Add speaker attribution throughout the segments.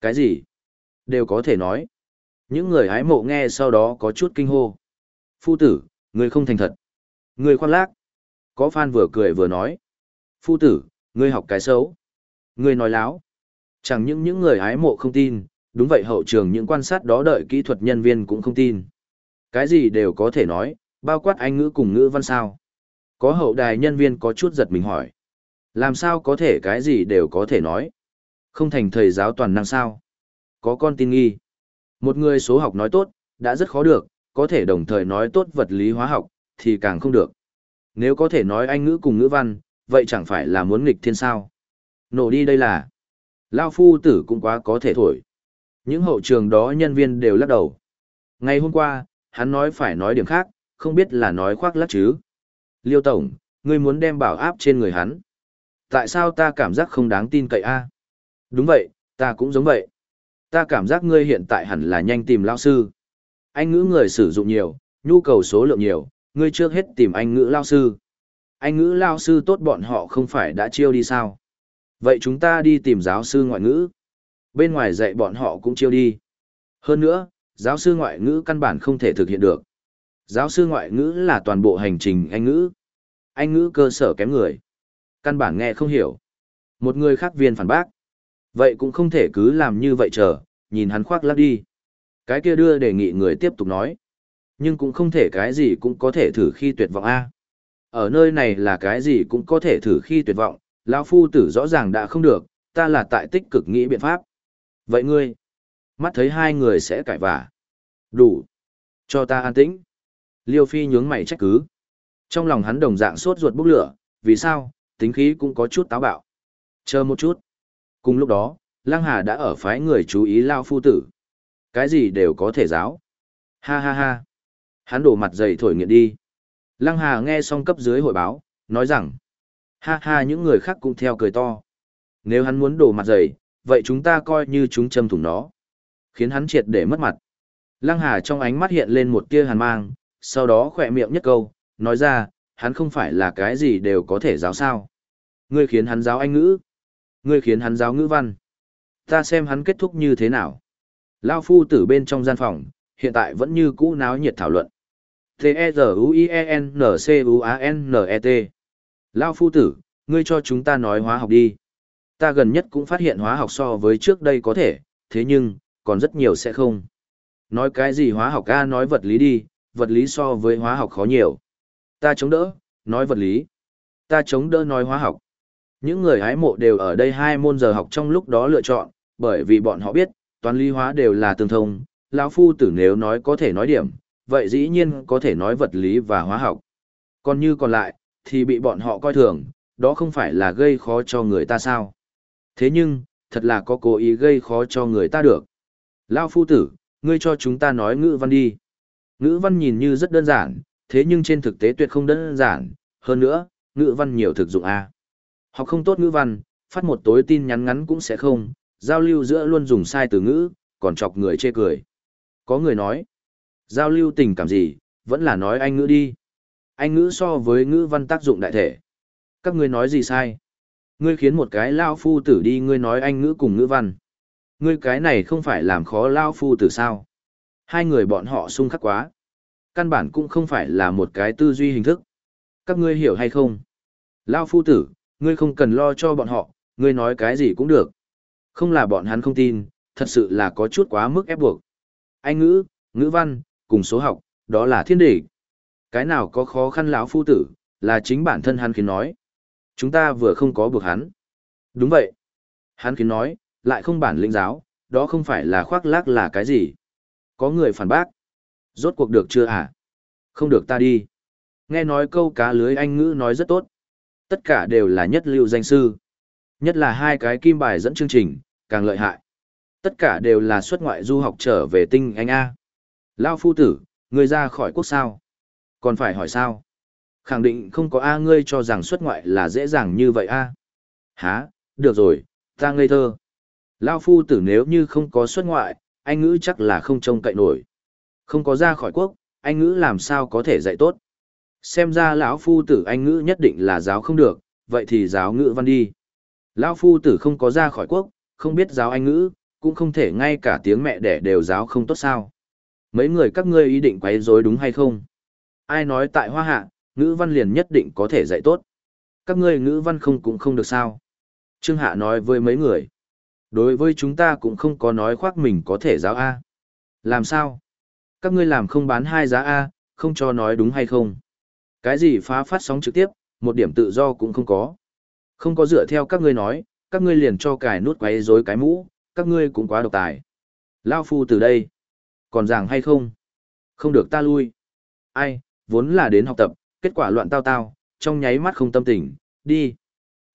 Speaker 1: Cái gì? Đều có thể nói. Những người hái mộ nghe sau đó có chút kinh hô. Phu tử, người không thành thật. người khoan lác. Có fan vừa cười vừa nói. Phu tử, ngươi học cái xấu. Ngươi nói láo. Chẳng những những người hái mộ không tin, đúng vậy hậu trường những quan sát đó đợi kỹ thuật nhân viên cũng không tin. Cái gì đều có thể nói, bao quát anh ngữ cùng ngữ văn sao. Có hậu đài nhân viên có chút giật mình hỏi. Làm sao có thể cái gì đều có thể nói? Không thành thầy giáo toàn năng sao? Có con tin nghi. Một người số học nói tốt, đã rất khó được, có thể đồng thời nói tốt vật lý hóa học, thì càng không được. Nếu có thể nói anh ngữ cùng ngữ văn, vậy chẳng phải là muốn nghịch thiên sao? Nổ đi đây là... Lao phu tử cũng quá có thể thổi. Những hậu trường đó nhân viên đều lắc đầu. Ngày hôm qua, hắn nói phải nói điểm khác, không biết là nói khoác lắc chứ. Liêu Tổng, ngươi muốn đem bảo áp trên người hắn. Tại sao ta cảm giác không đáng tin cậy a? Đúng vậy, ta cũng giống vậy. Ta cảm giác ngươi hiện tại hẳn là nhanh tìm lao sư. Anh ngữ người sử dụng nhiều, nhu cầu số lượng nhiều, ngươi trước hết tìm anh ngữ lao sư. Anh ngữ lao sư tốt bọn họ không phải đã chiêu đi sao? Vậy chúng ta đi tìm giáo sư ngoại ngữ. Bên ngoài dạy bọn họ cũng chiêu đi. Hơn nữa, giáo sư ngoại ngữ căn bản không thể thực hiện được. Giáo sư ngoại ngữ là toàn bộ hành trình Anh ngữ. Anh ngữ cơ sở kém người. Căn bản nghe không hiểu. Một người khác viên phản bác. Vậy cũng không thể cứ làm như vậy chờ, nhìn hắn khoác lắc đi. Cái kia đưa đề nghị người tiếp tục nói. Nhưng cũng không thể cái gì cũng có thể thử khi tuyệt vọng A. Ở nơi này là cái gì cũng có thể thử khi tuyệt vọng, lão phu tử rõ ràng đã không được, ta là tại tích cực nghĩ biện pháp. Vậy ngươi, mắt thấy hai người sẽ cãi vả. Đủ. Cho ta an tĩnh. Liêu Phi nhướng mày trách cứ. Trong lòng hắn đồng dạng sốt ruột bốc lửa, vì sao, tính khí cũng có chút táo bạo. Chờ một chút. Cùng lúc đó, Lăng Hà đã ở phái người chú ý Lao Phu Tử. Cái gì đều có thể giáo. Ha ha ha. Hắn đổ mặt dày thổi nghiện đi. Lăng Hà nghe xong cấp dưới hội báo, nói rằng. Ha ha những người khác cũng theo cười to. Nếu hắn muốn đổ mặt dày, vậy chúng ta coi như chúng châm thủng nó. Khiến hắn triệt để mất mặt. Lăng Hà trong ánh mắt hiện lên một tia hàn mang, sau đó khỏe miệng nhất câu, nói ra, hắn không phải là cái gì đều có thể giáo sao. Ngươi khiến hắn giáo Anh ngữ. Ngươi khiến hắn giáo ngữ văn. Ta xem hắn kết thúc như thế nào. Lao phu tử bên trong gian phòng, hiện tại vẫn như cũ náo nhiệt thảo luận. T-E-Z-U-I-E-N-C-U-A-N-N-E-T Lao phu tử, ngươi cho chúng ta nói hóa học đi. Ta gần nhất cũng phát hiện hóa học so với trước đây có thể, thế nhưng, còn rất nhiều sẽ không. Nói cái gì hóa học A nói vật lý đi, vật lý so với hóa học khó nhiều. Ta chống đỡ, nói vật lý. Ta chống đỡ nói hóa học. Những người hái mộ đều ở đây hai môn giờ học trong lúc đó lựa chọn, bởi vì bọn họ biết, toán lý hóa đều là tương thông, lão phu tử nếu nói có thể nói điểm, vậy dĩ nhiên có thể nói vật lý và hóa học. Còn như còn lại, thì bị bọn họ coi thường, đó không phải là gây khó cho người ta sao. Thế nhưng, thật là có cố ý gây khó cho người ta được. Lão phu tử, ngươi cho chúng ta nói ngữ văn đi. Ngữ văn nhìn như rất đơn giản, thế nhưng trên thực tế tuyệt không đơn giản, hơn nữa, ngữ văn nhiều thực dụng a. Học không tốt ngữ văn, phát một tối tin nhắn ngắn cũng sẽ không, giao lưu giữa luôn dùng sai từ ngữ, còn chọc người chê cười. Có người nói, giao lưu tình cảm gì, vẫn là nói anh ngữ đi. Anh ngữ so với ngữ văn tác dụng đại thể. Các ngươi nói gì sai? Ngươi khiến một cái lao phu tử đi ngươi nói anh ngữ cùng ngữ văn. Ngươi cái này không phải làm khó lao phu tử sao? Hai người bọn họ xung khắc quá. Căn bản cũng không phải là một cái tư duy hình thức. Các ngươi hiểu hay không? Lao phu tử, ngươi không cần lo cho bọn họ, ngươi nói cái gì cũng được. Không là bọn hắn không tin, thật sự là có chút quá mức ép buộc. Anh ngữ, ngữ văn, cùng số học, đó là thiên địch. Cái nào có khó khăn lão phu tử, là chính bản thân hắn khiến nói. Chúng ta vừa không có buộc hắn. Đúng vậy. Hắn khiến nói, lại không bản lĩnh giáo, đó không phải là khoác lác là cái gì. Có người phản bác. Rốt cuộc được chưa hả? Không được ta đi. Nghe nói câu cá lưới anh ngữ nói rất tốt. Tất cả đều là nhất lưu danh sư. Nhất là hai cái kim bài dẫn chương trình, càng lợi hại. Tất cả đều là xuất ngoại du học trở về tinh anh A. Lao phu tử, người ra khỏi quốc sao? Còn phải hỏi sao? Khẳng định không có A ngươi cho rằng xuất ngoại là dễ dàng như vậy A. Hả, được rồi, ta ngây thơ. Lao phu tử nếu như không có xuất ngoại, anh ngữ chắc là không trông cậy nổi. Không có ra khỏi quốc, anh ngữ làm sao có thể dạy tốt. Xem ra lão phu tử anh ngữ nhất định là giáo không được, vậy thì giáo ngữ văn đi. Lão phu tử không có ra khỏi quốc, không biết giáo anh ngữ, cũng không thể ngay cả tiếng mẹ đẻ đều giáo không tốt sao. Mấy người các ngươi ý định quấy rối đúng hay không? Ai nói tại hoa hạ, ngữ văn liền nhất định có thể dạy tốt. Các ngươi ngữ văn không cũng không được sao. Trương Hạ nói với mấy người. Đối với chúng ta cũng không có nói khoác mình có thể giáo A. Làm sao? Các ngươi làm không bán hai giá A, không cho nói đúng hay không? Cái gì phá phát sóng trực tiếp, một điểm tự do cũng không có. Không có dựa theo các ngươi nói, các ngươi liền cho cài nút quấy rối cái mũ, các ngươi cũng quá độc tài. Lao phu từ đây. Còn giảng hay không? Không được ta lui. Ai, vốn là đến học tập, kết quả loạn tao tao, trong nháy mắt không tâm tình, đi.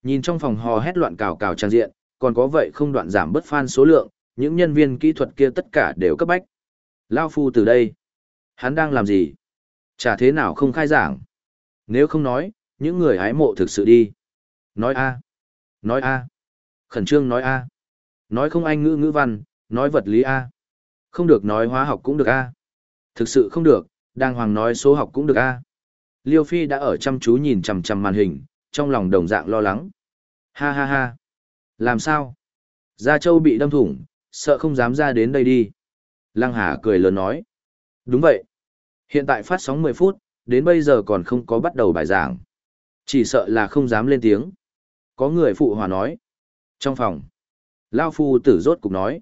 Speaker 1: Nhìn trong phòng hò hét loạn cào cào trang diện, còn có vậy không đoạn giảm bớt fan số lượng, những nhân viên kỹ thuật kia tất cả đều cấp bách. Lao phu từ đây. Hắn đang làm gì? Chả thế nào không khai giảng. Nếu không nói, những người hái mộ thực sự đi. Nói a Nói a Khẩn trương nói a Nói không anh ngữ ngữ văn, nói vật lý a Không được nói hóa học cũng được a Thực sự không được, đang hoàng nói số học cũng được a Liêu Phi đã ở chăm chú nhìn chằm chằm màn hình, trong lòng đồng dạng lo lắng. Ha ha ha. Làm sao? Gia Châu bị đâm thủng, sợ không dám ra đến đây đi. Lăng Hà cười lớn nói. Đúng vậy. Hiện tại phát sóng 10 phút, đến bây giờ còn không có bắt đầu bài giảng. Chỉ sợ là không dám lên tiếng. Có người phụ hòa nói. Trong phòng, Lao Phu tử rốt cục nói.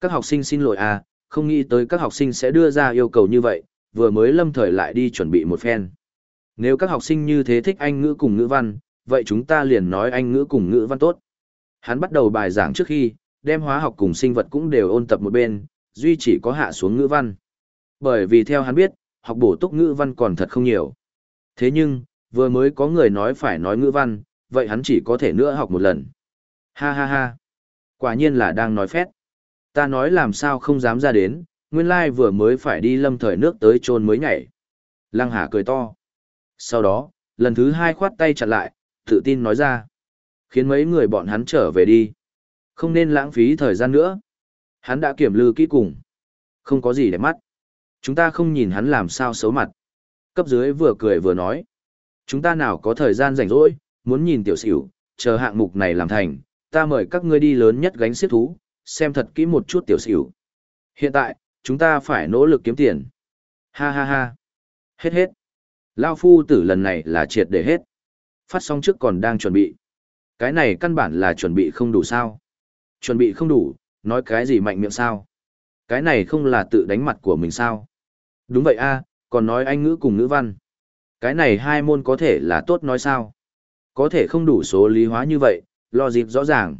Speaker 1: Các học sinh xin lỗi à, không nghĩ tới các học sinh sẽ đưa ra yêu cầu như vậy, vừa mới lâm thời lại đi chuẩn bị một phen. Nếu các học sinh như thế thích anh ngữ cùng ngữ văn, vậy chúng ta liền nói anh ngữ cùng ngữ văn tốt. Hắn bắt đầu bài giảng trước khi, đem hóa học cùng sinh vật cũng đều ôn tập một bên, duy chỉ có hạ xuống ngữ văn. Bởi vì theo hắn biết, học bổ túc ngữ văn còn thật không nhiều. Thế nhưng, vừa mới có người nói phải nói ngữ văn, vậy hắn chỉ có thể nữa học một lần. Ha ha ha. Quả nhiên là đang nói phét. Ta nói làm sao không dám ra đến, nguyên lai vừa mới phải đi lâm thời nước tới trôn mới nhảy. Lăng Hà cười to. Sau đó, lần thứ hai khoát tay chặt lại, tự tin nói ra. Khiến mấy người bọn hắn trở về đi. Không nên lãng phí thời gian nữa. Hắn đã kiểm lư kỹ cùng. Không có gì để mắt. Chúng ta không nhìn hắn làm sao xấu mặt. Cấp dưới vừa cười vừa nói. Chúng ta nào có thời gian rảnh rỗi, muốn nhìn tiểu xỉu, chờ hạng mục này làm thành, ta mời các ngươi đi lớn nhất gánh xiết thú, xem thật kỹ một chút tiểu xỉu. Hiện tại, chúng ta phải nỗ lực kiếm tiền. Ha ha ha. Hết hết. Lao phu tử lần này là triệt để hết. Phát xong trước còn đang chuẩn bị. Cái này căn bản là chuẩn bị không đủ sao. Chuẩn bị không đủ, nói cái gì mạnh miệng sao. Cái này không là tự đánh mặt của mình sao. Đúng vậy a còn nói anh ngữ cùng ngữ văn. Cái này hai môn có thể là tốt nói sao. Có thể không đủ số lý hóa như vậy, lo dịp rõ ràng.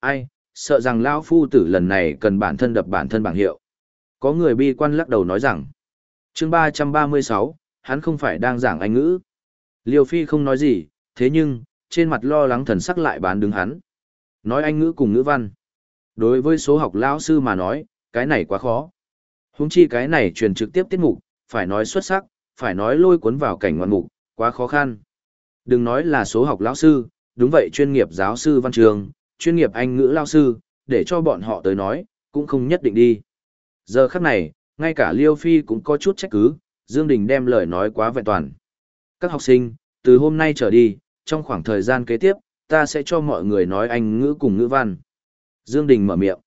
Speaker 1: Ai, sợ rằng lão Phu tử lần này cần bản thân đập bản thân bảng hiệu. Có người bi quan lắc đầu nói rằng, chương ba trăm ba mươi sáu hắn không phải đang giảng Anh ngữ. liều Phi không nói gì, thế nhưng, trên mặt lo lắng thần sắc lại bán đứng hắn. Nói Anh ngữ cùng ngữ văn. Đối với số học lão sư mà nói, cái này quá khó. Huống chi cái này truyền trực tiếp tiết mục, phải nói xuất sắc, phải nói lôi cuốn vào cảnh ngoạn mục, quá khó khăn. Đừng nói là số học lão sư, đúng vậy chuyên nghiệp giáo sư văn trường, chuyên nghiệp Anh ngữ lão sư, để cho bọn họ tới nói, cũng không nhất định đi. Giờ khắc này, ngay cả Liêu Phi cũng có chút trách cứ, Dương Đình đem lời nói quá vẹn toàn. Các học sinh, từ hôm nay trở đi, trong khoảng thời gian kế tiếp, ta sẽ cho mọi người nói Anh ngữ cùng ngữ văn. Dương Đình mở miệng.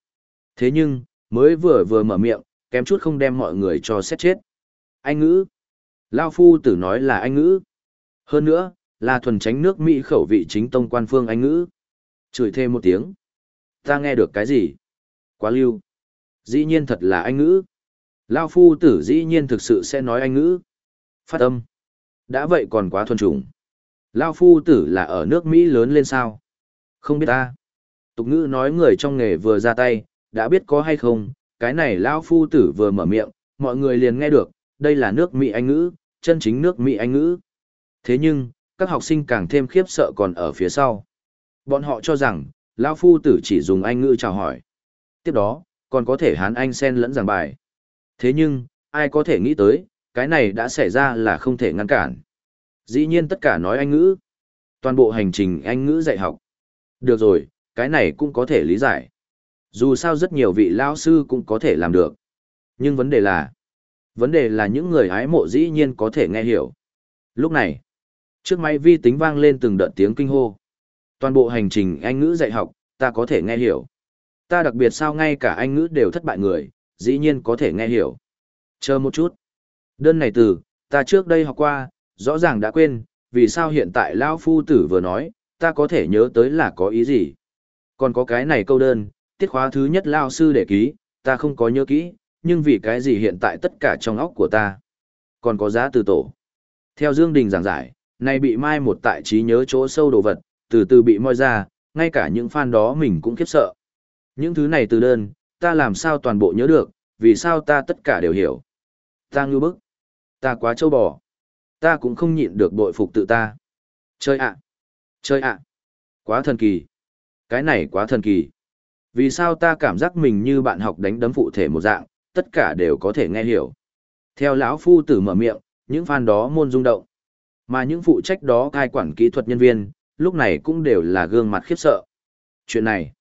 Speaker 1: Thế nhưng, mới vừa vừa mở miệng, kém chút không đem mọi người cho xét chết. Anh ngữ. Lao Phu tử nói là Anh ngữ. Hơn nữa, là thuần tránh nước Mỹ khẩu vị chính tông quan phương Anh ngữ. Chửi thêm một tiếng. Ta nghe được cái gì? Quá lưu. Dĩ nhiên thật là Anh ngữ. Lao Phu tử dĩ nhiên thực sự sẽ nói Anh ngữ. Phát âm. Đã vậy còn quá thuần trùng. Lao Phu tử là ở nước Mỹ lớn lên sao? Không biết ta. Tục ngữ nói người trong nghề vừa ra tay, đã biết có hay không, cái này Lao Phu tử vừa mở miệng, mọi người liền nghe được, đây là nước Mỹ Anh ngữ, chân chính nước Mỹ Anh ngữ. Thế nhưng, các học sinh càng thêm khiếp sợ còn ở phía sau. Bọn họ cho rằng, Lao Phu tử chỉ dùng Anh ngữ chào hỏi. Tiếp đó, còn có thể hán Anh xen lẫn giảng bài. Thế nhưng, ai có thể nghĩ tới, cái này đã xảy ra là không thể ngăn cản. Dĩ nhiên tất cả nói Anh ngữ. Toàn bộ hành trình Anh ngữ dạy học. Được rồi, cái này cũng có thể lý giải. Dù sao rất nhiều vị lao sư cũng có thể làm được. Nhưng vấn đề là, vấn đề là những người hái mộ dĩ nhiên có thể nghe hiểu. Lúc này, trước máy vi tính vang lên từng đợt tiếng kinh hô. Toàn bộ hành trình Anh ngữ dạy học, ta có thể nghe hiểu. Ta đặc biệt sao ngay cả anh ngữ đều thất bại người, dĩ nhiên có thể nghe hiểu. Chờ một chút. Đơn này từ, ta trước đây học qua, rõ ràng đã quên, vì sao hiện tại Lão Phu Tử vừa nói, ta có thể nhớ tới là có ý gì. Còn có cái này câu đơn, tiết khóa thứ nhất Lao Sư để ký, ta không có nhớ kỹ, nhưng vì cái gì hiện tại tất cả trong óc của ta. Còn có giá từ tổ. Theo Dương Đình giảng giải, này bị mai một tại trí nhớ chỗ sâu đồ vật, từ từ bị moi ra, ngay cả những fan đó mình cũng khiếp sợ. Những thứ này từ đơn, ta làm sao toàn bộ nhớ được, vì sao ta tất cả đều hiểu. Ta ngư bức. Ta quá trâu bò. Ta cũng không nhịn được bội phục tự ta. Chơi ạ. Chơi ạ. Quá thần kỳ. Cái này quá thần kỳ. Vì sao ta cảm giác mình như bạn học đánh đấm phụ thể một dạng, tất cả đều có thể nghe hiểu. Theo lão phu tử mở miệng, những fan đó môn rung động. Mà những phụ trách đó cai quản kỹ thuật nhân viên, lúc này cũng đều là gương mặt khiếp sợ. Chuyện này,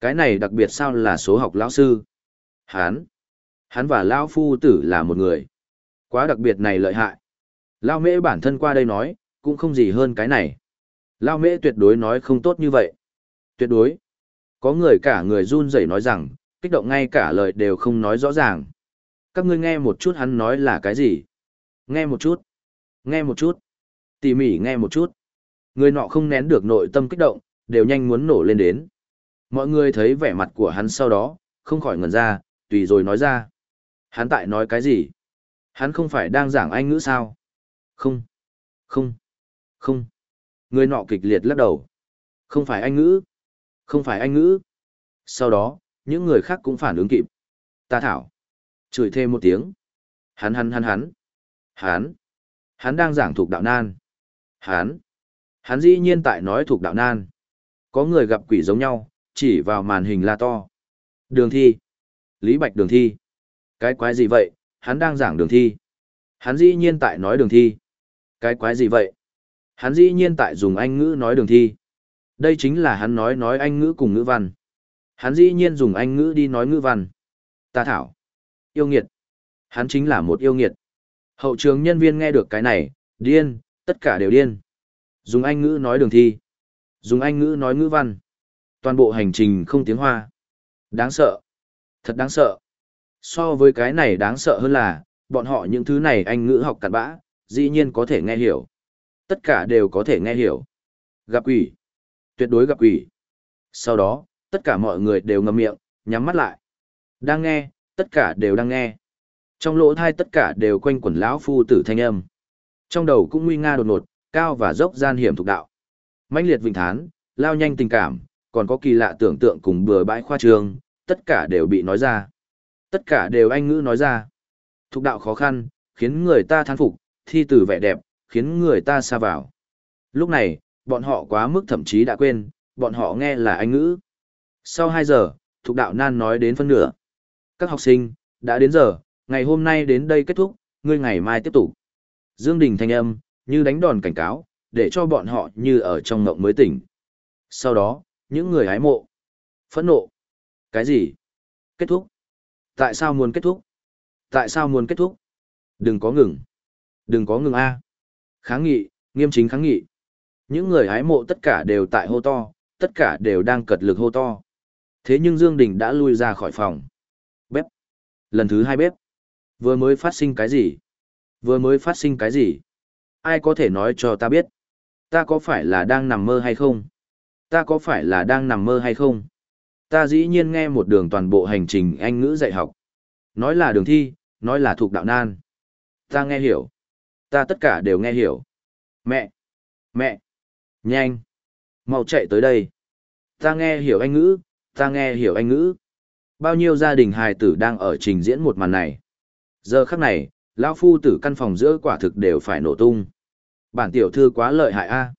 Speaker 1: cái này đặc biệt sao là số học lão sư? Hán, hắn và lão phu tử là một người. Quá đặc biệt này lợi hại. Lão mễ bản thân qua đây nói, cũng không gì hơn cái này. Lão mễ tuyệt đối nói không tốt như vậy. Tuyệt đối. Có người cả người run rẩy nói rằng, kích động ngay cả lời đều không nói rõ ràng. Các ngươi nghe một chút hắn nói là cái gì? Nghe một chút. Nghe một chút. Tỉ mỉ nghe một chút. Người nọ không nén được nội tâm kích động, đều nhanh muốn nổ lên đến. Mọi người thấy vẻ mặt của hắn sau đó, không khỏi ngẩn ra, tùy rồi nói ra. Hắn tại nói cái gì? Hắn không phải đang giảng anh ngữ sao? Không. Không. Không. Người nọ kịch liệt lắc đầu. Không phải anh ngữ. Không phải anh ngữ. Sau đó, những người khác cũng phản ứng kịp. Ta thảo. Chửi thêm một tiếng. Hắn hắn hắn hắn. Hắn. Hắn đang giảng thuộc đạo nan. Hắn. Hắn dĩ nhiên tại nói thuộc đạo nan. Có người gặp quỷ giống nhau, chỉ vào màn hình la to. Đường thi. Lý Bạch đường thi. Cái quái gì vậy, hắn đang giảng đường thi. Hắn dĩ nhiên tại nói đường thi. Cái quái gì vậy? Hắn dĩ nhiên tại dùng anh ngữ nói đường thi. Đây chính là hắn nói nói anh ngữ cùng ngữ văn. Hắn dĩ nhiên dùng anh ngữ đi nói ngữ văn. Ta thảo. Yêu nghiệt. Hắn chính là một yêu nghiệt. Hậu trường nhân viên nghe được cái này, điên, tất cả đều điên. Dùng anh ngữ nói đường thi. Dùng anh ngữ nói ngữ văn. Toàn bộ hành trình không tiếng hoa. Đáng sợ. Thật đáng sợ. So với cái này đáng sợ hơn là, bọn họ những thứ này anh ngữ học cặn bã, dĩ nhiên có thể nghe hiểu. Tất cả đều có thể nghe hiểu. Gặp quỷ. Tuyệt đối gặp quỷ. Sau đó, tất cả mọi người đều ngậm miệng, nhắm mắt lại. Đang nghe, tất cả đều đang nghe. Trong lỗ thai tất cả đều quanh quẩn lão phu tử thanh âm. Trong đầu cũng nguy nga đột ngột, cao và dốc gian hiểm thuộc đạo. mãnh liệt vinh thán, lao nhanh tình cảm, còn có kỳ lạ tưởng tượng cùng bừa bãi khoa trương, tất cả đều bị nói ra. Tất cả đều anh ngữ nói ra. Thục đạo khó khăn, khiến người ta thán phục, thi tử vẻ đẹp, khiến người ta xa vào. Lúc này, bọn họ quá mức thậm chí đã quên, bọn họ nghe là anh ngữ. Sau 2 giờ, thục đạo nan nói đến phân nửa. Các học sinh, đã đến giờ, ngày hôm nay đến đây kết thúc, ngươi ngày mai tiếp tục. Dương Đình thanh âm, như đánh đòn cảnh cáo, để cho bọn họ như ở trong ngộng mới tỉnh. Sau đó, những người hái mộ. Phẫn nộ. Cái gì? Kết thúc. Tại sao muốn kết thúc? Tại sao muốn kết thúc? Đừng có ngừng. Đừng có ngừng A. Kháng nghị, nghiêm chính kháng nghị. Những người hái mộ tất cả đều tại hô to, tất cả đều đang cật lực hô to. Thế nhưng Dương Đình đã lui ra khỏi phòng. Bếp. Lần thứ hai bếp. Vừa mới phát sinh cái gì? Vừa mới phát sinh cái gì? Ai có thể nói cho ta biết? Ta có phải là đang nằm mơ hay không? Ta có phải là đang nằm mơ hay không? Ta dĩ nhiên nghe một đường toàn bộ hành trình anh ngữ dạy học. Nói là đường thi, nói là thuộc đạo nan. Ta nghe hiểu. Ta tất cả đều nghe hiểu. Mẹ! Mẹ! Nhanh! Mau chạy tới đây. Ta nghe hiểu anh ngữ, ta nghe hiểu anh ngữ. Bao nhiêu gia đình hài tử đang ở trình diễn một màn này. Giờ khắc này, lão phu tử căn phòng giữa quả thực đều phải nổ tung. Bản tiểu thư quá lợi hại a.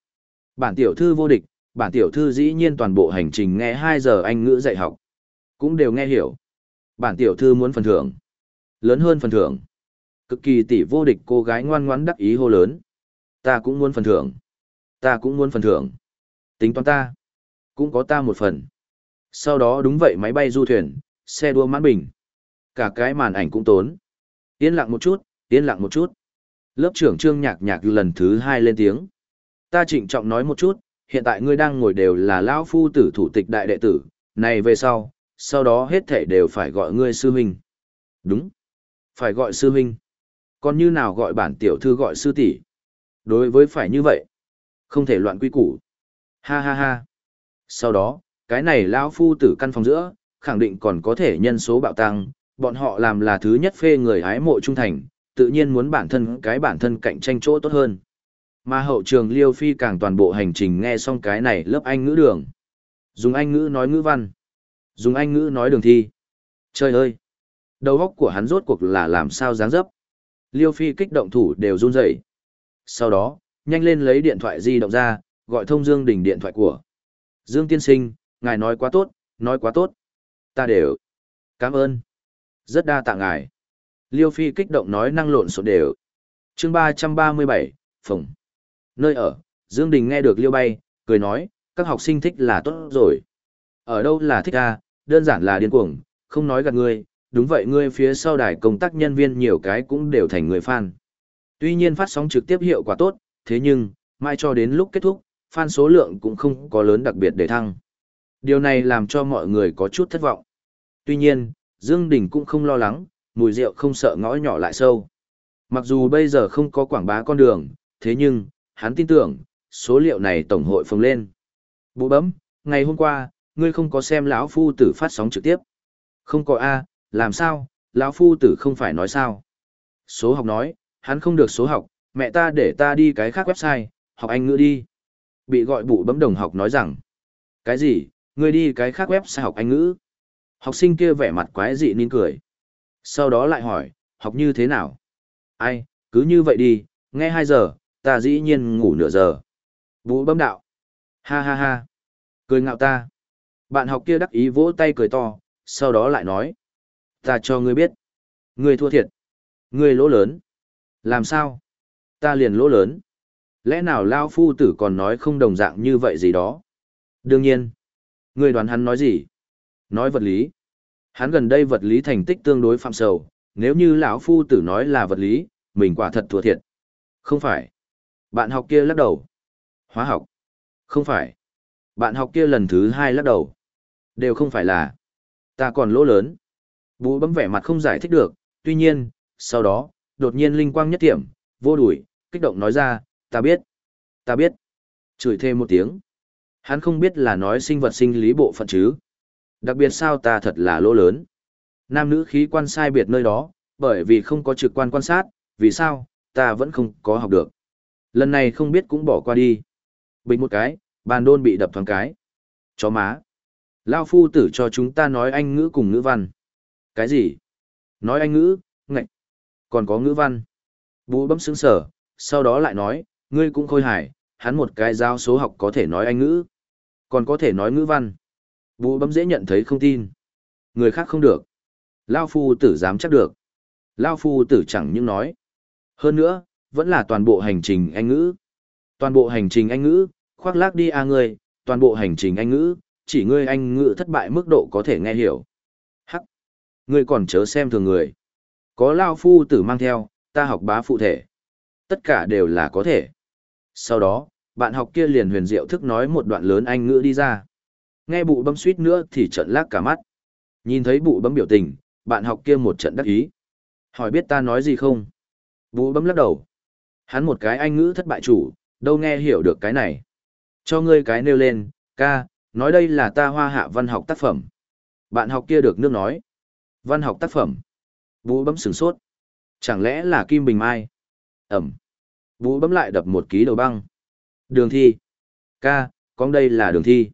Speaker 1: Bản tiểu thư vô địch, bản tiểu thư dĩ nhiên toàn bộ hành trình nghe 2 giờ anh ngữ dạy học. Cũng đều nghe hiểu. Bản tiểu thư muốn phần thưởng. Lớn hơn phần thưởng. Cực kỳ tỷ vô địch cô gái ngoan ngoãn đắc ý hô lớn. Ta cũng muốn phần thưởng. Ta cũng muốn phần thưởng. Tính toán ta. Cũng có ta một phần. Sau đó đúng vậy máy bay du thuyền, xe đua mãn bình. Cả cái màn ảnh cũng tốn. Yên lặng một chút, yên lặng một chút. Lớp trưởng trương nhạc nhạc lần thứ hai lên tiếng. Ta trịnh trọng nói một chút, hiện tại ngươi đang ngồi đều là lão phu tử thủ tịch đại đệ tử, này về sau, sau đó hết thể đều phải gọi ngươi sư huynh. Đúng. Phải gọi sư huynh. Còn như nào gọi bản tiểu thư gọi sư tỷ? Đối với phải như vậy, không thể loạn quy củ. Ha ha ha. Sau đó, cái này lão phu tử căn phòng giữa, khẳng định còn có thể nhân số bạo tăng, bọn họ làm là thứ nhất phê người hái mộ trung thành, tự nhiên muốn bản thân cái bản thân cạnh tranh chỗ tốt hơn. Mà hậu trường Liêu Phi càng toàn bộ hành trình nghe xong cái này lớp Anh ngữ đường. Dùng Anh ngữ nói ngữ văn. Dùng Anh ngữ nói đường thi. Trời ơi! Đầu óc của hắn rốt cuộc là làm sao dáng dấp. Liêu Phi kích động thủ đều run rẩy. Sau đó, nhanh lên lấy điện thoại di động ra, gọi thông Dương Đình điện thoại của. Dương Tiên Sinh, ngài nói quá tốt, nói quá tốt. Ta đều. Cảm ơn. Rất đa tạ ngài. Liêu Phi kích động nói năng lộn xộn đều. chương ba trăm ba mươi bảy, Phùng. Nơi ở, Dương Đình nghe được Liêu bay, cười nói, các học sinh thích là tốt rồi. Ở đâu là thích à, đơn giản là điên cuồng, không nói gạt ngươi, đúng vậy ngươi phía sau đài công tác nhân viên nhiều cái cũng đều thành người fan. Tuy nhiên phát sóng trực tiếp hiệu quả tốt, thế nhưng, mai cho đến lúc kết thúc, fan số lượng cũng không có lớn đặc biệt để thăng. Điều này làm cho mọi người có chút thất vọng. Tuy nhiên, Dương Đình cũng không lo lắng, mùi rượu không sợ ngõ nhỏ lại sâu. Mặc dù bây giờ không có quảng bá con đường, thế nhưng, hắn tin tưởng, số liệu này tổng hội phồng lên. Bụ bấm, ngày hôm qua, ngươi không có xem lão phu tử phát sóng trực tiếp. Không có A, làm sao, lão phu tử không phải nói sao. Số học nói, hắn không được số học, mẹ ta để ta đi cái khác website, học anh ngữ đi. Bị gọi bụ bấm đồng học nói rằng, cái gì, ngươi đi cái khác website học anh ngữ. Học sinh kia vẻ mặt quái dị nín cười. Sau đó lại hỏi, học như thế nào? Ai, cứ như vậy đi, nghe 2 giờ, ta dĩ nhiên ngủ nửa giờ. Bụ bấm đạo. Ha ha ha. Cười ngạo ta. Bạn học kia đắc ý vỗ tay cười to, sau đó lại nói. Ta cho ngươi biết. Ngươi thua thiệt. Ngươi lỗ lớn. Làm sao? Ta liền lỗ lớn. Lẽ nào Lao Phu Tử còn nói không đồng dạng như vậy gì đó? Đương nhiên. người đoán hắn nói gì? Nói vật lý. Hắn gần đây vật lý thành tích tương đối phạm sầu, nếu như lão Phu Tử nói là vật lý, mình quả thật thua thiệt. Không phải. Bạn học kia lắc đầu. Hóa học. Không phải. Bạn học kia lần thứ hai lắc đầu. Đều không phải là. Ta còn lỗ lớn. Bú bấm vẻ mặt không giải thích được, tuy nhiên, sau đó, đột nhiên linh quang nhất tiệm, vô đuổi, kích động nói ra, ta biết. Ta biết. Chửi thêm một tiếng. Hắn không biết là nói sinh vật sinh lý bộ phận chứ. Đặc biệt sao ta thật là lỗ lớn. Nam nữ khí quan sai biệt nơi đó, bởi vì không có trực quan quan sát, vì sao, ta vẫn không có học được. Lần này không biết cũng bỏ qua đi. Bình một cái, bàn đôn bị đập thoáng cái. Chó má. Lao phu tử cho chúng ta nói anh ngữ cùng ngữ văn. Cái gì? Nói anh ngữ, ngạch. Còn có ngữ văn. Bú bấm sững sở, sau đó lại nói, ngươi cũng khôi hài, hắn một cái giáo số học có thể nói anh ngữ. Còn có thể nói ngữ văn. Bú bấm dễ nhận thấy không tin. Người khác không được. Lao phu tử dám chắc được. Lao phu tử chẳng những nói. Hơn nữa, vẫn là toàn bộ hành trình anh ngữ. Toàn bộ hành trình anh ngữ, khoác lác đi a à ngươi, toàn bộ hành trình anh ngữ, chỉ ngươi anh ngữ thất bại mức độ có thể nghe hiểu. Hắc, ngươi còn chớ xem thường người. Có lao phu tử mang theo, ta học bá phụ thể. Tất cả đều là có thể. Sau đó, bạn học kia liền huyền diệu thức nói một đoạn lớn anh ngữ đi ra. Nghe bụ bấm suýt nữa thì trận lác cả mắt. Nhìn thấy bụ bấm biểu tình, bạn học kia một trận đắc ý. Hỏi biết ta nói gì không? Bụ bấm lắc đầu. Hắn một cái anh ngữ thất bại chủ, đâu nghe hiểu được cái này. Cho ngươi cái nêu lên, ca, nói đây là ta hoa hạ văn học tác phẩm. Bạn học kia được nước nói. Văn học tác phẩm. Bụ bấm sửng sốt. Chẳng lẽ là Kim Bình Mai? Ẩm. Vũ bấm lại đập một ký đầu băng. Đường thi. Ca, con đây là đường thi.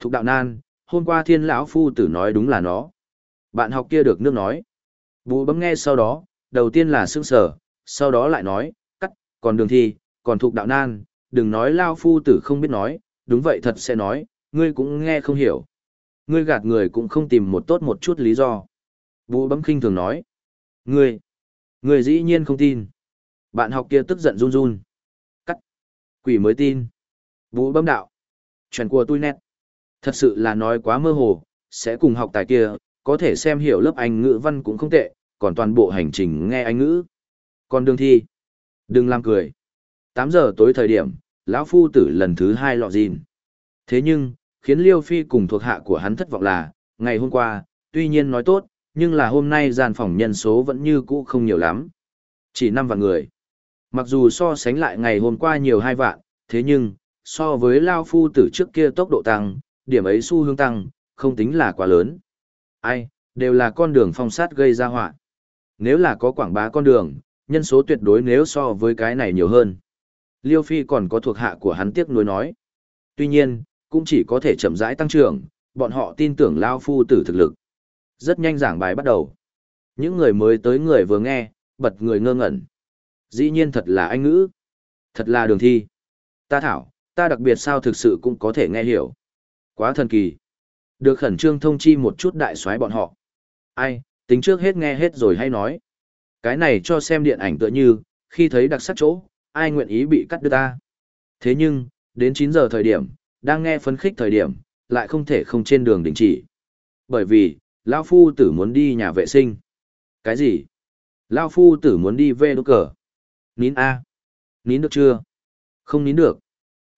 Speaker 1: Thục đạo nan, hôm qua thiên lão phu tử nói đúng là nó. Bạn học kia được nước nói. Vũ bấm nghe sau đó, đầu tiên là sương sở, sau đó lại nói, cắt, còn đường thi, còn thục đạo nan, đừng nói lao phu tử không biết nói, đúng vậy thật sẽ nói, ngươi cũng nghe không hiểu. Ngươi gạt người cũng không tìm một tốt một chút lý do. Vũ bấm khinh thường nói. Ngươi, Người dĩ nhiên không tin. Bạn học kia tức giận run run. Cắt. Quỷ mới tin. Vũ bấm đạo. Chuyện của tôi nét. Thật sự là nói quá mơ hồ, sẽ cùng học tài kia, có thể xem hiểu lớp Anh ngữ văn cũng không tệ, còn toàn bộ hành trình nghe Anh ngữ. Còn đường thi. Đừng làm cười. 8 giờ tối thời điểm, lão phu tử lần thứ hai lọ gìn. Thế nhưng, khiến Liêu Phi cùng thuộc hạ của hắn thất vọng là, ngày hôm qua, tuy nhiên nói tốt, nhưng là hôm nay gian phòng nhân số vẫn như cũ không nhiều lắm. Chỉ 5 vạn người. Mặc dù so sánh lại ngày hôm qua nhiều 2 vạn, thế nhưng, so với Lao Phu tử trước kia tốc độ tăng, điểm ấy xu hướng tăng, không tính là quá lớn. Ai, đều là con đường phong sát gây ra họa. Nếu là có quảng bá con đường, nhân số tuyệt đối nếu so với cái này nhiều hơn. Liêu Phi còn có thuộc hạ của hắn tiếc nuối nói. Tuy nhiên, cũng chỉ có thể chậm rãi tăng trưởng, bọn họ tin tưởng Lao Phu tử thực lực. Rất nhanh giảng bài bắt đầu. Những người mới tới người vừa nghe, bật người ngơ ngẩn. Dĩ nhiên thật là anh ngữ. Thật là đường thi. Ta thảo, ta đặc biệt sao thực sự cũng có thể nghe hiểu. Quá thần kỳ. Được khẩn trương thông chi một chút đại soái bọn họ. Ai, tính trước hết nghe hết rồi hay nói. Cái này cho xem điện ảnh tựa như, khi thấy đặc sắc chỗ, ai nguyện ý bị cắt đứt ta. Thế nhưng, đến 9 giờ thời điểm, đang nghe phấn khích thời điểm, lại không thể không trên đường đình chỉ. Bởi vì, Lao Phu tử muốn đi nhà vệ sinh. Cái gì? Lao Phu tử muốn đi về đốt cờ. Nín A. Nín được chưa? Không nín được.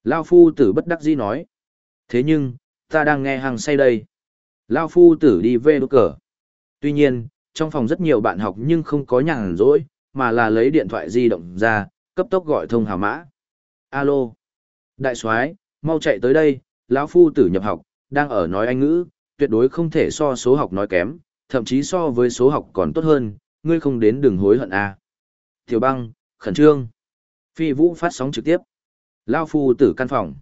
Speaker 1: Lao Phu tử bất đắc dĩ nói. Thế nhưng, ta đang nghe hàng say đây. Lao Phu tử đi về đốt cờ. Tuy nhiên, trong phòng rất nhiều bạn học nhưng không có nhàn rỗi, mà là lấy điện thoại di động ra, cấp tốc gọi thông hào mã. Alo. Đại soái, mau chạy tới đây, lão phu tử nhập học, đang ở nói anh ngữ, tuyệt đối không thể so số học nói kém, thậm chí so với số học còn tốt hơn, ngươi không đến đừng hối hận à. Tiểu băng, khẩn trương. Phi vũ phát sóng trực tiếp. Lao phu tử căn phòng.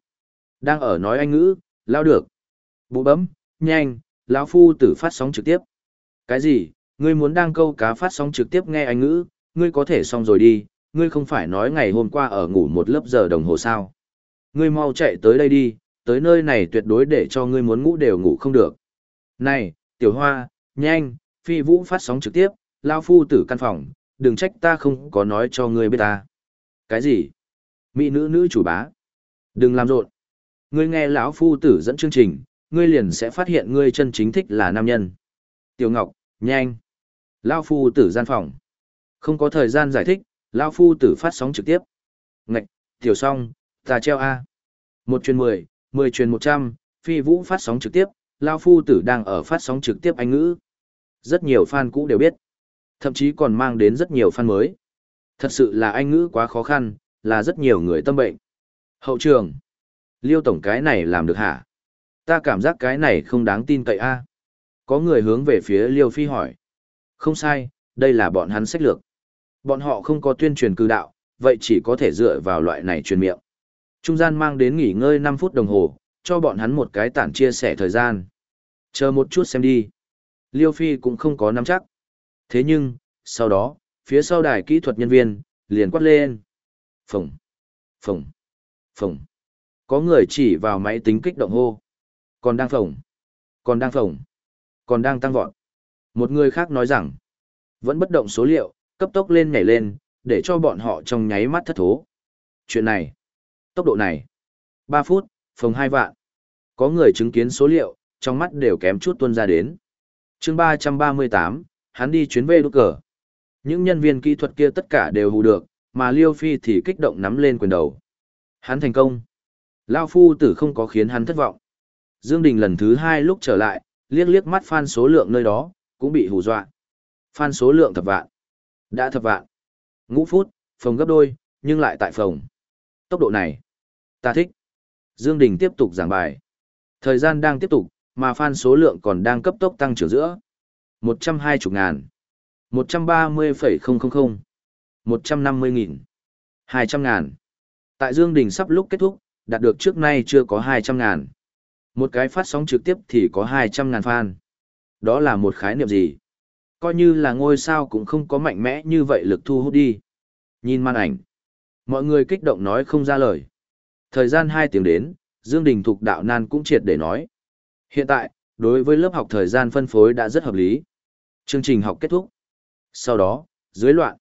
Speaker 1: Đang ở nói anh ngữ, lao được. Bụ bấm, nhanh, lão phu tử phát sóng trực tiếp. Cái gì, ngươi muốn đang câu cá phát sóng trực tiếp nghe anh ngữ, ngươi có thể xong rồi đi, ngươi không phải nói ngày hôm qua ở ngủ một lớp giờ đồng hồ sao. Ngươi mau chạy tới đây đi, tới nơi này tuyệt đối để cho ngươi muốn ngủ đều ngủ không được. Này, tiểu hoa, nhanh, phi vũ phát sóng trực tiếp, lao phu tử căn phòng, đừng trách ta không có nói cho ngươi biết ta. Cái gì? Mỹ nữ nữ chủ bá. Đừng làm rộn. Ngươi nghe lão phu tử dẫn chương trình, ngươi liền sẽ phát hiện ngươi chân chính thích là nam nhân. Tiểu Ngọc, nhanh. Lao phu tử gian phòng. Không có thời gian giải thích, Lao phu tử phát sóng trực tiếp. Ngạch, tiểu song, ta treo A. Một truyền mười, mười truyền một trăm, phi vũ phát sóng trực tiếp, Lao phu tử đang ở phát sóng trực tiếp Anh ngữ. Rất nhiều fan cũ đều biết. Thậm chí còn mang đến rất nhiều fan mới. Thật sự là Anh ngữ quá khó khăn, là rất nhiều người tâm bệnh. Hậu trường. Liêu tổng cái này làm được hả? Ta cảm giác cái này không đáng tin cậy a. Có người hướng về phía Liêu Phi hỏi. Không sai, đây là bọn hắn sách lược. Bọn họ không có tuyên truyền cư đạo, vậy chỉ có thể dựa vào loại này truyền miệng. Trung gian mang đến nghỉ ngơi 5 phút đồng hồ, cho bọn hắn một cái tản chia sẻ thời gian. Chờ một chút xem đi. Liêu Phi cũng không có nắm chắc. Thế nhưng, sau đó, phía sau đài kỹ thuật nhân viên, liền quát lên. Phồng, phồng, phồng. Có người chỉ vào máy tính kích động hô. Còn đang phồng, còn đang phồng, còn đang tăng vọt. Một người khác nói rằng, vẫn bất động số liệu, cấp tốc lên nhảy lên, để cho bọn họ trong nháy mắt thất thố. Chuyện này, tốc độ này, 3 phút, phòng 2 vạn. Có người chứng kiến số liệu, trong mắt đều kém chút tuôn ra đến. chương 338, hắn đi chuyến về đốt cờ. Những nhân viên kỹ thuật kia tất cả đều hù được, mà Liêu Phi thì kích động nắm lên quyền đầu. Hắn thành công. Lao phu tử không có khiến hắn thất vọng. Dương Đình lần thứ hai lúc trở lại, liếc liếc mắt fan số lượng nơi đó, cũng bị hù dọa. Fan số lượng thập vạn. Đã thập vạn. Ngũ phút, phòng gấp đôi, nhưng lại tại phòng. Tốc độ này. Ta thích. Dương Đình tiếp tục giảng bài. Thời gian đang tiếp tục, mà fan số lượng còn đang cấp tốc tăng trưởng giữa. 120 ngàn. 130,000. 150 nghìn. 200 ngàn. Tại Dương Đình sắp lúc kết thúc, đạt được trước nay chưa có 200 ngàn. Một cái phát sóng trực tiếp thì có 200 ngàn fan. Đó là một khái niệm gì? Coi như là ngôi sao cũng không có mạnh mẽ như vậy lực thu hút đi. Nhìn màn ảnh. Mọi người kích động nói không ra lời. Thời gian 2 tiếng đến, Dương Đình Thục đạo nan cũng triệt để nói. Hiện tại, đối với lớp học thời gian phân phối đã rất hợp lý. Chương trình học kết thúc. Sau đó, dưới loạn.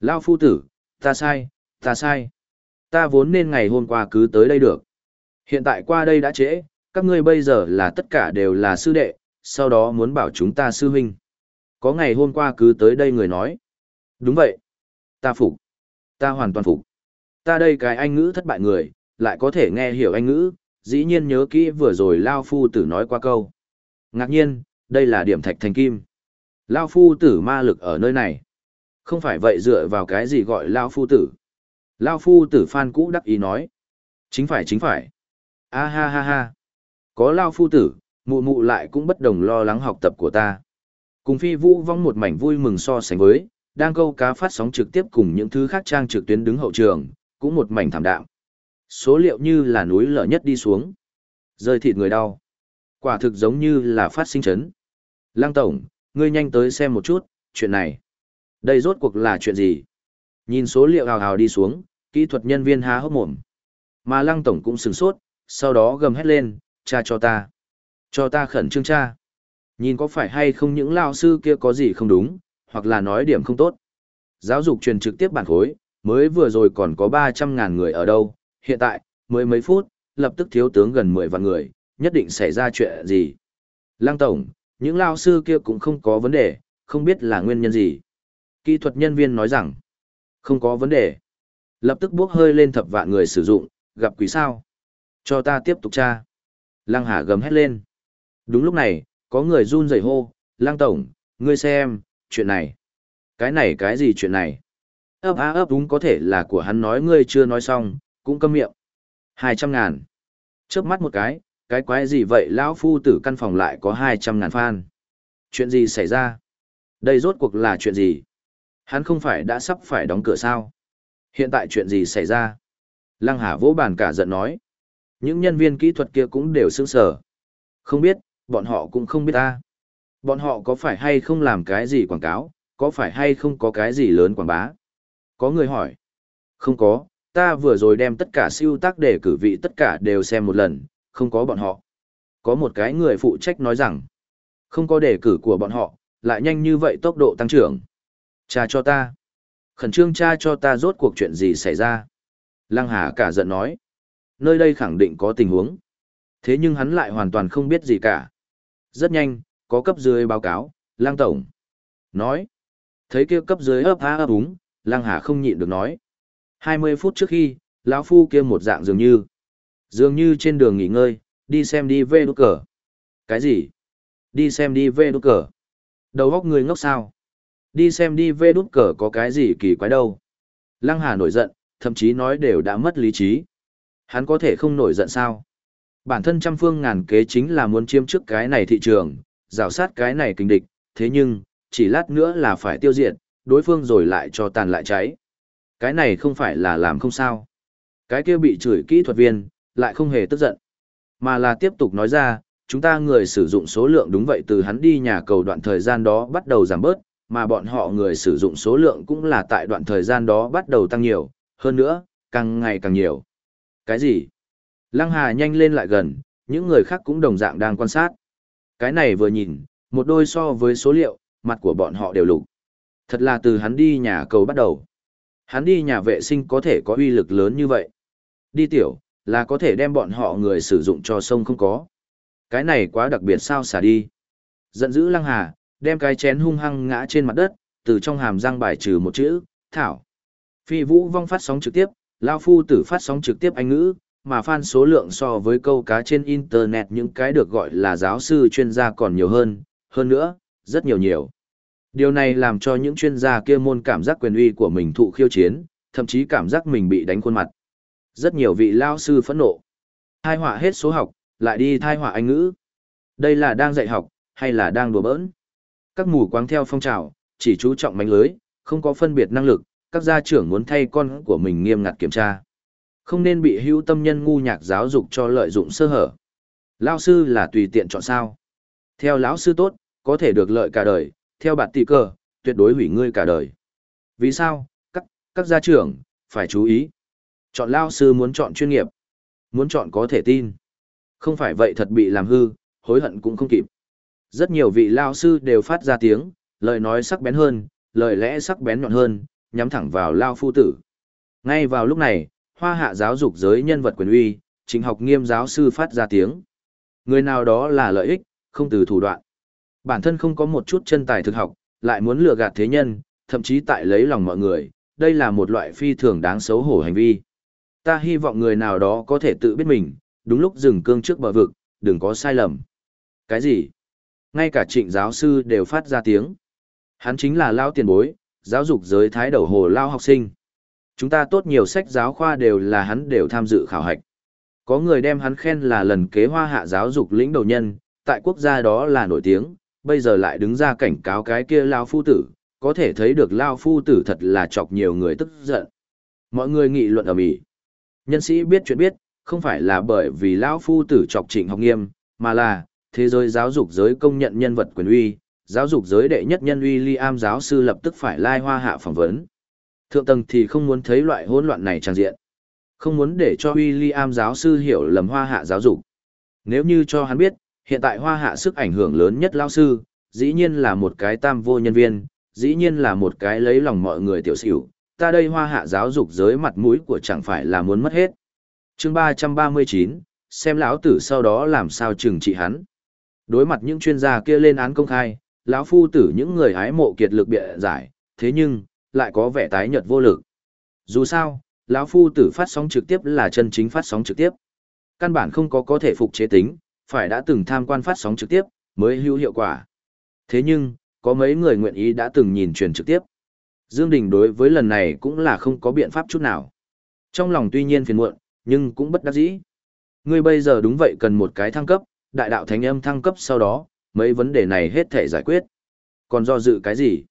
Speaker 1: Lao phu tử, ta sai, ta sai. Ta vốn nên ngày hôm qua cứ tới đây được. Hiện tại qua đây đã trễ, các ngươi bây giờ là tất cả đều là sư đệ, sau đó muốn bảo chúng ta sư huynh. Có ngày hôm qua cứ tới đây người nói. Đúng vậy. Ta phục. Ta hoàn toàn phục. Ta đây cái anh ngữ thất bại người, lại có thể nghe hiểu anh ngữ, dĩ nhiên nhớ kỹ vừa rồi Lao Phu tử nói qua câu. Ngạc nhiên, Đây là điểm thạch thành kim. Lao phu tử ma lực ở nơi này. Không phải vậy dựa vào cái gì gọi Lao phu tử. Lao phu tử phan cũ đắc ý nói. Chính phải chính phải. A ha ha ha. Có Lao phu tử, mụ mụ lại cũng bất đồng lo lắng học tập của ta. Cùng phi vũ vong một mảnh vui mừng so sánh với, đang câu cá phát sóng trực tiếp cùng những thứ khác trang trực tuyến đứng hậu trường, cũng một mảnh thảm đạm. Số liệu như là núi lở nhất đi xuống. Rơi thịt người đau. Quả thực giống như là phát sinh chấn. Lăng Tổng, ngươi nhanh tới xem một chút, chuyện này. Đây rốt cuộc là chuyện gì? Nhìn số liệu hào hào đi xuống, kỹ thuật nhân viên há hốc mồm. Mà Lăng Tổng cũng sửng sốt, sau đó gầm hét lên, cha cho ta. Cho ta khẩn trương cha. Nhìn có phải hay không những lao sư kia có gì không đúng, hoặc là nói điểm không tốt. Giáo dục truyền trực tiếp bản khối, mới vừa rồi còn có 300.000 người ở đâu, hiện tại, mới mấy phút, lập tức thiếu tướng gần 10 vạn người, nhất định xảy ra chuyện gì. Lăng Tổng, những lao sư kia cũng không có vấn đề, không biết là nguyên nhân gì. Kỹ thuật nhân viên nói rằng, không có vấn đề. Lập tức bước hơi lên thập vạn người sử dụng, gặp quỷ sao. Cho ta tiếp tục tra. Lăng Hà gầm hét lên. Đúng lúc này, có người run rẩy hô, Lăng Tổng, ngươi xem, chuyện này. Cái này cái gì chuyện này? ấp á ấp đúng có thể là của hắn nói ngươi chưa nói xong, cũng câm miệng. Hai trăm ngàn. Chớp mắt một cái, cái quái gì vậy lão phu tử căn phòng lại có hai trăm ngàn fan. Chuyện gì xảy ra? Đây rốt cuộc là chuyện gì? Hắn không phải đã sắp phải đóng cửa sao? Hiện tại chuyện gì xảy ra? Lăng Hà vỗ bàn cả giận nói. Những nhân viên kỹ thuật kia cũng đều sững sờ. Không biết, bọn họ cũng không biết ta. Bọn họ có phải hay không làm cái gì quảng cáo, có phải hay không có cái gì lớn quảng bá? Có người hỏi. Không có, ta vừa rồi đem tất cả siêu tác để cử vị tất cả đều xem một lần, không có bọn họ. Có một cái người phụ trách nói rằng, không có đề cử của bọn họ, lại nhanh như vậy tốc độ tăng trưởng. Cha cho ta. Khẩn trương cha cho ta rốt cuộc chuyện gì xảy ra. Lăng Hà cả giận nói. Nơi đây khẳng định có tình huống. Thế nhưng hắn lại hoàn toàn không biết gì cả. Rất nhanh, có cấp dưới báo cáo, Lăng Tổng. Nói. Thấy kia cấp dưới ấp há ấp úng, Lăng Hà không nhịn được nói. 20 phút trước khi, lão phu kia một dạng dường như. Dường như trên đường nghỉ ngơi, đi xem đi về đốt cờ. Cái gì? Đi xem đi về đốt cờ. Đầu góc người ngốc sao? Đi xem đi về đốt cờ có cái gì kỳ quái đâu. Lăng Hà nổi giận, thậm chí nói đều đã mất lý trí. Hắn có thể không nổi giận sao? Bản thân trăm phương ngàn kế chính là muốn chiếm trước cái này thị trường, rào sát cái này kinh địch, thế nhưng, chỉ lát nữa là phải tiêu diệt, đối phương rồi lại cho tàn lại cháy. Cái này không phải là làm không sao. Cái kia bị chửi kỹ thuật viên, lại không hề tức giận. Mà là tiếp tục nói ra, chúng ta người sử dụng số lượng đúng vậy từ hắn đi nhà cầu đoạn thời gian đó bắt đầu giảm bớt, mà bọn họ người sử dụng số lượng cũng là tại đoạn thời gian đó bắt đầu tăng nhiều, hơn nữa, càng ngày càng nhiều. Cái gì? Lăng Hà nhanh lên lại gần, những người khác cũng đồng dạng đang quan sát. Cái này vừa nhìn, một đôi so với số liệu, mặt của bọn họ đều lục. Thật là từ hắn đi nhà cầu bắt đầu. Hắn đi nhà vệ sinh có thể có uy lực lớn như vậy. Đi tiểu, là có thể đem bọn họ người sử dụng cho sông không có. Cái này quá đặc biệt sao xả đi. Giận dữ lăng hà, đem cái chén hung hăng ngã trên mặt đất, từ trong hàm răng bài trừ một chữ, thảo. Phi vũ vong phát sóng trực tiếp, Lao Phu tử phát sóng trực tiếp Anh ngữ, mà fan số lượng so với câu cá trên Internet những cái được gọi là giáo sư chuyên gia còn nhiều hơn, hơn nữa, rất nhiều nhiều. Điều này làm cho những chuyên gia kia môn cảm giác quyền uy của mình thụ khiêu chiến, thậm chí cảm giác mình bị đánh khuôn mặt. Rất nhiều vị lao sư phẫn nộ. Thai họa hết số học, lại đi thai họa Anh ngữ. Đây là đang dạy học, hay là đang đùa bỡn? Các mù quáng theo phong trào, chỉ chú trọng mánh lưới, không có phân biệt năng lực, các gia trưởng muốn thay con của mình nghiêm ngặt kiểm tra. Không nên bị hữu tâm nhân ngu nhạc giáo dục cho lợi dụng sơ hở. Lao sư là tùy tiện chọn sao. Theo lão sư tốt, có thể được lợi cả đời, theo bạn tỷ cờ, tuyệt đối hủy ngươi cả đời. Vì sao? Các, các gia trưởng, phải chú ý. Chọn lao sư muốn chọn chuyên nghiệp. Muốn chọn có thể tin. Không phải vậy thật bị làm hư, hối hận cũng không kịp. Rất nhiều vị lao sư đều phát ra tiếng, lời nói sắc bén hơn, lời lẽ sắc bén nhọn hơn, nhắm thẳng vào lao phu tử. Ngay vào lúc này, hoa hạ giáo dục giới nhân vật quyền uy, chính học nghiêm giáo sư phát ra tiếng. Người nào đó là lợi ích, không từ thủ đoạn. Bản thân không có một chút chân tài thực học, lại muốn lừa gạt thế nhân, thậm chí tại lấy lòng mọi người, đây là một loại phi thường đáng xấu hổ hành vi. Ta hy vọng người nào đó có thể tự biết mình, đúng lúc dừng cương trước bờ vực, đừng có sai lầm. Cái gì? Ngay cả trịnh giáo sư đều phát ra tiếng. Hắn chính là lao tiền bối, giáo dục giới thái đầu hồ lao học sinh. Chúng ta tốt nhiều sách giáo khoa đều là hắn đều tham dự khảo hạch. Có người đem hắn khen là lần kế hoa hạ giáo dục lĩnh đầu nhân, tại quốc gia đó là nổi tiếng, bây giờ lại đứng ra cảnh cáo cái kia lao phu tử, có thể thấy được lao phu tử thật là chọc nhiều người tức giận. Mọi người nghị luận ở mỹ. Nhân sĩ biết chuyện biết, không phải là bởi vì lão phu tử chọc trịnh học nghiêm, mà là thế giới giáo dục giới công nhận nhân vật quyền uy, giáo dục giới đệ nhất nhân uy Liam giáo sư lập tức phải lai hoa hạ phỏng vấn. Thượng tầng thì không muốn thấy loại hỗn loạn này trang diện. Không muốn để cho William giáo sư hiểu lầm hoa hạ giáo dục. Nếu như cho hắn biết, hiện tại hoa hạ sức ảnh hưởng lớn nhất lao sư, dĩ nhiên là một cái tam vô nhân viên, dĩ nhiên là một cái lấy lòng mọi người tiểu xỉu, ta đây hoa hạ giáo dục giới mặt mũi của chẳng phải là muốn mất hết. chương 339, xem lão tử sau đó làm sao trừng trị hắn. Đối mặt những chuyên gia kia lên án công khai, lão phu tử những người hái mộ kiệt lực bịa giải, thế nhưng, lại có vẻ tái nhợt vô lực. Dù sao, lão phu tử phát sóng trực tiếp là chân chính phát sóng trực tiếp. Căn bản không có có thể phục chế tính, phải đã từng tham quan phát sóng trực tiếp, mới hữu hiệu quả. Thế nhưng, có mấy người nguyện ý đã từng nhìn truyền trực tiếp. Dương Đình đối với lần này cũng là không có biện pháp chút nào. Trong lòng tuy nhiên phiền muộn, nhưng cũng bất đắc dĩ. Ngươi bây giờ đúng vậy cần một cái thăng cấp, đại đạo thánh âm thăng cấp sau đó, mấy vấn đề này hết thể giải quyết. Còn do dự cái gì?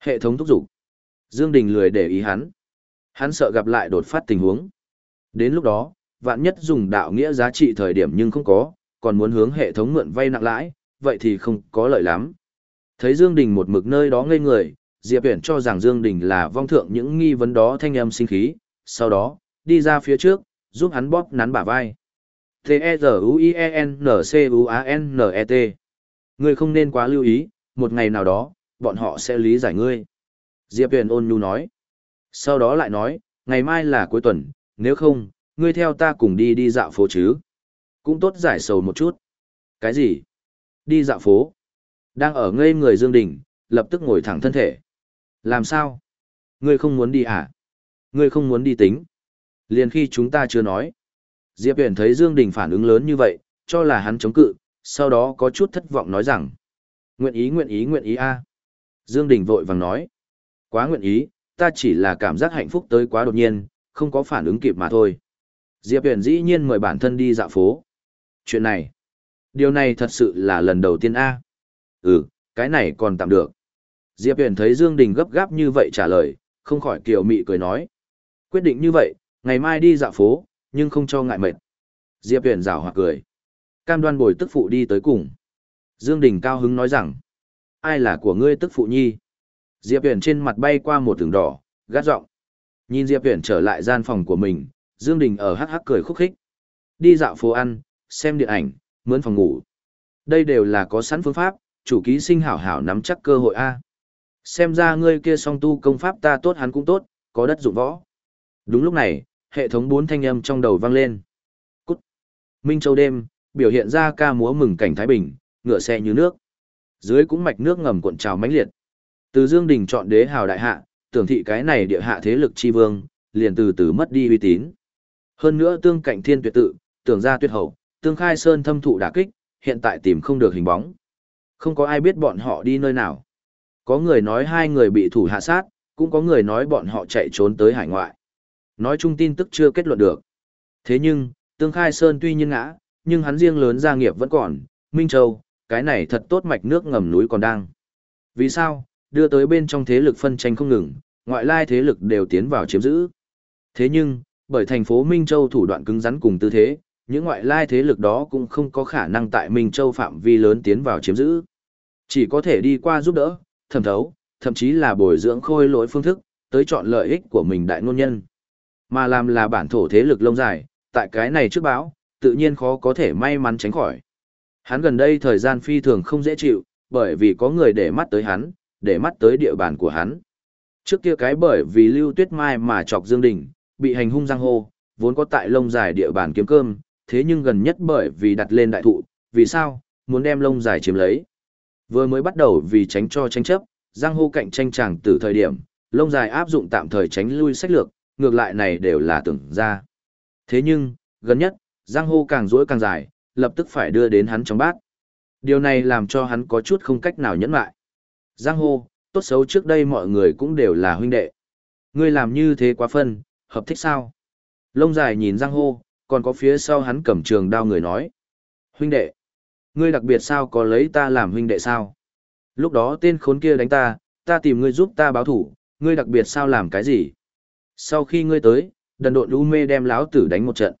Speaker 1: Hệ thống thúc giục. Dương Đình lười để ý hắn. Hắn sợ gặp lại đột phát tình huống. Đến lúc đó, vạn nhất dùng đạo nghĩa giá trị thời điểm nhưng không có, còn muốn hướng hệ thống mượn vay nặng lãi, vậy thì không có lợi lắm. Thấy Dương Đình một mực nơi đó ngây người, Diệp Uyển cho rằng Dương Đình là vong thượng những nghi vấn đó thanh âm sinh khí, sau đó, đi ra phía trước, giúp hắn bóp nắn bả vai. T-E-Z-U-I-E-N-C-U-A-N-N-E-T Ngươi không nên quá lưu ý, một ngày nào đó, bọn họ sẽ lý giải ngươi. Diệp Viễn ôn nhu nói. Sau đó lại nói, ngày mai là cuối tuần, nếu không, ngươi theo ta cùng đi đi dạo phố chứ. Cũng tốt giải sầu một chút. Cái gì? Đi dạo phố. Đang ở ngây người Dương Đình, lập tức ngồi thẳng thân thể. Làm sao? Ngươi không muốn đi à? Ngươi không muốn đi tính. Liền khi chúng ta chưa nói. Diệp Huyền thấy Dương Đình phản ứng lớn như vậy, cho là hắn chống cự, sau đó có chút thất vọng nói rằng. Nguyện ý nguyện ý nguyện ý a. Dương Đình vội vàng nói. Quá nguyện ý, ta chỉ là cảm giác hạnh phúc tới quá đột nhiên, không có phản ứng kịp mà thôi. Diệp Huyền dĩ nhiên mời bản thân đi dạo phố. Chuyện này, điều này thật sự là lần đầu tiên a. Ừ, cái này còn tạm được. Diệp Huyền thấy Dương Đình gấp gáp như vậy trả lời, không khỏi kiều mị cười nói. Quyết định như vậy, ngày mai đi dạo phố, nhưng không cho ngại mệt. Diệp Huyền rảo hoặc cười. Cam đoan bồi tức phụ đi tới cùng. Dương Đình cao hứng nói rằng, ai là của ngươi tức phụ nhi? Diệp Huyền trên mặt bay qua một tường đỏ, gắt giọng. Nhìn Diệp Huyền trở lại gian phòng của mình, Dương Đình ở hắc hắc cười khúc khích. Đi dạo phố ăn, xem điện ảnh, mướn phòng ngủ. Đây đều là có sẵn phương pháp, chủ ký sinh hảo hảo nắm chắc cơ hội A. Xem ra ngươi kia song tu công pháp ta tốt hắn cũng tốt, có đất dụng võ. Đúng lúc này, hệ thống bốn thanh âm trong đầu vang lên. Cút. Minh Châu đêm, biểu hiện ra ca múa mừng cảnh Thái Bình, ngựa xe như nước. Dưới cũng mạch nước ngầm cuộn trào mãnh liệt. Từ Dương Đình chọn đế hào đại hạ, tưởng thị cái này địa hạ thế lực chi vương, liền từ từ mất đi uy tín. Hơn nữa tương cạnh thiên tuyệt tự, tưởng ra tuyệt hậu, tương khai sơn thâm thụ đả kích, hiện tại tìm không được hình bóng. Không có ai biết bọn họ đi nơi nào. Có người nói hai người bị thủ hạ sát, cũng có người nói bọn họ chạy trốn tới hải ngoại. Nói chung tin tức chưa kết luận được. Thế nhưng, tương khai sơn tuy nhiên ngã, nhưng hắn riêng lớn gia nghiệp vẫn còn, Minh Châu, cái này thật tốt mạch nước ngầm núi còn đang. Vì sao, đưa tới bên trong thế lực phân tranh không ngừng, ngoại lai thế lực đều tiến vào chiếm giữ. Thế nhưng, bởi thành phố Minh Châu thủ đoạn cứng rắn cùng tư thế, những ngoại lai thế lực đó cũng không có khả năng tại Minh Châu phạm vi lớn tiến vào chiếm giữ. Chỉ có thể đi qua giúp đỡ, thẩm thấu, thậm chí là bồi dưỡng khôi lỗi phương thức, tới chọn lợi ích của mình đại ngôn nhân. Mà làm là bản thổ thế lực lông dài, tại cái này trước báo, tự nhiên khó có thể may mắn tránh khỏi. Hắn gần đây thời gian phi thường không dễ chịu, bởi vì có người để mắt tới hắn, để mắt tới địa bàn của hắn. Trước kia cái bởi vì Lưu Tuyết Mai mà chọc Dương Đình, bị hành hung giang hồ, vốn có tại lông dài địa bàn kiếm cơm, thế nhưng gần nhất bởi vì đặt lên đại thụ, vì sao, muốn đem lông dài chiếm lấy. Vừa mới bắt đầu vì tránh cho tranh chấp, giang hô cạnh tranh chàng từ thời điểm, lông dài áp dụng tạm thời tránh lui sách lược, ngược lại này đều là tưởng ra. Thế nhưng, gần nhất, giang hô càng rỗi càng dài, lập tức phải đưa đến hắn trong bát. Điều này làm cho hắn có chút không cách nào nhẫn lại. Giang hô, tốt xấu trước đây mọi người cũng đều là huynh đệ. Ngươi làm như thế quá phân, hợp thích sao? Lông dài nhìn Giang hô, còn có phía sau hắn cầm trường đao người nói. Huynh đệ, ngươi đặc biệt sao có lấy ta làm huynh đệ sao? Lúc đó tên khốn kia đánh ta, ta tìm ngươi giúp ta báo thủ, ngươi đặc biệt sao làm cái gì? Sau khi ngươi tới, đần độn u mê đem lão tử đánh một trận.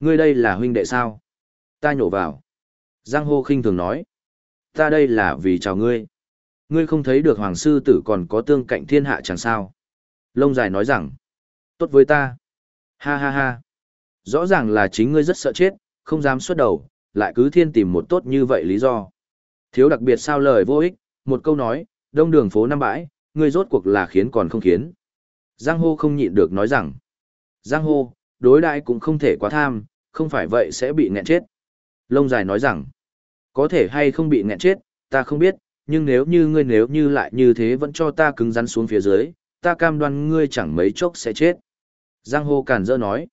Speaker 1: Ngươi đây là huynh đệ sao? Ta nhổ vào. Giang hô khinh thường nói. Ta đây là vì chào ngươi. Ngươi không thấy được hoàng sư tử còn có tương cạnh thiên hạ chẳng sao. Lông dài nói rằng. Tốt với ta. Ha ha ha. Rõ ràng là chính ngươi rất sợ chết, không dám xuất đầu, lại cứ thiên tìm một tốt như vậy lý do. Thiếu đặc biệt sao lời vô ích, một câu nói, đông đường phố năm bãi, ngươi rốt cuộc là khiến còn không khiến. Giang hô không nhịn được nói rằng. Giang hô, đối đại cũng không thể quá tham, không phải vậy sẽ bị nghẹn chết. Lông dài nói rằng, có thể hay không bị nghẹn chết, ta không biết, nhưng nếu như ngươi nếu như lại như thế vẫn cho ta cứng rắn xuống phía dưới, ta cam đoan ngươi chẳng mấy chốc sẽ chết. Giang hô càn dỡ nói,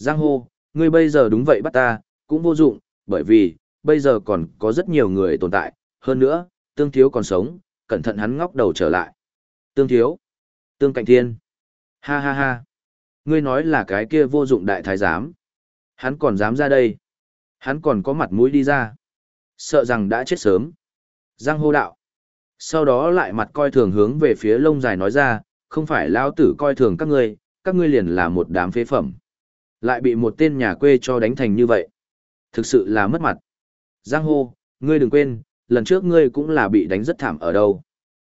Speaker 1: Giang hô, ngươi bây giờ đúng vậy bắt ta, cũng vô dụng, bởi vì, bây giờ còn có rất nhiều người tồn tại, hơn nữa, tương thiếu còn sống, cẩn thận hắn ngóc đầu trở lại. Tương thiếu, tương cạnh thiên, ha ha ha, ngươi nói là cái kia vô dụng đại thái giám, hắn còn dám ra đây. Hắn còn có mặt mũi đi ra. Sợ rằng đã chết sớm. Giang hô đạo. Sau đó lại mặt coi thường hướng về phía lông dài nói ra, không phải lao tử coi thường các ngươi, các ngươi liền là một đám phế phẩm. Lại bị một tên nhà quê cho đánh thành như vậy. Thực sự là mất mặt. Giang hô, ngươi đừng quên, lần trước ngươi cũng là bị đánh rất thảm ở đâu.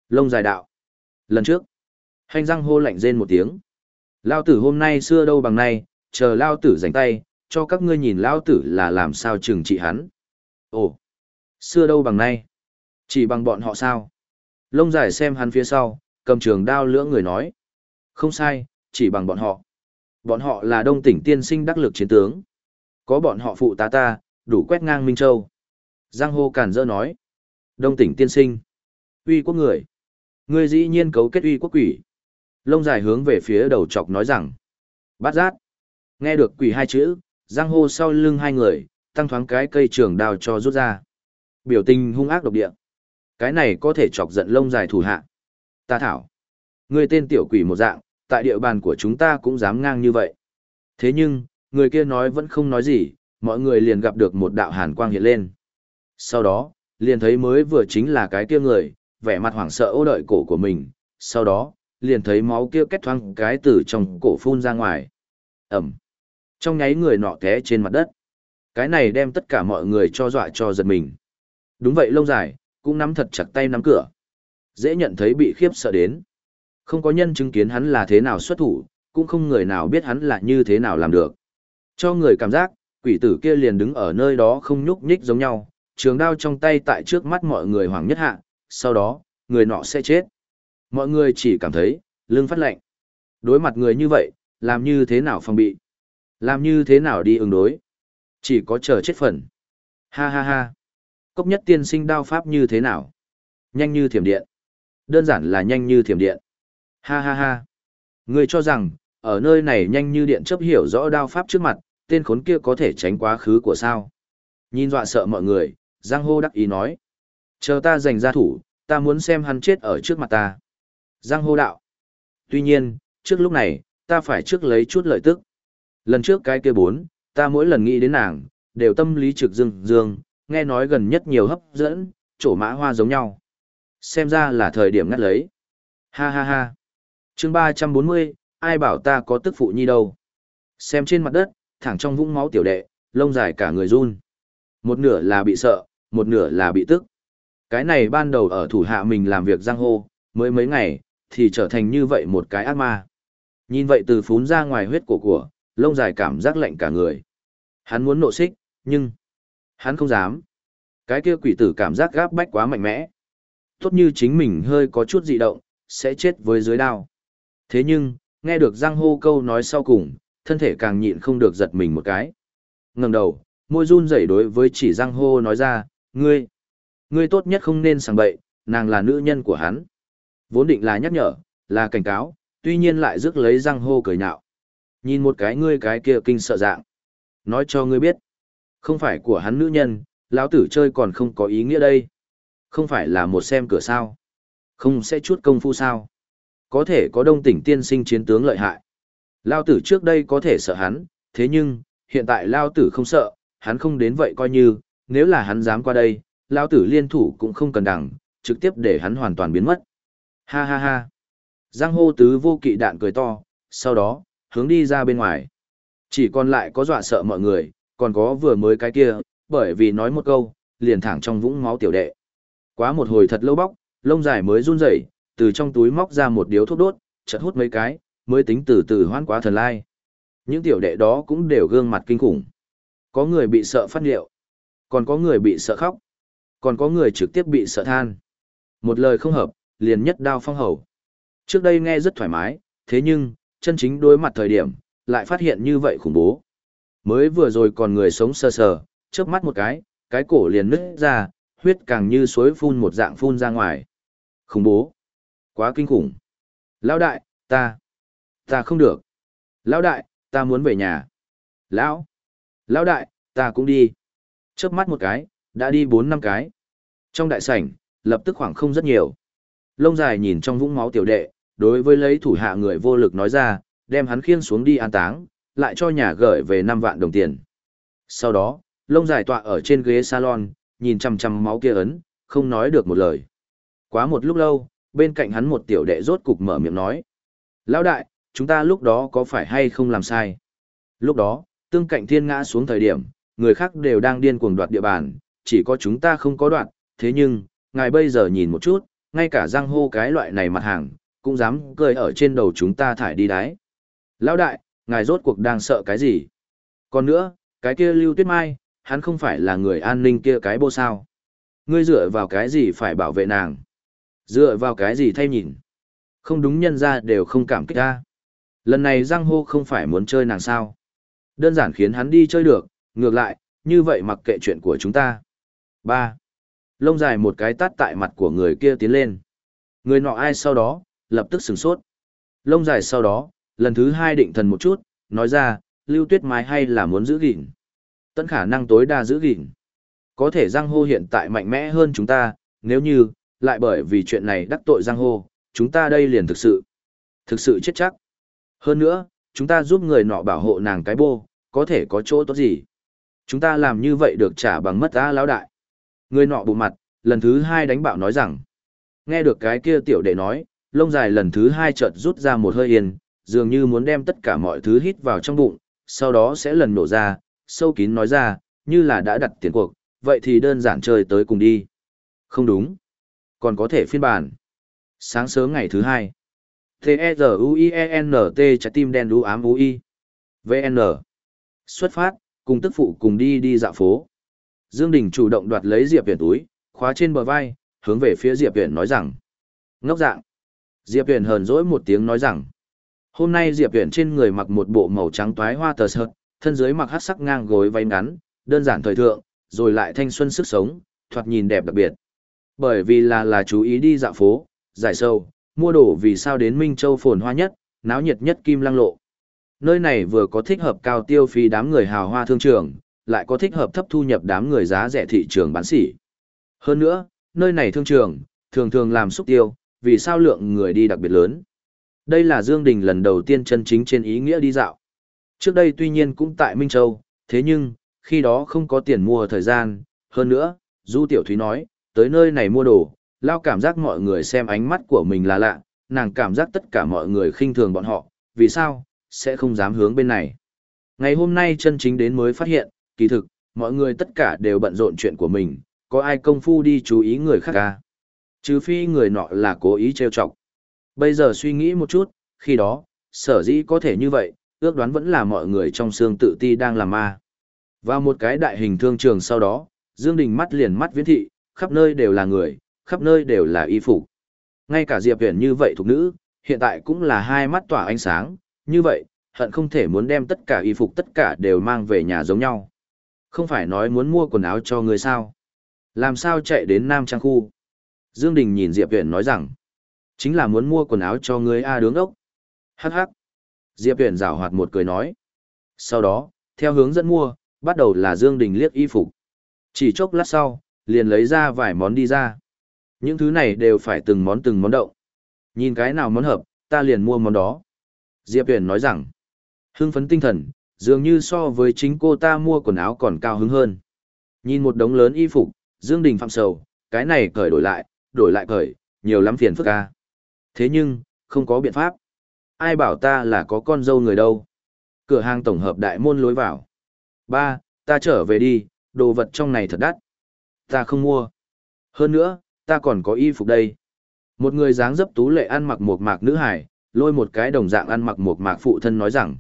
Speaker 1: Lông dài đạo. Lần trước. Hành giang hô lạnh rên một tiếng. Lao tử hôm nay xưa đâu bằng nay, chờ lao tử rảnh tay, cho các ngươi nhìn lao tử là làm sao trừng trị hắn. Ồ, xưa đâu bằng nay. Chỉ bằng bọn họ sao? Lông dài xem hắn phía sau, cầm trường đao lưỡng người nói. Không sai, chỉ bằng bọn họ. Bọn họ là đông tỉnh tiên sinh đắc lực chiến tướng. Có bọn họ phụ tá ta, đủ quét ngang Minh Châu. Giang hô cản dỡ nói. Đông tỉnh tiên sinh. Uy quốc người. Người dĩ nhiên cấu kết uy quốc quỷ. Lông dài hướng về phía đầu chọc nói rằng. Bát giác. Nghe được quỷ hai chữ, giang hô sau lưng hai người, tăng thoáng cái cây trường đào cho rút ra. Biểu tình hung ác độc địa. Cái này có thể chọc giận lông dài thủ hạ. Ta thảo. Người tên tiểu quỷ một dạng, tại địa bàn của chúng ta cũng dám ngang như vậy. Thế nhưng, người kia nói vẫn không nói gì, mọi người liền gặp được một đạo hàn quang hiện lên. Sau đó, liền thấy mới vừa chính là cái kia người, vẻ mặt hoảng sợ ô đợi cổ của mình, sau đó, liền thấy máu kia kết thoang cái từ trong cổ phun ra ngoài. Ẩm. Trong nháy người nọ té trên mặt đất. Cái này đem tất cả mọi người cho dọa cho giật mình. Đúng vậy lông dài, cũng nắm thật chặt tay nắm cửa. Dễ nhận thấy bị khiếp sợ đến. Không có nhân chứng kiến hắn là thế nào xuất thủ, cũng không người nào biết hắn là như thế nào làm được. Cho người cảm giác, quỷ tử kia liền đứng ở nơi đó không nhúc nhích giống nhau, trường đao trong tay tại trước mắt mọi người hoàng nhất hạ, sau đó, người nọ sẽ chết. Mọi người chỉ cảm thấy, lưng phát lạnh. Đối mặt người như vậy, làm như thế nào phòng bị? Làm như thế nào đi ứng đối? Chỉ có chờ chết phần. Ha ha ha. Cốc nhất tiên sinh đao pháp như thế nào? Nhanh như thiểm điện. Đơn giản là nhanh như thiểm điện. Ha ha ha. Người cho rằng, ở nơi này nhanh như điện chấp hiểu rõ đao pháp trước mặt, tên khốn kia có thể tránh quá khứ của sao. Nhìn dọa sợ mọi người, Giang hô đắc ý nói. Chờ ta giành ra thủ, ta muốn xem hắn chết ở trước mặt ta. Giang hô đạo. Tuy nhiên, trước lúc này, ta phải trước lấy chút lợi tức. Lần trước cái kia bốn, ta mỗi lần nghĩ đến nàng, đều tâm lý trực dương dương, nghe nói gần nhất nhiều hấp dẫn, chỗ mã hoa giống nhau. Xem ra là thời điểm ngắt lấy. Ha ha ha chương ba trăm bốn mươi, ai bảo ta có tức phụ nhi đâu. Xem trên mặt đất, thẳng trong vũng máu tiểu đệ, lông dài cả người run. Một nửa là bị sợ, một nửa là bị tức. Cái này ban đầu ở thủ hạ mình làm việc giang hô, mới mấy ngày, thì trở thành như vậy một cái ác ma. Nhìn vậy từ phún ra ngoài huyết cổ của, lông dài cảm giác lạnh cả người. Hắn muốn nộ xích, nhưng hắn không dám. Cái kia quỷ tử cảm giác gáp bách quá mạnh mẽ. Tốt như chính mình hơi có chút dị động, sẽ chết với dưới đao. Thế nhưng, nghe được Giang hô câu nói sau cùng, thân thể càng nhịn không được giật mình một cái. ngẩng đầu, môi run rẩy đối với chỉ Giang hô nói ra, ngươi, ngươi tốt nhất không nên sảng bậy, nàng là nữ nhân của hắn. Vốn định là nhắc nhở, là cảnh cáo, tuy nhiên lại rước lấy Giang hô cười nhạo. Nhìn một cái ngươi cái kia kinh sợ dạng. Nói cho ngươi biết, không phải của hắn nữ nhân, lão tử chơi còn không có ý nghĩa đây. Không phải là một xem cửa sao. Không sẽ chút công phu sao. Có thể có đông tỉnh tiên sinh chiến tướng lợi hại. Lao tử trước đây có thể sợ hắn, thế nhưng, hiện tại Lao tử không sợ, hắn không đến vậy coi như, nếu là hắn dám qua đây, Lao tử liên thủ cũng không cần đằng, trực tiếp để hắn hoàn toàn biến mất. Ha ha ha. Giang hô tứ vô kỵ đạn cười to, sau đó, hướng đi ra bên ngoài. Chỉ còn lại có dọa sợ mọi người, còn có vừa mới cái kia, bởi vì nói một câu, liền thẳng trong vũng máu tiểu đệ. Quá một hồi thật lâu bóc, lông dài mới run rẩy, từ trong túi móc ra một điếu thuốc đốt, chợt hút mấy cái, mới tính từ từ hoan quá thần lai. Những tiểu đệ đó cũng đều gương mặt kinh khủng. Có người bị sợ phát liệu, còn có người bị sợ khóc, còn có người trực tiếp bị sợ than. Một lời không hợp, liền nhất đao phong hầu. Trước đây nghe rất thoải mái, thế nhưng, chân chính đối mặt thời điểm, lại phát hiện như vậy khủng bố. Mới vừa rồi còn người sống sờ sờ, chớp mắt một cái, cái cổ liền nứt ra, huyết càng như suối phun một dạng phun ra ngoài. Khủng bố. Quá kinh khủng. Lão đại, ta, ta không được. Lão đại, ta muốn về nhà. Lão, lão đại, ta cũng đi. Chớp mắt một cái, đã đi bốn năm cái. Trong đại sảnh, lập tức khoảng không rất nhiều. Lông dài nhìn trong vũng máu tiểu đệ, đối với lấy thủ hạ người vô lực nói ra, đem hắn khiêng xuống đi an táng, lại cho nhà gửi về 5 vạn đồng tiền. Sau đó, lông dài tọa ở trên ghế salon, nhìn chằm chằm máu kia ấn, không nói được một lời. Quá một lúc lâu, bên cạnh hắn một tiểu đệ rốt cục mở miệng nói. Lão đại, chúng ta lúc đó có phải hay không làm sai? Lúc đó, tương cạnh thiên ngã xuống thời điểm, người khác đều đang điên cuồng đoạt địa bàn, chỉ có chúng ta không có đoạt, thế nhưng, ngài bây giờ nhìn một chút, ngay cả răng hô cái loại này mặt hàng, cũng dám cười ở trên đầu chúng ta thải đi đáy. Lão đại, ngài rốt cuộc đang sợ cái gì? Còn nữa, cái kia Lưu Tuyết Mai, hắn không phải là người an ninh kia cái bô sao? Ngươi dựa vào cái gì phải bảo vệ nàng? Dựa vào cái gì thay nhìn? Không đúng nhân ra đều không cảm kích ta. Lần này Giang Hô không phải muốn chơi nàng sao? Đơn giản khiến hắn đi chơi được, ngược lại, như vậy mặc kệ chuyện của chúng ta. ba Lông dài một cái tát tại mặt của người kia tiến lên. Người nọ ai sau đó, lập tức sửng sốt. Lông dài sau đó, lần thứ hai định thần một chút, nói ra, lưu tuyết mái hay là muốn giữ gìn. Tận khả năng tối đa giữ gìn. Có thể Giang Hô hiện tại mạnh mẽ hơn chúng ta, nếu như, lại bởi vì chuyện này đắc tội Giang hồ, chúng ta đây liền thực sự, thực sự chết chắc. Hơn nữa, chúng ta giúp người nọ bảo hộ nàng cái bô, có thể có chỗ tốt gì. Chúng ta làm như vậy được trả bằng mất ta lão đại. Người nọ bù mặt, lần thứ hai đánh bạo nói rằng, nghe được cái kia tiểu đệ nói, lông dài lần thứ hai chợt rút ra một hơi yên, dường như muốn đem tất cả mọi thứ hít vào trong bụng, sau đó sẽ lần nổ ra, sâu kín nói ra, như là đã đặt tiền cuộc, vậy thì đơn giản chơi tới cùng đi. Không đúng. Còn có thể phiên bản. Sáng sớm ngày thứ hai. T-E-Z-U-I-E-N-T trái tim đen đu ám U-I. VN. Xuất phát, cùng tức phụ cùng đi đi dạo phố. Dương Đình chủ động đoạt lấy Diệp Viễn túi, khóa trên bờ vai, hướng về phía Diệp Viễn nói rằng. Ngốc dạng. Diệp Viễn hờn dỗi một tiếng nói rằng. Hôm nay Diệp Viễn trên người mặc một bộ màu trắng toái hoa tờ sợt, thân dưới mặc hắc sắc ngang gối váy ngắn, đơn giản thời thượng, rồi lại thanh xuân sức sống, thoạt nhìn đẹp đặc biệt. Bởi vì là là chú ý đi dạo phố, giải sâu, mua đồ vì sao đến Minh Châu phồn hoa nhất, náo nhiệt nhất kim lăng lộ. Nơi này vừa có thích hợp cao tiêu phí đám người hào hoa thương trường, lại có thích hợp thấp thu nhập đám người giá rẻ thị trường bán sỉ. Hơn nữa, nơi này thương trường, thường thường làm xúc tiêu, vì sao lượng người đi đặc biệt lớn. Đây là Dương Đình lần đầu tiên chân chính trên ý nghĩa đi dạo. Trước đây tuy nhiên cũng tại Minh Châu, thế nhưng, khi đó không có tiền mua thời gian, hơn nữa, Du Tiểu Thúy nói, tới nơi này mua đồ, lao cảm giác mọi người xem ánh mắt của mình là lạ, nàng cảm giác tất cả mọi người khinh thường bọn họ, vì sao, sẽ không dám hướng bên này. Ngày hôm nay chân chính đến mới phát hiện, kỳ thực, mọi người tất cả đều bận rộn chuyện của mình, có ai công phu đi chú ý người khác à? Trừ phi người nọ là cố ý trêu chọc. Bây giờ suy nghĩ một chút, khi đó, sở dĩ có thể như vậy, ước đoán vẫn là mọi người trong xương tự ti đang làm ma. Vào một cái đại hình thương trường sau đó, Dương Đình mắt liền mắt viễn thị, khắp nơi đều là người, khắp nơi đều là y phục. Ngay cả Diệp Viễn như vậy thuộc nữ, hiện tại cũng là hai mắt tỏa ánh sáng, như vậy, hận không thể muốn đem tất cả y phục tất cả đều mang về nhà giống nhau. Không phải nói muốn mua quần áo cho người sao? Làm sao chạy đến Nam Trang khu? Dương Đình nhìn Diệp Viễn nói rằng, chính là muốn mua quần áo cho người A đứng ốc. Hắc hắc. Diệp Viễn rào hoạt một cười nói. Sau đó, theo hướng dẫn mua, bắt đầu là Dương Đình liếc y phục. Chỉ chốc lát sau, liền lấy ra vài món đi ra. Những thứ này đều phải từng món từng món động. Nhìn cái nào món hợp, ta liền mua món đó. Diệp Huyền nói rằng, hưng phấn tinh thần, dường như so với chính cô ta mua quần áo còn cao hứng hơn. Nhìn một đống lớn y phục, Dương Đình phạm sầu, cái này cởi đổi lại, đổi lại cởi, nhiều lắm phiền phức ca. Thế nhưng, không có biện pháp. Ai bảo ta là có con dâu người đâu. Cửa hàng tổng hợp đại môn lối vào. Ba, ta trở về đi, đồ vật trong này thật đắt. Ta không mua. Hơn nữa, ta còn có y phục đây. Một người dáng dấp tú lệ ăn mặc một mạc nữ hải, lôi một cái đồng dạng ăn mặc một mạc phụ thân nói rằng.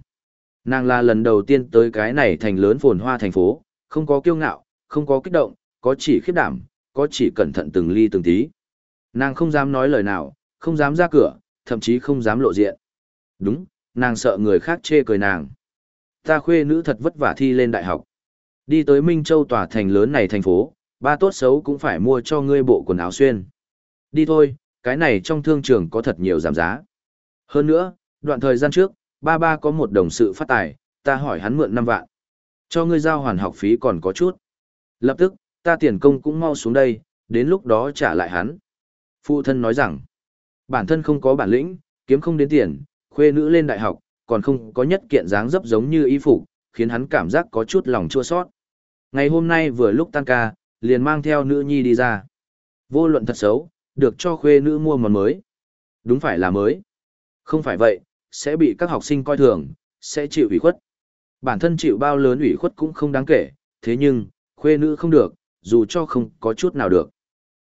Speaker 1: Nàng là lần đầu tiên tới cái này thành lớn phồn hoa thành phố, không có kiêu ngạo, không có kích động, có chỉ khiếp đảm, có chỉ cẩn thận từng ly từng tí. Nàng không dám nói lời nào, không dám ra cửa, thậm chí không dám lộ diện. Đúng, nàng sợ người khác chê cười nàng. Ta khuê nữ thật vất vả thi lên đại học. Đi tới Minh Châu tòa thành lớn này thành phố, ba tốt xấu cũng phải mua cho ngươi bộ quần áo xuyên. Đi thôi, cái này trong thương trường có thật nhiều giảm giá. Hơn nữa, đoạn thời gian trước, ba ba có một đồng sự phát tài, ta hỏi hắn mượn 5 vạn. Cho ngươi giao hoàn học phí còn có chút. Lập tức, ta tiền công cũng mau xuống đây, đến lúc đó trả lại hắn. Phụ thân nói rằng, bản thân không có bản lĩnh, kiếm không đến tiền, khuê nữ lên đại học, còn không có nhất kiện dáng dấp giống như y phục, khiến hắn cảm giác có chút lòng chua sót. Ngày hôm nay vừa lúc tan ca, liền mang theo nữ nhi đi ra. Vô luận thật xấu, được cho khuê nữ mua món mới. Đúng phải là mới. Không phải vậy, sẽ bị các học sinh coi thường, sẽ chịu ủy khuất. Bản thân chịu bao lớn ủy khuất cũng không đáng kể, thế nhưng, khuê nữ không được, dù cho không có chút nào được.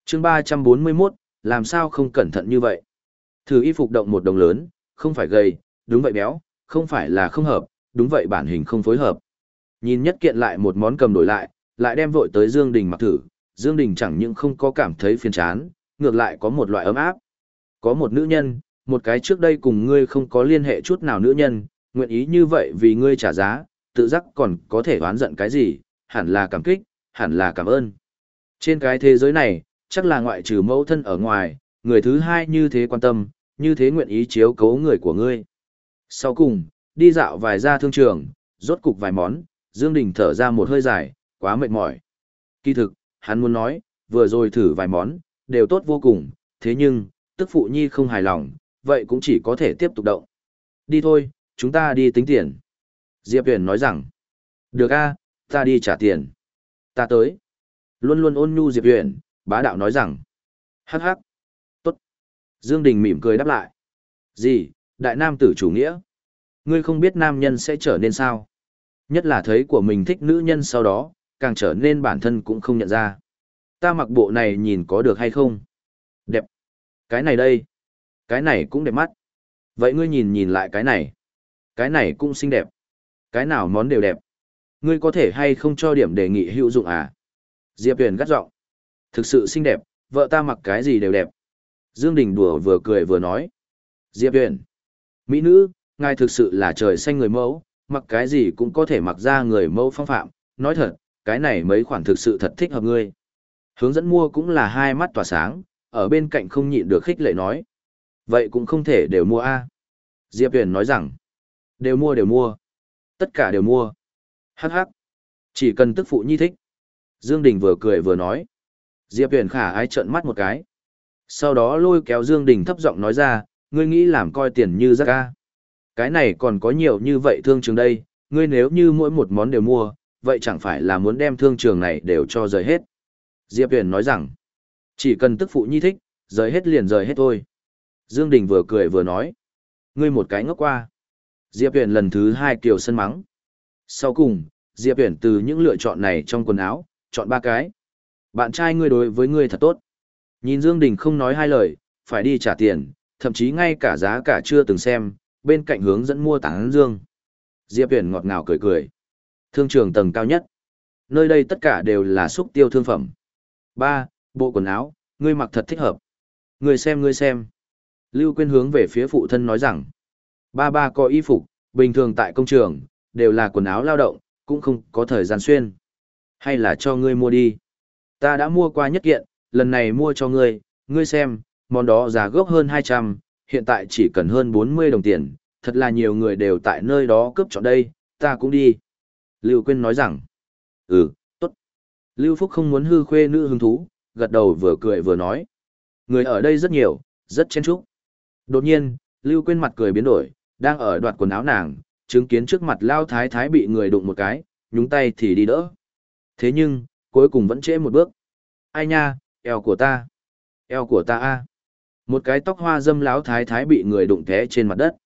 Speaker 1: chương 341, làm sao không cẩn thận như vậy? Thử y phục động một đồng lớn, không phải gầy, đúng vậy béo, không phải là không hợp, đúng vậy bản hình không phối hợp. Nhìn nhất kiện lại một món cầm đổi lại, lại đem vội tới Dương Đình mặc thử, Dương Đình chẳng những không có cảm thấy phiền chán, ngược lại có một loại ấm áp. Có một nữ nhân, một cái trước đây cùng ngươi không có liên hệ chút nào nữ nhân, nguyện ý như vậy vì ngươi trả giá, tự giác còn có thể oán giận cái gì, hẳn là cảm kích, hẳn là cảm ơn. Trên cái thế giới này, chắc là ngoại trừ mẫu thân ở ngoài, người thứ hai như thế quan tâm, như thế nguyện ý chiếu cố người của ngươi. Sau cùng, đi dạo vài gia thương trường, rốt cục vài món, Dương Đình thở ra một hơi dài, quá mệt mỏi. Kỳ thực, hắn muốn nói, vừa rồi thử vài món, đều tốt vô cùng, thế nhưng, tức phụ nhi không hài lòng, vậy cũng chỉ có thể tiếp tục động. Đi thôi, chúng ta đi tính tiền. Diệp Huyền nói rằng, được a, ta đi trả tiền. Ta tới. Luôn luôn ôn nhu Diệp Huyền, bá đạo nói rằng, hắc hắc, tốt. Dương Đình mỉm cười đáp lại. Gì, đại nam tử chủ nghĩa? Ngươi không biết nam nhân sẽ trở nên sao? Nhất là thấy của mình thích nữ nhân sau đó, càng trở nên bản thân cũng không nhận ra. Ta mặc bộ này nhìn có được hay không? Đẹp. Cái này đây. Cái này cũng đẹp mắt. Vậy ngươi nhìn nhìn lại cái này. Cái này cũng xinh đẹp. Cái nào món đều đẹp. Ngươi có thể hay không cho điểm đề nghị hữu dụng à? Diệp Huyền gắt giọng. Thực sự xinh đẹp, vợ ta mặc cái gì đều đẹp. Dương Đình đùa vừa cười vừa nói. Diệp Huyền. Mỹ nữ, ngài thực sự là trời xanh người mẫu, mặc cái gì cũng có thể mặc ra người mẫu phong phạm. Nói thật, cái này mấy khoản thực sự thật thích hợp ngươi. Hướng dẫn mua cũng là hai mắt tỏa sáng, ở bên cạnh không nhịn được khích lệ nói. Vậy cũng không thể đều mua a Diệp Huyền nói rằng, đều mua đều mua. Tất cả đều mua. Hắc hắc. Chỉ cần tức phụ nhi thích. Dương Đình vừa cười vừa nói. Diệp Huyền khả ái trợn mắt một cái. Sau đó lôi kéo Dương Đình thấp giọng nói ra, ngươi nghĩ làm coi tiền như rác ca. Cái này còn có nhiều như vậy thương trường đây, ngươi nếu như mỗi một món đều mua, vậy chẳng phải là muốn đem thương trường này đều cho rời hết. Diệp Huyền nói rằng, chỉ cần tức phụ nhi thích, rời hết liền rời hết thôi. Dương Đình vừa cười vừa nói, ngươi một cái ngốc qua. Diệp Huyền lần thứ hai kiều sân mắng. Sau cùng, Diệp Huyền từ những lựa chọn này trong quần áo, chọn ba cái. Bạn trai ngươi đối với ngươi thật tốt. Nhìn Dương Đình không nói hai lời, phải đi trả tiền, thậm chí ngay cả giá cả chưa từng xem, bên cạnh hướng dẫn mua tảng Dương. Diệp Huyền ngọt ngào cười cười. Thương trường tầng cao nhất. Nơi đây tất cả đều là xúc tiêu thương phẩm. Ba, Bộ quần áo, ngươi mặc thật thích hợp. Ngươi xem ngươi xem. Lưu Quyên hướng về phía phụ thân nói rằng. Ba ba có y phục, bình thường tại công trường, đều là quần áo lao động, cũng không có thời gian xuyên. Hay là cho ngươi mua đi. Ta đã mua qua nhất kiện, lần này mua cho ngươi, ngươi xem, món đó giá gốc hơn 200, hiện tại chỉ cần hơn 40 đồng tiền, thật là nhiều người đều tại nơi đó cướp chọn đây, ta cũng đi. Lưu Quyên nói rằng, ừ, tốt. Lưu Phúc không muốn hư khuê nữ hứng thú, gật đầu vừa cười vừa nói. Người ở đây rất nhiều, rất chen chúc. Đột nhiên, Lưu Quyên mặt cười biến đổi, đang ở đoạt quần áo nàng, chứng kiến trước mặt Lao Thái Thái bị người đụng một cái, nhúng tay thì đi đỡ. Thế nhưng, cuối cùng vẫn trễ một bước. Ai nha, eo của ta. Eo của ta a. Một cái tóc hoa dâm láo thái thái bị người đụng té trên mặt đất.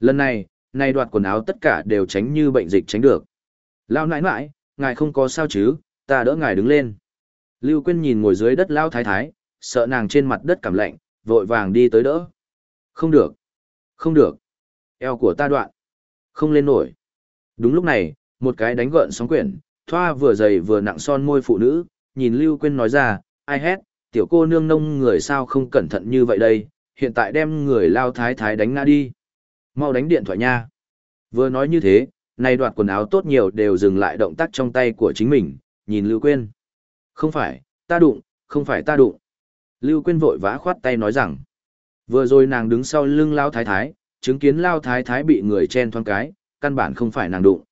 Speaker 1: Lần này, này đoạt quần áo tất cả đều tránh như bệnh dịch tránh được. Lao nãi nãi, ngài không có sao chứ, ta đỡ ngài đứng lên. Lưu Quyên nhìn ngồi dưới đất lao thái thái, sợ nàng trên mặt đất cảm lạnh, vội vàng đi tới đỡ. Không được, không được. Eo của ta đoạn, không lên nổi. Đúng lúc này, một cái đánh gợn sóng quyển, thoa vừa dày vừa nặng son môi phụ nữ, nhìn Lưu Quyên nói ra, ai hét, tiểu cô nương nông người sao không cẩn thận như vậy đây, hiện tại đem người lao thái thái đánh ngã đi. Mau đánh điện thoại nha. Vừa nói như thế, nay đoạt quần áo tốt nhiều đều dừng lại động tác trong tay của chính mình, nhìn Lưu Quyên. Không phải, ta đụng, không phải ta đụng. Lưu Quyên vội vã khoát tay nói rằng, vừa rồi nàng đứng sau lưng lao thái thái, chứng kiến lao thái thái bị người chen thoáng cái, căn bản không phải nàng đụng.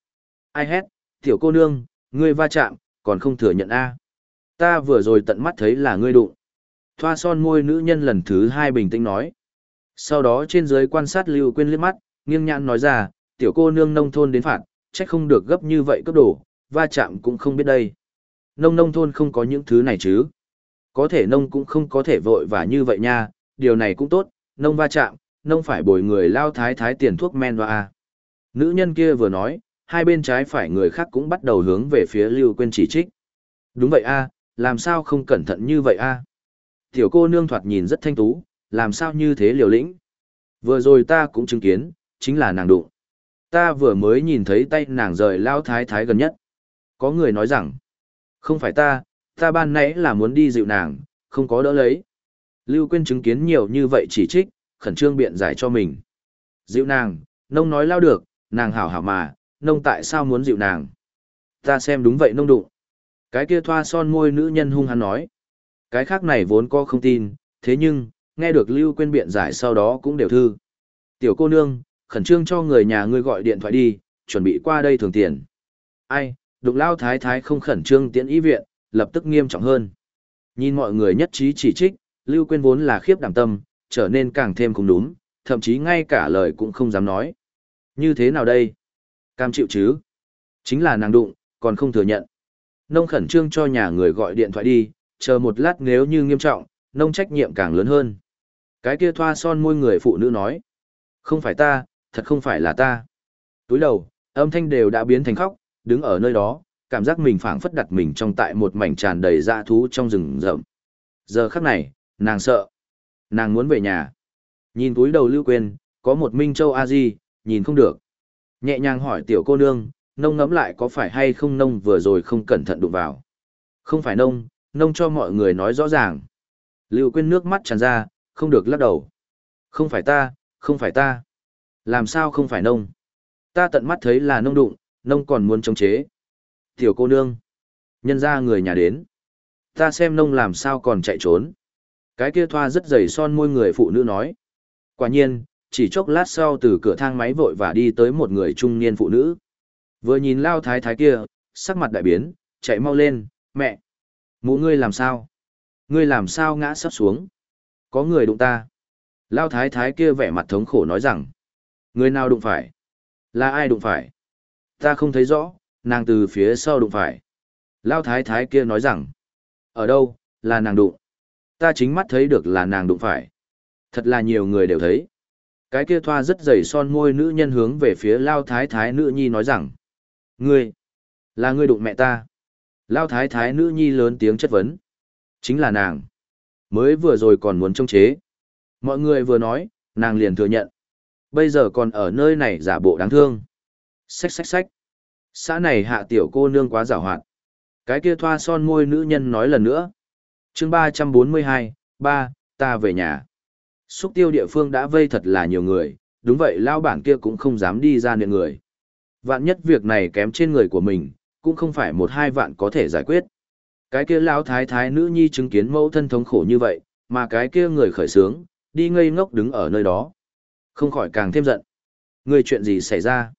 Speaker 1: Ai hét, tiểu cô nương, ngươi va chạm, còn không thừa nhận a Ta vừa rồi tận mắt thấy là ngươi đụng. Thoa son môi nữ nhân lần thứ hai bình tĩnh nói. Sau đó trên dưới quan sát Lưu Quyên liếc mắt, nghiêng nhãn nói ra, tiểu cô nương nông thôn đến phạt, trách không được gấp như vậy cấp đổ, va chạm cũng không biết đây. Nông nông thôn không có những thứ này chứ. Có thể nông cũng không có thể vội và như vậy nha, điều này cũng tốt, nông va chạm, nông phải bồi người lao thái thái tiền thuốc men và a. Nữ nhân kia vừa nói, hai bên trái phải người khác cũng bắt đầu hướng về phía Lưu Quyên chỉ trích. Đúng vậy a, làm sao không cẩn thận như vậy a? Tiểu cô nương thoạt nhìn rất thanh tú, làm sao như thế liều lĩnh? Vừa rồi ta cũng chứng kiến, chính là nàng đụng. Ta vừa mới nhìn thấy tay nàng rời lao thái thái gần nhất. Có người nói rằng, không phải ta, ta ban nãy là muốn đi dịu nàng, không có đỡ lấy. Lưu Quyên chứng kiến nhiều như vậy chỉ trích, khẩn trương biện giải cho mình. Dịu nàng, nông nói lao được, nàng hảo hảo mà, nông tại sao muốn dịu nàng? Ta xem đúng vậy nông đụng. Cái kia thoa son môi nữ nhân hung hăng nói. Cái khác này vốn có không tin, thế nhưng, nghe được Lưu Quyên biện giải sau đó cũng đều thư. Tiểu cô nương, khẩn trương cho người nhà ngươi gọi điện thoại đi, chuẩn bị qua đây thường tiền. Ai, đụng lao thái thái không khẩn trương tiễn ý viện, lập tức nghiêm trọng hơn. Nhìn mọi người nhất trí chỉ trích, Lưu Quyên vốn là khiếp đảm tâm, trở nên càng thêm không đúng, thậm chí ngay cả lời cũng không dám nói. Như thế nào đây? Cam chịu chứ? Chính là nàng đụng, còn không thừa nhận. Nông khẩn trương cho nhà người gọi điện thoại đi, chờ một lát nếu như nghiêm trọng, nông trách nhiệm càng lớn hơn. Cái kia thoa son môi người phụ nữ nói. Không phải ta, thật không phải là ta. Túi đầu, âm thanh đều đã biến thành khóc, đứng ở nơi đó, cảm giác mình phảng phất đặt mình trong tại một mảnh tràn đầy dã thú trong rừng rậm. Giờ khắc này, nàng sợ. Nàng muốn về nhà. Nhìn túi đầu lưu quên, có một Minh Châu A Di, nhìn không được. Nhẹ nhàng hỏi tiểu cô nương, nông ngẫm lại có phải hay không nông vừa rồi không cẩn thận đụng vào. Không phải nông, nông cho mọi người nói rõ ràng. Lưu quên nước mắt tràn ra, không được lắc đầu. Không phải ta, không phải ta. Làm sao không phải nông? Ta tận mắt thấy là nông đụng, nông còn muốn chống chế. Tiểu cô nương. Nhân ra người nhà đến. Ta xem nông làm sao còn chạy trốn. Cái kia thoa rất dày son môi người phụ nữ nói. Quả nhiên, chỉ chốc lát sau từ cửa thang máy vội và đi tới một người trung niên phụ nữ. Vừa nhìn lao thái thái kia, sắc mặt đại biến, chạy mau lên, mẹ. Mụ ngươi làm sao? Ngươi làm sao ngã sắp xuống? Có người đụng ta. Lao thái thái kia vẻ mặt thống khổ nói rằng. Người nào đụng phải? Là ai đụng phải? Ta không thấy rõ, nàng từ phía sau đụng phải. Lao thái thái kia nói rằng. Ở đâu, là nàng đụng. Ta chính mắt thấy được là nàng đụng phải. Thật là nhiều người đều thấy. Cái kia thoa rất dày son môi nữ nhân hướng về phía Lao thái thái nữ nhi nói rằng. Ngươi, là ngươi đụng mẹ ta. Lao thái thái nữ nhi lớn tiếng chất vấn. Chính là nàng. Mới vừa rồi còn muốn trông chế. Mọi người vừa nói, nàng liền thừa nhận. Bây giờ còn ở nơi này giả bộ đáng thương. Xách xách xách. Xã này hạ tiểu cô nương quá giảo hoạt. Cái kia thoa son môi nữ nhân nói lần nữa. chương ba trăm bốn mươi hai, ba, ta về nhà. Xúc tiêu địa phương đã vây thật là nhiều người, đúng vậy lao bản kia cũng không dám đi ra niệm người. Vạn nhất việc này kém trên người của mình, cũng không phải một hai vạn có thể giải quyết. Cái kia lão thái thái nữ nhi chứng kiến mẫu thân thống khổ như vậy, mà cái kia người khởi sướng, đi ngây ngốc đứng ở nơi đó. Không khỏi càng thêm giận. Người chuyện gì xảy ra?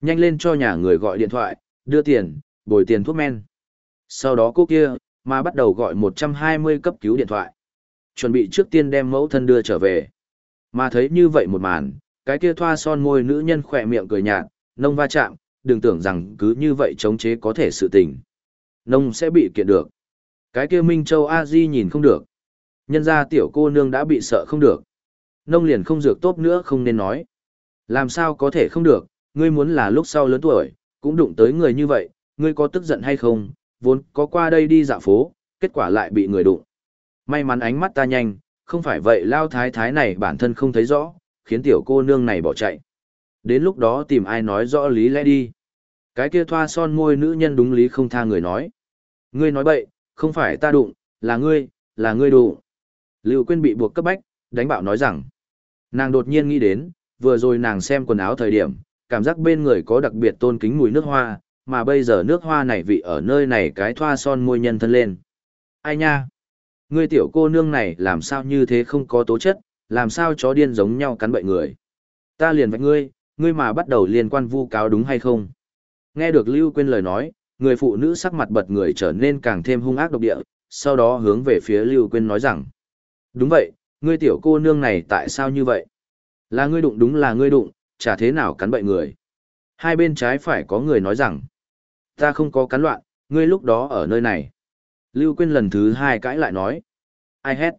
Speaker 1: Nhanh lên cho nhà người gọi điện thoại, đưa tiền, bồi tiền thuốc men. Sau đó cô kia, mà bắt đầu gọi 120 cấp cứu điện thoại. Chuẩn bị trước tiên đem mẫu thân đưa trở về. Mà thấy như vậy một màn, cái kia thoa son môi nữ nhân khỏe miệng cười nhạt, nông va chạm, đừng tưởng rằng cứ như vậy chống chế có thể sự tình. Nông sẽ bị kiện được. Cái kia Minh Châu A Di nhìn không được. Nhân ra tiểu cô nương đã bị sợ không được. Nông liền không dược tốt nữa không nên nói. Làm sao có thể không được, ngươi muốn là lúc sau lớn tuổi, cũng đụng tới người như vậy, ngươi có tức giận hay không, vốn có qua đây đi dạo phố, kết quả lại bị người đụng. May mắn ánh mắt ta nhanh, không phải vậy lao thái thái này bản thân không thấy rõ, khiến tiểu cô nương này bỏ chạy. Đến lúc đó tìm ai nói rõ lý lẽ đi. Cái kia thoa son môi nữ nhân đúng lý không tha người nói. Ngươi nói bậy, không phải ta đụng, là ngươi, là ngươi đụng. Lưu Quyên bị buộc cấp bách, đánh bạo nói rằng. Nàng đột nhiên nghĩ đến, vừa rồi nàng xem quần áo thời điểm, cảm giác bên người có đặc biệt tôn kính mùi nước hoa, mà bây giờ nước hoa này vị ở nơi này cái thoa son môi nhân thân lên. Ai nha? Ngươi tiểu cô nương này làm sao như thế không có tố chất, làm sao chó điên giống nhau cắn bậy người. Ta liền với ngươi, ngươi mà bắt đầu liên quan vu cáo đúng hay không? Nghe được Lưu Quyên lời nói, người phụ nữ sắc mặt bật người trở nên càng thêm hung ác độc địa, sau đó hướng về phía Lưu Quyên nói rằng. Đúng vậy, ngươi tiểu cô nương này tại sao như vậy? Là ngươi đụng đúng là ngươi đụng, chả thế nào cắn bậy người. Hai bên trái phải có người nói rằng. Ta không có cắn loạn, ngươi lúc đó ở nơi này. Lưu Quyên lần thứ hai cãi lại nói. Ai hét?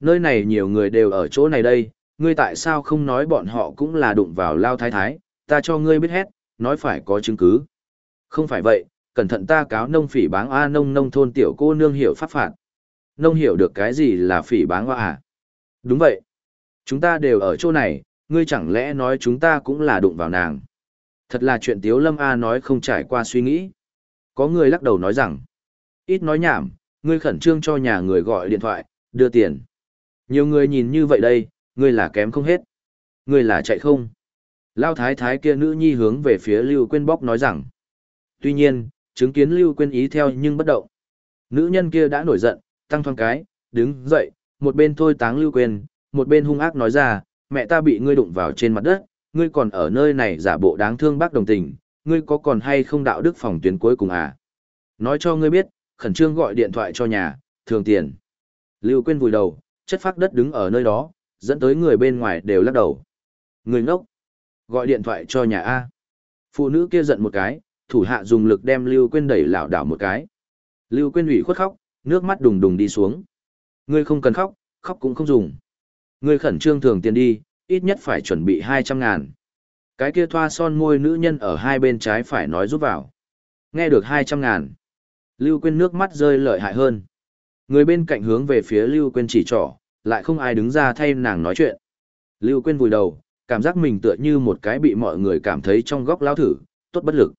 Speaker 1: Nơi này nhiều người đều ở chỗ này đây, ngươi tại sao không nói bọn họ cũng là đụng vào lao thái thái, ta cho ngươi biết hét, nói phải có chứng cứ. Không phải vậy, cẩn thận ta cáo nông phỉ báng A nông nông thôn tiểu cô nương hiểu pháp phạt. Nông hiểu được cái gì là phỉ báng oa à? Đúng vậy. Chúng ta đều ở chỗ này, ngươi chẳng lẽ nói chúng ta cũng là đụng vào nàng. Thật là chuyện Tiếu Lâm A nói không trải qua suy nghĩ. Có người lắc đầu nói rằng, ít nói nhảm, ngươi khẩn trương cho nhà người gọi điện thoại, đưa tiền. Nhiều người nhìn như vậy đây, ngươi là kém không hết. Ngươi là chạy không. Lao thái thái kia nữ nhi hướng về phía Lưu Quyên bóc nói rằng. Tuy nhiên, chứng kiến Lưu Quyên ý theo nhưng bất động. Nữ nhân kia đã nổi giận, tăng thoáng cái, đứng dậy, một bên thôi táng Lưu Quyên, một bên hung ác nói ra, mẹ ta bị ngươi đụng vào trên mặt đất, ngươi còn ở nơi này giả bộ đáng thương bác đồng tình, ngươi có còn hay không đạo đức phòng tuyến cuối cùng à? Nói cho ngươi biết, khẩn trương gọi điện thoại cho nhà, thường tiền. Lưu Quyên vùi đầu, chất phác đất đứng ở nơi đó, dẫn tới người bên ngoài đều lắc đầu. Người ngốc, gọi điện thoại cho nhà A. Phụ nữ kia giận một cái, thủ hạ dùng lực đem Lưu Quyên đẩy lảo đảo một cái. Lưu Quyên ủy khuất khóc, nước mắt đùng đùng đi xuống. Ngươi không cần khóc, khóc cũng không dùng. Ngươi khẩn trương thường tiền đi, ít nhất phải chuẩn bị 200 ngàn. Cái kia thoa son môi nữ nhân ở hai bên trái phải nói giúp vào. Nghe được 200 ngàn. Lưu Quyên nước mắt rơi lợi hại hơn. Người bên cạnh hướng về phía Lưu Quyên chỉ trỏ, lại không ai đứng ra thay nàng nói chuyện. Lưu Quyên vùi đầu, cảm giác mình tựa như một cái bị mọi người cảm thấy trong góc lao thử, tốt bất lực.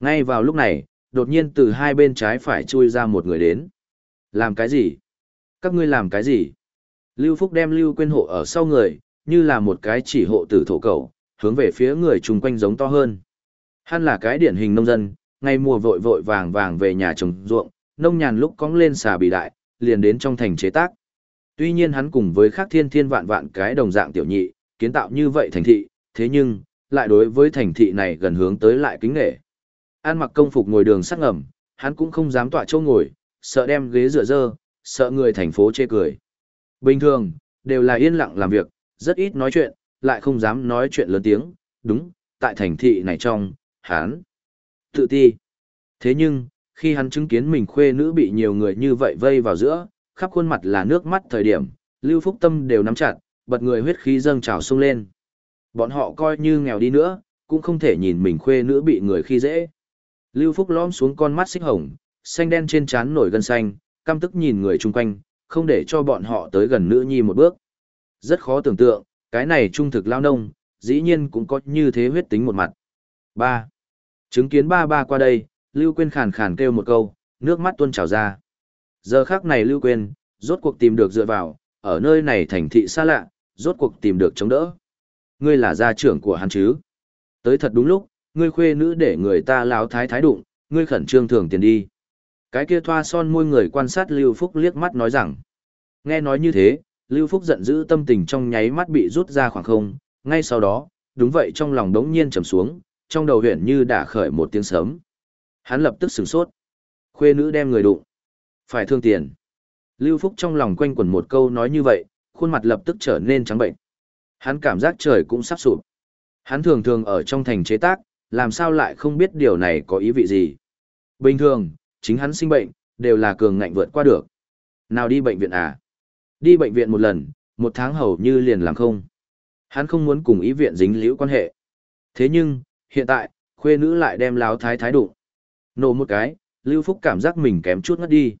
Speaker 1: Ngay vào lúc này, đột nhiên từ hai bên trái phải chui ra một người đến. Làm cái gì? Các ngươi làm cái gì? Lưu Phúc đem Lưu Quyên hộ ở sau người, như là một cái chỉ hộ tử thổ cầu, hướng về phía người chung quanh giống to hơn. Hắn là cái điển hình nông dân, ngày mùa vội vội vàng vàng về nhà trồng ruộng, nông nhàn lúc cóng lên xà bì đại, liền đến trong thành chế tác. Tuy nhiên hắn cùng với khác thiên thiên vạn vạn cái đồng dạng tiểu nhị, kiến tạo như vậy thành thị, thế nhưng, lại đối với thành thị này gần hướng tới lại kính nghệ. An mặc công phục ngồi đường sắc ngầm, hắn cũng không dám tọa châu ngồi, sợ đem ghế dựa dơ, sợ người thành phố chê cười. Bình thường, đều là yên lặng làm việc, rất ít nói chuyện, lại không dám nói chuyện lớn tiếng, đúng, tại thành thị này trong, hắn tự ti. Thế nhưng, khi hắn chứng kiến mình khuê nữ bị nhiều người như vậy vây vào giữa, khắp khuôn mặt là nước mắt thời điểm, Lưu Phúc Tâm đều nắm chặt, bật người huyết khí dâng trào sung lên. Bọn họ coi như nghèo đi nữa, cũng không thể nhìn mình khuê nữ bị người khi dễ. Lưu Phúc lõm xuống con mắt xích hồng, xanh đen trên trán nổi gân xanh, căm tức nhìn người chung quanh, không để cho bọn họ tới gần nữ nhi một bước. Rất khó tưởng tượng, cái này trung thực lao nông, dĩ nhiên cũng có như thế huyết tính một mặt. 3. Chứng kiến ba ba qua đây, Lưu Quyên khàn khàn kêu một câu, nước mắt tuôn trào ra. Giờ khắc này Lưu Quyên, rốt cuộc tìm được dựa vào, ở nơi này thành thị xa lạ, rốt cuộc tìm được chống đỡ. Ngươi là gia trưởng của hắn chứ? Tới thật đúng lúc, ngươi khuê nữ để người ta láo thái thái đụng, ngươi khẩn trương thường tiền đi. Cái kia thoa son môi người quan sát Lưu Phúc liếc mắt nói rằng. Nghe nói như thế, Lưu Phúc giận dữ tâm tình trong nháy mắt bị rút ra khoảng không, ngay sau đó, đúng vậy trong lòng đống nhiên trầm xuống, trong đầu huyện như đã khởi một tiếng sớm. Hắn lập tức sửng sốt. Khuê nữ đem người đụng. Phải thương tiền. Lưu Phúc trong lòng quanh quẩn một câu nói như vậy, khuôn mặt lập tức trở nên trắng bệnh. Hắn cảm giác trời cũng sắp sụp. Hắn thường thường ở trong thành chế tác, làm sao lại không biết điều này có ý vị gì. Bình thường, chính hắn sinh bệnh, đều là cường ngạnh vượt qua được. Nào đi bệnh viện à? Đi bệnh viện một lần, một tháng hầu như liền làm không. Hắn không muốn cùng ý viện dính liễu quan hệ. Thế nhưng, hiện tại, khuê nữ lại đem láo thái thái đụng. Nổ một cái, Lưu Phúc cảm giác mình kém chút ngất đi.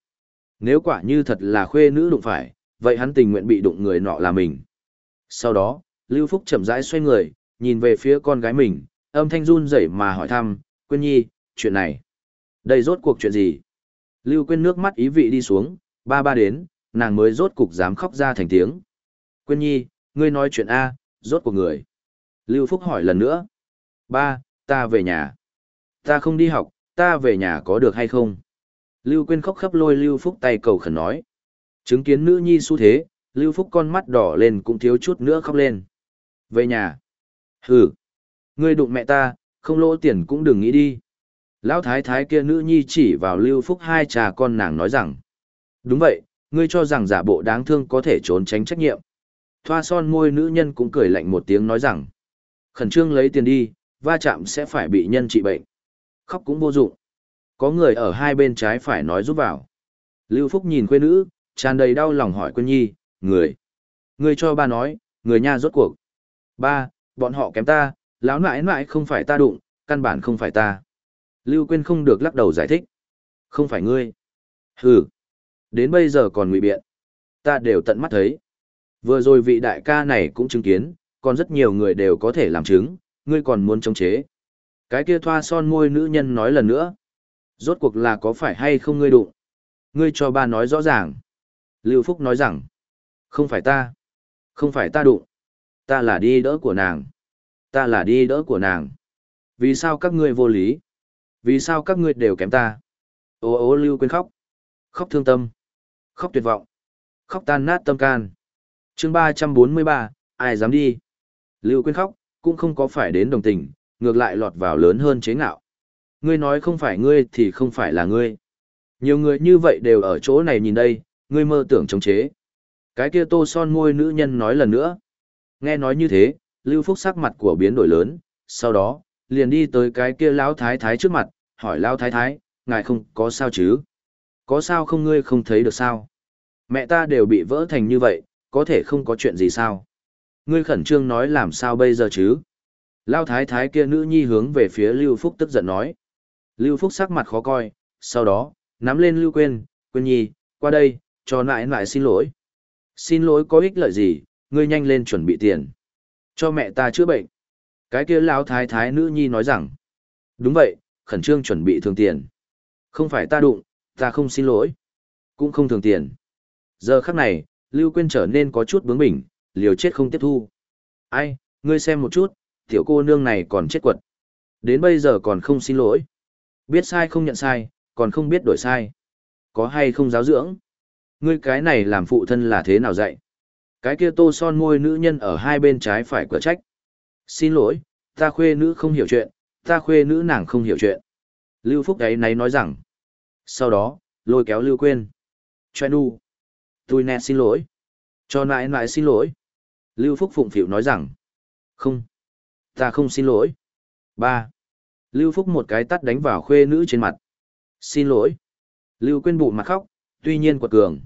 Speaker 1: Nếu quả như thật là khuê nữ đụng phải, vậy hắn tình nguyện bị đụng người nọ là mình. Sau đó, Lưu Phúc chậm rãi xoay người, nhìn về phía con gái mình, âm thanh run rẩy mà hỏi thăm, Quyên Nhi, chuyện này. Đây rốt cuộc chuyện gì? Lưu Quyên nước mắt ý vị đi xuống, ba ba đến, nàng mới rốt cục dám khóc ra thành tiếng. Quyên Nhi, ngươi nói chuyện A, rốt cuộc người. Lưu Phúc hỏi lần nữa. Ba, ta về nhà. Ta không đi học, ta về nhà có được hay không? Lưu Quyên khóc khắp lôi Lưu Phúc tay cầu khẩn nói. Chứng kiến nữ nhi xu thế, Lưu Phúc con mắt đỏ lên cũng thiếu chút nữa khóc lên. Về nhà. Hừ. Ngươi đụng mẹ ta, không lỗ tiền cũng đừng nghĩ đi. Lão thái thái kia nữ nhi chỉ vào Lưu Phúc hai cha con nàng nói rằng. Đúng vậy, ngươi cho rằng giả bộ đáng thương có thể trốn tránh trách nhiệm. Thoa son môi nữ nhân cũng cười lạnh một tiếng nói rằng. Khẩn trương lấy tiền đi, va chạm sẽ phải bị nhân trị bệnh. Khóc cũng vô dụng. Có người ở hai bên trái phải nói giúp vào. Lưu Phúc nhìn quê nữ, tràn đầy đau lòng hỏi Quyên Nhi, người. Người cho ba nói, người nha rốt cuộc. Ba, bọn họ kém ta, lão nãi nãi không phải ta đụng, căn bản không phải ta. Lưu Quyên không được lắc đầu giải thích. Không phải ngươi. Hừ. Đến bây giờ còn ngụy biện. Ta đều tận mắt thấy. Vừa rồi vị đại ca này cũng chứng kiến, còn rất nhiều người đều có thể làm chứng, ngươi còn muốn chống chế. Cái kia thoa son môi nữ nhân nói lần nữa. Rốt cuộc là có phải hay không ngươi đụng? Ngươi cho ba nói rõ ràng. Lưu Phúc nói rằng, không phải ta. Không phải ta đụng. Ta là đi đỡ của nàng. Ta là đi đỡ của nàng. Vì sao các ngươi vô lý? Vì sao các ngươi đều kém ta? Ô ô Lưu quên khóc. Khóc thương tâm. Khóc tuyệt vọng. Khóc tan nát tâm can. chương ba trăm bốn mươi ba, ai dám đi? Lưu quên khóc, cũng không có phải đến đồng tình, ngược lại lọt vào lớn hơn chế ngạo. Ngươi nói không phải ngươi thì không phải là ngươi. Nhiều người như vậy đều ở chỗ này nhìn đây, ngươi mơ tưởng chống chế. Cái kia tô son môi nữ nhân nói lần nữa. Nghe nói như thế, Lưu Phúc sắc mặt của biến đổi lớn, sau đó, liền đi tới cái kia lão thái thái trước mặt, hỏi lão thái thái, ngài không có sao chứ? Có sao không ngươi không thấy được sao? Mẹ ta đều bị vỡ thành như vậy, có thể không có chuyện gì sao? Ngươi khẩn trương nói làm sao bây giờ chứ? Lão thái thái kia nữ nhi hướng về phía Lưu Phúc tức giận nói. Lưu Phúc sắc mặt khó coi, sau đó, nắm lên Lưu Quyên, Quyên Nhi, qua đây, cho nại nại xin lỗi. Xin lỗi có ích lợi gì, ngươi nhanh lên chuẩn bị tiền. Cho mẹ ta chữa bệnh. Cái kia lão thái thái nữ nhi nói rằng, đúng vậy, khẩn trương chuẩn bị thường tiền. Không phải ta đụng, ta không xin lỗi. Cũng không thường tiền. Giờ khắc này, Lưu Quyên trở nên có chút bướng bỉnh, liều chết không tiếp thu. Ai, ngươi xem một chút, tiểu cô nương này còn chết quật. Đến bây giờ còn không xin lỗi. Biết sai không nhận sai, còn không biết đổi sai. Có hay không giáo dưỡng? Ngươi cái này làm phụ thân là thế nào dạy? Cái kia tô son môi nữ nhân ở hai bên trái phải cửa trách. Xin lỗi, ta khuê nữ không hiểu chuyện, ta khuê nữ nàng không hiểu chuyện. Lưu Phúc ấy nấy nói rằng. Sau đó, lôi kéo Lưu Quyên. Choe nu. Tôi nè xin lỗi. Cho nãi nãi xin lỗi. Lưu Phúc phụng phịu nói rằng. Không. Ta không xin lỗi. Ba. Lưu Phúc một cái tắt đánh vào khuê nữ trên mặt. Xin lỗi. Lưu Quyên bụng mặt khóc, tuy nhiên quật cường.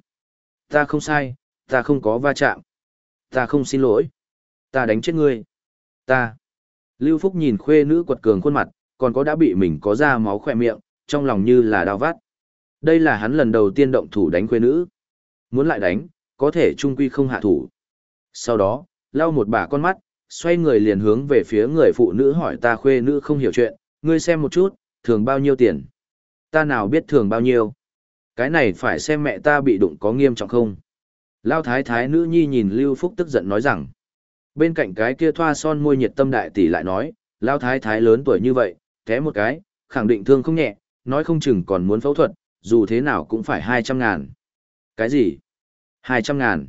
Speaker 1: Ta không sai, ta không có va chạm. Ta không xin lỗi. Ta đánh chết ngươi. Ta. Lưu Phúc nhìn khuê nữ quật cường khuôn mặt, còn có đã bị mình có ra máu khỏe miệng, trong lòng như là đau vắt. Đây là hắn lần đầu tiên động thủ đánh khuê nữ. Muốn lại đánh, có thể trung quy không hạ thủ. Sau đó, lau một bả con mắt, xoay người liền hướng về phía người phụ nữ hỏi ta khuê nữ không hiểu chuyện, ngươi xem một chút, thường bao nhiêu tiền? Ta nào biết thường bao nhiêu? Cái này phải xem mẹ ta bị đụng có nghiêm trọng không? Lao thái thái nữ nhi nhìn Lưu Phúc tức giận nói rằng, bên cạnh cái kia thoa son môi nhiệt tâm đại tỷ lại nói, Lao thái thái lớn tuổi như vậy, té một cái, khẳng định thương không nhẹ, nói không chừng còn muốn phẫu thuật, dù thế nào cũng phải 200 ngàn. Cái gì? 200 ngàn.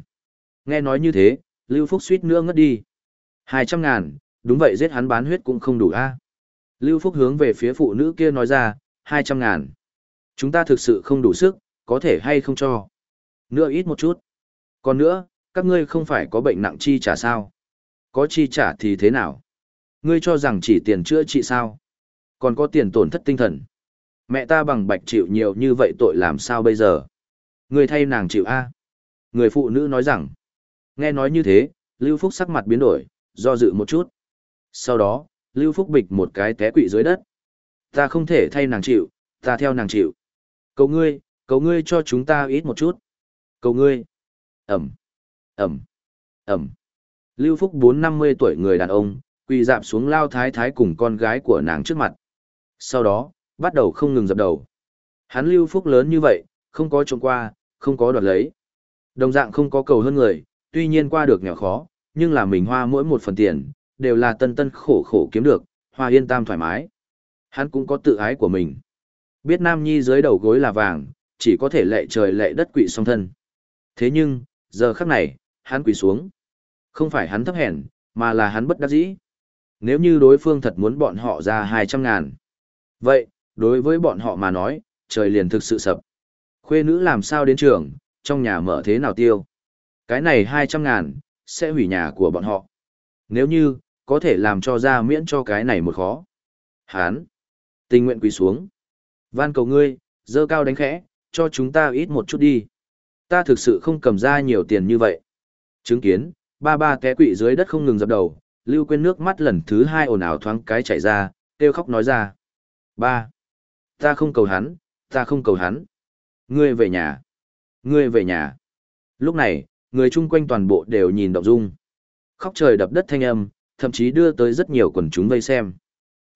Speaker 1: Nghe nói như thế, Lưu Phúc suýt nữa ngất đi. 200 ngàn, đúng vậy giết hắn bán huyết cũng không đủ a. Lưu Phúc hướng về phía phụ nữ kia nói ra, 200 ngàn. Chúng ta thực sự không đủ sức, có thể hay không cho. Nữa ít một chút. Còn nữa, các ngươi không phải có bệnh nặng chi trả sao? Có chi trả thì thế nào? Ngươi cho rằng chỉ tiền chữa trị sao? Còn có tiền tổn thất tinh thần. Mẹ ta bằng bạch chịu nhiều như vậy tội làm sao bây giờ? Ngươi thay nàng chịu A. Người phụ nữ nói rằng. Nghe nói như thế, Lưu Phúc sắc mặt biến đổi, do dự một chút. Sau đó, Lưu Phúc bịch một cái té quỵ dưới đất. Ta không thể thay nàng chịu, ta theo nàng chịu. Cầu ngươi, cầu ngươi cho chúng ta ít một chút. Cầu ngươi. Ẩm, Ẩm, Ẩm. Lưu Phúc bốn năm mươi tuổi người đàn ông, quỳ dạp xuống lao thái thái cùng con gái của nàng trước mặt. Sau đó, bắt đầu không ngừng dập đầu. Hắn Lưu Phúc lớn như vậy, không có trộm qua, không có đoạt lấy. Đồng dạng không có cầu hơn người, tuy nhiên qua được nghèo khó, nhưng là mình hoa mỗi một phần tiền, đều là tân tân khổ khổ kiếm được, hoa yên tam thoải mái. Hắn cũng có tự ái của mình. Biết Nam Nhi dưới đầu gối là vàng, chỉ có thể lệ trời lệ đất quỵ song thân. Thế nhưng, giờ khắc này, hắn quỳ xuống. Không phải hắn thấp hèn, mà là hắn bất đắc dĩ. Nếu như đối phương thật muốn bọn họ ra 200 ngàn. Vậy, đối với bọn họ mà nói, trời liền thực sự sập. Khuê nữ làm sao đến trường, trong nhà mở thế nào tiêu. Cái này 200 ngàn, sẽ hủy nhà của bọn họ. Nếu như, có thể làm cho ra miễn cho cái này một khó. Hán, tình nguyện quỳ xuống. Van cầu ngươi, dơ cao đánh khẽ, cho chúng ta ít một chút đi. Ta thực sự không cầm ra nhiều tiền như vậy. Chứng kiến, ba ba té quỵ dưới đất không ngừng dập đầu, lưu quên nước mắt lần thứ hai ồn ào thoáng cái chảy ra, kêu khóc nói ra. Ba, ta không cầu hắn, ta không cầu hắn. Ngươi về nhà. Ngươi về nhà. Lúc này, người chung quanh toàn bộ đều nhìn động dung. Khóc trời đập đất thanh âm, thậm chí đưa tới rất nhiều quần chúng vây xem.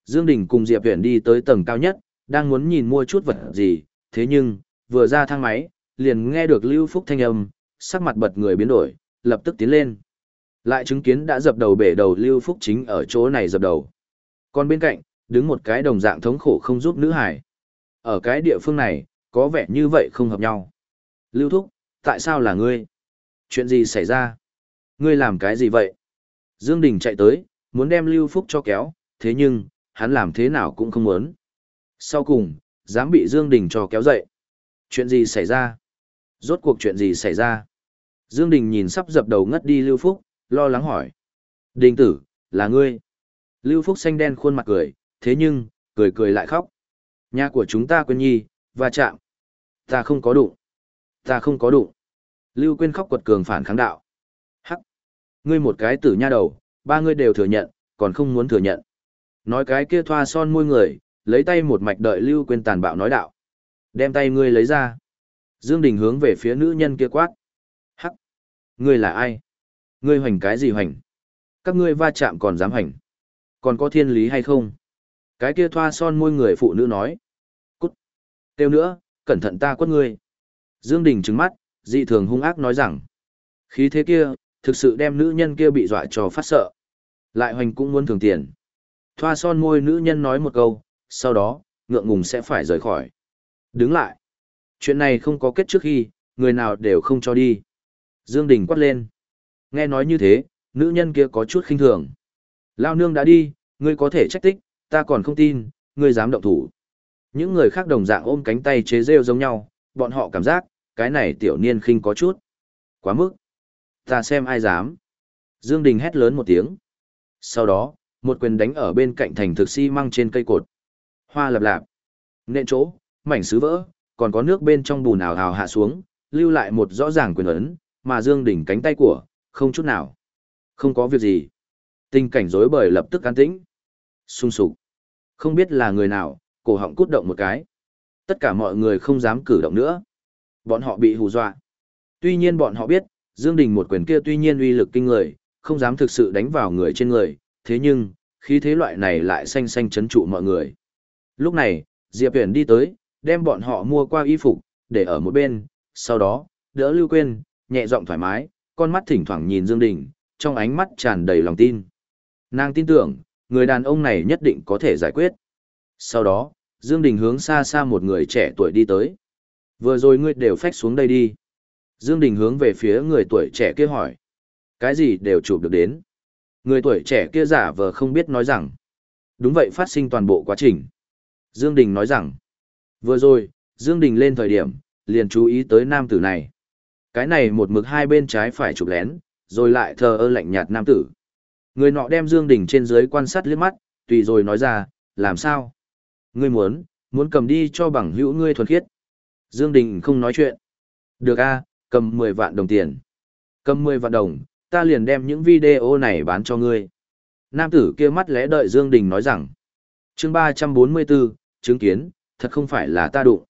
Speaker 1: Dương Đình cùng Diệp Viễn đi tới tầng cao nhất, đang muốn nhìn mua chút vật gì, thế nhưng, vừa ra thang máy, liền nghe được Lưu Phúc thanh âm, sắc mặt bật người biến đổi, lập tức tiến lên. Lại chứng kiến đã dập đầu bể đầu Lưu Phúc chính ở chỗ này dập đầu. Còn bên cạnh, đứng một cái đồng dạng thống khổ không giúp nữ hải. Ở cái địa phương này, có vẻ như vậy không hợp nhau. Lưu Thúc, tại sao là ngươi? Chuyện gì xảy ra? Ngươi làm cái gì vậy? Dương Đình chạy tới, muốn đem Lưu Phúc cho kéo, thế nhưng, hắn làm thế nào cũng không muốn. Sau cùng, dám bị Dương Đình cho kéo dậy. Chuyện gì xảy ra? Rốt cuộc chuyện gì xảy ra? Dương Đình nhìn sắp dập đầu ngất đi Lưu Phúc, lo lắng hỏi. Đình tử, là ngươi. Lưu Phúc xanh đen khuôn mặt cười, thế nhưng, cười cười lại khóc. Nhà của chúng ta quên nhi, và chạm. Ta không có đụng. Ta không có đụng. Lưu Quyên khóc quật cường phản kháng đạo. Hắc. Ngươi một cái tử nha đầu, ba ngươi đều thừa nhận, còn không muốn thừa nhận. Nói cái kia thoa son môi người, lấy tay một mạch đợi Lưu Quyên tàn bạo nói đạo. Đem tay ngươi lấy ra. Dương Đình hướng về phía nữ nhân kia quát. Hắc. Ngươi là ai? Ngươi hoành cái gì hoành? Các ngươi va chạm còn dám hoành? Còn có thiên lý hay không? Cái kia thoa son môi người phụ nữ nói. Cút. Tiêu nữa, cẩn thận ta quất ngươi. Dương Đình trừng mắt, dị thường hung ác nói rằng. Khí thế kia, thực sự đem nữ nhân kia bị dọa cho phát sợ. Lại hoành cũng muốn thường tiền. Thoa son môi nữ nhân nói một câu, sau đó, ngượng ngùng sẽ phải rời khỏi. Đứng lại. Chuyện này không có kết trước khi, người nào đều không cho đi. Dương Đình quát lên. Nghe nói như thế, nữ nhân kia có chút khinh thường. Lao nương đã đi, ngươi có thể trách tích, ta còn không tin, ngươi dám động thủ. Những người khác đồng dạng ôm cánh tay chế rêu giống nhau, bọn họ cảm giác, cái này tiểu niên khinh có chút. Quá mức. Ta xem ai dám. Dương Đình hét lớn một tiếng. Sau đó, một quyền đánh ở bên cạnh thành thực xi măng trên cây cột. Hoa lập lạp. Nện chỗ, mảnh sứ vỡ, còn có nước bên trong bùn ảo hào hạ xuống, lưu lại một rõ ràng quyền ấn, mà Dương Đình cánh tay của, không chút nào. Không có việc gì. Tình cảnh rối bời lập tức an tĩnh. Xung sục. Không biết là người nào, cổ họng cút động một cái. Tất cả mọi người không dám cử động nữa. Bọn họ bị hù dọa. Tuy nhiên bọn họ biết, Dương Đình một quyền kia tuy nhiên uy lực kinh người, không dám thực sự đánh vào người trên người, thế nhưng, khí thế loại này lại xanh xanh chấn trụ mọi người. Lúc này, Diệp Huyền đi tới, đem bọn họ mua qua y phục, để ở một bên, sau đó, đỡ Lưu Quyên, nhẹ giọng thoải mái, con mắt thỉnh thoảng nhìn Dương Đình, trong ánh mắt tràn đầy lòng tin. Nàng tin tưởng, người đàn ông này nhất định có thể giải quyết. Sau đó, Dương Đình hướng xa xa một người trẻ tuổi đi tới. Vừa rồi ngươi đều phách xuống đây đi. Dương Đình hướng về phía người tuổi trẻ kia hỏi. Cái gì đều chụp được đến. Người tuổi trẻ kia giả vờ không biết nói rằng. Đúng vậy phát sinh toàn bộ quá trình. Dương Đình nói rằng. Vừa rồi, Dương Đình lên thời điểm, liền chú ý tới nam tử này. Cái này một mực hai bên trái phải chụp lén, rồi lại thờ ơ lạnh nhạt nam tử. Người nọ đem Dương Đình trên dưới quan sát liếc mắt, tùy rồi nói ra, làm sao? Ngươi muốn, muốn cầm đi cho bằng hữu ngươi thuần khiết. Dương Đình không nói chuyện. Được a, cầm 10 vạn đồng tiền. Cầm 10 vạn đồng, ta liền đem những video này bán cho ngươi. Nam tử kia mắt lẽ đợi Dương Đình nói rằng. Chương 344, chứng kiến, thật không phải là ta đụng.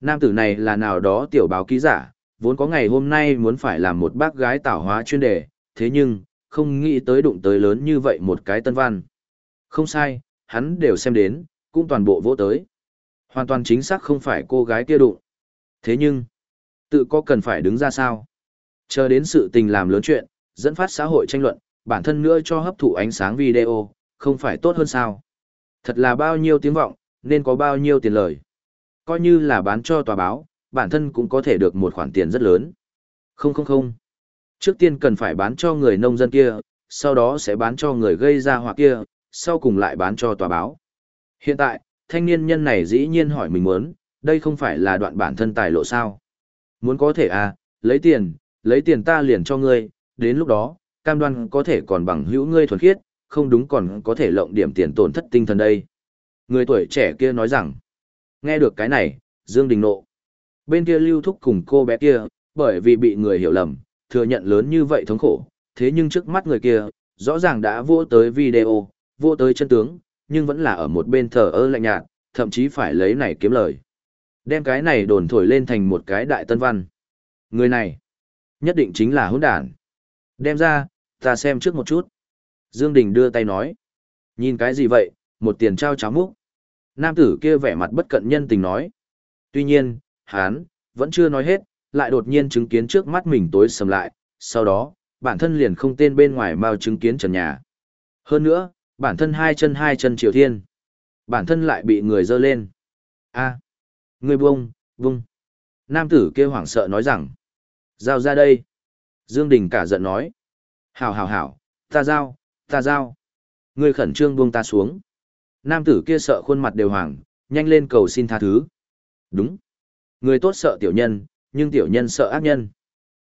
Speaker 1: Nam tử này là nào đó tiểu báo ký giả, vốn có ngày hôm nay muốn phải làm một bác gái tảo hóa chuyên đề, thế nhưng, không nghĩ tới đụng tới lớn như vậy một cái tân văn. Không sai, hắn đều xem đến, cũng toàn bộ vỗ tới. Hoàn toàn chính xác không phải cô gái kia đụng. Thế nhưng, tự có cần phải đứng ra sao? Chờ đến sự tình làm lớn chuyện, dẫn phát xã hội tranh luận, bản thân nữa cho hấp thụ ánh sáng video, không phải tốt hơn sao? Thật là bao nhiêu tiếng vọng, nên có bao nhiêu tiền lời. Coi như là bán cho tòa báo, bản thân cũng có thể được một khoản tiền rất lớn. Không không không. Trước tiên cần phải bán cho người nông dân kia, sau đó sẽ bán cho người gây ra hoặc kia, sau cùng lại bán cho tòa báo. Hiện tại, thanh niên nhân này dĩ nhiên hỏi mình muốn, đây không phải là đoạn bản thân tài lộ sao. Muốn có thể à, lấy tiền, lấy tiền ta liền cho ngươi, đến lúc đó, cam đoan có thể còn bằng hữu ngươi thuần khiết, không đúng còn có thể lộng điểm tiền tổn thất tinh thần đây. Người tuổi trẻ kia nói rằng, nghe được cái này, Dương Đình nộ. Bên kia lưu thúc cùng cô bé kia, bởi vì bị người hiểu lầm, thừa nhận lớn như vậy thống khổ, thế nhưng trước mắt người kia, rõ ràng đã vô tới video, vô tới chân tướng, nhưng vẫn là ở một bên thờ ơ lạnh nhạt, thậm chí phải lấy này kiếm lời. Đem cái này đồn thổi lên thành một cái đại tân văn. Người này, nhất định chính là hỗn đản. Đem ra, ta xem trước một chút. Dương Đình đưa tay nói. Nhìn cái gì vậy, một tiền trao cháo múc. Nam tử kia vẻ mặt bất cận nhân tình nói. Tuy nhiên, Hán vẫn chưa nói hết, lại đột nhiên chứng kiến trước mắt mình tối sầm lại, sau đó, bản thân liền không tên bên ngoài mau chứng kiến trần nhà. Hơn nữa, bản thân hai chân hai chân triều thiên. Bản thân lại bị người dơ lên. a người buông, buông. Nam tử kia hoảng sợ nói rằng. Giao ra đây. Dương Đình cả giận nói. Hảo hảo hảo, ta giao, ta giao. Người khẩn trương buông ta xuống. Nam tử kia sợ khuôn mặt đều hoàng, nhanh lên cầu xin tha thứ. Đúng. Người tốt sợ tiểu nhân, nhưng tiểu nhân sợ ác nhân.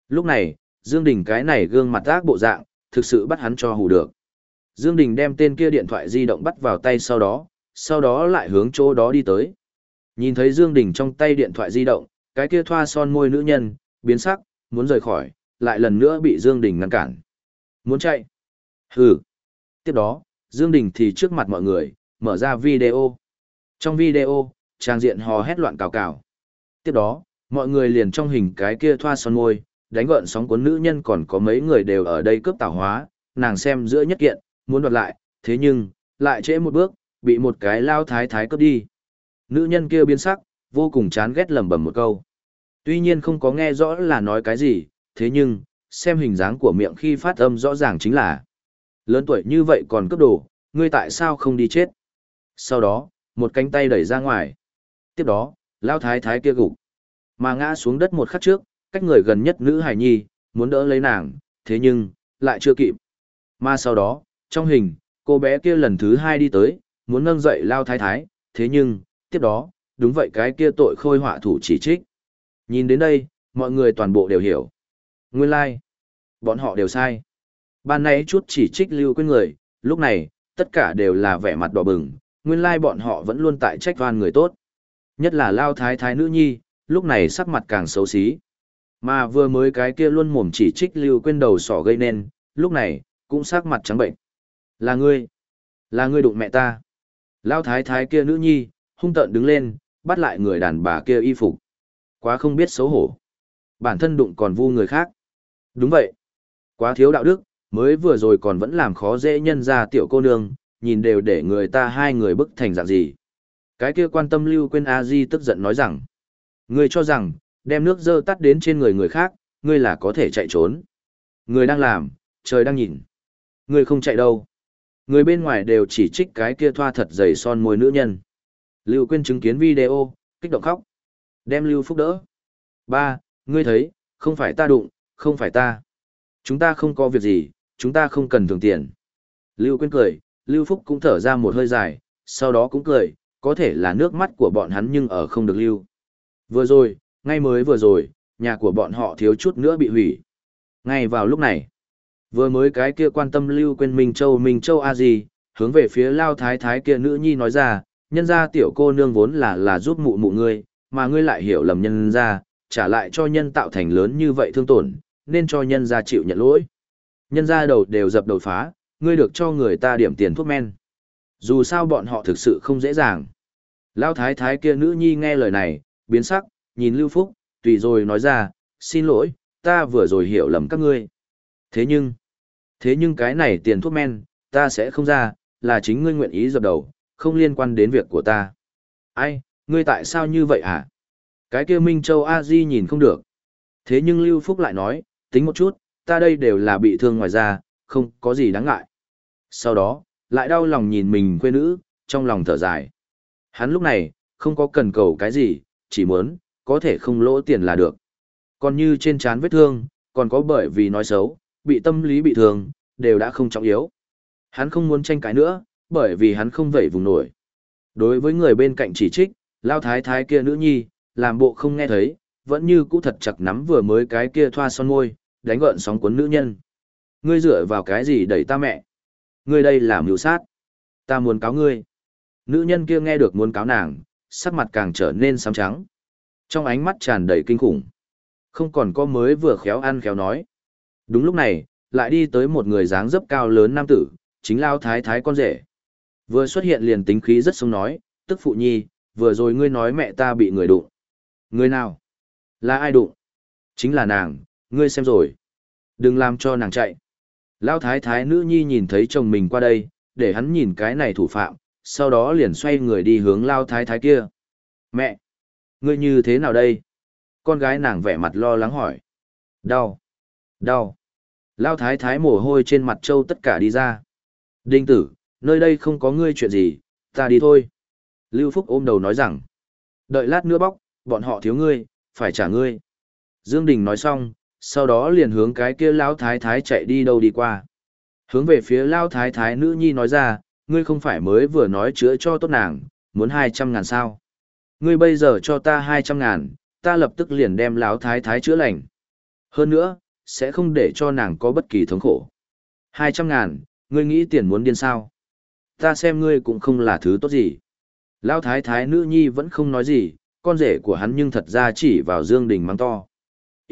Speaker 1: Lúc này, Dương Đình cái này gương mặt ác bộ dạng, thực sự bắt hắn cho hù được. Dương Đình đem tên kia điện thoại di động bắt vào tay sau đó, sau đó lại hướng chỗ đó đi tới. Nhìn thấy Dương Đình trong tay điện thoại di động, cái kia thoa son môi nữ nhân, biến sắc, muốn rời khỏi, lại lần nữa bị Dương Đình ngăn cản. Muốn chạy? Hừ. Tiếp đó, Dương Đình thì trước mặt mọi người, mở ra video. Trong video, trang diện hò hét loạn cào cào. Tiếp đó, mọi người liền trong hình cái kia thoa son môi, đánh gợn sóng cuốn nữ nhân còn có mấy người đều ở đây cướp tảo hóa, nàng xem giữa nhất kiện, muốn đoạt lại, thế nhưng, lại trễ một bước, bị một cái lao thái thái cướp đi. Nữ nhân kia biến sắc, vô cùng chán ghét lẩm bẩm một câu. Tuy nhiên không có nghe rõ là nói cái gì, thế nhưng, xem hình dáng của miệng khi phát âm rõ ràng chính là lớn tuổi như vậy còn cướp đồ, ngươi tại sao không đi chết? Sau đó, một cánh tay đẩy ra ngoài. Tiếp đó, lao thái thái kia gục, mà ngã xuống đất một khắc trước, cách người gần nhất nữ hài nhi, muốn đỡ lấy nàng, thế nhưng, lại chưa kịp. Mà sau đó, trong hình, cô bé kia lần thứ hai đi tới, muốn nâng dậy lao thái thái, thế nhưng, tiếp đó, đúng vậy cái kia tội khôi họa thủ chỉ trích. Nhìn đến đây, mọi người toàn bộ đều hiểu. Nguyên lai, like. bọn họ đều sai. Ban nãy chút chỉ trích lưu quên người, lúc này, tất cả đều là vẻ mặt đỏ bừng, nguyên lai like bọn họ vẫn luôn tại trách oan người tốt. Nhất là lao thái thái nữ nhi, lúc này sắc mặt càng xấu xí. Mà vừa mới cái kia luôn mồm chỉ trích lưu quên đầu sỏ gây nên, lúc này, cũng sắc mặt trắng bệnh. Là ngươi. Là ngươi đụng mẹ ta. Lao thái thái kia nữ nhi, hung tợn đứng lên, bắt lại người đàn bà kia y phục. Quá không biết xấu hổ. Bản thân đụng còn vu người khác. Đúng vậy. Quá thiếu đạo đức, mới vừa rồi còn vẫn làm khó dễ nhân ra tiểu cô nương, nhìn đều để người ta hai người bức thành dạng gì. Cái kia quan tâm lưu quên a di tức giận nói rằng. Ngươi cho rằng, đem nước dơ tắt đến trên người người khác, ngươi là có thể chạy trốn. Người đang làm, trời đang nhìn. Ngươi không chạy đâu. Người bên ngoài đều chỉ trích cái kia thoa thật dày son môi nữ nhân. Lưu Quyên chứng kiến video, kích động khóc. Đem Lưu Phúc đỡ. Ba, ngươi thấy, không phải ta đụng, không phải ta. Chúng ta không có việc gì, chúng ta không cần thường tiền. Lưu Quyên cười, Lưu Phúc cũng thở ra một hơi dài, sau đó cũng cười, có thể là nước mắt của bọn hắn nhưng ở không được lưu. Vừa rồi, ngay mới vừa rồi, nhà của bọn họ thiếu chút nữa bị hủy. Ngay vào lúc này, vừa mới cái kia quan tâm lưu quên Minh Châu Minh Châu A gì, hướng về phía lao thái thái kia nữ nhi nói ra, nhân ra tiểu cô nương vốn là là giúp mụ mụ ngươi, mà ngươi lại hiểu lầm nhân ra, trả lại cho nhân tạo thành lớn như vậy thương tổn, nên cho nhân ra chịu nhận lỗi. Nhân ra đầu đều dập đầu phá, ngươi được cho người ta điểm tiền thuốc men. Dù sao bọn họ thực sự không dễ dàng. Lao thái thái kia nữ nhi nghe lời này, biến sắc, nhìn Lưu Phúc, tùy rồi nói ra, xin lỗi, ta vừa rồi hiểu lầm các ngươi. Thế nhưng, thế nhưng cái này tiền thuốc men, ta sẽ không ra, là chính ngươi nguyện ý dập đầu, không liên quan đến việc của ta. Ai, ngươi tại sao như vậy hả? Cái kia Minh Châu A Di nhìn không được. Thế nhưng Lưu Phúc lại nói, tính một chút, ta đây đều là bị thương ngoài da, không có gì đáng ngại. Sau đó, lại đau lòng nhìn mình quê nữ, trong lòng thở dài. Hắn lúc này, không có cần cầu cái gì, chỉ muốn, có thể không lỗ tiền là được. Còn như trên trán vết thương, còn có bởi vì nói xấu, bị tâm lý bị thương, đều đã không trọng yếu. Hắn không muốn tranh cãi nữa, bởi vì hắn không vẩy vùng nổi. Đối với người bên cạnh chỉ trích, lao thái thái kia nữ nhi, làm bộ không nghe thấy, vẫn như cũ thật chặt nắm vừa mới cái kia thoa son môi, đánh gợn sóng cuốn nữ nhân. Ngươi dựa vào cái gì đẩy ta mẹ? Ngươi đây là mưu sát. Ta muốn cáo ngươi. Nữ nhân kia nghe được muốn cáo nàng, sắc mặt càng trở nên xám trắng. Trong ánh mắt tràn đầy kinh khủng. Không còn có mới vừa khéo ăn khéo nói. Đúng lúc này, lại đi tới một người dáng dấp cao lớn nam tử, chính lao thái thái con rể. Vừa xuất hiện liền tính khí rất sống nói, tức phụ nhi, vừa rồi ngươi nói mẹ ta bị người đụng. Người nào? Là ai đụng? Chính là nàng, ngươi xem rồi. Đừng làm cho nàng chạy. Lao thái thái nữ nhi nhìn thấy chồng mình qua đây, để hắn nhìn cái này thủ phạm, sau đó liền xoay người đi hướng Lao thái thái kia. Mẹ! Ngươi như thế nào đây? Con gái nàng vẻ mặt lo lắng hỏi. Đau! Đau! Lao thái thái mồ hôi trên mặt trâu tất cả đi ra. Đinh tử, nơi đây không có ngươi chuyện gì, ta đi thôi. Lưu Phúc ôm đầu nói rằng. Đợi lát nữa bóc, bọn họ thiếu ngươi, phải trả ngươi. Dương Đình nói xong, sau đó liền hướng cái kia lão thái thái chạy đi đâu đi qua. Hướng về phía lão thái thái nữ nhi nói ra, ngươi không phải mới vừa nói chữa cho tốt nàng, muốn hai trăm ngàn sao. Ngươi bây giờ cho ta hai trăm ngàn, ta lập tức liền đem lão thái thái chữa lành. Hơn nữa, sẽ không để cho nàng có bất kỳ thống khổ. Hai trăm ngàn, ngươi nghĩ tiền muốn điên sao? Ta xem ngươi cũng không là thứ tốt gì. Lão thái thái nữ nhi vẫn không nói gì, con rể của hắn nhưng thật ra chỉ vào Dương Đình mắng to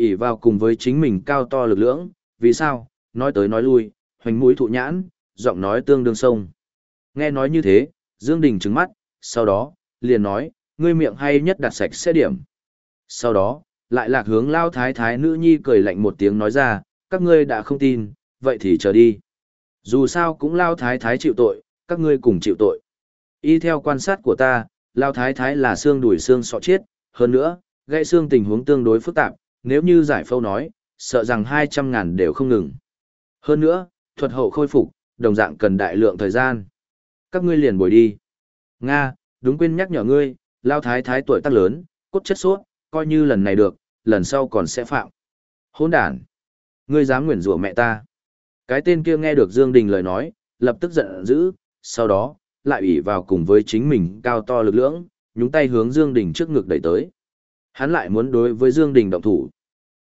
Speaker 1: ỉ vào cùng với chính mình cao to lực lưỡng, vì sao, nói tới nói lui, hoành mũi thụ nhãn, giọng nói tương đương sông. Nghe nói như thế, Dương Đình trừng mắt, sau đó, liền nói, ngươi miệng hay nhất đặt sạch sẽ điểm. Sau đó, lại lạc hướng lao thái thái nữ nhi cười lạnh một tiếng nói ra, các ngươi đã không tin, vậy thì chờ đi. Dù sao cũng lao thái thái chịu tội, các ngươi cùng chịu tội. Y theo quan sát của ta, lao thái thái là xương đùi xương sọ chết, hơn nữa, gãy xương tình huống tương đối phức tạp, nếu như giải phâu nói, sợ rằng 200 ngàn đều không ngừng. Hơn nữa, thuật hậu khôi phục, đồng dạng cần đại lượng thời gian. Các ngươi liền bồi đi. Nga, đúng quên nhắc nhở ngươi, lao thái thái tuổi tác lớn, cốt chất suốt, coi như lần này được, lần sau còn sẽ phạm. Hỗn đản. Ngươi dám nguyền rủa mẹ ta. Cái tên kia nghe được Dương Đình lời nói, lập tức giận dữ, sau đó, lại ủy vào cùng với chính mình cao to lực lưỡng, nhúng tay hướng Dương Đình trước ngực đẩy tới. Hắn lại muốn đối với Dương Đình động thủ.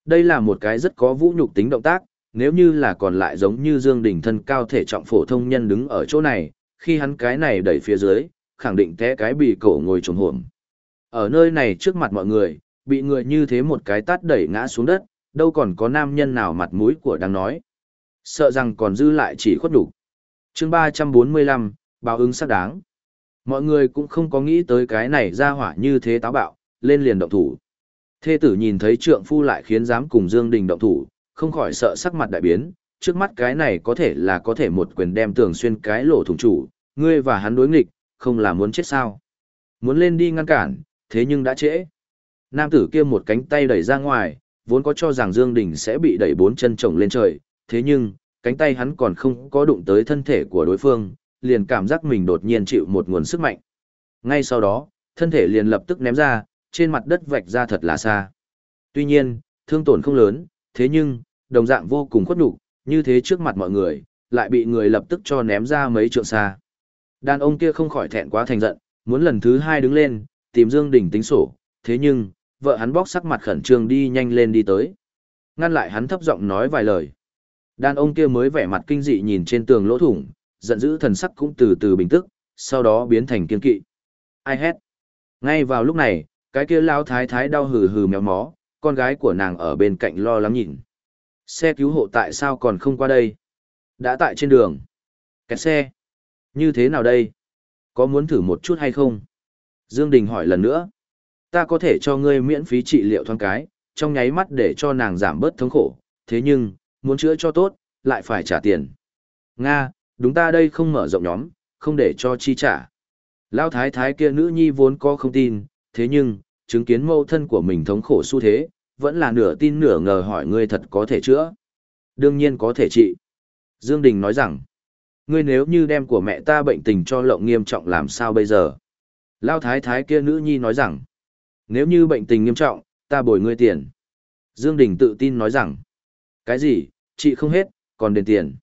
Speaker 1: Đây là một cái rất có vũ nhục tính động tác, nếu như là còn lại giống như Dương Đình thân cao thể trọng phổ thông nhân đứng ở chỗ này, khi hắn cái này đẩy phía dưới, khẳng định té cái bị cổ ngồi trồm hổm. Ở nơi này trước mặt mọi người, bị người như thế một cái tát đẩy ngã xuống đất, đâu còn có nam nhân nào mặt mũi của đang nói. Sợ rằng còn dư lại chỉ khuất đủ. Chương 345, báo ứng xác đáng. Mọi người cũng không có nghĩ tới cái này ra hỏa như thế táo bạo, lên liền động thủ. Thê tử nhìn thấy trượng phu lại khiến dám cùng Dương Đình động thủ, không khỏi sợ sắc mặt đại biến, trước mắt cái này có thể là có thể một quyền đem tường xuyên cái lỗ thủng chủ, ngươi và hắn đối nghịch, không là muốn chết sao. Muốn lên đi ngăn cản, thế nhưng đã trễ. Nam tử kia một cánh tay đẩy ra ngoài, vốn có cho rằng Dương Đình sẽ bị đẩy bốn chân chồng lên trời, thế nhưng, cánh tay hắn còn không có đụng tới thân thể của đối phương, liền cảm giác mình đột nhiên chịu một nguồn sức mạnh. Ngay sau đó, thân thể liền lập tức ném ra, trên mặt đất vạch ra thật là xa. Tuy nhiên, thương tổn không lớn, thế nhưng, đồng dạng vô cùng khuất nhục, như thế trước mặt mọi người, lại bị người lập tức cho ném ra mấy trượng xa. Đàn ông kia không khỏi thẹn quá thành giận, muốn lần thứ hai đứng lên, tìm Dương Đình tính sổ, thế nhưng, vợ hắn bóc sắc mặt khẩn trương đi nhanh lên đi tới. Ngăn lại hắn thấp giọng nói vài lời. Đàn ông kia mới vẻ mặt kinh dị nhìn trên tường lỗ thủng, giận dữ thần sắc cũng từ từ bình tức, sau đó biến thành kiên kỵ. Ai hét? Ngay vào lúc này, cái kia lao thái thái đau hừ hừ méo mó, con gái của nàng ở bên cạnh lo lắng nhìn. Xe cứu hộ tại sao còn không qua đây? Đã tại trên đường. Kẹt xe. Như thế nào đây? Có muốn thử một chút hay không? Dương Đình hỏi lần nữa. Ta có thể cho ngươi miễn phí trị liệu thoáng cái, trong nháy mắt để cho nàng giảm bớt thống khổ. Thế nhưng, muốn chữa cho tốt, lại phải trả tiền. Nga, đúng ta đây không mở rộng nhóm, không để cho chi trả. Lão thái thái kia nữ nhi vốn có không tin, thế nhưng, chứng kiến mâu thân của mình thống khổ xu thế, vẫn là nửa tin nửa ngờ hỏi ngươi thật có thể chữa. Đương nhiên có thể trị. Dương Đình nói rằng, ngươi nếu như đem của mẹ ta bệnh tình cho lộng nghiêm trọng làm sao bây giờ? Lão thái thái kia nữ nhi nói rằng, nếu như bệnh tình nghiêm trọng, ta bồi ngươi tiền. Dương Đình tự tin nói rằng, cái gì, chị không hết, còn đền tiền.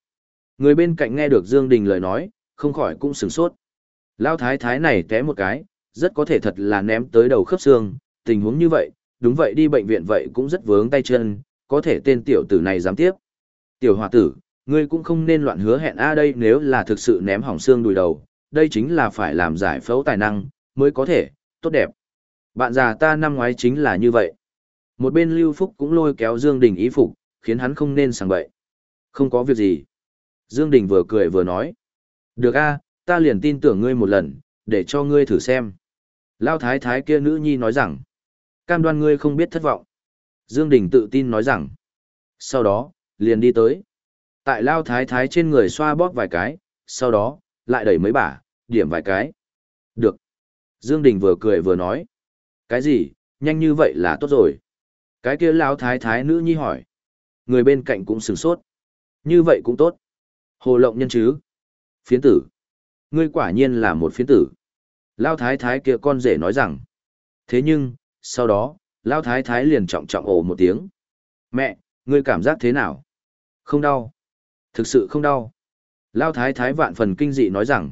Speaker 1: Người bên cạnh nghe được Dương Đình lời nói, không khỏi cũng sửng sốt. Lão thái thái này té một cái, rất có thể thật là ném tới đầu khớp xương, tình huống như vậy, đúng vậy đi bệnh viện vậy cũng rất vướng tay chân, có thể tên tiểu tử này dám tiếp. Tiểu hòa tử, ngươi cũng không nên loạn hứa hẹn a đây nếu là thực sự ném hỏng xương đùi đầu, đây chính là phải làm giải phẫu tài năng, mới có thể, tốt đẹp. Bạn già ta năm ngoái chính là như vậy. Một bên Lưu Phúc cũng lôi kéo Dương Đình ý phục, khiến hắn không nên sang bậy. Không có việc gì. Dương Đình vừa cười vừa nói. Được a, ta liền tin tưởng ngươi một lần, để cho ngươi thử xem. Lao thái thái kia nữ nhi nói rằng. Cam đoan ngươi không biết thất vọng. Dương Đình tự tin nói rằng. Sau đó, liền đi tới. Tại Lao thái thái trên người xoa bóp vài cái, sau đó, lại đẩy mấy bả, điểm vài cái. Được. Dương Đình vừa cười vừa nói. Cái gì, nhanh như vậy là tốt rồi. Cái kia Lao thái thái nữ nhi hỏi. Người bên cạnh cũng sửng sốt. Như vậy cũng tốt. Hồ lộng nhân chứ. Phiến tử. Ngươi quả nhiên là một phiến tử. Lao thái thái kia con rể nói rằng. Thế nhưng, sau đó, Lao thái thái liền trọng trọng ồ một tiếng. Mẹ, ngươi cảm giác thế nào? Không đau. Thực sự không đau. Lao thái thái vạn phần kinh dị nói rằng.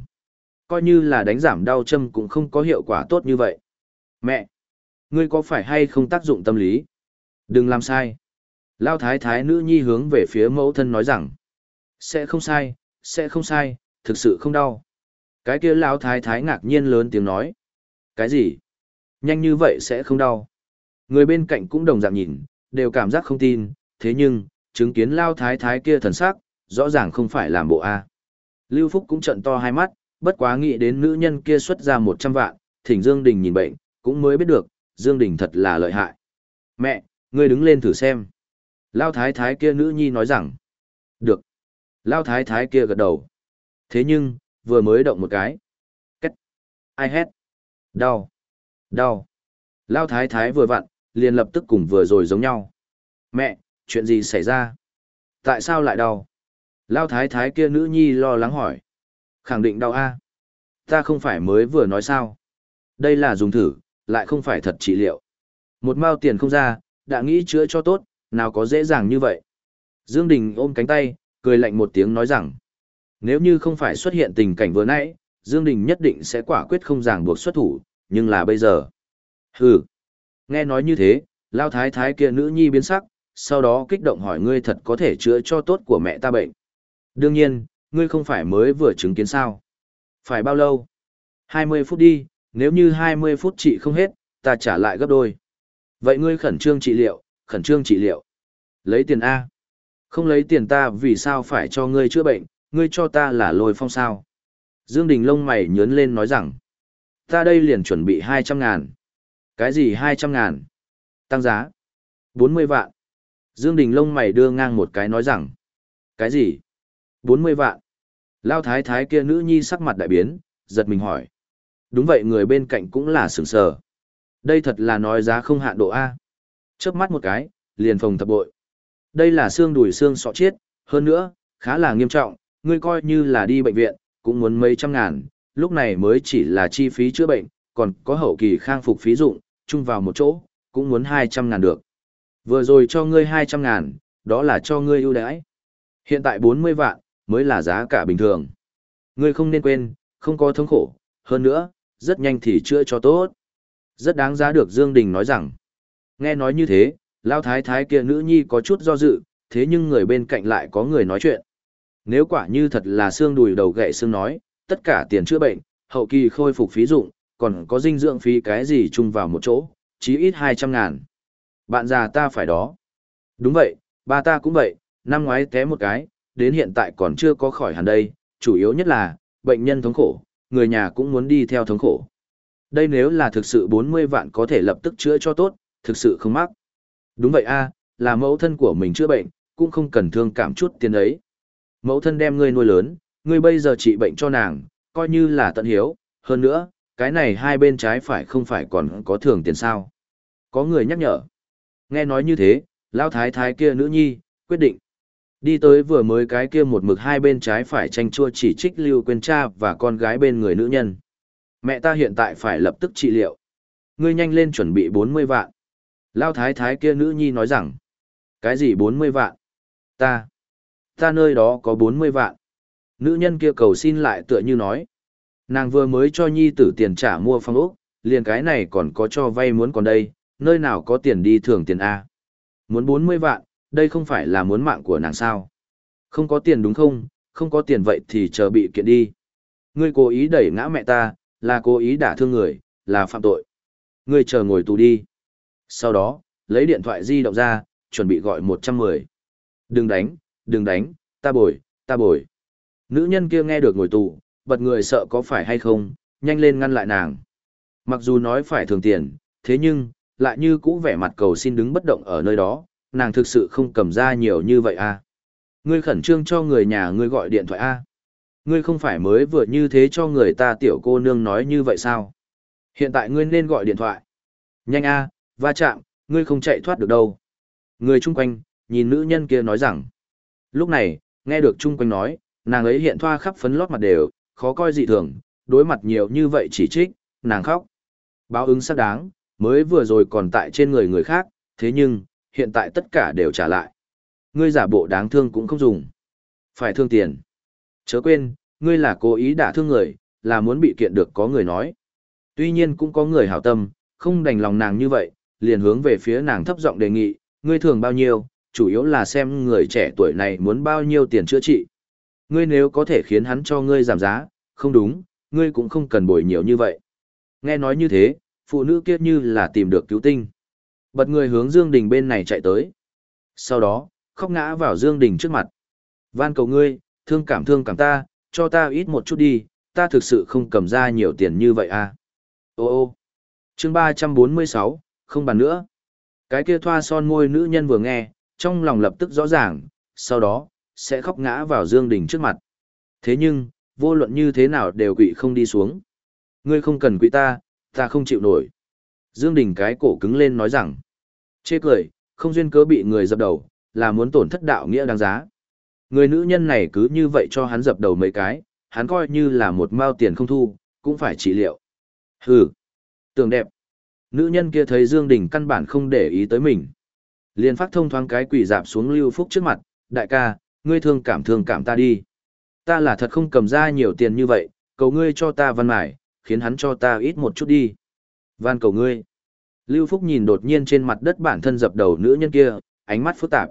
Speaker 1: Coi như là đánh giảm đau châm cũng không có hiệu quả tốt như vậy. Mẹ, ngươi có phải hay không tác dụng tâm lý? Đừng làm sai. Lao thái thái nữ nhi hướng về phía mẫu thân nói rằng. Sẽ không sai, sẽ không sai, thực sự không đau. Cái kia lão thái thái ngạc nhiên lớn tiếng nói. Cái gì? Nhanh như vậy sẽ không đau. Người bên cạnh cũng đồng dạng nhìn, đều cảm giác không tin, thế nhưng, chứng kiến lao thái thái kia thần sắc, rõ ràng không phải làm bộ A. Lưu Phúc cũng trận to hai mắt, bất quá nghĩ đến nữ nhân kia xuất ra 100 vạn, thỉnh Dương Đình nhìn bệnh, cũng mới biết được, Dương Đình thật là lợi hại. Mẹ, ngươi đứng lên thử xem. Lao thái thái kia nữ nhi nói rằng, được. Lao thái thái kia gật đầu. Thế nhưng, vừa mới động một cái. Cách. Ai hét. Đau. Đau. Lao thái thái vừa vặn, liền lập tức cùng vừa rồi giống nhau. Mẹ, chuyện gì xảy ra? Tại sao lại đau? Lao thái thái kia nữ nhi lo lắng hỏi. Khẳng định đau a Ta không phải mới vừa nói sao. Đây là dùng thử, lại không phải thật trị liệu. Một mao tiền không ra, đã nghĩ chữa cho tốt, nào có dễ dàng như vậy. Dương Đình ôm cánh tay, cười lạnh một tiếng nói rằng. Nếu như không phải xuất hiện tình cảnh vừa nãy, Dương Đình nhất định sẽ quả quyết không ràng buộc xuất thủ, nhưng là bây giờ. Hừ. Nghe nói như thế, Lao Thái Thái kia nữ nhi biến sắc, sau đó kích động hỏi ngươi thật có thể chữa cho tốt của mẹ ta bệnh. Đương nhiên, ngươi không phải mới vừa chứng kiến sao. Phải bao lâu? 20 phút đi, nếu như 20 phút trị không hết, ta trả lại gấp đôi. Vậy ngươi khẩn trương trị liệu, khẩn trương trị liệu. Lấy tiền A. Không lấy tiền ta vì sao phải cho ngươi chữa bệnh, ngươi cho ta là lôi phong sao. Dương Đình lông mày nhớn lên nói rằng, ta đây liền chuẩn bị 200 ngàn. Cái gì 200 ngàn? Tăng giá. 40 vạn. Dương Đình lông mày đưa ngang một cái nói rằng, cái gì? 40 vạn. Lao thái thái kia nữ nhi sắc mặt đại biến, giật mình hỏi. Đúng vậy người bên cạnh cũng là sửng sờ. Đây thật là nói giá không hạn độ A. Chớp mắt một cái, liền phòng thập bội. Đây là xương đùi xương sọ chiết, hơn nữa, khá là nghiêm trọng, ngươi coi như là đi bệnh viện, cũng muốn mấy trăm ngàn, lúc này mới chỉ là chi phí chữa bệnh, còn có hậu kỳ khang phục phí dụng, chung vào một chỗ, cũng muốn 200 ngàn được. Vừa rồi cho ngươi 200 ngàn, đó là cho ngươi ưu đãi. Hiện tại 40 vạn, mới là giá cả bình thường. Ngươi không nên quên, không có thống khổ, hơn nữa, rất nhanh thì chữa cho tốt. Rất đáng giá được Dương Đình nói rằng. Nghe nói như thế, lao thái thái kia nữ nhi có chút do dự, thế nhưng người bên cạnh lại có người nói chuyện. Nếu quả như thật là xương đùi đầu gậy xương nói, tất cả tiền chữa bệnh, hậu kỳ khôi phục phí dụng, còn có dinh dưỡng phí cái gì chung vào một chỗ, chí ít 200 ngàn. Bạn già ta phải đó. Đúng vậy, ba ta cũng vậy, năm ngoái té một cái, đến hiện tại còn chưa có khỏi hẳn đây, chủ yếu nhất là, bệnh nhân thống khổ, người nhà cũng muốn đi theo thống khổ. Đây nếu là thực sự 40 vạn có thể lập tức chữa cho tốt, thực sự không mắc. Đúng vậy a, là mẫu thân của mình chữa bệnh, cũng không cần thương cảm chút tiền ấy. Mẫu thân đem ngươi nuôi lớn, ngươi bây giờ trị bệnh cho nàng, coi như là tận hiếu, hơn nữa, cái này hai bên trái phải không phải còn có thưởng tiền sao. Có người nhắc nhở. Nghe nói như thế, Lão thái thái kia nữ nhi, quyết định. Đi tới vừa mới cái kia một mực hai bên trái phải tranh chua chỉ trích lưu quên cha và con gái bên người nữ nhân. Mẹ ta hiện tại phải lập tức trị liệu. Ngươi nhanh lên chuẩn bị 40 vạn. Lao thái thái kia nữ nhi nói rằng. Cái gì 40 vạn? Ta. Ta nơi đó có 40 vạn. Nữ nhân kia cầu xin lại tựa như nói. Nàng vừa mới cho nhi tử tiền trả mua phong ốc, liền cái này còn có cho vay muốn còn đây, nơi nào có tiền đi thưởng tiền A. Muốn 40 vạn, đây không phải là muốn mạng của nàng sao. Không có tiền đúng không, không có tiền vậy thì chờ bị kiện đi. Ngươi cố ý đẩy ngã mẹ ta, là cố ý đả thương người, là phạm tội. Ngươi chờ ngồi tù đi. Sau đó, lấy điện thoại di động ra, chuẩn bị gọi 110. Đừng đánh, đừng đánh, ta bồi, ta bồi. Nữ nhân kia nghe được ngồi tù, bật người sợ có phải hay không, nhanh lên ngăn lại nàng. Mặc dù nói phải thường tiền, thế nhưng, lại như cũ vẻ mặt cầu xin đứng bất động ở nơi đó, nàng thực sự không cầm ra nhiều như vậy à. Ngươi khẩn trương cho người nhà ngươi gọi điện thoại a à? Ngươi không phải mới vừa như thế cho người ta tiểu cô nương nói như vậy sao? Hiện tại ngươi nên gọi điện thoại. Nhanh a, à, va chạm, ngươi không chạy thoát được đâu. Người chung quanh, nhìn nữ nhân kia nói rằng. Lúc này, nghe được chung quanh nói, nàng ấy hiện thoa khắp phấn lót mặt đều, khó coi dị thường, đối mặt nhiều như vậy chỉ trích, nàng khóc. Báo ứng xác đáng, mới vừa rồi còn tại trên người người khác, thế nhưng, hiện tại tất cả đều trả lại. Ngươi giả bộ đáng thương cũng không dùng. Phải thương tiền. Chớ quên, ngươi là cố ý đả thương người, là muốn bị kiện được có người nói. Tuy nhiên cũng có người hảo tâm, không đành lòng nàng như vậy, liền hướng về phía nàng thấp giọng đề nghị, ngươi thường bao nhiêu, chủ yếu là xem người trẻ tuổi này muốn bao nhiêu tiền chữa trị. Ngươi nếu có thể khiến hắn cho ngươi giảm giá, không đúng, ngươi cũng không cần bồi nhiều như vậy. Nghe nói như thế, phụ nữ kia như là tìm được cứu tinh. Bật người hướng Dương Đình bên này chạy tới. Sau đó, khóc ngã vào Dương Đình trước mặt. Van cầu ngươi, thương cảm thương cảm ta, cho ta ít một chút đi, ta thực sự không cầm ra nhiều tiền như vậy à. Ô ô. Chương 346, không bàn nữa. Cái kia thoa son môi nữ nhân vừa nghe, trong lòng lập tức rõ ràng, sau đó, sẽ khóc ngã vào Dương Đình trước mặt. Thế nhưng, vô luận như thế nào đều quỵ không đi xuống. Ngươi không cần quỵ ta, ta không chịu nổi. Dương Đình cái cổ cứng lên nói rằng, chê cười, không duyên cớ bị người dập đầu, là muốn tổn thất đạo nghĩa đáng giá. Người nữ nhân này cứ như vậy cho hắn dập đầu mấy cái, hắn coi như là một mao tiền không thu, cũng phải trị liệu. Hừ, tưởng đẹp. Nữ nhân kia thấy Dương Đình căn bản không để ý tới mình liền phát thông thoáng cái quỷ dạp xuống Lưu Phúc trước mặt, đại ca, ngươi thương cảm thương cảm ta đi. Ta là thật không cầm ra nhiều tiền như vậy, cầu ngươi cho ta văn mải, khiến hắn cho ta ít một chút đi. Van cầu ngươi. Lưu Phúc nhìn đột nhiên trên mặt đất bản thân dập đầu nữ nhân kia, ánh mắt phức tạp.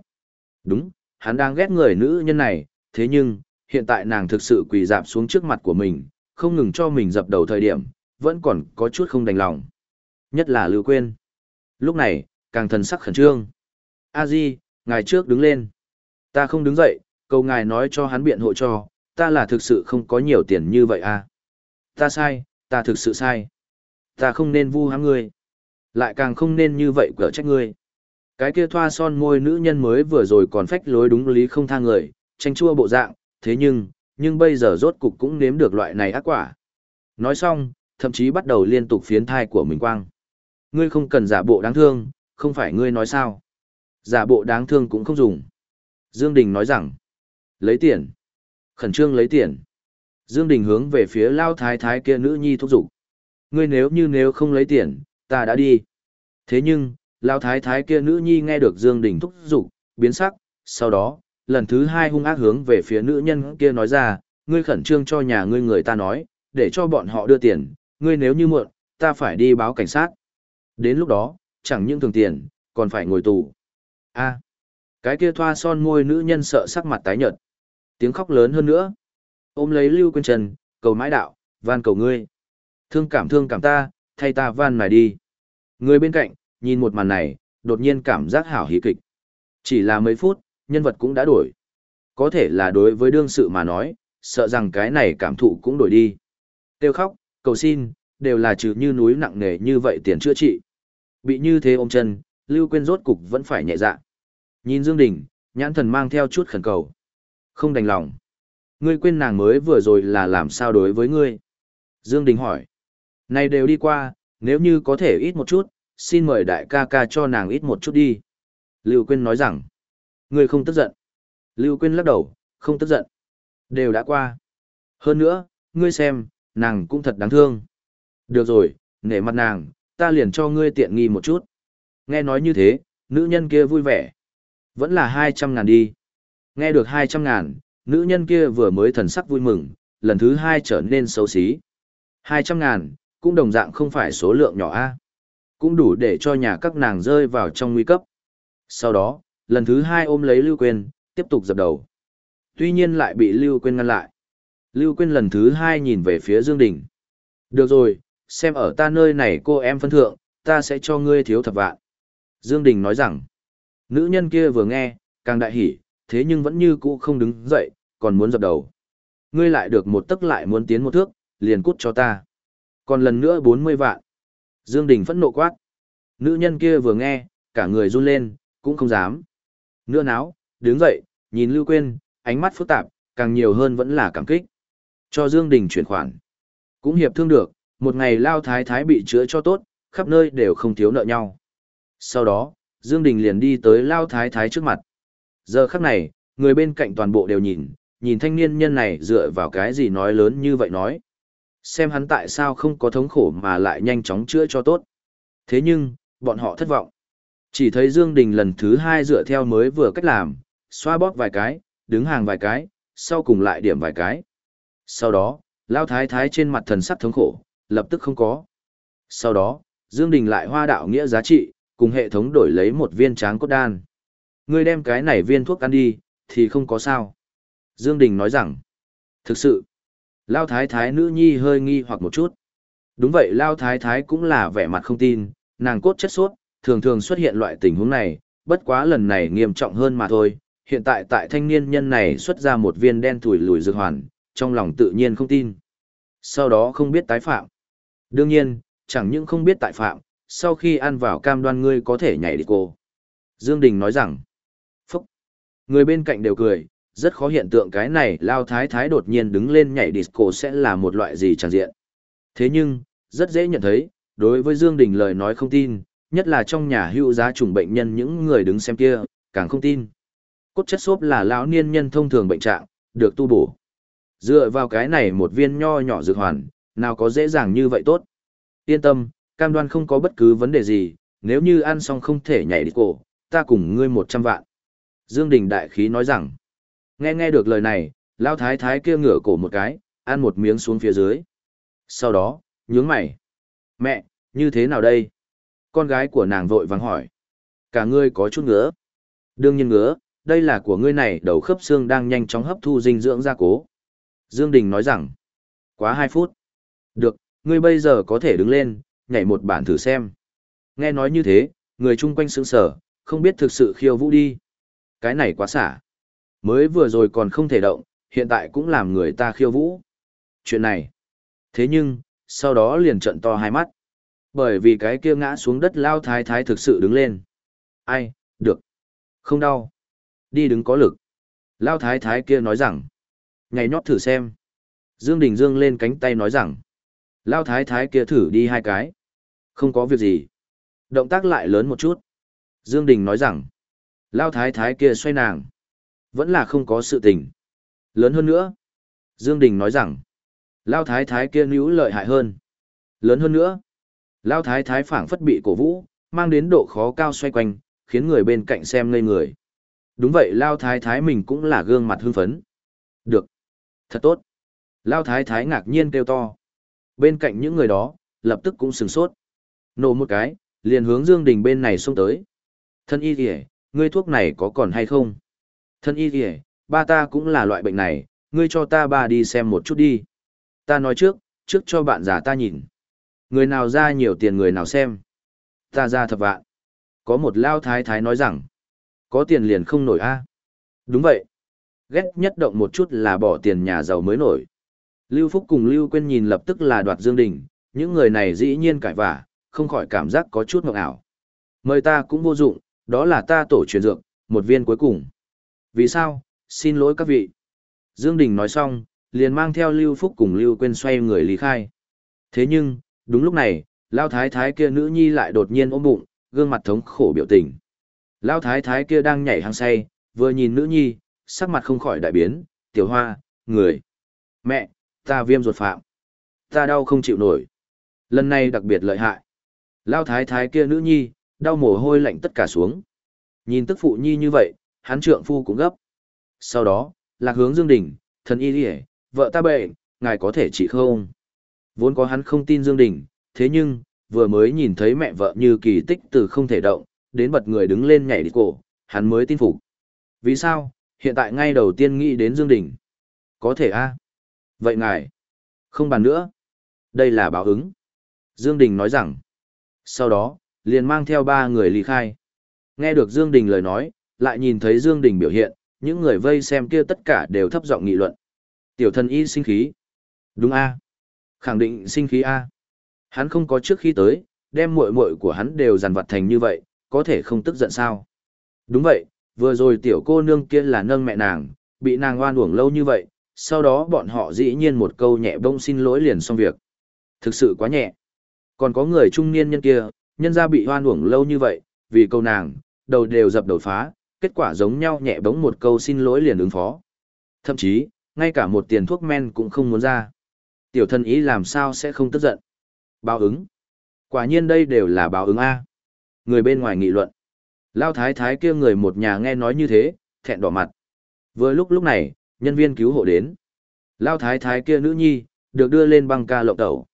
Speaker 1: Đúng, hắn đang ghét người nữ nhân này, thế nhưng, hiện tại nàng thực sự quỳ dạp xuống trước mặt của mình, không ngừng cho mình dập đầu thời điểm, vẫn còn có chút không đành lòng. Nhất là Lưu Quyên. Lúc này, càng thần sắc khẩn trương. A Di, ngài trước đứng lên. Ta không đứng dậy, cầu ngài nói cho hắn biện hộ cho, ta là thực sự không có nhiều tiền như vậy à. Ta sai, ta thực sự sai. Ta không nên vu hãm ngươi. Lại càng không nên như vậy cỡ trách ngươi. Cái kia thoa son môi nữ nhân mới vừa rồi còn phách lối đúng lý không tha người, tranh chua bộ dạng, thế nhưng, nhưng bây giờ rốt cục cũng nếm được loại này ác quả. Nói xong, thậm chí bắt đầu liên tục phiến thai của mình quang. Ngươi không cần giả bộ đáng thương, không phải ngươi nói sao. Giả bộ đáng thương cũng không dùng. Dương Đình nói rằng, lấy tiền. Khẩn trương lấy tiền. Dương Đình hướng về phía lao thái thái kia nữ nhi thúc giục. Ngươi nếu như nếu không lấy tiền, ta đã đi. Thế nhưng, lao thái thái kia nữ nhi nghe được Dương Đình thúc giục, biến sắc, sau đó, lần thứ hai hung ác hướng về phía nữ nhân kia nói ra, ngươi khẩn trương cho nhà ngươi người ta nói, để cho bọn họ đưa tiền, ngươi nếu như muộn, ta phải đi báo cảnh sát. Đến lúc đó, chẳng những thường tiền, còn phải ngồi tù a cái kia thoa son môi nữ nhân sợ sắc mặt tái nhợt. Tiếng khóc lớn hơn nữa. Ôm lấy Lưu Quyên Trần, cầu mãi đạo, van cầu ngươi. Thương cảm thương cảm ta, thay ta van này đi. Người bên cạnh, nhìn một màn này, đột nhiên cảm giác hảo hí kịch. Chỉ là mấy phút, nhân vật cũng đã đổi. Có thể là đối với đương sự mà nói, sợ rằng cái này cảm thụ cũng đổi đi. Tiêu khóc, cầu xin, đều là trừ như núi nặng nề như vậy tiền chữa trị. Bị như thế ôm chân, Lưu Quyên rốt cục vẫn phải nhẹ dạ. Nhìn Dương Đình, nhãn thần mang theo chút khẩn cầu. Không đành lòng. Ngươi quên nàng mới vừa rồi là làm sao đối với ngươi? Dương Đình hỏi. Này đều đi qua, nếu như có thể ít một chút, xin mời đại ca ca cho nàng ít một chút đi. Lưu Quyên nói rằng. Ngươi không tức giận. Lưu Quyên lắc đầu, không tức giận. Đều đã qua. Hơn nữa, ngươi xem, nàng cũng thật đáng thương. Được rồi, nể mặt nàng, ta liền cho ngươi tiện nghi một chút. Nghe nói như thế, nữ nhân kia vui vẻ. Vẫn là hai trăm ngàn đi. Nghe được hai trăm ngàn, nữ nhân kia vừa mới thần sắc vui mừng, lần thứ hai trở nên xấu xí. Hai trăm ngàn, cũng đồng dạng không phải số lượng nhỏ a Cũng đủ để cho nhà các nàng rơi vào trong nguy cấp. Sau đó, lần thứ hai ôm lấy Lưu Quyên, tiếp tục dập đầu. Tuy nhiên lại bị Lưu Quyên ngăn lại. Lưu Quyên lần thứ hai nhìn về phía Dương Đình. Được rồi, xem ở ta nơi này cô em phân thượng, ta sẽ cho ngươi thiếu thập vạn. Dương Đình nói rằng, nữ nhân kia vừa nghe, càng đại hỉ, thế nhưng vẫn như cũ không đứng dậy, còn muốn dập đầu. Ngươi lại được một tức lại muốn tiến một thước, liền cút cho ta. Còn lần nữa 40 vạn. Dương Đình phẫn nộ quát. Nữ nhân kia vừa nghe, cả người run lên, cũng không dám. Nữa náo, đứng dậy, nhìn Lưu Quyên, ánh mắt phức tạp, càng nhiều hơn vẫn là cảm kích. Cho Dương Đình chuyển khoản. Cũng hiệp thương được, một ngày lao thái thái bị chữa cho tốt, khắp nơi đều không thiếu nợ nhau. Sau đó, Dương Đình liền đi tới lao thái thái trước mặt. Giờ khắc này, người bên cạnh toàn bộ đều nhìn, nhìn thanh niên nhân này dựa vào cái gì nói lớn như vậy nói. Xem hắn tại sao không có thống khổ mà lại nhanh chóng chữa cho tốt. Thế nhưng, bọn họ thất vọng. Chỉ thấy Dương Đình lần thứ hai dựa theo mới vừa cách làm, xoa bóp vài cái, đứng hàng vài cái, sau cùng lại điểm vài cái. Sau đó, Lao Thái Thái trên mặt thần sắc thống khổ, lập tức không có. Sau đó, Dương Đình lại hoa đạo nghĩa giá trị, cùng hệ thống đổi lấy một viên tráng cốt đan. Ngươi đem cái này viên thuốc ăn đi, thì không có sao. Dương Đình nói rằng, thực sự, Lao Thái Thái nữ nhi hơi nghi hoặc một chút. Đúng vậy Lao Thái Thái cũng là vẻ mặt không tin, nàng cốt chất suốt, thường thường xuất hiện loại tình huống này, bất quá lần này nghiêm trọng hơn mà thôi. Hiện tại tại thanh niên nhân này xuất ra một viên đen thủi lùi dược hoàn, trong lòng tự nhiên không tin. Sau đó không biết tái phạm. Đương nhiên, chẳng những không biết tại phạm, sau khi ăn vào cam đoan ngươi có thể nhảy đi cô. Dương Đình nói rằng, phúc, người bên cạnh đều cười, rất khó hiện tượng cái này lao thái thái đột nhiên đứng lên nhảy disco sẽ là một loại gì chẳng diện. Thế nhưng, rất dễ nhận thấy, đối với Dương Đình lời nói không tin, nhất là trong nhà hữu giá trùng bệnh nhân những người đứng xem kia, càng không tin. Cốt chất xốp là lão niên nhân thông thường bệnh trạng, được tu bổ. Dựa vào cái này một viên nho nhỏ dược hoàn, nào có dễ dàng như vậy tốt. Yên tâm, cam đoan không có bất cứ vấn đề gì, nếu như ăn xong không thể nhảy đi cổ, ta cùng ngươi một trăm vạn. Dương Đình đại khí nói rằng, nghe nghe được lời này, lao thái thái kia ngửa cổ một cái, ăn một miếng xuống phía dưới. Sau đó, nhướng mày. Mẹ, như thế nào đây? Con gái của nàng vội vàng hỏi. Cả ngươi có chút ngứa. Đương nhiên ngứa, đây là của ngươi này đầu khớp xương đang nhanh chóng hấp thu dinh dưỡng gia cố. Dương Đình nói rằng, quá 2 phút. Được, ngươi bây giờ có thể đứng lên, nhảy một bản thử xem. Nghe nói như thế, người chung quanh sững sờ, không biết thực sự khiêu vũ đi. Cái này quá xả. Mới vừa rồi còn không thể động, hiện tại cũng làm người ta khiêu vũ. Chuyện này. Thế nhưng, sau đó liền trận to hai mắt. Bởi vì cái kia ngã xuống đất lao thái thái thực sự đứng lên. Ai, được. Không đau. Đi đứng có lực. Lao thái thái kia nói rằng. Ngày nhót thử xem. Dương Đình Dương lên cánh tay nói rằng. Lao thái thái kia thử đi hai cái. Không có việc gì. Động tác lại lớn một chút. Dương Đình nói rằng. Lao thái thái kia xoay nàng. Vẫn là không có sự tình. Lớn hơn nữa. Dương Đình nói rằng. Lao thái thái kia níu lợi hại hơn. Lớn hơn nữa. Lao thái thái phảng phất bị cổ vũ, mang đến độ khó cao xoay quanh, khiến người bên cạnh xem ngây người. Đúng vậy Lao thái thái mình cũng là gương mặt hưng phấn. Được. Thật tốt. Lao thái thái ngạc nhiên kêu to. Bên cạnh những người đó, lập tức cũng sừng sốt. Nổ một cái, liền hướng Dương Đình bên này xông tới. Thân y kìa, ngươi thuốc này có còn hay không? Thân y kìa, ba ta cũng là loại bệnh này, ngươi cho ta ba đi xem một chút đi. Ta nói trước, trước cho bạn già ta nhìn. Người nào ra nhiều tiền người nào xem. Ta ra thập vạn. Có một lao thái thái nói rằng, có tiền liền không nổi a. Đúng vậy. Ghét nhất động một chút là bỏ tiền nhà giàu mới nổi. Lưu Phúc cùng Lưu Quyên nhìn lập tức là đoạt Dương Đình, những người này dĩ nhiên cãi vả, không khỏi cảm giác có chút mộng ảo. Mời ta cũng vô dụng, đó là ta tổ truyền dược, một viên cuối cùng. Vì sao? Xin lỗi các vị. Dương Đình nói xong, liền mang theo Lưu Phúc cùng Lưu Quyên xoay người lý khai. Thế nhưng, đúng lúc này, Lão Thái Thái kia nữ nhi lại đột nhiên ôm bụng, gương mặt thống khổ biểu tình. Lão Thái Thái kia đang nhảy hăng say, vừa nhìn nữ nhi, sắc mặt không khỏi đại biến, tiểu hoa, người. Mẹ, ta viêm ruột phạm. Ta đau không chịu nổi. Lần này đặc biệt lợi hại. Lao Thái Thái kia nữ nhi, đau mồ hôi lạnh tất cả xuống. Nhìn tức phụ nhi như vậy, hắn trượng phu cũng gấp. Sau đó, lạc hướng Dương Đình, thần y đi vợ ta bệnh, ngài có thể trị không? Vốn có hắn không tin Dương Đình, thế nhưng, vừa mới nhìn thấy mẹ vợ như kỳ tích từ không thể động, đến bật người đứng lên nhảy đi cổ, hắn mới tin phục. Vì sao, hiện tại ngay đầu tiên nghĩ đến Dương Đình? Có thể a Vậy ngài, không bàn nữa. Đây là báo ứng. Dương Đình nói rằng, sau đó, liền mang theo ba người ly khai. Nghe được Dương Đình lời nói, lại nhìn thấy Dương Đình biểu hiện, những người vây xem kia tất cả đều thấp giọng nghị luận. Tiểu thần y sinh khí. Đúng a Khẳng định sinh khí a Hắn không có trước khi tới, đem muội muội của hắn đều dàn vặt thành như vậy, có thể không tức giận sao. Đúng vậy, vừa rồi tiểu cô nương kia là nâng mẹ nàng, bị nàng oan uổng lâu như vậy, sau đó bọn họ dĩ nhiên một câu nhẹ bông xin lỗi liền xong việc. Thực sự quá nhẹ. Còn có người trung niên nhân kia, nhân ra bị hoan uổng lâu như vậy, vì câu nàng, đầu đều dập đầu phá, kết quả giống nhau nhẹ bóng một câu xin lỗi liền ứng phó. Thậm chí, ngay cả một tiền thuốc men cũng không muốn ra. Tiểu thân ý làm sao sẽ không tức giận. Báo ứng. Quả nhiên đây đều là báo ứng A. Người bên ngoài nghị luận. Lao thái thái kia người một nhà nghe nói như thế, thẹn đỏ mặt. Vừa lúc lúc này, nhân viên cứu hộ đến. Lao thái thái kia nữ nhi, được đưa lên băng ca lộng tẩu.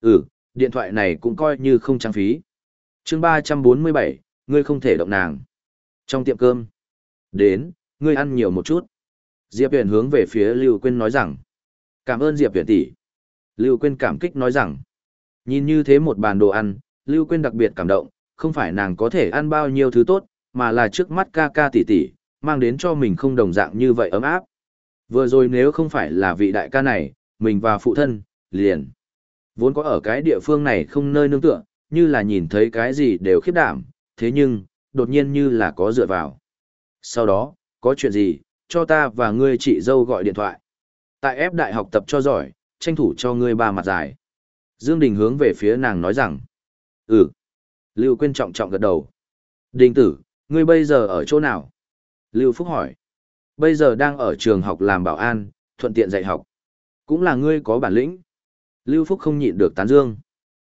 Speaker 1: Ừ, điện thoại này cũng coi như không trang phí. chương 347, ngươi không thể động nàng. Trong tiệm cơm. Đến, ngươi ăn nhiều một chút. Diệp Huyền hướng về phía Lưu Quyên nói rằng. Cảm ơn Diệp Huyền tỷ. Lưu Quyên cảm kích nói rằng. Nhìn như thế một bàn đồ ăn, Lưu Quyên đặc biệt cảm động, không phải nàng có thể ăn bao nhiêu thứ tốt, mà là trước mắt ca ca tỷ tỷ, mang đến cho mình không đồng dạng như vậy ấm áp. Vừa rồi nếu không phải là vị đại ca này, mình và phụ thân, liền. Vốn có ở cái địa phương này không nơi nương tựa, như là nhìn thấy cái gì đều khiếp đảm, thế nhưng, đột nhiên như là có dựa vào. Sau đó, có chuyện gì, cho ta và ngươi chị dâu gọi điện thoại. Tại ép đại học tập cho giỏi, tranh thủ cho ngươi ba mặt dài. Dương Đình hướng về phía nàng nói rằng, ừ. Lưu Quyên trọng trọng gật đầu. Đình tử, ngươi bây giờ ở chỗ nào? Lưu Phúc hỏi. Bây giờ đang ở trường học làm bảo an, thuận tiện dạy học. Cũng là ngươi có bản lĩnh. Lưu Phúc không nhịn được tán dương.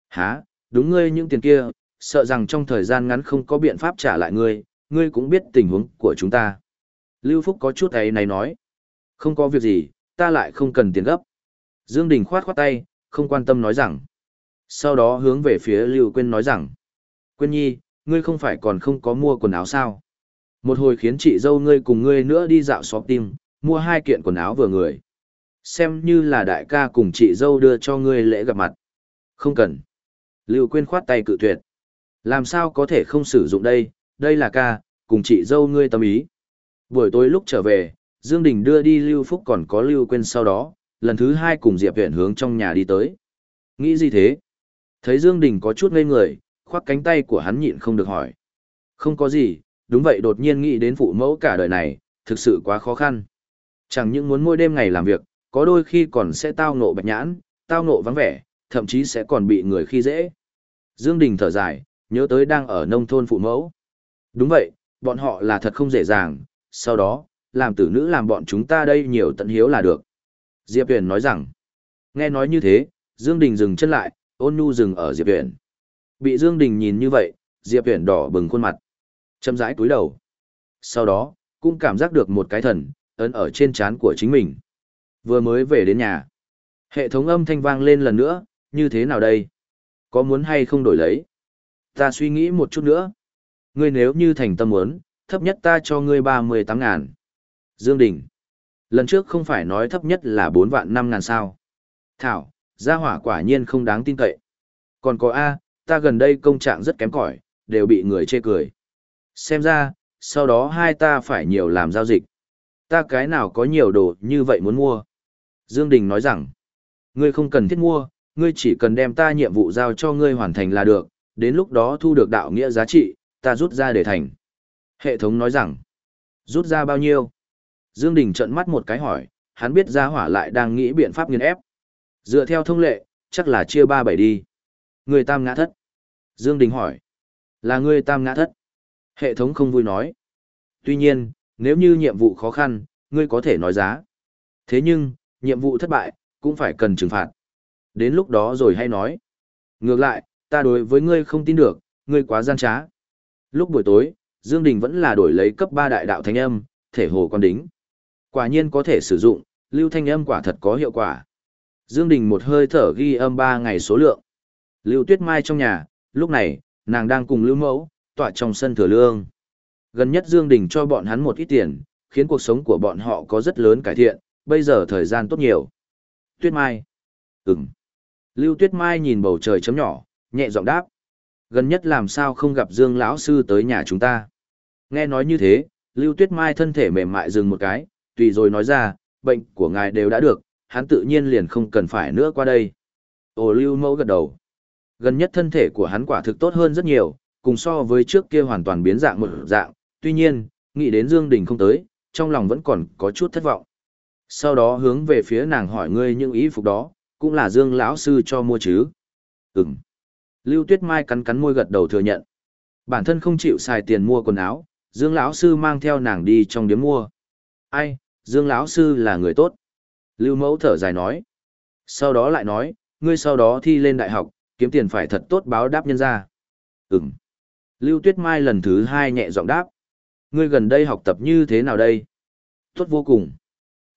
Speaker 1: Hả, đúng ngươi những tiền kia, sợ rằng trong thời gian ngắn không có biện pháp trả lại ngươi, ngươi cũng biết tình huống của chúng ta. Lưu Phúc có chút ấy này nói. Không có việc gì, ta lại không cần tiền gấp. Dương Đình khoát khoát tay, không quan tâm nói rằng. Sau đó hướng về phía Lưu Quyên nói rằng. Quyên nhi, ngươi không phải còn không có mua quần áo sao? Một hồi khiến chị dâu ngươi cùng ngươi nữa đi dạo shopping, mua hai kiện quần áo vừa người. Xem như là đại ca cùng chị dâu đưa cho ngươi lễ gặp mặt. Không cần. Lưu Quyên khoát tay cự tuyệt. Làm sao có thể không sử dụng đây, đây là ca, cùng chị dâu ngươi tâm ý. Buổi tối lúc trở về, Dương Đình đưa đi Lưu Phúc còn có Lưu Quyên sau đó, lần thứ hai cùng Diệp Huyền hướng trong nhà đi tới. Nghĩ gì thế? Thấy Dương Đình có chút ngây người, khoác cánh tay của hắn nhịn không được hỏi. Không có gì, đúng vậy đột nhiên nghĩ đến phụ mẫu cả đời này, thực sự quá khó khăn. Chẳng những muốn mỗi đêm ngày làm việc, có đôi khi còn sẽ tao ngộ bạch nhãn, tao ngộ vắng vẻ, thậm chí sẽ còn bị người khi dễ. Dương Đình thở dài, nhớ tới đang ở nông thôn phụ mẫu. Đúng vậy, bọn họ là thật không dễ dàng, sau đó, làm tử nữ làm bọn chúng ta đây nhiều tận hiếu là được. Diệp Huyền nói rằng, nghe nói như thế, Dương Đình dừng chân lại, ôn nhu dừng ở Diệp Huyền. Bị Dương Đình nhìn như vậy, Diệp Huyền đỏ bừng khuôn mặt, châm rãi cúi đầu. Sau đó, cũng cảm giác được một cái thần, ấn ở trên trán của chính mình. Vừa mới về đến nhà. Hệ thống âm thanh vang lên lần nữa, như thế nào đây? Có muốn hay không đổi lấy? Ta suy nghĩ một chút nữa. Ngươi nếu như thành tâm muốn, thấp nhất ta cho ngươi ba mươi tám ngàn. Dương Đình. Lần trước không phải nói thấp nhất là bốn vạn năm ngàn sao. Thảo, gia hỏa quả nhiên không đáng tin cậy. Còn có A, ta gần đây công trạng rất kém cỏi, đều bị người chê cười. Xem ra, sau đó hai ta phải nhiều làm giao dịch. Ta cái nào có nhiều đồ như vậy muốn mua. Dương Đình nói rằng, ngươi không cần thiết mua, ngươi chỉ cần đem ta nhiệm vụ giao cho ngươi hoàn thành là được, đến lúc đó thu được đạo nghĩa giá trị, ta rút ra để thành. Hệ thống nói rằng, rút ra bao nhiêu? Dương Đình trợn mắt một cái hỏi, hắn biết gia hỏa lại đang nghĩ biện pháp nghiền ép. Dựa theo thông lệ, chắc là chia ba bảy đi. Người tam ngã thất. Dương Đình hỏi, là ngươi tam ngã thất. Hệ thống không vui nói. Tuy nhiên, nếu như nhiệm vụ khó khăn, ngươi có thể nói giá. Thế nhưng, nhiệm vụ thất bại, cũng phải cần trừng phạt. Đến lúc đó rồi hay nói. Ngược lại, ta đối với ngươi không tin được, ngươi quá gian trá. Lúc buổi tối, Dương Đình vẫn là đổi lấy cấp 3 đại đạo thanh âm, thể hồ quan đính. Quả nhiên có thể sử dụng, lưu thanh âm quả thật có hiệu quả. Dương Đình một hơi thở ghi âm 3 ngày số lượng. Lưu Tuyết Mai trong nhà, lúc này, nàng đang cùng Lưu Mẫu, tọa trong sân thừa lương. Gần nhất Dương Đình cho bọn hắn một ít tiền, khiến cuộc sống của bọn họ có rất lớn cải thiện, bây giờ thời gian tốt nhiều. Tuyết Mai. Ừm. Lưu Tuyết Mai nhìn bầu trời chấm nhỏ, nhẹ giọng đáp. Gần nhất làm sao không gặp Dương lão sư tới nhà chúng ta. Nghe nói như thế, Lưu Tuyết Mai thân thể mềm mại dừng một cái, tùy rồi nói ra, bệnh của ngài đều đã được, hắn tự nhiên liền không cần phải nữa qua đây. Ồ Lưu Mẫu gật đầu. Gần nhất thân thể của hắn quả thực tốt hơn rất nhiều, cùng so với trước kia hoàn toàn biến dạng một dạng, tuy nhiên, nghĩ đến Dương Đình không tới, trong lòng vẫn còn có chút thất vọng. Sau đó hướng về phía nàng hỏi ngươi những ý phục đó, cũng là Dương lão sư cho mua chứ? Ừm. Lưu Tuyết Mai cắn cắn môi gật đầu thừa nhận. Bản thân không chịu xài tiền mua quần áo, Dương lão sư mang theo nàng đi trong điểm mua. Ai, Dương lão sư là người tốt. Lưu Mẫu thở dài nói. Sau đó lại nói, ngươi sau đó thi lên đại học, kiếm tiền phải thật tốt báo đáp nhân gia Ừm. Lưu Tuyết Mai lần thứ hai nhẹ giọng đáp. Ngươi gần đây học tập như thế nào đây? Tốt vô cùng.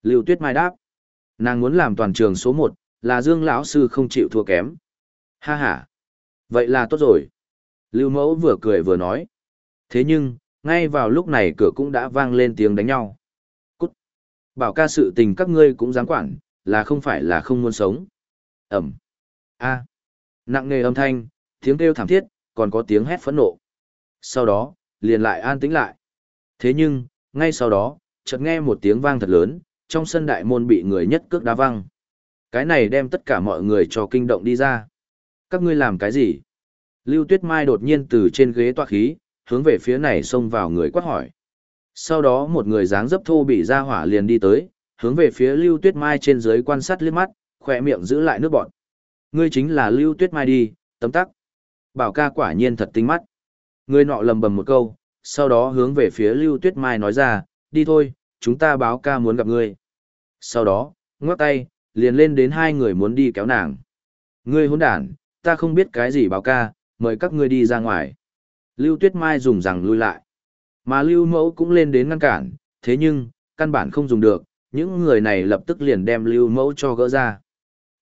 Speaker 1: Lưu Tuyết Mai đáp. Nàng muốn làm toàn trường số một, là Dương lão sư không chịu thua kém. Ha ha. Vậy là tốt rồi. Lưu Mẫu vừa cười vừa nói. Thế nhưng, ngay vào lúc này cửa cũng đã vang lên tiếng đánh nhau. Cút. Bảo ca sự tình các ngươi cũng dám quản, là không phải là không muốn sống. Ẩm. A. Nặng nề âm thanh, tiếng kêu thảm thiết, còn có tiếng hét phẫn nộ. Sau đó, liền lại an tĩnh lại. Thế nhưng, ngay sau đó, chợt nghe một tiếng vang thật lớn, trong sân đại môn bị người nhất cước đá văng. Cái này đem tất cả mọi người cho kinh động đi ra. Các ngươi làm cái gì? Lưu Tuyết Mai đột nhiên từ trên ghế toa khí, hướng về phía này xông vào người quát hỏi. Sau đó một người dáng dấp thô bị ra hỏa liền đi tới, hướng về phía Lưu Tuyết Mai trên dưới quan sát liếc mắt, khỏe miệng giữ lại nước bọn. Ngươi chính là Lưu Tuyết Mai đi, tấm tắc. Bảo ca quả nhiên thật tinh mắt. Người nọ lầm bầm một câu, sau đó hướng về phía Lưu Tuyết Mai nói ra, đi thôi, chúng ta báo ca muốn gặp ngươi. Sau đó, ngoắc tay, liền lên đến hai người muốn đi kéo nàng. Ngươi hỗn đản, ta không biết cái gì báo ca, mời các ngươi đi ra ngoài. Lưu Tuyết Mai dùng rằng lui lại. Mà Lưu Mẫu cũng lên đến ngăn cản, thế nhưng, căn bản không dùng được, những người này lập tức liền đem Lưu Mẫu cho gỡ ra.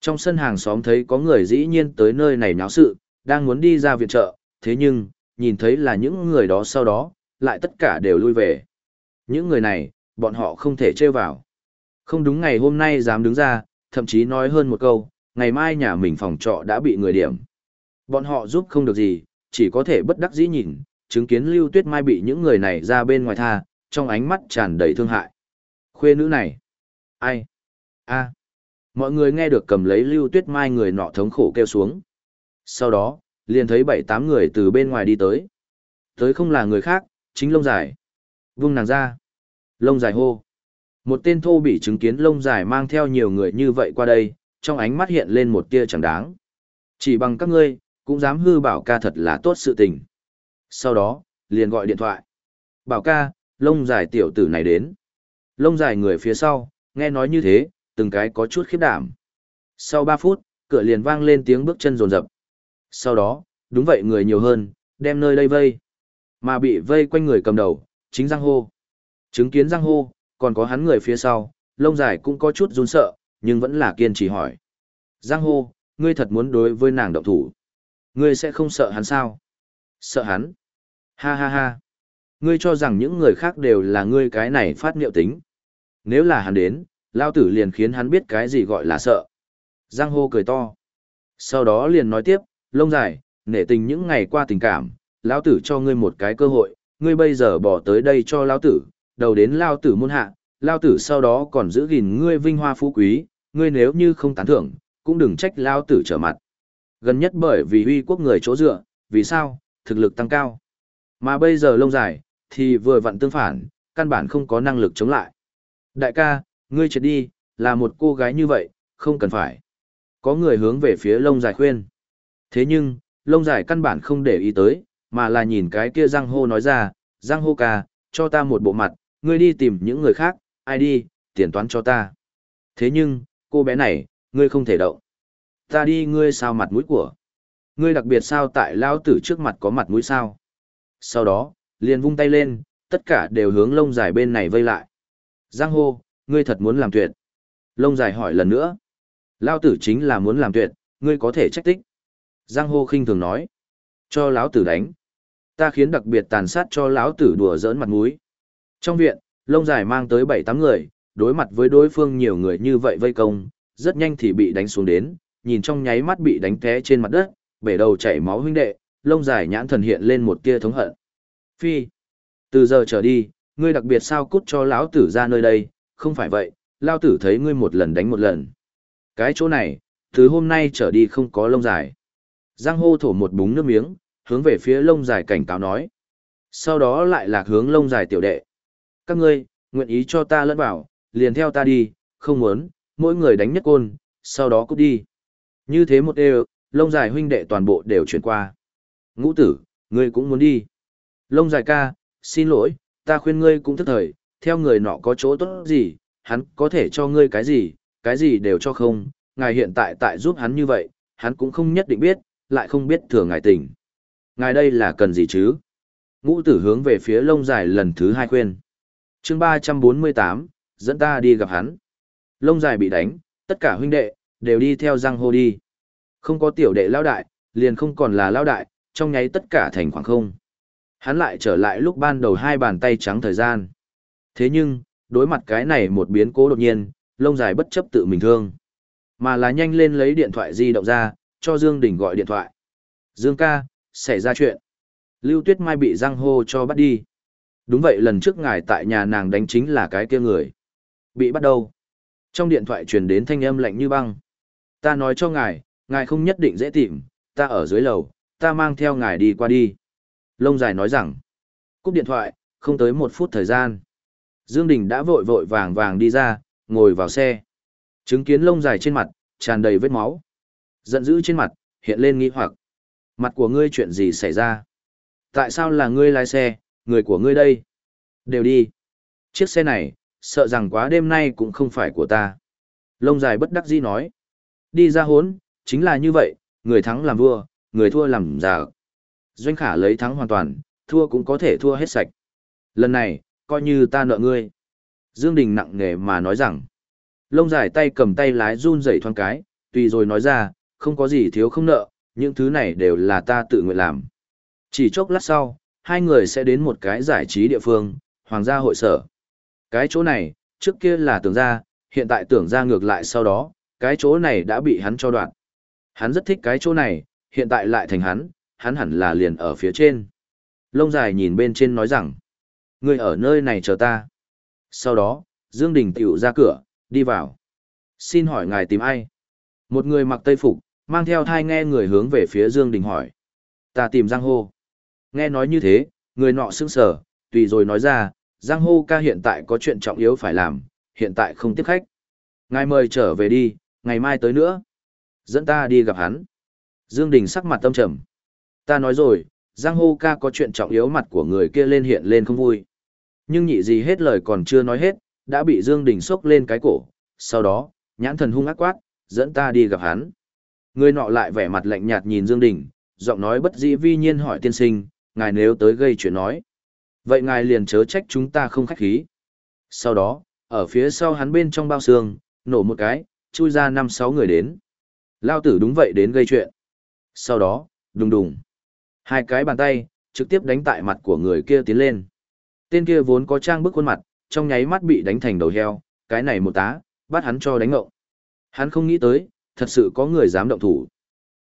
Speaker 1: Trong sân hàng xóm thấy có người dĩ nhiên tới nơi này náo sự, đang muốn đi ra viện trợ, thế nhưng, nhìn thấy là những người đó sau đó, lại tất cả đều lui về. Những người này, bọn họ không thể trêu vào. Không đúng ngày hôm nay dám đứng ra, thậm chí nói hơn một câu, ngày mai nhà mình phòng trọ đã bị người điểm. Bọn họ giúp không được gì, chỉ có thể bất đắc dĩ nhìn, chứng kiến Lưu Tuyết Mai bị những người này ra bên ngoài tha, trong ánh mắt tràn đầy thương hại. Khuê nữ này. Ai? a Mọi người nghe được cầm lấy Lưu Tuyết Mai người nọ thống khổ kêu xuống. Sau đó, liền thấy bảy tám người từ bên ngoài đi tới. Tới không là người khác, chính lông dài. Vung nàng ra. Lông dài hô. Một tên thô bị chứng kiến lông dài mang theo nhiều người như vậy qua đây, trong ánh mắt hiện lên một tia chẳng đáng. Chỉ bằng các ngươi, cũng dám hư bảo ca thật là tốt sự tình. Sau đó, liền gọi điện thoại. Bảo ca, lông dài tiểu tử này đến. Lông dài người phía sau, nghe nói như thế, từng cái có chút khiếp đảm. Sau 3 phút, cửa liền vang lên tiếng bước chân rồn rập. Sau đó, đúng vậy người nhiều hơn, đem nơi đây vây. Mà bị vây quanh người cầm đầu, chính Giang Hô. Chứng kiến Giang Hô, còn có hắn người phía sau, lông dài cũng có chút run sợ, nhưng vẫn là kiên trì hỏi. Giang Hô, ngươi thật muốn đối với nàng động thủ. Ngươi sẽ không sợ hắn sao? Sợ hắn? Ha ha ha. Ngươi cho rằng những người khác đều là ngươi cái này phát niệu tính. Nếu là hắn đến, lao tử liền khiến hắn biết cái gì gọi là sợ. Giang hô cười to. Sau đó liền nói tiếp, lông dài, nể tình những ngày qua tình cảm, lão tử cho ngươi một cái cơ hội, ngươi bây giờ bỏ tới đây cho lão tử, đầu đến Lão tử môn hạ, Lão tử sau đó còn giữ gìn ngươi vinh hoa phú quý, ngươi nếu như không tán thưởng, cũng đừng trách Lão tử trở mặt. Gần nhất bởi vì uy quốc người chỗ dựa, vì sao, thực lực tăng cao. Mà bây giờ lông dài, thì vừa vặn tương phản, căn bản không có năng lực chống lại. Đại ca, ngươi chết đi, là một cô gái như vậy, không cần phải. Có người hướng về phía lông dài khuyên. Thế nhưng, lông dài căn bản không để ý tới, mà là nhìn cái kia răng hô nói ra, răng hô ca, cho ta một bộ mặt, ngươi đi tìm những người khác, ai đi, tiền toán cho ta. Thế nhưng, cô bé này, ngươi không thể động. Ta đi ngươi sao mặt mũi của. Ngươi đặc biệt sao tại lao tử trước mặt có mặt mũi sao. Sau đó, liền vung tay lên, tất cả đều hướng lông dài bên này vây lại. Giang hô, ngươi thật muốn làm tuyệt. Lông dài hỏi lần nữa. Lao tử chính là muốn làm tuyệt, ngươi có thể trách tích. Giang hô khinh thường nói. Cho lão tử đánh. Ta khiến đặc biệt tàn sát cho lão tử đùa giỡn mặt mũi. Trong viện, lông dài mang tới bảy tám người, đối mặt với đối phương nhiều người như vậy vây công, rất nhanh thì bị đánh xuống đến, nhìn trong nháy mắt bị đánh té trên mặt đất, bể đầu chảy máu huynh đệ, lông dài nhãn thần hiện lên một tia thống hận. Phi, từ giờ trở đi, ngươi đặc biệt sao cút cho lão tử ra nơi đây, không phải vậy, lão tử thấy ngươi một lần đánh một lần. Cái chỗ này, từ hôm nay trở đi không có lông dài. Giang hô thổ một búng nước miếng, hướng về phía lông dài cảnh cáo nói. Sau đó lại lạc hướng lông dài tiểu đệ. Các ngươi, nguyện ý cho ta lẫn vào, liền theo ta đi, không muốn, mỗi người đánh nhất côn, sau đó cút đi. Như thế một đều, lông dài huynh đệ toàn bộ đều chuyển qua. Ngũ tử, ngươi cũng muốn đi. Lông dài ca, xin lỗi, ta khuyên ngươi cũng thức thời, theo người nọ có chỗ tốt gì, hắn có thể cho ngươi cái gì, cái gì đều cho không, ngài hiện tại tại giúp hắn như vậy, hắn cũng không nhất định biết, lại không biết thừa ngài tình. Ngài đây là cần gì chứ? Ngũ tử hướng về phía lông dài lần thứ hai khuyên. chương 348, dẫn ta đi gặp hắn. Lông dài bị đánh, tất cả huynh đệ, đều đi theo răng hô đi. Không có tiểu đệ lao đại, liền không còn là lao đại, trong nháy tất cả thành khoảng không. Hắn lại trở lại lúc ban đầu hai bàn tay trắng thời gian. Thế nhưng, đối mặt cái này một biến cố đột nhiên, lông dài bất chấp tự mình thương. Mà là nhanh lên lấy điện thoại di động ra, cho Dương Đình gọi điện thoại. Dương ca, xảy ra chuyện. Lưu Tuyết Mai bị giang hô cho bắt đi. Đúng vậy lần trước ngài tại nhà nàng đánh chính là cái kia người. Bị bắt đâu? Trong điện thoại truyền đến thanh âm lạnh như băng. Ta nói cho ngài, ngài không nhất định dễ tìm, ta ở dưới lầu, ta mang theo ngài đi qua đi. Lông dài nói rằng, cúp điện thoại, không tới một phút thời gian. Dương Đình đã vội vội vàng vàng đi ra, ngồi vào xe. Chứng kiến lông dài trên mặt, tràn đầy vết máu. Giận dữ trên mặt, hiện lên nghi hoặc. Mặt của ngươi chuyện gì xảy ra? Tại sao là ngươi lái xe, người của ngươi đây? Đều đi. Chiếc xe này, sợ rằng quá đêm nay cũng không phải của ta. Lông dài bất đắc dĩ nói. Đi ra hốn, chính là như vậy, người thắng làm vua, người thua làm giả. Doanh khả lấy thắng hoàn toàn, thua cũng có thể thua hết sạch. Lần này, coi như ta nợ ngươi. Dương Đình nặng nề mà nói rằng. Lông dài tay cầm tay lái run rẩy thoáng cái, tùy rồi nói ra, không có gì thiếu không nợ, những thứ này đều là ta tự nguyện làm. Chỉ chốc lát sau, hai người sẽ đến một cái giải trí địa phương, Hoàng gia hội sở. Cái chỗ này, trước kia là tưởng gia hiện tại tưởng gia ngược lại sau đó, cái chỗ này đã bị hắn cho đoạn. Hắn rất thích cái chỗ này, hiện tại lại thành hắn, hắn hẳn là liền ở phía trên. Lông dài nhìn bên trên nói rằng, người ở nơi này chờ ta. Sau đó, Dương Đình tiểu ra cửa, đi vào. Xin hỏi ngài tìm ai? Một người mặc tây phục, mang theo thai nghe người hướng về phía Dương Đình hỏi. Ta tìm Giang Hô. Nghe nói như thế, người nọ sững sờ, tùy rồi nói ra, Giang Hô ca hiện tại có chuyện trọng yếu phải làm, hiện tại không tiếp khách. Ngài mời trở về đi, ngày mai tới nữa. Dẫn ta đi gặp hắn. Dương Đình sắc mặt tâm trầm. Ta nói rồi, Giang Hô ca có chuyện trọng yếu mặt của người kia lên hiện lên không vui. Nhưng nhị gì hết lời còn chưa nói hết, đã bị Dương Đình sốc lên cái cổ. Sau đó, nhãn thần hung ác quát, dẫn ta đi gặp hắn. Người nọ lại vẻ mặt lạnh nhạt nhìn Dương Đình, giọng nói bất dĩ vi nhiên hỏi tiên sinh, ngài nếu tới gây chuyện nói. Vậy ngài liền chớ trách chúng ta không khách khí. Sau đó, ở phía sau hắn bên trong bao xương, nổ một cái, chui ra năm sáu người đến. Lao tử đúng vậy đến gây chuyện. Sau đó, đùng đùng. Hai cái bàn tay, trực tiếp đánh tại mặt của người kia tiến lên. Tên kia vốn có trang bức khuôn mặt, trong nháy mắt bị đánh thành đầu heo, cái này một tá, bắt hắn cho đánh ngộng. Hắn không nghĩ tới, thật sự có người dám động thủ.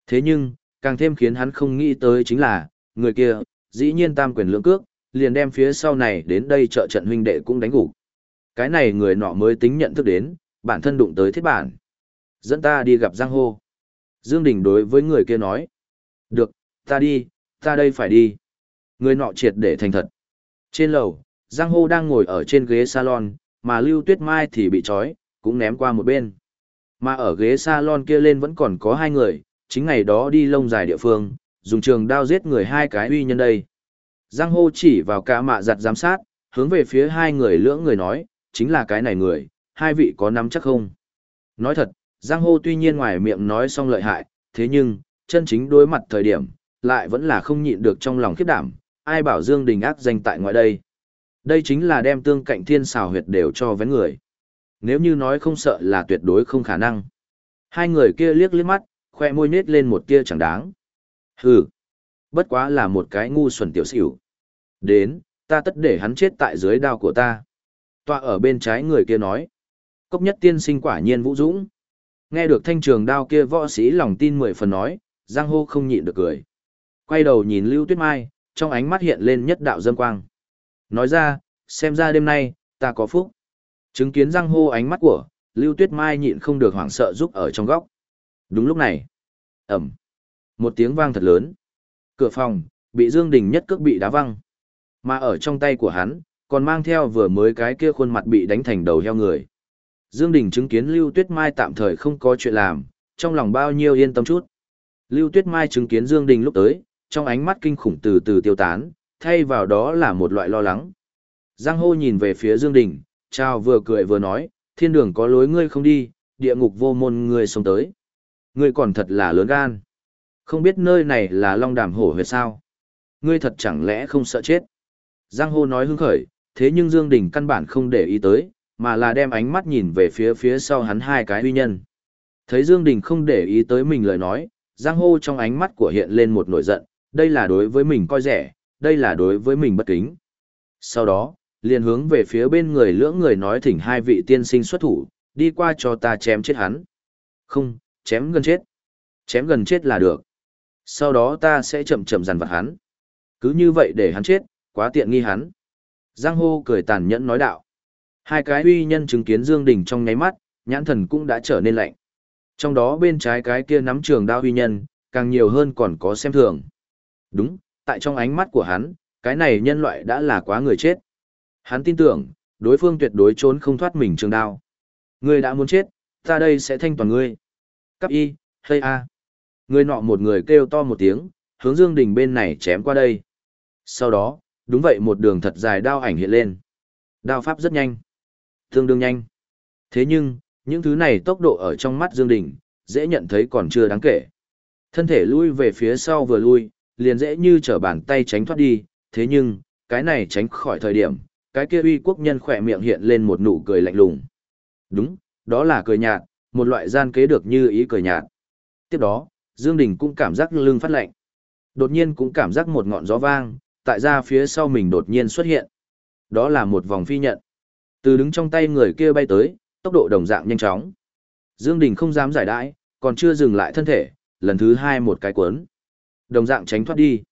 Speaker 1: Thế nhưng, càng thêm khiến hắn không nghĩ tới chính là, người kia, dĩ nhiên tam quyền lưỡng cước, liền đem phía sau này đến đây trợ trận huynh đệ cũng đánh gục. Cái này người nọ mới tính nhận thức đến, bản thân đụng tới thiết bản. Dẫn ta đi gặp Giang Hô. Dương Đình đối với người kia nói. Được, ta đi, ta đây phải đi. Người nọ triệt để thành thật. Trên lầu, Giang Hô đang ngồi ở trên ghế salon, mà Lưu Tuyết Mai thì bị trói, cũng ném qua một bên. Mà ở ghế salon kia lên vẫn còn có hai người, chính ngày đó đi lông dài địa phương, dùng trường đao giết người hai cái uy nhân đây. Giang hô chỉ vào cả mạ giặt giám sát, hướng về phía hai người lưỡng người nói, chính là cái này người, hai vị có nắm chắc không? Nói thật, Giang hô tuy nhiên ngoài miệng nói xong lợi hại, thế nhưng, chân chính đối mặt thời điểm, lại vẫn là không nhịn được trong lòng khiếp đảm, ai bảo Dương Đình ác danh tại ngoài đây. Đây chính là đem tương cạnh thiên xào huyệt đều cho vén người. Nếu như nói không sợ là tuyệt đối không khả năng. Hai người kia liếc liếc mắt, khoe môi nết lên một tia chẳng đáng. Hừ, bất quá là một cái ngu xuẩn tiểu xỉu. Đến, ta tất để hắn chết tại dưới đao của ta. Tọa ở bên trái người kia nói. Cốc nhất tiên sinh quả nhiên vũ dũng. Nghe được thanh trường đao kia võ sĩ lòng tin mười phần nói, Giang hô không nhịn được cười. Quay đầu nhìn Lưu Tuyết Mai, trong ánh mắt hiện lên nhất đạo dâm quang. Nói ra, xem ra đêm nay, ta có phúc. Chứng kiến Giang hô ánh mắt của, Lưu Tuyết Mai nhịn không được hoảng sợ giúp ở trong góc. Đúng lúc này, ẩm, một tiếng vang thật lớn. Cửa phòng, bị Dương Đình nhất cước bị đá văng. Mà ở trong tay của hắn, còn mang theo vừa mới cái kia khuôn mặt bị đánh thành đầu heo người. Dương Đình chứng kiến Lưu Tuyết Mai tạm thời không có chuyện làm, trong lòng bao nhiêu yên tâm chút. Lưu Tuyết Mai chứng kiến Dương Đình lúc tới, trong ánh mắt kinh khủng từ từ tiêu tán, thay vào đó là một loại lo lắng. Giang Hô nhìn về phía Dương Đình, chào vừa cười vừa nói, thiên đường có lối ngươi không đi, địa ngục vô môn ngươi sống tới. Ngươi còn thật là lớn gan. Không biết nơi này là long đàm hổ huyệt sao? Ngươi thật chẳng lẽ không sợ chết? Giang hô nói hứng khởi, thế nhưng Dương Đình căn bản không để ý tới, mà là đem ánh mắt nhìn về phía phía sau hắn hai cái uy nhân. Thấy Dương Đình không để ý tới mình lời nói, Giang hô trong ánh mắt của hiện lên một nổi giận, đây là đối với mình coi rẻ, đây là đối với mình bất kính. Sau đó, liền hướng về phía bên người lưỡng người nói thỉnh hai vị tiên sinh xuất thủ, đi qua cho ta chém chết hắn. Không, chém gần chết. Chém gần chết là được. Sau đó ta sẽ chậm chậm dằn vặt hắn. Cứ như vậy để hắn chết, quá tiện nghi hắn. Giang hô cười tàn nhẫn nói đạo. Hai cái uy nhân chứng kiến Dương Đình trong nháy mắt, nhãn thần cũng đã trở nên lạnh. Trong đó bên trái cái kia nắm trường đao uy nhân, càng nhiều hơn còn có xem thường. Đúng, tại trong ánh mắt của hắn, cái này nhân loại đã là quá người chết. Hắn tin tưởng, đối phương tuyệt đối trốn không thoát mình trường đao. Ngươi đã muốn chết, ta đây sẽ thanh toàn ngươi. Cấp y, hây a. Người nọ một người kêu to một tiếng, hướng Dương Đình bên này chém qua đây. Sau đó, đúng vậy một đường thật dài đao ảnh hiện lên. Đao pháp rất nhanh. Tương đương nhanh. Thế nhưng, những thứ này tốc độ ở trong mắt Dương Đình, dễ nhận thấy còn chưa đáng kể. Thân thể lui về phía sau vừa lui, liền dễ như trở bàn tay tránh thoát đi, thế nhưng, cái này tránh khỏi thời điểm, cái kia uy quốc nhân khỏe miệng hiện lên một nụ cười lạnh lùng. Đúng, đó là cười nhạt, một loại gian kế được như ý cười nhạt. Tiếp đó, Dương Đình cũng cảm giác lưng phát lạnh. Đột nhiên cũng cảm giác một ngọn gió vang, tại ra phía sau mình đột nhiên xuất hiện. Đó là một vòng phi nhận. Từ đứng trong tay người kia bay tới, tốc độ đồng dạng nhanh chóng. Dương Đình không dám giải đãi, còn chưa dừng lại thân thể, lần thứ hai một cái cuốn. Đồng dạng tránh thoát đi.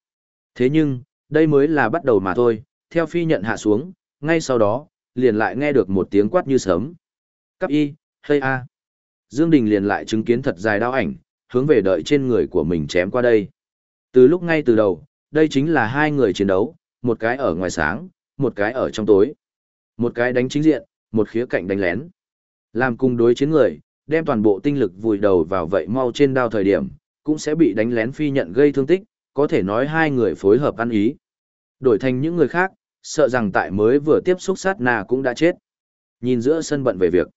Speaker 1: Thế nhưng, đây mới là bắt đầu mà thôi, theo phi nhận hạ xuống, ngay sau đó, liền lại nghe được một tiếng quát như sớm. Cắp y, hây a. Dương Đình liền lại chứng kiến thật dài đao ảnh, hướng về đợi trên người của mình chém qua đây. Từ lúc ngay từ đầu, đây chính là hai người chiến đấu, một cái ở ngoài sáng, một cái ở trong tối. Một cái đánh chính diện, một khía cạnh đánh lén. Làm cùng đối chiến người, đem toàn bộ tinh lực vùi đầu vào vậy mau trên đao thời điểm, cũng sẽ bị đánh lén phi nhận gây thương tích, có thể nói hai người phối hợp ăn ý. Đổi thành những người khác, sợ rằng tại mới vừa tiếp xúc sát na cũng đã chết. Nhìn giữa sân bận về việc.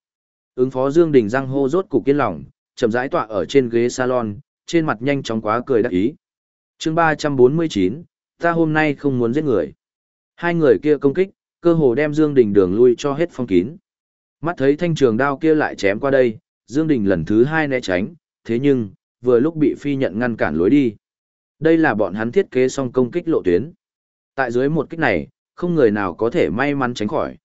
Speaker 1: Ứng phó Dương Đình răng hô rốt cục kiên lòng, chậm rãi tọa ở trên ghế salon, trên mặt nhanh chóng quá cười đắc ý. Chương 349, ta hôm nay không muốn giết người. Hai người kia công kích, cơ hồ đem Dương Đình đường lui cho hết phong kín. Mắt thấy thanh trường đao kia lại chém qua đây, Dương Đình lần thứ hai né tránh, thế nhưng, vừa lúc bị phi nhận ngăn cản lối đi. Đây là bọn hắn thiết kế xong công kích lộ tuyến. Tại dưới một kích này, không người nào có thể may mắn tránh khỏi.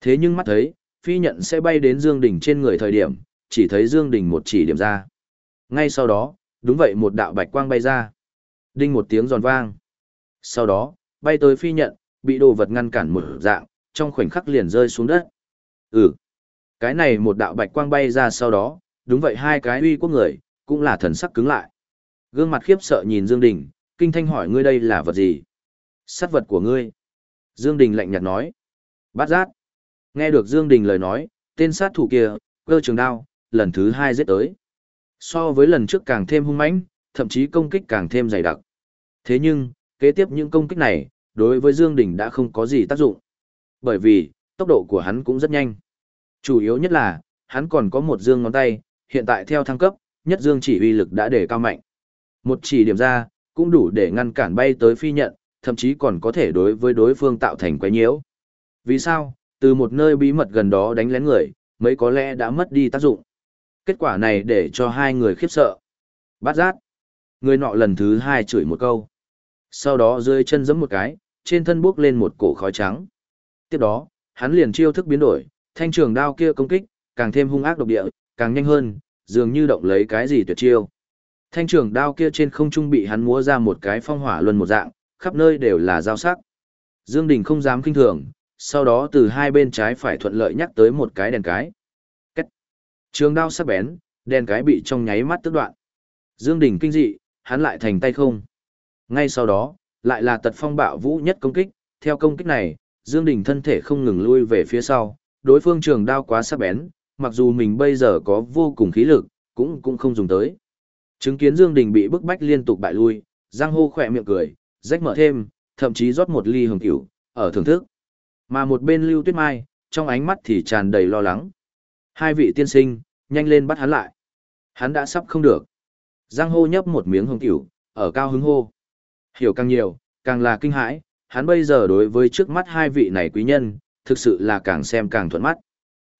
Speaker 1: Thế nhưng mắt thấy, phi nhận sẽ bay đến Dương Đình trên người thời điểm, chỉ thấy Dương Đình một chỉ điểm ra. Ngay sau đó, đúng vậy một đạo bạch quang bay ra. Đinh một tiếng giòn vang. Sau đó, bay tới phi nhận, bị đồ vật ngăn cản một dạng, trong khoảnh khắc liền rơi xuống đất. Ừ. Cái này một đạo bạch quang bay ra sau đó, đúng vậy hai cái uy quốc người, cũng là thần sắc cứng lại. Gương mặt khiếp sợ nhìn Dương Đình, kinh thanh hỏi ngươi đây là vật gì? Sát vật của ngươi. Dương Đình lạnh nhạt nói. Bát giác. Nghe được Dương Đình lời nói, tên sát thủ kia, cơ trường đao, lần thứ hai giết tới. So với lần trước càng thêm hung mãnh, thậm chí công kích càng thêm dày đặc. Thế nhưng, kế tiếp những công kích này, đối với Dương Đình đã không có gì tác dụng. Bởi vì, tốc độ của hắn cũng rất nhanh. Chủ yếu nhất là, hắn còn có một dương ngón tay, hiện tại theo thăng cấp, nhất dương chỉ uy lực đã để cao mạnh. Một chỉ điểm ra, cũng đủ để ngăn cản bay tới phi nhận, thậm chí còn có thể đối với đối phương tạo thành quái nhiễu. Vì sao? Từ một nơi bí mật gần đó đánh lén người, mấy có lẽ đã mất đi tác dụng. Kết quả này để cho hai người khiếp sợ. Bát giác. Người nọ lần thứ hai chửi một câu. Sau đó rơi chân giẫm một cái, trên thân bước lên một cổ khói trắng. Tiếp đó, hắn liền chiêu thức biến đổi, thanh trường đao kia công kích, càng thêm hung ác độc địa, càng nhanh hơn, dường như động lấy cái gì tuyệt chiêu. Thanh trường đao kia trên không trung bị hắn múa ra một cái phong hỏa luân một dạng, khắp nơi đều là dao sắc. Dương Đình không dám kinh thường, sau đó từ hai bên trái phải thuận lợi nhắc tới một cái đèn cái. Cách. Trường đao sắc bén, đèn cái bị trong nháy mắt tước đoạn. Dương Đình kinh dị, hắn lại thành tay không. Ngay sau đó, lại là tật phong bạo vũ nhất công kích, theo công kích này, Dương Đình thân thể không ngừng lui về phía sau, đối phương trường đao quá sắc bén, mặc dù mình bây giờ có vô cùng khí lực, cũng cũng không dùng tới. Chứng kiến Dương Đình bị bức bách liên tục bại lui, Giang Hô khỏe miệng cười, rách mở thêm, thậm chí rót một ly hồng tiểu, ở thưởng thức. Mà một bên Lưu Tuyết Mai, trong ánh mắt thì tràn đầy lo lắng. Hai vị tiên sinh, nhanh lên bắt hắn lại. Hắn đã sắp không được. Giang Hô nhấp một miếng hồng tiểu, ở cao hứng hô. Hiểu càng nhiều, càng là kinh hãi, hắn bây giờ đối với trước mắt hai vị này quý nhân, thực sự là càng xem càng thuận mắt.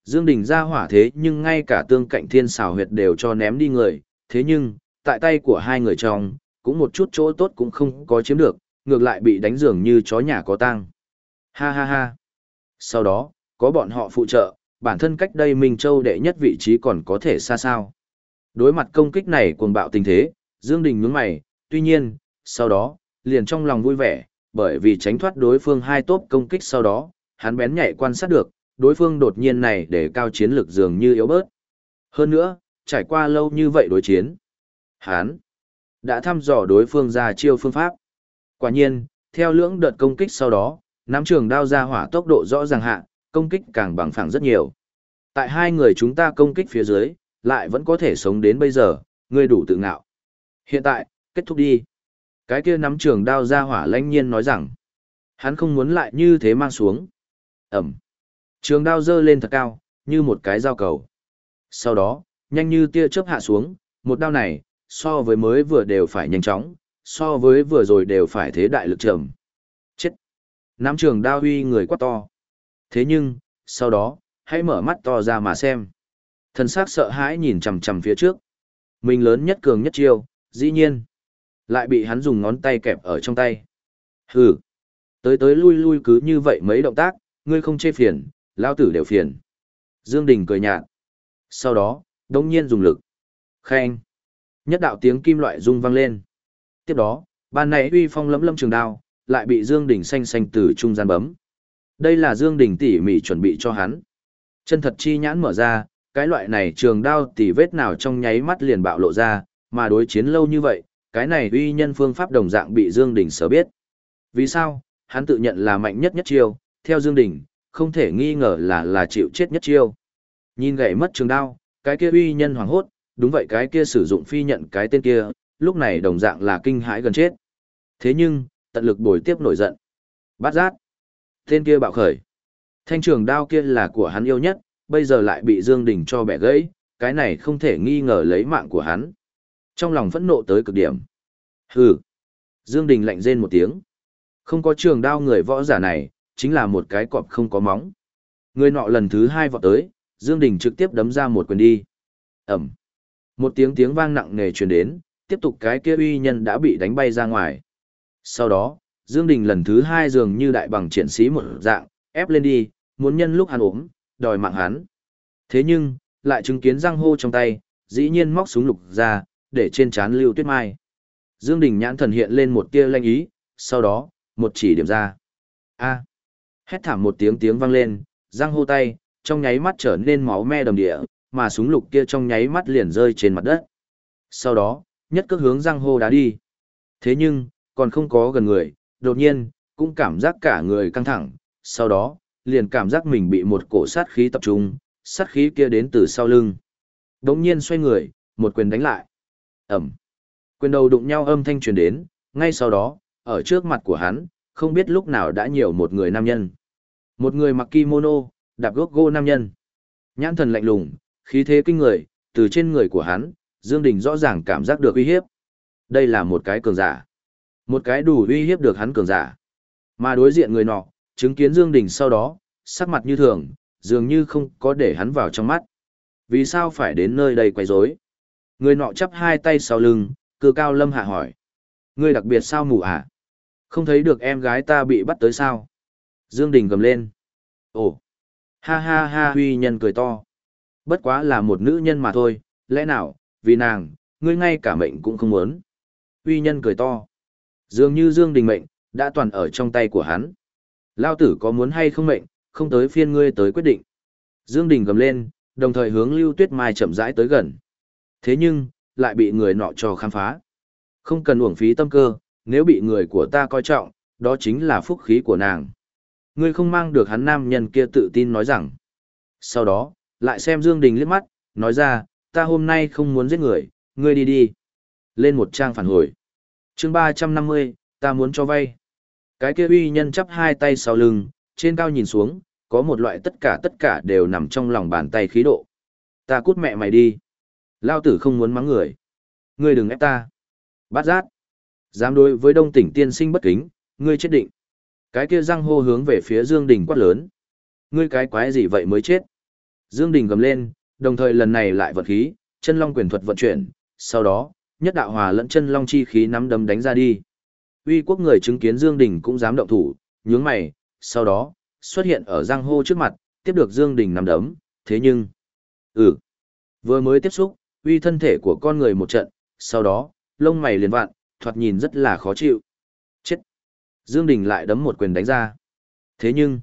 Speaker 1: Dương Đình ra hỏa thế nhưng ngay cả tương cạnh thiên xào huyệt đều cho ném đi người, thế nhưng, tại tay của hai người trong, cũng một chút chỗ tốt cũng không có chiếm được, ngược lại bị đánh dường như chó nhà có tang. Ha ha ha. Sau đó, có bọn họ phụ trợ, bản thân cách đây Minh Châu đệ nhất vị trí còn có thể xa sao. Đối mặt công kích này cuồng bạo tình thế, Dương Đình nhướng mày, tuy nhiên, sau đó, liền trong lòng vui vẻ, bởi vì tránh thoát đối phương hai tốp công kích sau đó, hắn bén nhạy quan sát được, đối phương đột nhiên này để cao chiến lực dường như yếu bớt. Hơn nữa, trải qua lâu như vậy đối chiến, hắn đã thăm dò đối phương ra chiêu phương pháp. Quả nhiên, theo lưỡng đợt công kích sau đó, nắm trường đao ra hỏa tốc độ rõ ràng hạ, công kích càng bằng phẳng rất nhiều. Tại hai người chúng ta công kích phía dưới, lại vẫn có thể sống đến bây giờ, ngươi đủ tự ngạo. Hiện tại, kết thúc đi. Cái kia nắm trường đao ra hỏa lãnh nhiên nói rằng, hắn không muốn lại như thế mang xuống. Ẩm. Trường đao dơ lên thật cao, như một cái dao cầu. Sau đó, nhanh như tia chớp hạ xuống, một đao này, so với mới vừa đều phải nhanh chóng, so với vừa rồi đều phải thế đại lực trầm. Chết! Nắm trường đao huy người quá to. Thế nhưng, sau đó, hãy mở mắt to ra mà xem. Thần sắc sợ hãi nhìn chằm chằm phía trước. Mình lớn nhất cường nhất chiêu, dĩ nhiên. Lại bị hắn dùng ngón tay kẹp ở trong tay. Hừ! Tới tới lui lui cứ như vậy mấy động tác, ngươi không chê phiền, lao tử đều phiền. Dương Đình cười nhạt. Sau đó, đông nhiên dùng lực. Khen. Nhất đạo tiếng kim loại rung vang lên. Tiếp đó, ban này uy phong lấm lâm trường đao, lại bị Dương Đình xanh xanh từ trung gian bấm. Đây là Dương Đình tỉ mỉ chuẩn bị cho hắn. Chân thật chi nhãn mở ra, cái loại này trường đao tỉ vết nào trong nháy mắt liền bạo lộ ra, mà đối chiến lâu như vậy, cái này uy nhân phương pháp đồng dạng bị Dương Đình sở biết. Vì sao? Hắn tự nhận là mạnh nhất nhất chiêu, theo Dương Đình, không thể nghi ngờ là là chịu chết nhất chiêu. Nhìn gãy mất trường đao, cái kia uy nhân hoảng hốt, đúng vậy cái kia sử dụng phi nhận cái tên kia, lúc này đồng dạng là kinh hãi gần chết. Thế nhưng, tận lực bồi tiếp nổi giận. Bát giác. Tên kia bạo khởi. Thanh trường đao kia là của hắn yêu nhất, bây giờ lại bị Dương Đình cho bẻ gãy, cái này không thể nghi ngờ lấy mạng của hắn. Trong lòng phẫn nộ tới cực điểm. Hừ. Dương Đình lạnh rên một tiếng. Không có trường đao người võ giả này, chính là một cái cọp không có móng. Người nọ lần thứ hai vọt tới, Dương Đình trực tiếp đấm ra một quyền đi. Ẩm. Một tiếng tiếng vang nặng nề truyền đến, tiếp tục cái kia uy nhân đã bị đánh bay ra ngoài. Sau đó, Dương Đình lần thứ hai dường như đại bằng triển sĩ một dạng, ép lên đi, muốn nhân lúc hắn ốm, đòi mạng hắn. Thế nhưng, lại chứng kiến Giang Hô trong tay, dĩ nhiên móc súng lục ra, để trên chán Lưu Tuyết Mai. Dương Đình nhãn thần hiện lên một tia lanh ý, sau đó, một chỉ điểm ra. A. Hét thảm một tiếng tiếng vang lên, Giang Hô tay, trong nháy mắt trở nên máu me đầm địa, mà súng lục kia trong nháy mắt liền rơi trên mặt đất. Sau đó, nhất cước hướng Giang Hô đá đi. Thế nhưng, còn không có gần người, đột nhiên, cũng cảm giác cả người căng thẳng, sau đó, liền cảm giác mình bị một cổ sát khí tập trung, sát khí kia đến từ sau lưng. Đống nhiên xoay người, một quyền đánh lại. Ẩm. Quyền đầu đụng nhau âm thanh truyền đến, ngay sau đó, ở trước mặt của hắn, không biết lúc nào đã nhiều một người nam nhân. Một người mặc kimono, đạp gốc gô nam nhân. Nhãn thần lạnh lùng, khí thế kinh người, từ trên người của hắn, Dương Đình rõ ràng cảm giác được uy hiếp. Đây là một cái cường giả. Một cái đủ uy hiếp được hắn cường giả. Mà đối diện người nọ, chứng kiến Dương Đình sau đó, sắc mặt như thường, dường như không có để hắn vào trong mắt. Vì sao phải đến nơi đây quay rối? Người nọ chắp hai tay sau lưng, cư cao lâm hạ hỏi. Ngươi đặc biệt sao mù à? Không thấy được em gái ta bị bắt tới sao? Dương Đình gầm lên. Ồ! Ha ha ha huy nhân cười to. Bất quá là một nữ nhân mà thôi, lẽ nào, vì nàng, ngươi ngay cả mệnh cũng không muốn. uy nhân cười to. Dường như Dương Đình mệnh, đã toàn ở trong tay của hắn. Lao tử có muốn hay không mệnh, không tới phiên ngươi tới quyết định. Dương Đình gầm lên, đồng thời hướng Lưu Tuyết Mai chậm rãi tới gần. Thế nhưng, lại bị người nọ cho khám phá. Không cần uổng phí tâm cơ, nếu bị người của ta coi trọng, đó chính là phúc khí của nàng. Ngươi không mang được hắn nam nhân kia tự tin nói rằng. Sau đó, lại xem Dương Đình liếc mắt, nói ra, ta hôm nay không muốn giết người, ngươi đi đi. Lên một trang phản hồi. Chương 350, ta muốn cho vay. Cái kia uy nhân chắp hai tay sau lưng, trên cao nhìn xuống, có một loại tất cả tất cả đều nằm trong lòng bàn tay khí độ. Ta cút mẹ mày đi. Lao tử không muốn mắng người. Ngươi đừng ép ta. Bát giác. Dám đối với đông tỉnh tiên sinh bất kính, ngươi chết định. Cái kia răng hô hướng về phía Dương Đình quát lớn. Ngươi cái quái gì vậy mới chết. Dương Đình gầm lên, đồng thời lần này lại vận khí, chân long quyền thuật vận chuyển, sau đó, nhất đạo hòa lẫn chân long chi khí nắm đấm đánh ra đi. Uy quốc người chứng kiến Dương Đình cũng dám động thủ, nhướng mày, sau đó, xuất hiện ở giang hô trước mặt, tiếp được Dương Đình nắm đấm, thế nhưng, ừ, vừa mới tiếp xúc, uy thân thể của con người một trận, sau đó, lông mày liền vạn, thoạt nhìn rất là khó chịu. Chết! Dương Đình lại đấm một quyền đánh ra. Thế nhưng,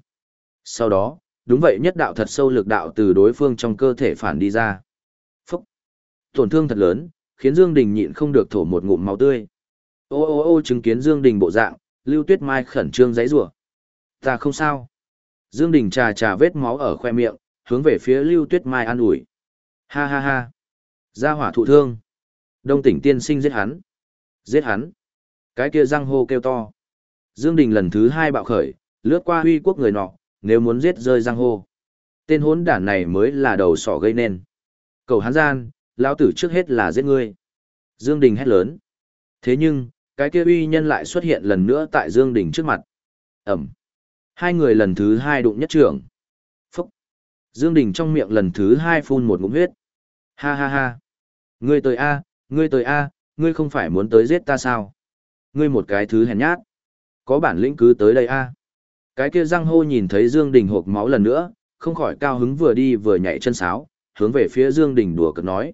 Speaker 1: sau đó, đúng vậy nhất đạo thật sâu lực đạo từ đối phương trong cơ thể phản đi ra. Phúc! Tổn thương thật lớn, khiến Dương Đình nhịn không được thổ một ngụm máu tươi. Ô ô ô chứng kiến Dương Đình bộ dạng, Lưu Tuyết Mai khẩn trương giãy giụa. Ta không sao. Dương Đình trà trà vết máu ở khoe miệng, hướng về phía Lưu Tuyết Mai an ủi. Ha ha ha. Gia hỏa thụ thương. Đông tỉnh tiên sinh giết hắn. Giết hắn. Cái kia răng hô kêu to. Dương Đình lần thứ hai bạo khởi, lướt qua huy quốc người nọ, nếu muốn giết rơi giang hô. Tên hốn đản này mới là đầu sỏ gây nên. Cầu hắn gian, lão tử trước hết là giết ngươi. Dương Đình hét lớn. Thế nhưng, cái kia uy nhân lại xuất hiện lần nữa tại Dương Đình trước mặt. Ẩm. Hai người lần thứ hai đụng nhất trưởng. Phúc. Dương Đình trong miệng lần thứ hai phun một ngụm huyết. Ha ha ha. Ngươi tới A, ngươi tới A, ngươi không phải muốn tới giết ta sao? Ngươi một cái thứ hèn nhát. Có bản lĩnh cứ tới đây A. Cái kia răng hô nhìn thấy Dương Đình hộp máu lần nữa, không khỏi cao hứng vừa đi vừa nhảy chân sáo, hướng về phía Dương Đình đùa cợt nói.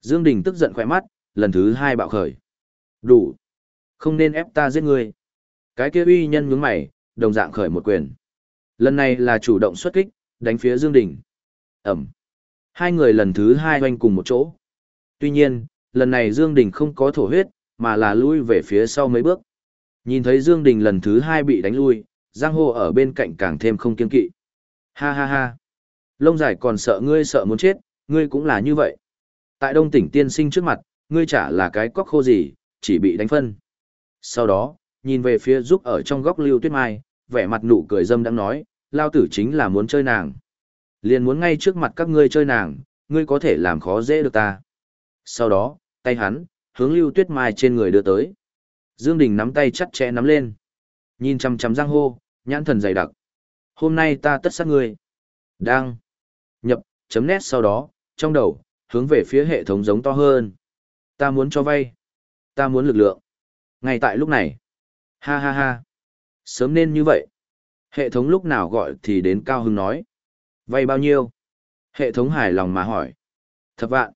Speaker 1: Dương Đình tức giận khỏe mắt, lần thứ hai bạo khởi. Đủ. Không nên ép ta giết ngươi. Cái kia uy nhân nhướng mày, đồng dạng khởi một quyền. Lần này là chủ động xuất kích, đánh phía Dương Đình. Ẩm. Hai người lần thứ hai hoanh cùng một chỗ. Tuy nhiên, lần này Dương Đình không có thổ huyết, mà là lui về phía sau mấy bước. Nhìn thấy Dương Đình lần thứ hai bị đánh lui, Giang Hồ ở bên cạnh càng thêm không kiên kỵ. Ha ha ha. Lông dài còn sợ ngươi sợ muốn chết, ngươi cũng là như vậy. Tại đông tỉnh tiên sinh trước mặt, ngươi chả là cái cóc khô gì, chỉ bị đánh phân. Sau đó, nhìn về phía giúp ở trong góc lưu tuyết mai, vẻ mặt nụ cười dâm đang nói, lao tử chính là muốn chơi nàng. Liền muốn ngay trước mặt các ngươi chơi nàng, ngươi có thể làm khó dễ được ta. Sau đó, tay hắn, hướng lưu tuyết mai trên người đưa tới. Dương Đình nắm tay chặt chẽ nắm lên. Nhìn chăm chăm giang hô, nhãn thần dày đặc. Hôm nay ta tất sát ngươi. Đang. Nhập, chấm nét sau đó, trong đầu, hướng về phía hệ thống giống to hơn. Ta muốn cho vay. Ta muốn lực lượng. Ngay tại lúc này. Ha ha ha. Sớm nên như vậy. Hệ thống lúc nào gọi thì đến Cao Hưng nói. Vay bao nhiêu? Hệ thống hài lòng mà hỏi. Thập vạn.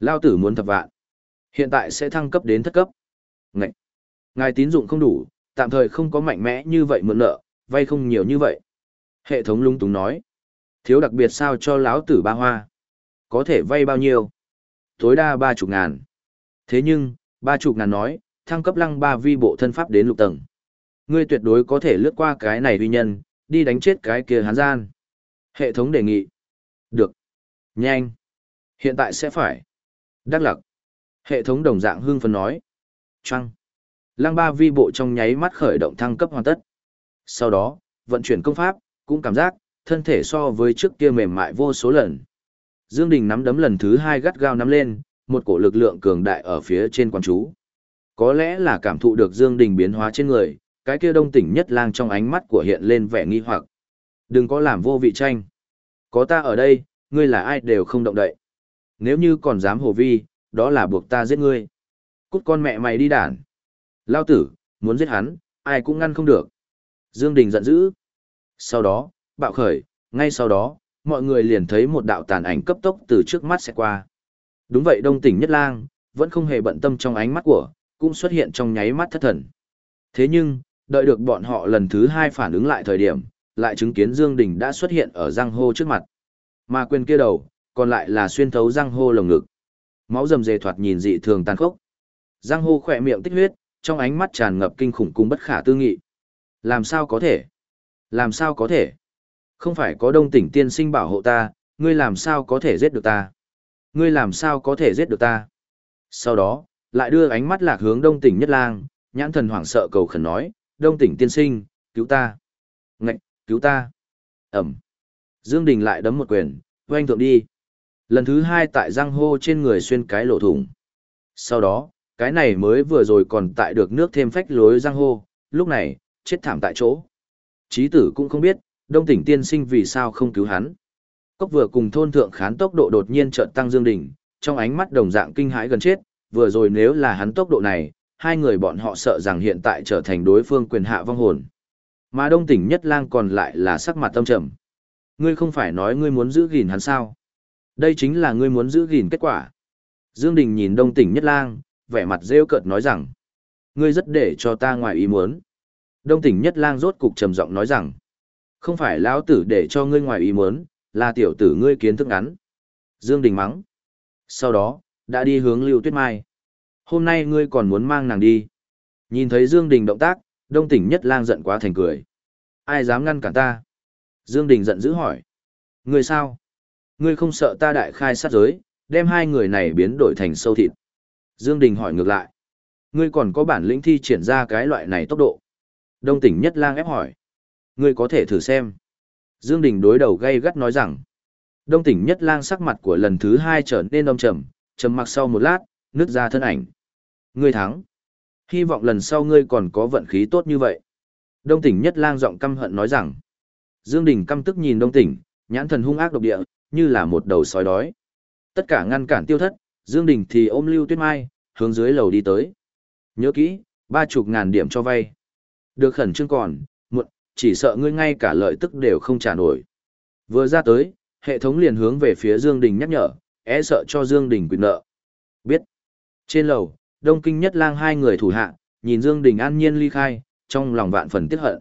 Speaker 1: Lao tử muốn thập vạn. Hiện tại sẽ thăng cấp đến thất cấp. Ngậy. Ngài tín dụng không đủ, tạm thời không có mạnh mẽ như vậy mượn nợ, vay không nhiều như vậy. Hệ thống lung túng nói. Thiếu đặc biệt sao cho lão tử ba hoa. Có thể vay bao nhiêu? Tối đa ba chục ngàn. Thế nhưng, ba chục ngàn nói, thăng cấp lăng ba vi bộ thân pháp đến lục tầng. Ngươi tuyệt đối có thể lướt qua cái này uy nhân, đi đánh chết cái kia hán gian. Hệ thống đề nghị. Được. Nhanh. Hiện tại sẽ phải. Đắc lặc. Hệ thống đồng dạng hương phấn nói. Trăng. Lăng ba vi bộ trong nháy mắt khởi động thăng cấp hoàn tất. Sau đó, vận chuyển công pháp, cũng cảm giác, thân thể so với trước kia mềm mại vô số lần. Dương Đình nắm đấm lần thứ hai gắt gao nắm lên, một cổ lực lượng cường đại ở phía trên quan chú. Có lẽ là cảm thụ được Dương Đình biến hóa trên người, cái kia đông tỉnh nhất lang trong ánh mắt của hiện lên vẻ nghi hoặc. Đừng có làm vô vị tranh. Có ta ở đây, ngươi là ai đều không động đậy. Nếu như còn dám hồ vi, đó là buộc ta giết ngươi. Cút con mẹ mày đi đản. Lao tử, muốn giết hắn, ai cũng ngăn không được. Dương Đình giận dữ. Sau đó, bạo khởi, ngay sau đó, mọi người liền thấy một đạo tàn ảnh cấp tốc từ trước mắt sẽ qua. Đúng vậy đông tỉnh nhất lang, vẫn không hề bận tâm trong ánh mắt của, cũng xuất hiện trong nháy mắt thất thần. Thế nhưng, đợi được bọn họ lần thứ hai phản ứng lại thời điểm, lại chứng kiến Dương Đình đã xuất hiện ở răng hô trước mặt. Mà quên kia đầu, còn lại là xuyên thấu răng hô lồng ngực. Máu rầm rề thoạt nhìn dị thường tàn khốc. Răng hô khỏe miệng tích huyết, trong ánh mắt tràn ngập kinh khủng cùng bất khả tư nghị. Làm sao có thể? Làm sao có thể? Không phải có đông tỉnh tiên sinh bảo hộ ta, ngươi làm sao có thể giết được ta? Ngươi làm sao có thể giết được ta? Sau đó, lại đưa ánh mắt lạc hướng đông tỉnh nhất lang, nhãn thần hoảng sợ cầu khẩn nói, đông tỉnh tiên sinh, cứu ta. Ngạch, cứu ta. Ẩm. Dương Đình lại đấm một quyền, oanh thượng đi. Lần thứ hai tại răng hô trên người xuyên cái lỗ thủng. Sau đó, cái này mới vừa rồi còn tại được nước thêm phách lối răng hô, lúc này, chết thảm tại chỗ. Chí tử cũng không biết, đông tỉnh tiên sinh vì sao không cứu hắn. Cốc vừa cùng thôn thượng khán tốc độ đột nhiên chợt tăng Dương đỉnh, trong ánh mắt đồng dạng kinh hãi gần chết, vừa rồi nếu là hắn tốc độ này, hai người bọn họ sợ rằng hiện tại trở thành đối phương quyền hạ vong hồn. Mà đông tỉnh nhất lang còn lại là sắc mặt tâm trầm. Ngươi không phải nói ngươi muốn giữ gìn hắn sao? Đây chính là ngươi muốn giữ gìn kết quả. Dương Đình nhìn đông tỉnh nhất lang, vẻ mặt rêu cợt nói rằng. Ngươi rất để cho ta ngoài ý muốn. Đông tỉnh nhất lang rốt cục trầm giọng nói rằng. Không phải lão tử để cho ngươi ngoài ý muốn, là tiểu tử ngươi kiến thức ngắn. Dương Đình mắng. Sau đó, đã đi hướng Lưu Tuyết Mai. Hôm nay ngươi còn muốn mang nàng đi. Nhìn thấy Dương Đình động tác, đông tỉnh nhất lang giận quá thành cười. Ai dám ngăn cản ta? Dương Đình giận dữ hỏi. Ngươi sao? Ngươi không sợ ta đại khai sát giới, đem hai người này biến đổi thành sâu thịt. Dương Đình hỏi ngược lại. Ngươi còn có bản lĩnh thi triển ra cái loại này tốc độ. Đông tỉnh nhất lang ép hỏi. Ngươi có thể thử xem. Dương Đình đối đầu gay gắt nói rằng. Đông tỉnh nhất lang sắc mặt của lần thứ hai trở nên đông trầm, trầm mặc sau một lát, nứt ra thân ảnh. Ngươi thắng. Hy vọng lần sau ngươi còn có vận khí tốt như vậy. Đông tỉnh nhất lang giọng căm hận nói rằng. Dương Đình căm tức nhìn đông tỉnh, nhãn thần hung ác độc địa, như là một đầu sói đói. Tất cả ngăn cản tiêu thất, Dương Đình thì ôm Lưu Tuyết Mai, hướng dưới lầu đi tới. Nhớ kỹ, ba chục ngàn điểm cho vay. Được khẩn trương còn, muộn, chỉ sợ ngươi ngay cả lợi tức đều không trả nổi. Vừa ra tới, hệ thống liền hướng về phía Dương Đình nhắc nhở, é sợ cho Dương Đình quyền nợ. Biết. Trên lầu, Đông Kinh Nhất Lang hai người thủ hạ, nhìn Dương Đình an nhiên ly khai, trong lòng vạn phần tiếc hận.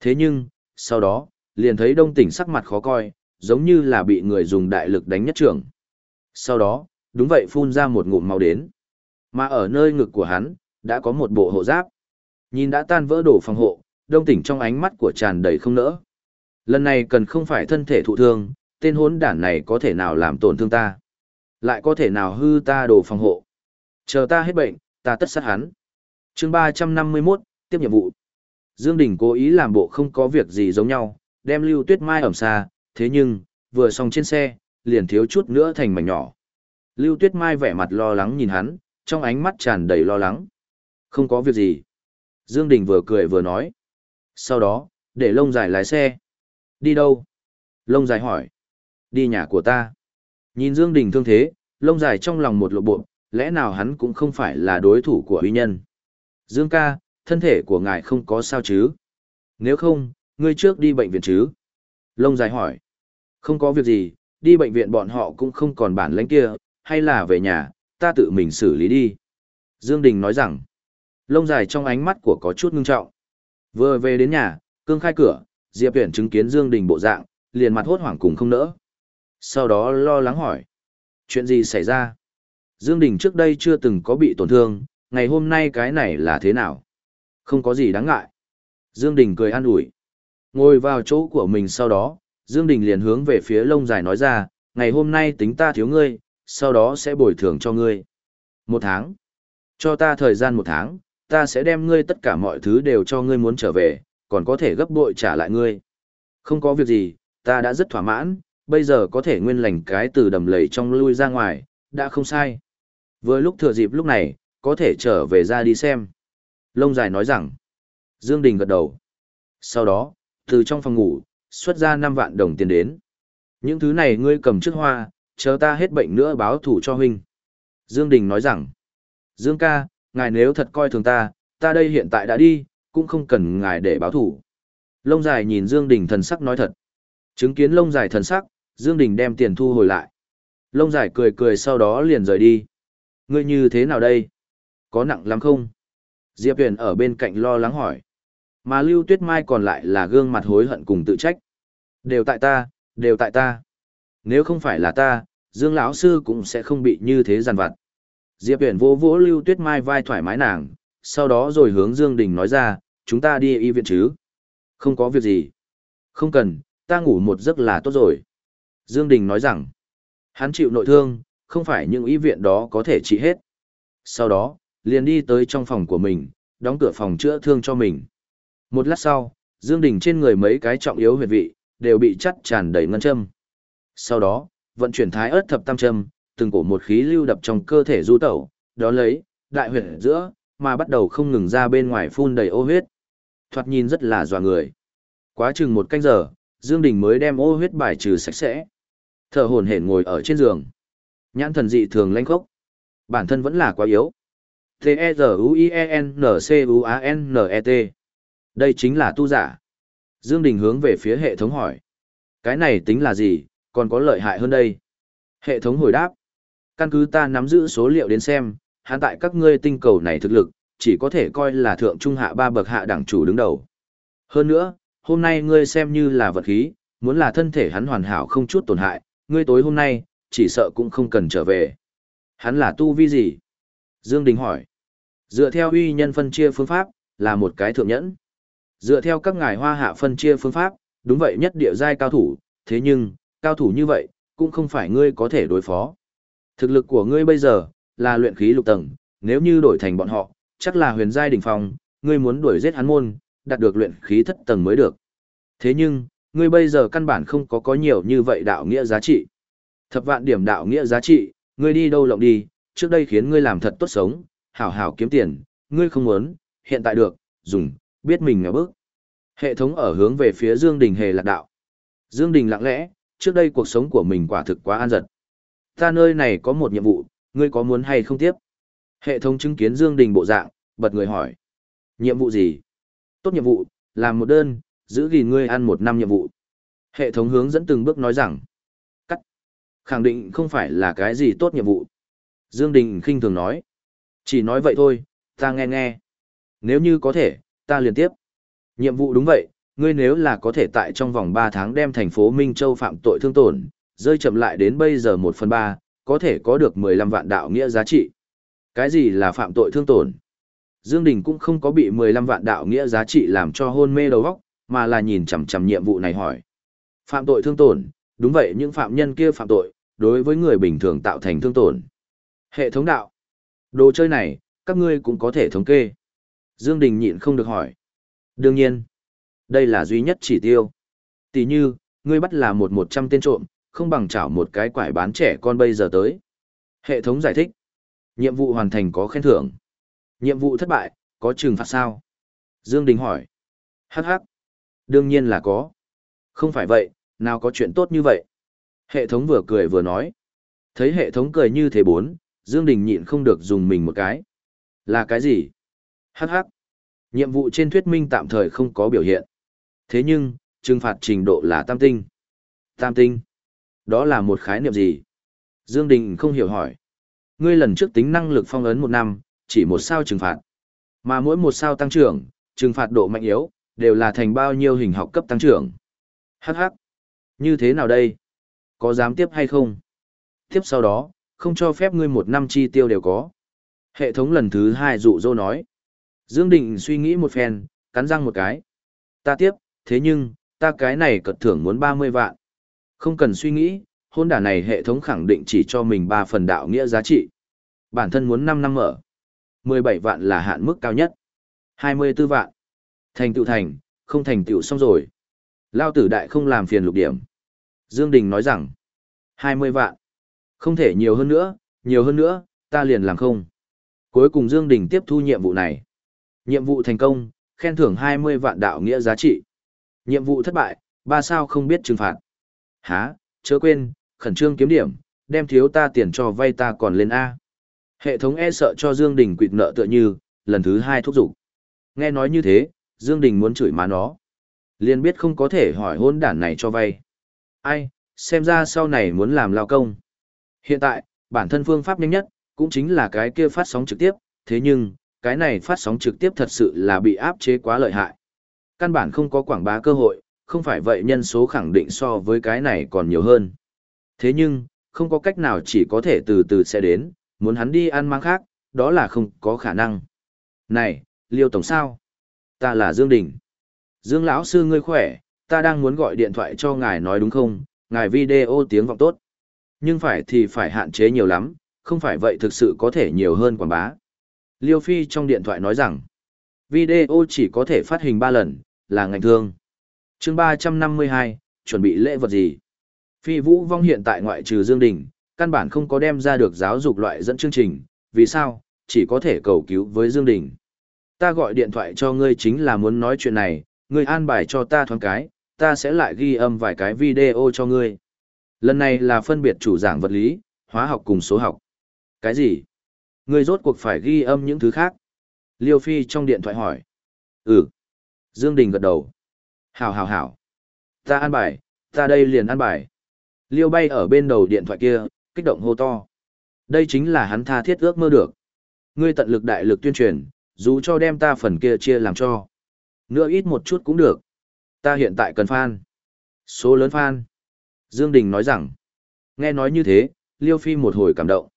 Speaker 1: Thế nhưng, sau đó, liền thấy Đông Tỉnh sắc mặt khó coi, giống như là bị người dùng đại lực đánh nhất trưởng. Sau đó, đúng vậy phun ra một ngụm máu đến. Mà ở nơi ngực của hắn, đã có một bộ hộ giáp. Nhìn đã tan vỡ đổ phòng hộ, Đông Tỉnh trong ánh mắt của tràn đầy không nỡ. Lần này cần không phải thân thể thụ thương, tên hốn đản này có thể nào làm tổn thương ta. Lại có thể nào hư ta đồ phòng hộ. Chờ ta hết bệnh, ta tất sát hắn. chương 351, tiếp nhiệm vụ. Dương Đình cố ý làm bộ không có việc gì giống nhau, đem Lưu Tuyết Mai ẩm xa, thế nhưng, vừa xong trên xe, liền thiếu chút nữa thành mảnh nhỏ. Lưu Tuyết Mai vẻ mặt lo lắng nhìn hắn, trong ánh mắt tràn đầy lo lắng. Không có việc gì. Dương Đình vừa cười vừa nói. Sau đó, để lông dài lái xe. Đi đâu? Lông dài hỏi. Đi nhà của ta. Nhìn Dương Đình thương thế, lông dài trong lòng một lộ bộ, lẽ nào hắn cũng không phải là đối thủ của huy nhân. Dương ca, thân thể của ngài không có sao chứ? Nếu không, ngươi trước đi bệnh viện chứ? Lông dài hỏi. Không có việc gì, đi bệnh viện bọn họ cũng không còn bản lãnh kia, hay là về nhà, ta tự mình xử lý đi. Dương Đình nói rằng, lông dài trong ánh mắt của có chút ngưng trọng. Vừa về đến nhà, cương khai cửa, Diệp Viễn chứng kiến Dương Đình bộ dạng, liền mặt hốt hoảng cùng không nỡ. Sau đó lo lắng hỏi, chuyện gì xảy ra? Dương Đình trước đây chưa từng có bị tổn thương, ngày hôm nay cái này là thế nào? Không có gì đáng ngại. Dương Đình cười an ủi. Ngồi vào chỗ của mình sau đó, Dương Đình liền hướng về phía lông dài nói ra, ngày hôm nay tính ta thiếu ngươi, sau đó sẽ bồi thường cho ngươi. Một tháng. Cho ta thời gian một tháng, ta sẽ đem ngươi tất cả mọi thứ đều cho ngươi muốn trở về, còn có thể gấp bội trả lại ngươi. Không có việc gì, ta đã rất thỏa mãn, bây giờ có thể nguyên lành cái từ đầm lầy trong lui ra ngoài, đã không sai. Vừa lúc thừa dịp lúc này, có thể trở về ra đi xem. Lông dài nói rằng, Dương Đình gật đầu. Sau đó, từ trong phòng ngủ, xuất ra 5 vạn đồng tiền đến. Những thứ này ngươi cầm trước hoa, chờ ta hết bệnh nữa báo thủ cho huynh. Dương Đình nói rằng, Dương ca, ngài nếu thật coi thường ta, ta đây hiện tại đã đi, cũng không cần ngài để báo thủ. Lông dài nhìn Dương Đình thần sắc nói thật. Chứng kiến lông dài thần sắc, Dương Đình đem tiền thu hồi lại. Lông dài cười cười sau đó liền rời đi. Ngươi như thế nào đây? Có nặng lắm không? Diệp Huyền ở bên cạnh lo lắng hỏi. Mà Lưu Tuyết Mai còn lại là gương mặt hối hận cùng tự trách. Đều tại ta, đều tại ta. Nếu không phải là ta, Dương lão sư cũng sẽ không bị như thế giàn vặt. Diệp Uyển vỗ vỗ Lưu Tuyết Mai vai thoải mái nàng, sau đó rồi hướng Dương Đình nói ra, chúng ta đi y viện chứ? Không có việc gì. Không cần, ta ngủ một giấc là tốt rồi. Dương Đình nói rằng, hắn chịu nội thương, không phải những y viện đó có thể trị hết. Sau đó, liền đi tới trong phòng của mình, đóng cửa phòng chữa thương cho mình. Một lát sau, Dương Đình trên người mấy cái trọng yếu huyệt vị, đều bị chắt tràn đầy ngân châm. Sau đó, vận chuyển thái ớt thập tam châm, từng cổ một khí lưu đập trong cơ thể du tẩu, đó lấy, đại huyệt giữa, mà bắt đầu không ngừng ra bên ngoài phun đầy ô huyết. Thoạt nhìn rất là dọa người. Quá chừng một canh giờ, Dương Đình mới đem ô huyết bài trừ sạch sẽ. Thở hổn hển ngồi ở trên giường. Nhãn thần dị thường lanh khốc. Bản thân vẫn là quá yếu. T-E-Z-U-I-E-N-C-U-A-N-N-E-T Đây chính là tu giả. Dương Đình hướng về phía hệ thống hỏi. Cái này tính là gì, còn có lợi hại hơn đây? Hệ thống hồi đáp. Căn cứ ta nắm giữ số liệu đến xem, hắn tại các ngươi tinh cầu này thực lực, chỉ có thể coi là thượng trung hạ ba bậc hạ đẳng chủ đứng đầu. Hơn nữa, hôm nay ngươi xem như là vật khí, muốn là thân thể hắn hoàn hảo không chút tổn hại, ngươi tối hôm nay, chỉ sợ cũng không cần trở về. Hắn là tu vi gì? Dương Đình hỏi. Dựa theo uy nhân phân chia phương pháp, là một cái thượng nhẫn. Dựa theo các ngài hoa hạ phân chia phương pháp, đúng vậy nhất địa giai cao thủ, thế nhưng, cao thủ như vậy, cũng không phải ngươi có thể đối phó. Thực lực của ngươi bây giờ, là luyện khí lục tầng, nếu như đổi thành bọn họ, chắc là huyền giai đỉnh phong, ngươi muốn đuổi giết hắn môn, đạt được luyện khí thất tầng mới được. Thế nhưng, ngươi bây giờ căn bản không có có nhiều như vậy đạo nghĩa giá trị. Thập vạn điểm đạo nghĩa giá trị, ngươi đi đâu lộng đi, trước đây khiến ngươi làm thật tốt sống, hảo hảo kiếm tiền, ngươi không muốn, hiện tại được, dùng, biết mình ngã bước. Hệ thống ở hướng về phía Dương Đình hề lạc đạo. Dương Đình lặng lẽ, trước đây cuộc sống của mình quả thực quá an giật. Ta nơi này có một nhiệm vụ, ngươi có muốn hay không tiếp? Hệ thống chứng kiến Dương Đình bộ dạng, bật người hỏi. Nhiệm vụ gì? Tốt nhiệm vụ, làm một đơn, giữ gìn ngươi ăn một năm nhiệm vụ. Hệ thống hướng dẫn từng bước nói rằng. Cắt. Khẳng định không phải là cái gì tốt nhiệm vụ. Dương Đình khinh thường nói. Chỉ nói vậy thôi, ta nghe nghe. Nếu như có thể, ta liền tiếp. Nhiệm vụ đúng vậy, ngươi nếu là có thể tại trong vòng 3 tháng đem thành phố Minh Châu phạm tội thương tổn, rơi chậm lại đến bây giờ 1 phần 3, có thể có được 15 vạn đạo nghĩa giá trị. Cái gì là phạm tội thương tổn? Dương Đình cũng không có bị 15 vạn đạo nghĩa giá trị làm cho hôn mê đầu óc, mà là nhìn chằm chằm nhiệm vụ này hỏi. Phạm tội thương tổn, đúng vậy những phạm nhân kia phạm tội, đối với người bình thường tạo thành thương tổn. Hệ thống đạo. Đồ chơi này, các ngươi cũng có thể thống kê. Dương Đình nhịn không được hỏi. Đương nhiên, đây là duy nhất chỉ tiêu. Tỷ như, ngươi bắt là một một trăm tên trộm, không bằng chảo một cái quải bán trẻ con bây giờ tới. Hệ thống giải thích. Nhiệm vụ hoàn thành có khen thưởng. Nhiệm vụ thất bại, có trừng phạt sao? Dương Đình hỏi. Hắc hắc. Đương nhiên là có. Không phải vậy, nào có chuyện tốt như vậy? Hệ thống vừa cười vừa nói. Thấy hệ thống cười như thế bốn, Dương Đình nhịn không được dùng mình một cái. Là cái gì? Hắc hắc. Nhiệm vụ trên thuyết minh tạm thời không có biểu hiện. Thế nhưng, trừng phạt trình độ là tam tinh. Tam tinh? Đó là một khái niệm gì? Dương Đình không hiểu hỏi. Ngươi lần trước tính năng lực phong ấn một năm, chỉ một sao trừng phạt. Mà mỗi một sao tăng trưởng, trừng phạt độ mạnh yếu, đều là thành bao nhiêu hình học cấp tăng trưởng. Hắc hắc. Như thế nào đây? Có dám tiếp hay không? Tiếp sau đó, không cho phép ngươi một năm chi tiêu đều có. Hệ thống lần thứ hai dụ dỗ nói. Dương Đình suy nghĩ một phen, cắn răng một cái. Ta tiếp, thế nhưng, ta cái này cật thưởng muốn 30 vạn. Không cần suy nghĩ, hôn đả này hệ thống khẳng định chỉ cho mình 3 phần đạo nghĩa giá trị. Bản thân muốn 5 năm mở. 17 vạn là hạn mức cao nhất. 24 vạn. Thành tựu thành, không thành tựu xong rồi. Lao tử đại không làm phiền lục điểm. Dương Đình nói rằng, 20 vạn. Không thể nhiều hơn nữa, nhiều hơn nữa, ta liền làm không. Cuối cùng Dương Đình tiếp thu nhiệm vụ này. Nhiệm vụ thành công, khen thưởng 20 vạn đạo nghĩa giá trị. Nhiệm vụ thất bại, ba sao không biết trừng phạt. Hả, chớ quên, khẩn trương kiếm điểm, đem thiếu ta tiền cho vay ta còn lên A. Hệ thống e sợ cho Dương Đình quỵt nợ tựa như, lần thứ hai thúc giục. Nghe nói như thế, Dương Đình muốn chửi má nó. Liên biết không có thể hỏi hôn đản này cho vay. Ai, xem ra sau này muốn làm lao công. Hiện tại, bản thân phương pháp nhanh nhất, cũng chính là cái kia phát sóng trực tiếp, thế nhưng, cái này phát sóng trực tiếp thật sự là bị áp chế quá lợi hại. Căn bản không có quảng bá cơ hội, không phải vậy nhân số khẳng định so với cái này còn nhiều hơn. Thế nhưng, không có cách nào chỉ có thể từ từ sẽ đến, muốn hắn đi ăn mang khác, đó là không có khả năng. Này, Liêu Tổng sao? Ta là Dương Đình. Dương lão sư ngươi khỏe, ta đang muốn gọi điện thoại cho ngài nói đúng không? Ngài video tiếng vọng tốt. Nhưng phải thì phải hạn chế nhiều lắm, không phải vậy thực sự có thể nhiều hơn quảng bá. Liêu Phi trong điện thoại nói rằng, video chỉ có thể phát hình 3 lần, là ngành thương chương 352, chuẩn bị lễ vật gì? Phi Vũ Vong hiện tại ngoại trừ Dương Đình, căn bản không có đem ra được giáo dục loại dẫn chương trình, vì sao? Chỉ có thể cầu cứu với Dương Đình. Ta gọi điện thoại cho ngươi chính là muốn nói chuyện này, ngươi an bài cho ta thoáng cái, ta sẽ lại ghi âm vài cái video cho ngươi. Lần này là phân biệt chủ giảng vật lý, hóa học cùng số học. Cái gì? Ngươi rốt cuộc phải ghi âm những thứ khác. Liêu Phi trong điện thoại hỏi. Ừ. Dương Đình gật đầu. Hảo hảo hảo. Ta an bài, ta đây liền an bài. Liêu bay ở bên đầu điện thoại kia, kích động hô to. Đây chính là hắn tha thiết ước mơ được. Ngươi tận lực đại lực tuyên truyền, dù cho đem ta phần kia chia làm cho. Nữa ít một chút cũng được. Ta hiện tại cần fan. Số lớn fan. Dương Đình nói rằng. Nghe nói như thế, Liêu Phi một hồi cảm động.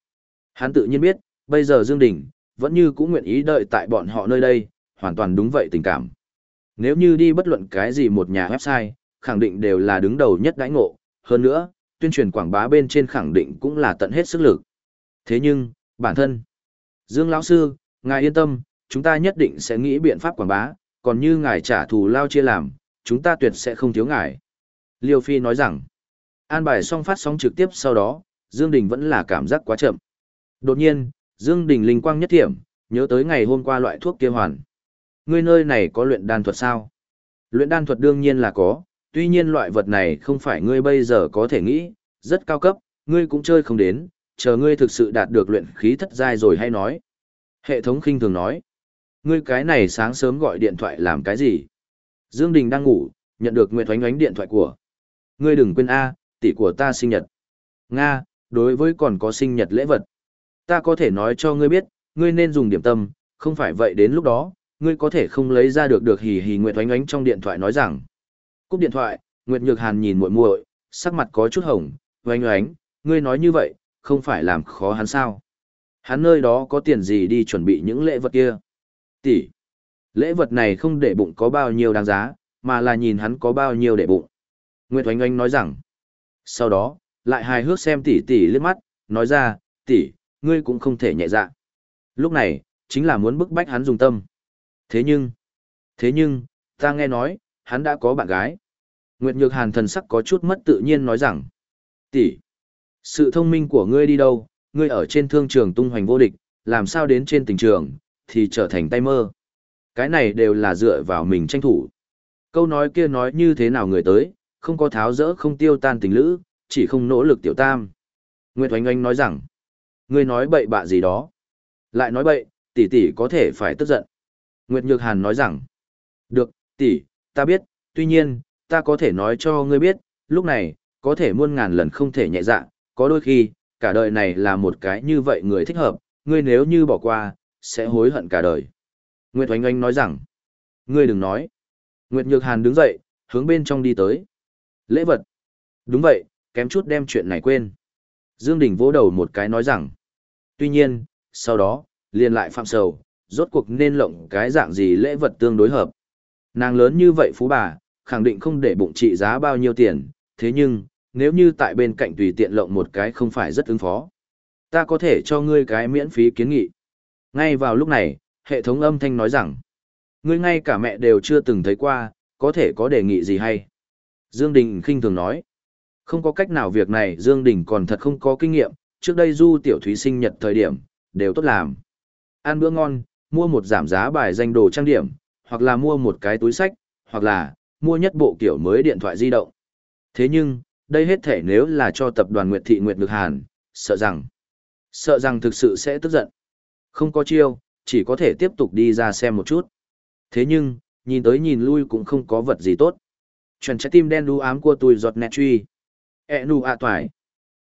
Speaker 1: Hắn tự nhiên biết, bây giờ Dương Đình, vẫn như cũng nguyện ý đợi tại bọn họ nơi đây, hoàn toàn đúng vậy tình cảm. Nếu như đi bất luận cái gì một nhà website, khẳng định đều là đứng đầu nhất đãi ngộ, hơn nữa, tuyên truyền quảng bá bên trên khẳng định cũng là tận hết sức lực. Thế nhưng, bản thân, Dương lão sư, ngài yên tâm, chúng ta nhất định sẽ nghĩ biện pháp quảng bá, còn như ngài trả thù lao chia làm, chúng ta tuyệt sẽ không thiếu ngài. Liêu Phi nói rằng, an bài xong phát sóng trực tiếp sau đó, Dương Đình vẫn là cảm giác quá chậm. Đột nhiên, Dương Đình linh quang nhất thiểm, nhớ tới ngày hôm qua loại thuốc kia hoàn. Ngươi nơi này có luyện đan thuật sao? Luyện đan thuật đương nhiên là có, tuy nhiên loại vật này không phải ngươi bây giờ có thể nghĩ, rất cao cấp, ngươi cũng chơi không đến, chờ ngươi thực sự đạt được luyện khí thất giai rồi hay nói. Hệ thống khinh thường nói, ngươi cái này sáng sớm gọi điện thoại làm cái gì? Dương Đình đang ngủ, nhận được Nguyệt Oánh Oánh điện thoại của. Ngươi đừng quên A, tỷ của ta sinh nhật. Nga, đối với còn có sinh nhật lễ vật. Ta có thể nói cho ngươi biết, ngươi nên dùng điểm tâm, không phải vậy đến lúc đó, ngươi có thể không lấy ra được được hì hì Nguyệt Oánh Oánh trong điện thoại nói rằng. Cúp điện thoại, Nguyệt Nhược Hàn nhìn muội muội, sắc mặt có chút hồng, Oánh Oánh, ngươi nói như vậy, không phải làm khó hắn sao? Hắn nơi đó có tiền gì đi chuẩn bị những lễ vật kia? Tỷ, lễ vật này không để bụng có bao nhiêu đáng giá, mà là nhìn hắn có bao nhiêu để bụng. Nguyệt Oánh Oánh nói rằng. Sau đó, lại hài hước xem tỷ tỷ liếc mắt, nói ra, tỷ, ngươi cũng không thể nhẹ dạ. Lúc này, chính là muốn bức bách hắn dùng tâm. Thế nhưng, thế nhưng, ta nghe nói, hắn đã có bạn gái. Nguyệt Nhược Hàn thần sắc có chút mất tự nhiên nói rằng, tỷ, sự thông minh của ngươi đi đâu, ngươi ở trên thương trường tung hoành vô địch, làm sao đến trên tình trường, thì trở thành tay mơ. Cái này đều là dựa vào mình tranh thủ. Câu nói kia nói như thế nào người tới, không có tháo rỡ không tiêu tan tình lữ, chỉ không nỗ lực tiểu tam. Nguyệt Oanh Oanh nói rằng, ngươi nói bậy bạ gì đó. Lại nói bậy, tỷ tỷ có thể phải tức giận. Nguyệt Nhược Hàn nói rằng, được, tỷ, ta biết, tuy nhiên, ta có thể nói cho ngươi biết, lúc này, có thể muôn ngàn lần không thể nhẹ dạ, có đôi khi, cả đời này là một cái như vậy người thích hợp, ngươi nếu như bỏ qua, sẽ hối hận cả đời. Nguyệt Oanh Oanh nói rằng, ngươi đừng nói. Nguyệt Nhược Hàn đứng dậy, hướng bên trong đi tới. Lễ vật. Đúng vậy, kém chút đem chuyện này quên. Dương Đình vỗ đầu một cái nói rằng, tuy nhiên, sau đó, liền lại phạm sầu, rốt cuộc nên lộng cái dạng gì lễ vật tương đối hợp. Nàng lớn như vậy phú bà, khẳng định không để bụng trị giá bao nhiêu tiền, thế nhưng, nếu như tại bên cạnh tùy tiện lộng một cái không phải rất ứng phó. Ta có thể cho ngươi cái miễn phí kiến nghị. Ngay vào lúc này, hệ thống âm thanh nói rằng, ngươi ngay cả mẹ đều chưa từng thấy qua, có thể có đề nghị gì hay. Dương Đình khinh thường nói, không có cách nào việc này Dương Đình còn thật không có kinh nghiệm, trước đây du tiểu thúy sinh nhật thời điểm, đều tốt làm. Ăn bữa ngon, mua một giảm giá bài danh đồ trang điểm, hoặc là mua một cái túi sách, hoặc là mua nhất bộ kiểu mới điện thoại di động. Thế nhưng, đây hết thể nếu là cho tập đoàn Nguyệt Thị Nguyệt Ngược Hàn, sợ rằng, sợ rằng thực sự sẽ tức giận. Không có chiêu, chỉ có thể tiếp tục đi ra xem một chút. Thế nhưng, nhìn tới nhìn lui cũng không có vật gì tốt. Chuẩn trái tim đen đu ám của tôi giọt nẹt truy. E nụ ạ toài.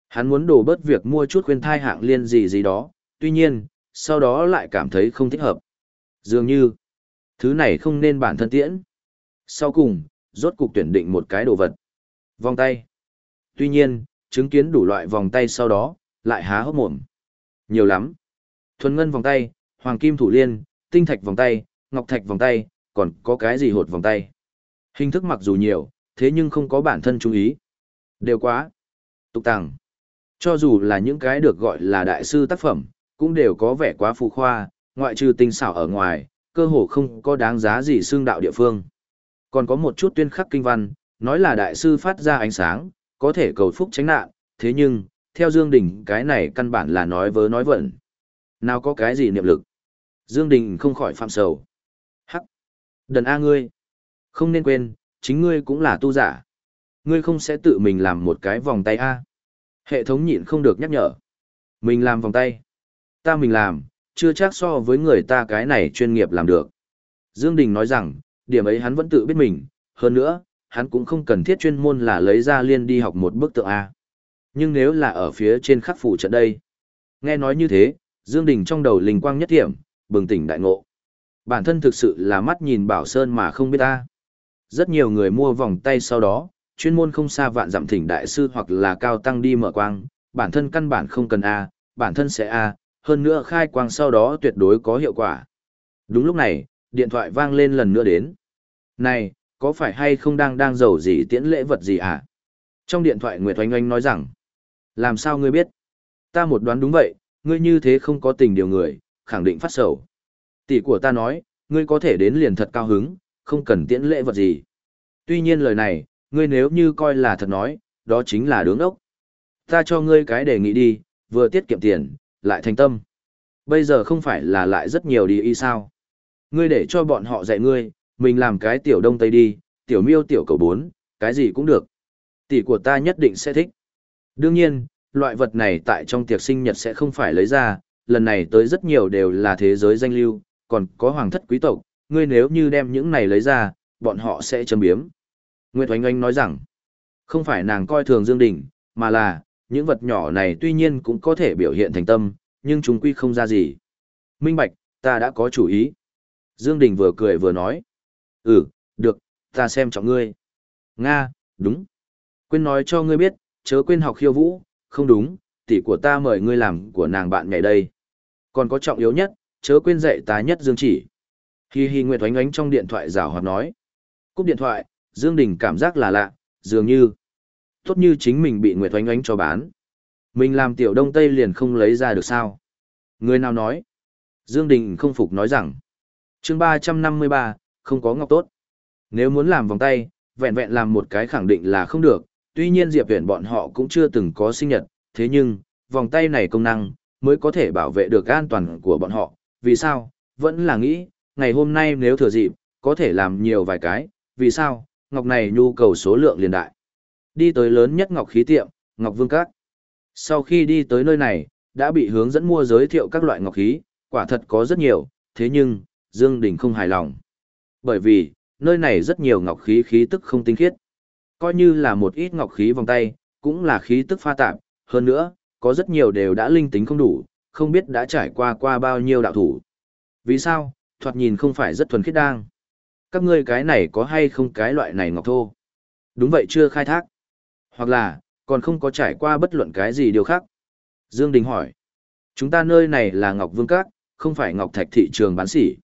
Speaker 1: Hắn muốn đổ bớt việc mua chút khuyên thai hạng liên gì gì đó, tuy nhiên, sau đó lại cảm thấy không thích hợp. Dường như, thứ này không nên bản thân tiễn. Sau cùng, rốt cục tuyển định một cái đồ vật. Vòng tay. Tuy nhiên, chứng kiến đủ loại vòng tay sau đó, lại há hốc mồm. Nhiều lắm. Thuần ngân vòng tay, hoàng kim thủ liên, tinh thạch vòng tay, ngọc thạch vòng tay, còn có cái gì hột vòng tay. Hình thức mặc dù nhiều, thế nhưng không có bản thân chú ý. Đều quá. Tục tàng. Cho dù là những cái được gọi là đại sư tác phẩm, cũng đều có vẻ quá phù khoa, ngoại trừ tinh xảo ở ngoài, cơ hồ không có đáng giá gì xương đạo địa phương. Còn có một chút tuyên khắc kinh văn, nói là đại sư phát ra ánh sáng, có thể cầu phúc tránh nạn, thế nhưng, theo Dương Đình cái này căn bản là nói vớ nói vẩn. Nào có cái gì niệm lực. Dương Đình không khỏi phạm sầu. Hắc! Đần A ngươi! Không nên quên, chính ngươi cũng là tu giả. Ngươi không sẽ tự mình làm một cái vòng tay A. Hệ thống nhịn không được nhắc nhở. Mình làm vòng tay. Ta mình làm, chưa chắc so với người ta cái này chuyên nghiệp làm được. Dương Đình nói rằng, điểm ấy hắn vẫn tự biết mình, hơn nữa, hắn cũng không cần thiết chuyên môn là lấy ra liên đi học một bức tượng A. Nhưng nếu là ở phía trên khắc phủ trận đây. Nghe nói như thế, Dương Đình trong đầu linh quang nhất thiểm, bừng tỉnh đại ngộ. Bản thân thực sự là mắt nhìn bảo sơn mà không biết ta. Rất nhiều người mua vòng tay sau đó, chuyên môn không xa vạn dặm thỉnh đại sư hoặc là cao tăng đi mở quang, bản thân căn bản không cần A, bản thân sẽ A, hơn nữa khai quang sau đó tuyệt đối có hiệu quả. Đúng lúc này, điện thoại vang lên lần nữa đến. Này, có phải hay không đang đang giàu gì tiễn lễ vật gì à? Trong điện thoại Nguyệt Oanh Oanh nói rằng, làm sao ngươi biết? Ta một đoán đúng vậy, ngươi như thế không có tình điều người, khẳng định phát sầu. Tỷ của ta nói, ngươi có thể đến liền thật cao hứng, không cần tiễn lễ vật gì. Tuy nhiên lời này, ngươi nếu như coi là thật nói, đó chính là đứng ốc. Ta cho ngươi cái đề nghị đi, vừa tiết kiệm tiền, lại thành tâm. Bây giờ không phải là lại rất nhiều đi y sao. Ngươi để cho bọn họ dạy ngươi, mình làm cái tiểu đông tây đi, tiểu miêu tiểu cầu bốn, cái gì cũng được. Tỷ của ta nhất định sẽ thích. Đương nhiên, loại vật này tại trong tiệc sinh nhật sẽ không phải lấy ra, lần này tới rất nhiều đều là thế giới danh lưu, còn có hoàng thất quý tộc, ngươi nếu như đem những này lấy ra, bọn họ sẽ châm biếm. Nguyệt Oanh Oanh nói rằng, không phải nàng coi thường Dương Đình, mà là, những vật nhỏ này tuy nhiên cũng có thể biểu hiện thành tâm, nhưng chúng quy không ra gì. Minh Bạch, ta đã có chủ ý. Dương Đình vừa cười vừa nói. Ừ, được, ta xem trọng ngươi. Nga, đúng. Quên nói cho ngươi biết, chớ quên học khiêu vũ, không đúng, tỷ của ta mời ngươi làm của nàng bạn ngày đây. Còn có trọng yếu nhất, chớ quên dạy ta nhất Dương chỉ. Hi hi Nguyệt oánh oánh trong điện thoại rào hoạt nói. Cúp điện thoại, Dương Đình cảm giác là lạ, dường như, tốt như chính mình bị Nguyệt oánh oánh cho bán. Mình làm tiểu đông tây liền không lấy ra được sao. Người nào nói? Dương Đình không phục nói rằng. chương 353, không có ngọc tốt. Nếu muốn làm vòng tay, vẹn vẹn làm một cái khẳng định là không được, tuy nhiên Diệp Viễn bọn họ cũng chưa từng có sinh nhật, thế nhưng, vòng tay này công năng, mới có thể bảo vệ được an toàn của bọn họ, vì sao, vẫn là nghĩ, ngày hôm nay nếu thừa dịp, có thể làm nhiều vài cái, vì sao, ngọc này nhu cầu số lượng liền đại. Đi tới lớn nhất ngọc khí tiệm, Ngọc Vương Các. Sau khi đi tới nơi này, đã bị hướng dẫn mua giới thiệu các loại ngọc khí, quả thật có rất nhiều, thế nhưng, Dương Đình không hài lòng. Bởi vì, nơi này rất nhiều ngọc khí khí tức không tinh khiết. Coi như là một ít ngọc khí vòng tay, cũng là khí tức pha tạp, hơn nữa, có rất nhiều đều đã linh tính không đủ, không biết đã trải qua qua bao nhiêu đạo thủ. Vì sao, thoạt nhìn không phải rất thuần khiết đang. Các ngươi cái này có hay không cái loại này ngọc thô? Đúng vậy chưa khai thác. Hoặc là, còn không có trải qua bất luận cái gì điều khác. Dương Đình hỏi. Chúng ta nơi này là Ngọc Vương Cát không phải Ngọc Thạch thị trường bán sỉ.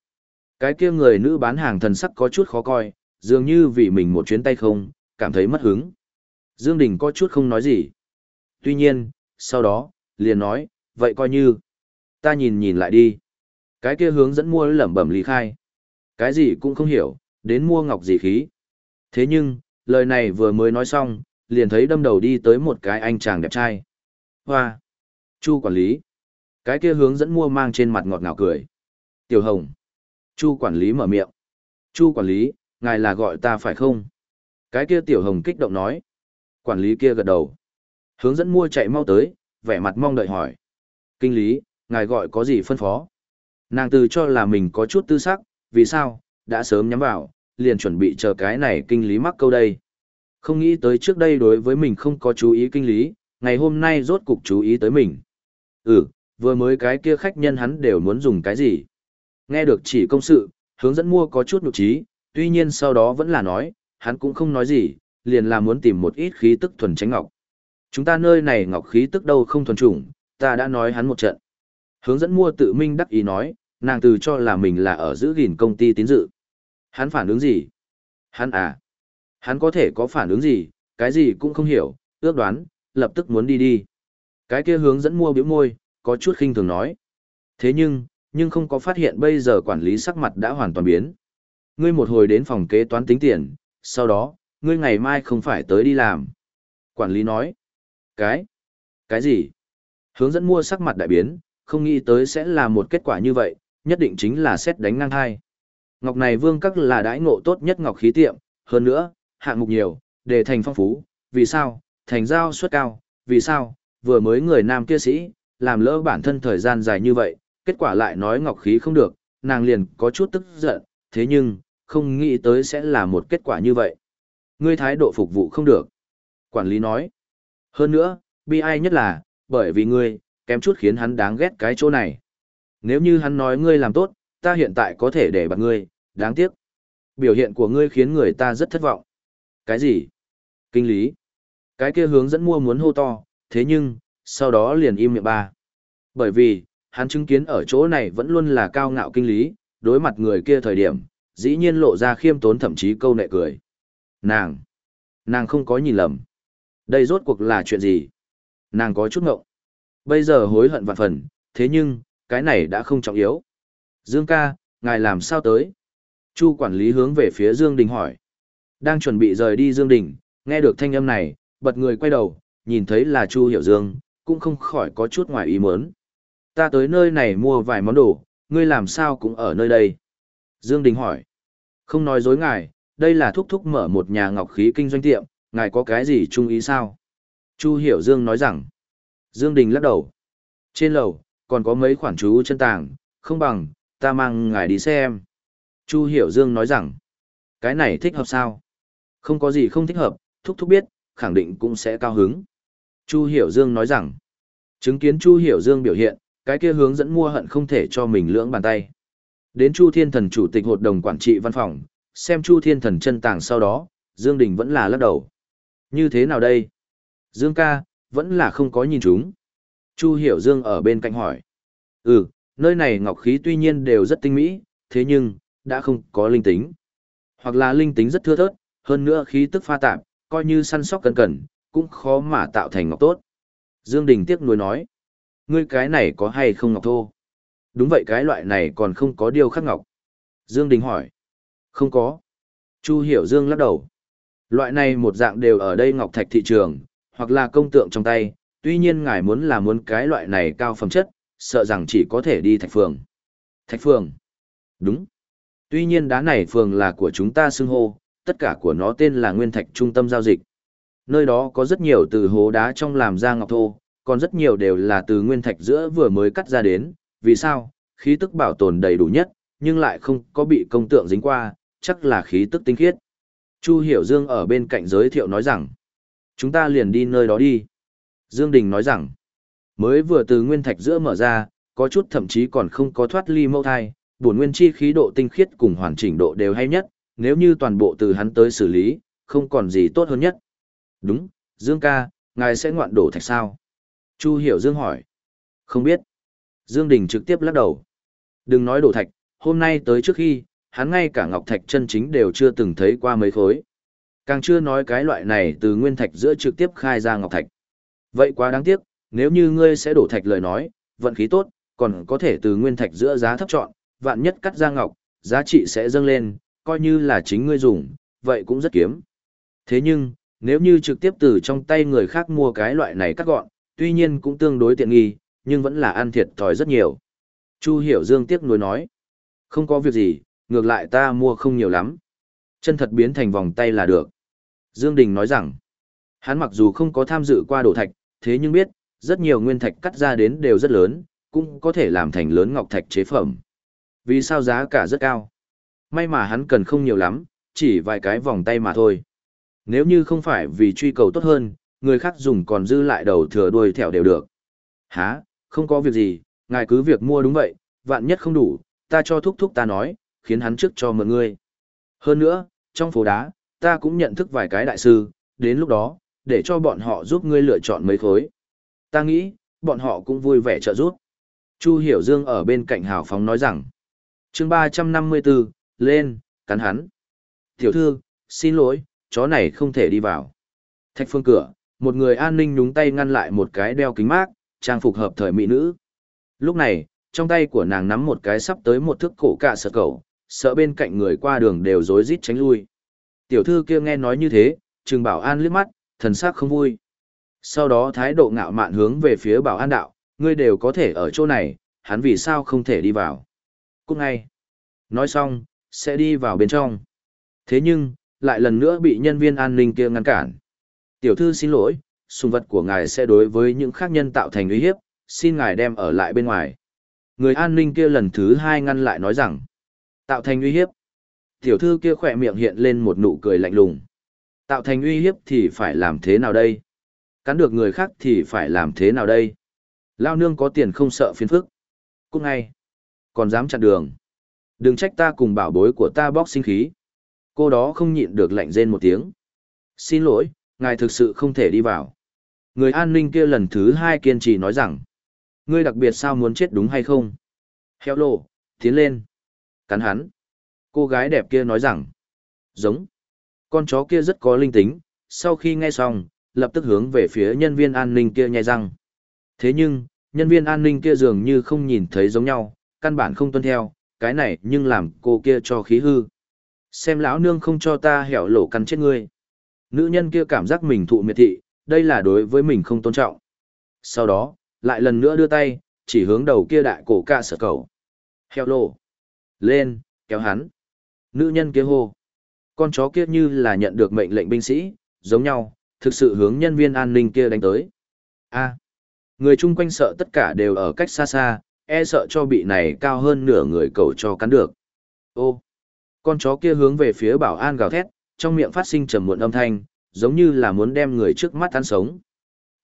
Speaker 1: Cái kia người nữ bán hàng thần sắc có chút khó coi, dường như vì mình một chuyến tay không, cảm thấy mất hứng. Dương Đình có chút không nói gì. Tuy nhiên, sau đó, liền nói, vậy coi như, ta nhìn nhìn lại đi. Cái kia hướng dẫn mua lẩm bẩm lý khai. Cái gì cũng không hiểu, đến mua ngọc gì khí. Thế nhưng, lời này vừa mới nói xong, liền thấy đâm đầu đi tới một cái anh chàng đẹp trai. Hoa! Chu quản lý! Cái kia hướng dẫn mua mang trên mặt ngọt ngào cười. Tiểu Hồng! Chu quản lý mở miệng. Chu quản lý, ngài là gọi ta phải không? Cái kia Tiểu Hồng kích động nói. Quản lý kia gật đầu. Hướng dẫn mua chạy mau tới, vẻ mặt mong đợi hỏi. Kinh lý, ngài gọi có gì phân phó? Nàng từ cho là mình có chút tư sắc, vì sao, đã sớm nhắm vào, liền chuẩn bị chờ cái này kinh lý mắc câu đây. Không nghĩ tới trước đây đối với mình không có chú ý kinh lý, ngày hôm nay rốt cục chú ý tới mình. Ừ, vừa mới cái kia khách nhân hắn đều muốn dùng cái gì. Nghe được chỉ công sự, hướng dẫn mua có chút nhục trí, tuy nhiên sau đó vẫn là nói, hắn cũng không nói gì, liền là muốn tìm một ít khí tức thuần tránh ngọc. Chúng ta nơi này ngọc khí tức đâu không thuần chủng, ta đã nói hắn một trận. Hướng dẫn mua tự minh đắc ý nói, nàng từ cho là mình là ở giữ gìn công ty tín dự. Hắn phản ứng gì? Hắn à? Hắn có thể có phản ứng gì, cái gì cũng không hiểu, ước đoán, lập tức muốn đi đi. Cái kia hướng dẫn mua biểu môi, có chút khinh thường nói. Thế nhưng, nhưng không có phát hiện bây giờ quản lý sắc mặt đã hoàn toàn biến. Ngươi một hồi đến phòng kế toán tính tiền, sau đó, ngươi ngày mai không phải tới đi làm. Quản lý nói. Cái? Cái gì? Hướng dẫn mua sắc mặt đại biến, không nghĩ tới sẽ là một kết quả như vậy, nhất định chính là xét đánh ngang hai. Ngọc này vương các là đãi ngộ tốt nhất ngọc khí tiệm, hơn nữa, hạng mục nhiều, đề thành phong phú, vì sao, thành giao suất cao, vì sao, vừa mới người nam kia sĩ, làm lỡ bản thân thời gian dài như vậy, kết quả lại nói ngọc khí không được, nàng liền có chút tức giận, thế nhưng, không nghĩ tới sẽ là một kết quả như vậy. Ngươi thái độ phục vụ không được. Quản lý nói. Hơn nữa, bi ai nhất là, bởi vì ngươi, kém chút khiến hắn đáng ghét cái chỗ này. Nếu như hắn nói ngươi làm tốt, ta hiện tại có thể để bạc ngươi, đáng tiếc. Biểu hiện của ngươi khiến người ta rất thất vọng. Cái gì? Kinh lý. Cái kia hướng dẫn mua muốn hô to, thế nhưng, sau đó liền im miệng ba. Bởi vì, hắn chứng kiến ở chỗ này vẫn luôn là cao ngạo kinh lý, đối mặt người kia thời điểm, dĩ nhiên lộ ra khiêm tốn thậm chí câu nệ cười. Nàng! Nàng không có nhìn lầm. Đây rốt cuộc là chuyện gì? Nàng có chút ngộng. Bây giờ hối hận vạn phần, thế nhưng, cái này đã không trọng yếu. Dương ca, ngài làm sao tới? Chu quản lý hướng về phía Dương Đình hỏi. Đang chuẩn bị rời đi Dương Đình, nghe được thanh âm này, bật người quay đầu, nhìn thấy là Chu Hiểu Dương, cũng không khỏi có chút ngoài ý muốn. Ta tới nơi này mua vài món đồ, ngươi làm sao cũng ở nơi đây? Dương Đình hỏi. Không nói dối ngài, đây là thúc thúc mở một nhà ngọc khí kinh doanh tiệm, ngài có cái gì chung ý sao? Chu Hiểu Dương nói rằng. Dương Đình lắc đầu. Trên lầu, còn có mấy khoản chú chân tàng, không bằng, ta mang ngài đi xem. Chu Hiểu Dương nói rằng. Cái này thích hợp sao? Không có gì không thích hợp, thúc thúc biết, khẳng định cũng sẽ cao hứng. Chu Hiểu Dương nói rằng. Chứng kiến Chu Hiểu Dương biểu hiện, cái kia hướng dẫn mua hận không thể cho mình lưỡng bàn tay. Đến Chu Thiên Thần chủ tịch hội đồng quản trị văn phòng, xem Chu Thiên Thần chân tàng sau đó, Dương Đình vẫn là lắc đầu. Như thế nào đây? Dương ca, vẫn là không có nhìn chúng. Chu Hiểu Dương ở bên cạnh hỏi. Ừ, nơi này ngọc khí tuy nhiên đều rất tinh mỹ, thế nhưng, đã không có linh tính. Hoặc là linh tính rất thưa thớt, hơn nữa khí tức pha tạp, coi như săn sóc cẩn cẩn, cũng khó mà tạo thành ngọc tốt. Dương Đình tiếc nuối nói. Ngươi cái này có hay không ngọc thô? Đúng vậy cái loại này còn không có điều khắc ngọc. Dương Đình hỏi. Không có. Chu Hiểu Dương lắc đầu. Loại này một dạng đều ở đây ngọc thạch thị trường, hoặc là công tượng trong tay, tuy nhiên ngài muốn là muốn cái loại này cao phẩm chất, sợ rằng chỉ có thể đi thạch phường. Thạch phường. Đúng. Tuy nhiên đá này phường là của chúng ta xưng hô, tất cả của nó tên là Nguyên Thạch Trung tâm Giao dịch. Nơi đó có rất nhiều từ hố đá trong làm ra ngọc thô, còn rất nhiều đều là từ Nguyên Thạch giữa vừa mới cắt ra đến. Vì sao? Khí tức bảo tồn đầy đủ nhất, nhưng lại không có bị công tượng dính qua, chắc là khí tức tinh khiết. Chu Hiểu Dương ở bên cạnh giới thiệu nói rằng, chúng ta liền đi nơi đó đi. Dương Đình nói rằng, mới vừa từ nguyên thạch giữa mở ra, có chút thậm chí còn không có thoát ly mâu thai, buồn nguyên chi khí độ tinh khiết cùng hoàn chỉnh độ đều hay nhất, nếu như toàn bộ từ hắn tới xử lý, không còn gì tốt hơn nhất. Đúng, Dương ca, ngài sẽ ngoạn đổ thạch sao? Chu Hiểu Dương hỏi. Không biết. Dương Đình trực tiếp lắc đầu. Đừng nói đổ thạch, hôm nay tới trước khi, hắn ngay cả ngọc thạch chân chính đều chưa từng thấy qua mấy khối. Càng chưa nói cái loại này từ nguyên thạch giữa trực tiếp khai ra ngọc thạch. Vậy quá đáng tiếc, nếu như ngươi sẽ đổ thạch lời nói, vận khí tốt, còn có thể từ nguyên thạch giữa giá thấp chọn, vạn nhất cắt ra ngọc, giá trị sẽ dâng lên, coi như là chính ngươi dùng, vậy cũng rất kiếm. Thế nhưng, nếu như trực tiếp từ trong tay người khác mua cái loại này cắt gọn, tuy nhiên cũng tương đối tiện nghi, nhưng vẫn là ăn thiệt thòi rất nhiều. Chu Hiểu Dương tiếc nuối nói, không có việc gì, ngược lại ta mua không nhiều lắm. Chân thật biến thành vòng tay là được. Dương Đình nói rằng, hắn mặc dù không có tham dự qua đổ thạch, thế nhưng biết, rất nhiều nguyên thạch cắt ra đến đều rất lớn, cũng có thể làm thành lớn ngọc thạch chế phẩm. Vì sao giá cả rất cao? May mà hắn cần không nhiều lắm, chỉ vài cái vòng tay mà thôi. Nếu như không phải vì truy cầu tốt hơn, người khác dùng còn dư lại đầu thừa đuôi thẻo đều được. Hả, không có việc gì, ngài cứ việc mua đúng vậy, vạn nhất không đủ, ta cho thúc thúc ta nói, khiến hắn trước cho mượn ngươi. Hơn nữa, trong phố đá, ta cũng nhận thức vài cái đại sư, đến lúc đó, để cho bọn họ giúp ngươi lựa chọn mấy khối. Ta nghĩ, bọn họ cũng vui vẻ trợ giúp. Chu Hiểu Dương ở bên cạnh hào phóng nói rằng, chương 354, lên, cắn hắn. Tiểu thư, xin lỗi, chó này không thể đi vào. Thạch phương cửa, một người an ninh nhúng tay ngăn lại một cái đeo kính mát, trang phục hợp thời mỹ nữ. Lúc này, trong tay của nàng nắm một cái sắp tới một thước cổ cạ sợ cầu, sợ bên cạnh người qua đường đều rối rít tránh lui. Tiểu thư kia nghe nói như thế, trừng bảo an liếc mắt, thần sắc không vui. Sau đó thái độ ngạo mạn hướng về phía bảo an đạo, ngươi đều có thể ở chỗ này, hắn vì sao không thể đi vào. Cũng ngay. Nói xong, sẽ đi vào bên trong. Thế nhưng, lại lần nữa bị nhân viên an ninh kia ngăn cản. Tiểu thư xin lỗi, sùng vật của ngài sẽ đối với những khác nhân tạo thành uy hiếp, xin ngài đem ở lại bên ngoài. Người an ninh kia lần thứ hai ngăn lại nói rằng, tạo thành uy hiếp. Tiểu thư kia khỏe miệng hiện lên một nụ cười lạnh lùng. Tạo thành uy hiếp thì phải làm thế nào đây? Cắn được người khác thì phải làm thế nào đây? Lao nương có tiền không sợ phiền phức. Cũng ngay. Còn dám chặn đường. Đừng trách ta cùng bảo bối của ta bóc sinh khí. Cô đó không nhịn được lạnh rên một tiếng. Xin lỗi, ngài thực sự không thể đi vào. Người an ninh kia lần thứ hai kiên trì nói rằng. Ngươi đặc biệt sao muốn chết đúng hay không? Heo lộ, tiến lên. Cắn hắn. Cô gái đẹp kia nói rằng. Giống. Con chó kia rất có linh tính, sau khi nghe xong, lập tức hướng về phía nhân viên an ninh kia nhai răng. Thế nhưng, nhân viên an ninh kia dường như không nhìn thấy giống nhau, căn bản không tuân theo, cái này nhưng làm cô kia cho khí hư. Xem lão nương không cho ta hẻo lộ cắn chết ngươi. Nữ nhân kia cảm giác mình thụ miệt thị, đây là đối với mình không tôn trọng. Sau đó, lại lần nữa đưa tay, chỉ hướng đầu kia đại cổ ca sở cầu. Hẻo lộ. Lên, kéo hắn. Nữ nhân kia hô. Con chó kia như là nhận được mệnh lệnh binh sĩ, giống nhau, thực sự hướng nhân viên an ninh kia đánh tới. A. người chung quanh sợ tất cả đều ở cách xa xa, e sợ cho bị này cao hơn nửa người cầu cho cắn được. Ô. Con chó kia hướng về phía bảo an gào thét, trong miệng phát sinh trầm muộn âm thanh, giống như là muốn đem người trước mắt ăn sống.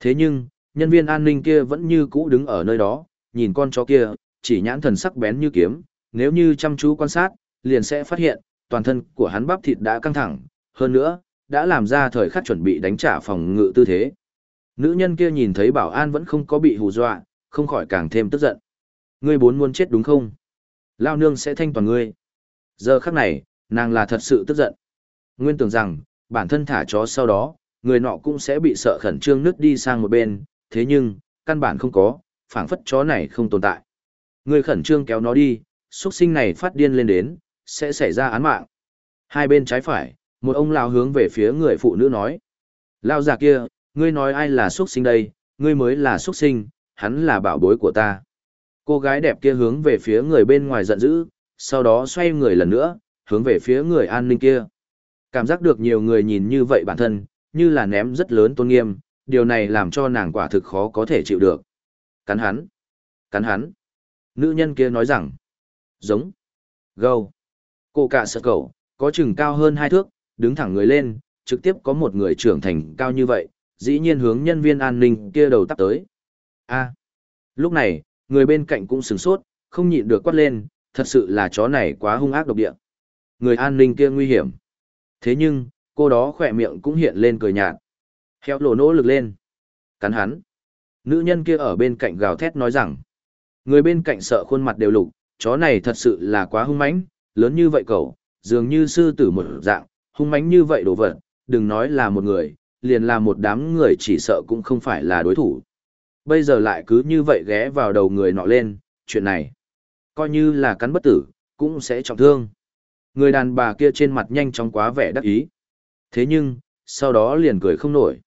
Speaker 1: Thế nhưng, nhân viên an ninh kia vẫn như cũ đứng ở nơi đó, nhìn con chó kia, chỉ nhãn thần sắc bén như kiếm, nếu như chăm chú quan sát, liền sẽ phát hiện, toàn thân của hắn bắp thịt đã căng thẳng, hơn nữa, đã làm ra thời khắc chuẩn bị đánh trả phòng ngự tư thế. Nữ nhân kia nhìn thấy bảo an vẫn không có bị hù dọa, không khỏi càng thêm tức giận. Ngươi bốn muốn chết đúng không? Lao nương sẽ thanh toàn ngươi. Giờ khắc này, nàng là thật sự tức giận. Nguyên tưởng rằng, bản thân thả chó sau đó, người nọ cũng sẽ bị sợ khẩn trương nứt đi sang một bên, thế nhưng, căn bản không có, phảng phất chó này không tồn tại. Người khẩn trương kéo nó đi, xuất sinh này phát điên lên đến, sẽ xảy ra án mạng. Hai bên trái phải, một ông lão hướng về phía người phụ nữ nói. Lão già kia, ngươi nói ai là xuất sinh đây, ngươi mới là xuất sinh, hắn là bảo bối của ta. Cô gái đẹp kia hướng về phía người bên ngoài giận dữ, sau đó xoay người lần nữa, hướng về phía người an ninh kia. Cảm giác được nhiều người nhìn như vậy bản thân, như là ném rất lớn tôn nghiêm, điều này làm cho nàng quả thực khó có thể chịu được. Cắn hắn. Cắn hắn. Nữ nhân kia nói rằng. Giống. Gâu. Cô cả sợ cậu, có chừng cao hơn hai thước, đứng thẳng người lên, trực tiếp có một người trưởng thành cao như vậy, dĩ nhiên hướng nhân viên an ninh kia đầu tắt tới. A. Lúc này, người bên cạnh cũng sửng sốt, không nhịn được quát lên, thật sự là chó này quá hung ác độc địa. Người an ninh kia nguy hiểm. Thế nhưng, cô đó khỏe miệng cũng hiện lên cười nhạt. khéo lộ nỗ lực lên. Cắn hắn. Nữ nhân kia ở bên cạnh gào thét nói rằng. Người bên cạnh sợ khuôn mặt đều lục, chó này thật sự là quá hung mãnh, lớn như vậy cậu, dường như sư tử một dạng, hung mãnh như vậy đồ vật, đừng nói là một người, liền là một đám người chỉ sợ cũng không phải là đối thủ. Bây giờ lại cứ như vậy ghé vào đầu người nọ lên, chuyện này, coi như là cắn bất tử, cũng sẽ trọng thương. Người đàn bà kia trên mặt nhanh chóng quá vẻ đắc ý. Thế nhưng, sau đó liền cười không nổi.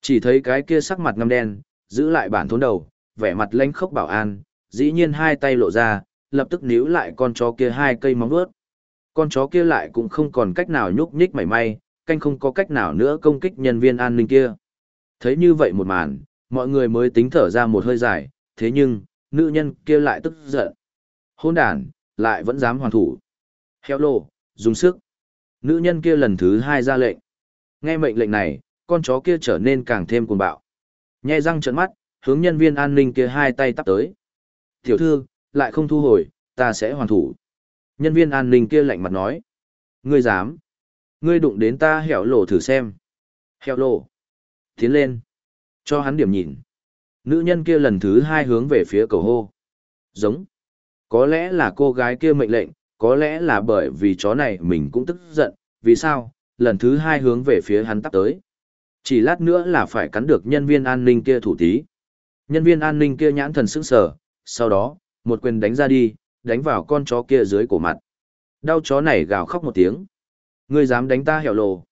Speaker 1: Chỉ thấy cái kia sắc mặt ngăm đen, giữ lại bản thốn đầu, vẻ mặt lanh khốc bảo an, dĩ nhiên hai tay lộ ra, lập tức níu lại con chó kia hai cây móng vuốt. Con chó kia lại cũng không còn cách nào nhúc nhích mảy may, canh không có cách nào nữa công kích nhân viên an ninh kia. Thấy như vậy một màn, mọi người mới tính thở ra một hơi dài, thế nhưng, nữ nhân kia lại tức giận. Hôn đàn, lại vẫn dám hoàn thủ. Heo lô, dùng sức. Nữ nhân kia lần thứ hai ra lệnh. Nghe mệnh lệnh này, con chó kia trở nên càng thêm cuồng bạo. Nhẹ răng trợn mắt, hướng nhân viên an ninh kia hai tay tắp tới. Tiểu thư, lại không thu hồi, ta sẽ hoàn thủ. Nhân viên an ninh kia lạnh mặt nói. Ngươi dám. Ngươi đụng đến ta hẻo lộ thử xem. Hẻo lộ. Tiến lên. Cho hắn điểm nhìn. Nữ nhân kia lần thứ hai hướng về phía cầu hô. Giống. Có lẽ là cô gái kia mệnh lệnh, có lẽ là bởi vì chó này mình cũng tức giận, vì sao, lần thứ hai hướng về phía hắn tắp tới. Chỉ lát nữa là phải cắn được nhân viên an ninh kia thủ tí. Nhân viên an ninh kia nhãn thần sững sờ, sau đó, một quyền đánh ra đi, đánh vào con chó kia dưới cổ mặt. Đau chó này gào khóc một tiếng. Ngươi dám đánh ta hẻo lồ.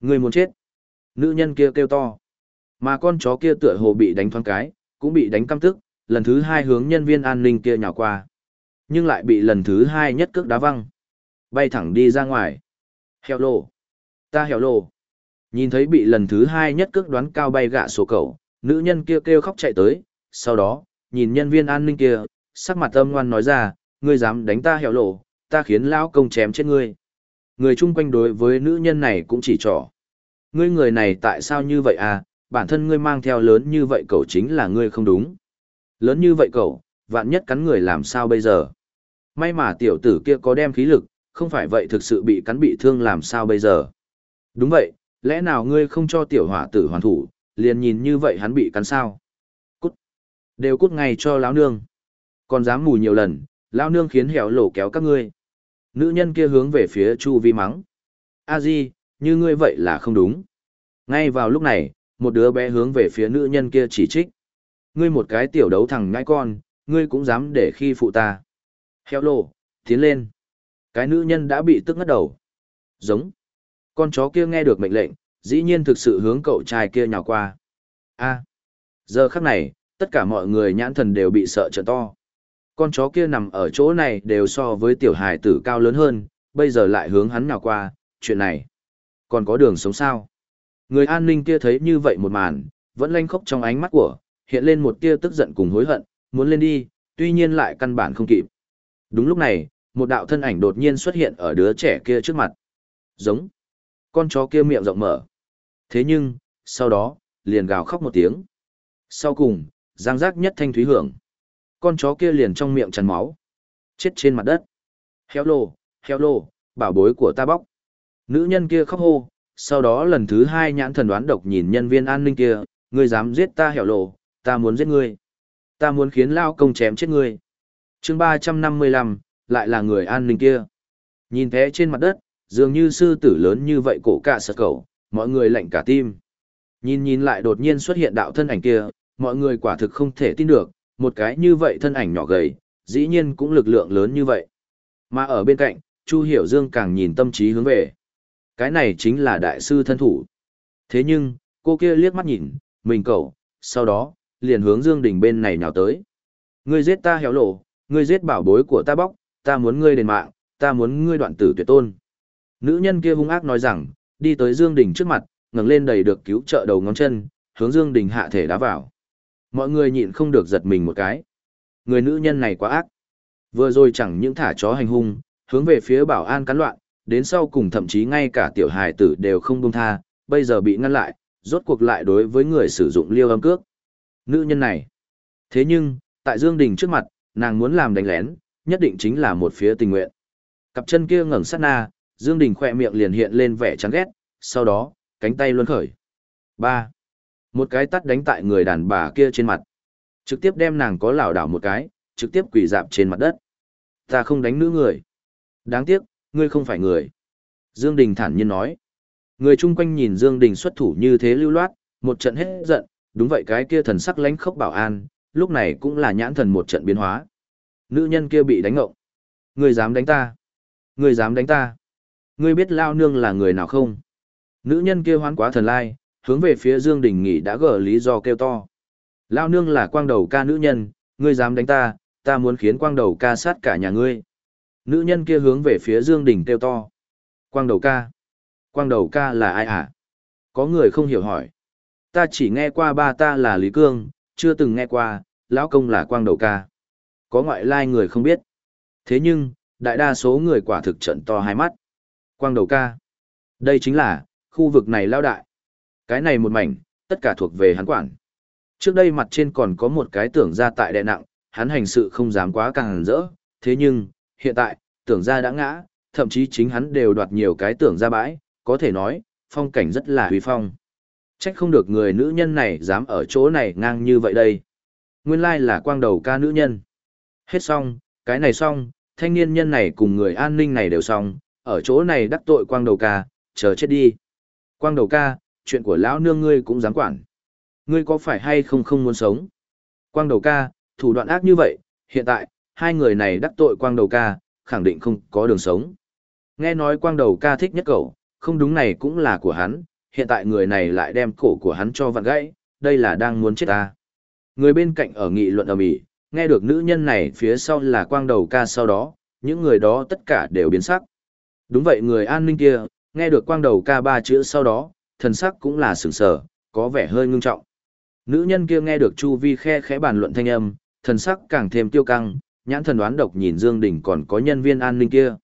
Speaker 1: Ngươi muốn chết. Nữ nhân kia kêu to. Mà con chó kia tựa hồ bị đánh thoáng cái, cũng bị đánh căm tức, lần thứ hai hướng nhân viên an ninh kia nhào qua. Nhưng lại bị lần thứ hai nhất cước đá văng. Bay thẳng đi ra ngoài. Hẻo lồ. Ta hẻo lồ. Nhìn thấy bị lần thứ hai nhất cước đoán cao bay gạ sổ cầu, nữ nhân kia kêu khóc chạy tới, sau đó, nhìn nhân viên an ninh kia, sắc mặt âm ngoan nói ra, ngươi dám đánh ta hẻo lộ, ta khiến lão công chém chết ngươi. Người chung quanh đối với nữ nhân này cũng chỉ trỏ. Ngươi người này tại sao như vậy à, bản thân ngươi mang theo lớn như vậy cậu chính là ngươi không đúng. Lớn như vậy cậu, vạn nhất cắn người làm sao bây giờ. May mà tiểu tử kia có đem khí lực, không phải vậy thực sự bị cắn bị thương làm sao bây giờ. Đúng vậy, lẽ nào ngươi không cho tiểu hỏa tử hoàn thủ, liền nhìn như vậy hắn bị cắn sao. Cút. Đều cút ngay cho lão nương. Còn dám mù nhiều lần, lão nương khiến hẻo lổ kéo các ngươi. Nữ nhân kia hướng về phía Chu Vi mắng. A Di, như ngươi vậy là không đúng. Ngay vào lúc này, một đứa bé hướng về phía nữ nhân kia chỉ trích. Ngươi một cái tiểu đấu thằng ngãi con, ngươi cũng dám để khi phụ ta. Heo lộ, tiến lên. Cái nữ nhân đã bị tức ngất đầu. Giống. Con chó kia nghe được mệnh lệnh, dĩ nhiên thực sự hướng cậu trai kia nhào qua. A. Giờ khắc này, tất cả mọi người nhãn thần đều bị sợ trợ to. Con chó kia nằm ở chỗ này đều so với tiểu hài tử cao lớn hơn, bây giờ lại hướng hắn nhào qua, chuyện này. Còn có đường sống sao? Người an ninh kia thấy như vậy một màn, vẫn lanh khóc trong ánh mắt của, hiện lên một tia tức giận cùng hối hận, muốn lên đi, tuy nhiên lại căn bản không kịp. Đúng lúc này, một đạo thân ảnh đột nhiên xuất hiện ở đứa trẻ kia trước mặt. Giống. Con chó kia miệng rộng mở. Thế nhưng, sau đó, liền gào khóc một tiếng. Sau cùng, giang giác nhất thanh thúy hưởng. Con chó kia liền trong miệng tràn máu. Chết trên mặt đất. Hello, lô, lô, bảo bối của ta bóc. Nữ nhân kia khóc hô, sau đó lần thứ hai nhãn thần đoán độc nhìn nhân viên an ninh kia, ngươi dám giết ta hẻo lộ, ta muốn giết ngươi. Ta muốn khiến lao công chém chết ngươi. chương ba trăm năm mươi lăm lại là người an ninh kia. Nhìn thế trên mặt đất, dường như sư tử lớn như vậy cổ cả sật cầu, mọi người lạnh cả tim. Nhìn nhìn lại đột nhiên xuất hiện đạo thân ảnh kia, mọi người quả thực không thể tin được, một cái như vậy thân ảnh nhỏ gầy, dĩ nhiên cũng lực lượng lớn như vậy. Mà ở bên cạnh, Chu Hiểu Dương càng nhìn tâm trí hướng về. Cái này chính là đại sư thân thủ. Thế nhưng, cô kia liếc mắt nhìn, mình cậu, sau đó, liền hướng Dương Đình bên này nhào tới. Ngươi giết ta héo lộ, ngươi giết bảo bối của ta bóc, ta muốn ngươi đền mạng, ta muốn ngươi đoạn tử tuyệt tôn. Nữ nhân kia hung ác nói rằng, đi tới Dương Đình trước mặt, ngẩng lên đầy được cứu trợ đầu ngón chân, hướng Dương Đình hạ thể đá vào. Mọi người nhịn không được giật mình một cái. Người nữ nhân này quá ác. Vừa rồi chẳng những thả chó hành hung, hướng về phía bảo an cắn loạn, đến sau cùng thậm chí ngay cả tiểu hài tử đều không buông tha, bây giờ bị ngăn lại, rốt cuộc lại đối với người sử dụng liêu âm cước. Nữ nhân này. Thế nhưng, tại Dương Đình trước mặt, nàng muốn làm đánh lén, nhất định chính là một phía tình nguyện. Cặp chân kia ngẩng sát na, Dương Đình khỏe miệng liền hiện lên vẻ chán ghét, sau đó, cánh tay luân khởi. ba Một cái tát đánh tại người đàn bà kia trên mặt. Trực tiếp đem nàng có lảo đảo một cái, trực tiếp quỳ dạp trên mặt đất. Ta không đánh nữ người. Đáng tiếc, ngươi không phải người. Dương Đình thản nhiên nói. Người chung quanh nhìn Dương Đình xuất thủ như thế lưu loát, một trận hết giận, đúng vậy cái kia thần sắc lãnh khốc bảo an, lúc này cũng là nhãn thần một trận biến hóa. Nữ nhân kia bị đánh ngộng. Ngươi dám đánh ta? Ngươi dám đánh ta? Ngươi biết lao nương là người nào không? Nữ nhân kia hoán quá thần lai, hướng về phía Dương Đình nghỉ đã gỡ lý do kêu to. Lao nương là quang đầu ca nữ nhân, ngươi dám đánh ta, ta muốn khiến quang đầu ca sát cả nhà ngươi. Nữ nhân kia hướng về phía Dương Đình kêu to. Quang đầu ca. Quang đầu ca là ai hả? Có người không hiểu hỏi. Ta chỉ nghe qua ba ta là Lý Cương, chưa từng nghe qua, lão công là quang đầu ca. Có ngoại lai người không biết. Thế nhưng, đại đa số người quả thực trận to hai mắt. Quang đầu ca. Đây chính là, khu vực này lao đại. Cái này một mảnh, tất cả thuộc về hắn quản. Trước đây mặt trên còn có một cái tưởng ra tại đệ nặng, hắn hành sự không dám quá càng rỡ, thế nhưng, hiện tại, tưởng ra đã ngã, thậm chí chính hắn đều đoạt nhiều cái tưởng ra bãi, có thể nói, phong cảnh rất là huy phong. Trách không được người nữ nhân này dám ở chỗ này ngang như vậy đây. Nguyên lai là quang đầu ca nữ nhân. Hết xong, cái này xong, thanh niên nhân này cùng người an ninh này đều xong, ở chỗ này đắc tội quang đầu ca, chờ chết đi. Quang đầu ca, chuyện của lão nương ngươi cũng dám quản. Ngươi có phải hay không không muốn sống? Quang đầu ca, thủ đoạn ác như vậy, hiện tại, hai người này đắc tội quang đầu ca, khẳng định không có đường sống. Nghe nói quang đầu ca thích nhất cậu, không đúng này cũng là của hắn, hiện tại người này lại đem cổ của hắn cho vặn gãy, đây là đang muốn chết ta. Người bên cạnh ở nghị luận ở mỹ, nghe được nữ nhân này phía sau là quang đầu ca sau đó, những người đó tất cả đều biến sắc. Đúng vậy người an ninh kia, nghe được quang đầu ca ba chữ sau đó, thần sắc cũng là sửng sở, có vẻ hơi ngưng trọng. Nữ nhân kia nghe được Chu Vi khe khẽ bàn luận thanh âm, thần sắc càng thêm tiêu căng, nhãn thần đoán độc nhìn Dương Đình còn có nhân viên an ninh kia.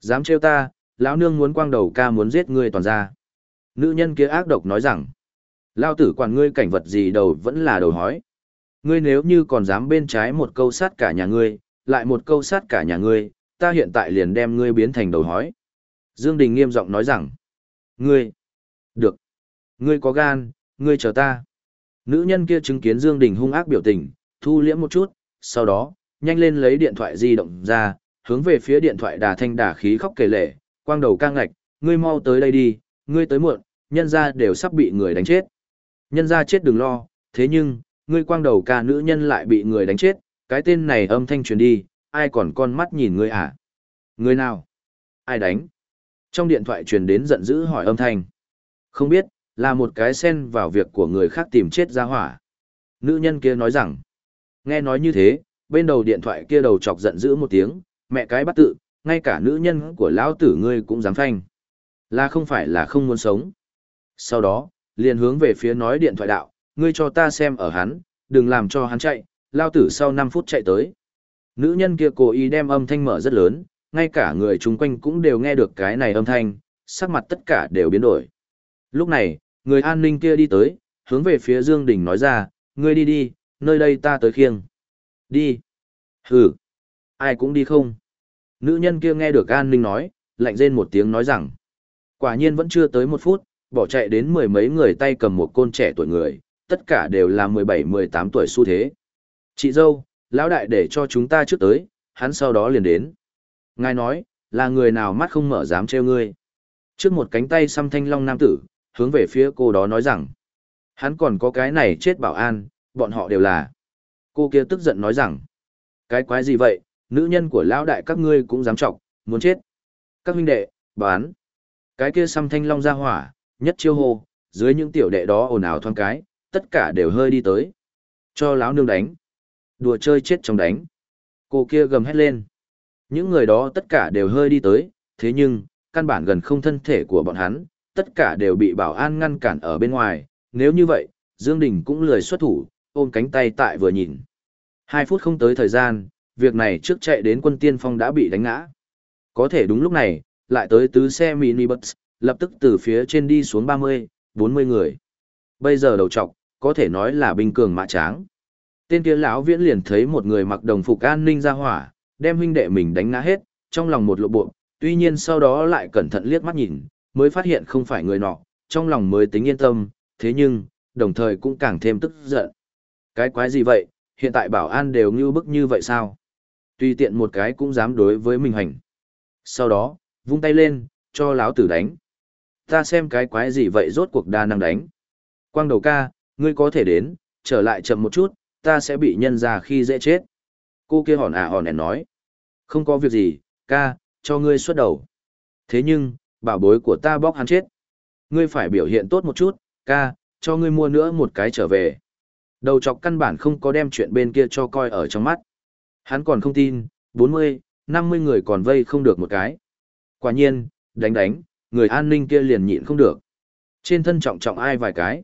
Speaker 1: Dám trêu ta, lão nương muốn quang đầu ca muốn giết ngươi toàn ra. Nữ nhân kia ác độc nói rằng, lao tử quản ngươi cảnh vật gì đầu vẫn là đầu hói. Ngươi nếu như còn dám bên trái một câu sát cả nhà ngươi, lại một câu sát cả nhà ngươi, ta hiện tại liền đem ngươi biến thành đầu hói. Dương Đình nghiêm giọng nói rằng, ngươi, được, ngươi có gan, ngươi chờ ta. Nữ nhân kia chứng kiến Dương Đình hung ác biểu tình, thu liễm một chút, sau đó, nhanh lên lấy điện thoại di động ra, hướng về phía điện thoại đà thanh đà khí khóc kể lệ, quang đầu căng ngạch, ngươi mau tới đây đi, ngươi tới muộn, nhân gia đều sắp bị người đánh chết. Nhân gia chết đừng lo, thế nhưng, ngươi quang đầu ca nữ nhân lại bị người đánh chết, cái tên này âm thanh truyền đi, ai còn con mắt nhìn ngươi à? Ngươi nào? Ai đánh? Trong điện thoại truyền đến giận dữ hỏi âm thanh. Không biết, là một cái xen vào việc của người khác tìm chết ra hỏa. Nữ nhân kia nói rằng, nghe nói như thế, bên đầu điện thoại kia đầu chọc giận dữ một tiếng, mẹ cái bắt tự, ngay cả nữ nhân của lão tử ngươi cũng dám phanh. Là không phải là không muốn sống. Sau đó, liền hướng về phía nói điện thoại đạo, ngươi cho ta xem ở hắn, đừng làm cho hắn chạy, lao tử sau 5 phút chạy tới. Nữ nhân kia cố ý đem âm thanh mở rất lớn, ngay cả người chung quanh cũng đều nghe được cái này âm thanh, sắc mặt tất cả đều biến đổi. Lúc này, người an ninh kia đi tới, hướng về phía Dương Đình nói ra, ngươi đi đi, nơi đây ta tới khiêng. Đi. Hừ. Ai cũng đi không. Nữ nhân kia nghe được an ninh nói, lạnh rên một tiếng nói rằng. Quả nhiên vẫn chưa tới một phút, bỏ chạy đến mười mấy người tay cầm một côn trẻ tuổi người, tất cả đều là 17-18 tuổi xu thế. Chị dâu, lão đại để cho chúng ta trước tới, hắn sau đó liền đến. Ngài nói, là người nào mắt không mở dám treo ngươi. Trước một cánh tay xăm thanh long nam tử, hướng về phía cô đó nói rằng, hắn còn có cái này chết bảo an, bọn họ đều là. Cô kia tức giận nói rằng, cái quái gì vậy, nữ nhân của lão đại các ngươi cũng dám chọc muốn chết. Các huynh đệ, bán. Cái kia xăm thanh long ra hỏa, nhất chiêu hô, dưới những tiểu đệ đó ồn ào thoáng cái, tất cả đều hơi đi tới. Cho lão nương đánh. Đùa chơi chết trong đánh. Cô kia gầm hét lên. Những người đó tất cả đều hơi đi tới, thế nhưng, căn bản gần không thân thể của bọn hắn, tất cả đều bị bảo an ngăn cản ở bên ngoài. Nếu như vậy, Dương Đình cũng lười xuất thủ, ôm cánh tay tại vừa nhìn. Hai phút không tới thời gian, việc này trước chạy đến quân tiên phong đã bị đánh ngã. Có thể đúng lúc này, lại tới tứ xe mini bus, lập tức từ phía trên đi xuống 30, 40 người. Bây giờ đầu trọc, có thể nói là binh cường mã tráng. Tên kia lão viễn liền thấy một người mặc đồng phục an ninh ra hỏa, đem huynh đệ mình đánh ngã hết, trong lòng một lộ bộ, tuy nhiên sau đó lại cẩn thận liếc mắt nhìn, mới phát hiện không phải người nọ, trong lòng mới tính yên tâm, thế nhưng, đồng thời cũng càng thêm tức giận. Cái quái gì vậy, hiện tại bảo an đều như bức như vậy sao? Tùy tiện một cái cũng dám đối với mình hành. Sau đó, vung tay lên, cho láo tử đánh. Ta xem cái quái gì vậy rốt cuộc đa năng đánh. Quang đầu ca, ngươi có thể đến, trở lại chậm một chút, ta sẽ bị nhân ra khi dễ chết. Cô kia hòn à hòn nén nói. Không có việc gì, ca, cho ngươi xuất đầu. Thế nhưng, bảo bối của ta bóc hắn chết. Ngươi phải biểu hiện tốt một chút, ca, cho ngươi mua nữa một cái trở về. Đầu chọc căn bản không có đem chuyện bên kia cho coi ở trong mắt. Hắn còn không tin, 40, 50 người còn vây không được một cái. Quả nhiên, đánh đánh, người an ninh kia liền nhịn không được. Trên thân trọng trọng ai vài cái.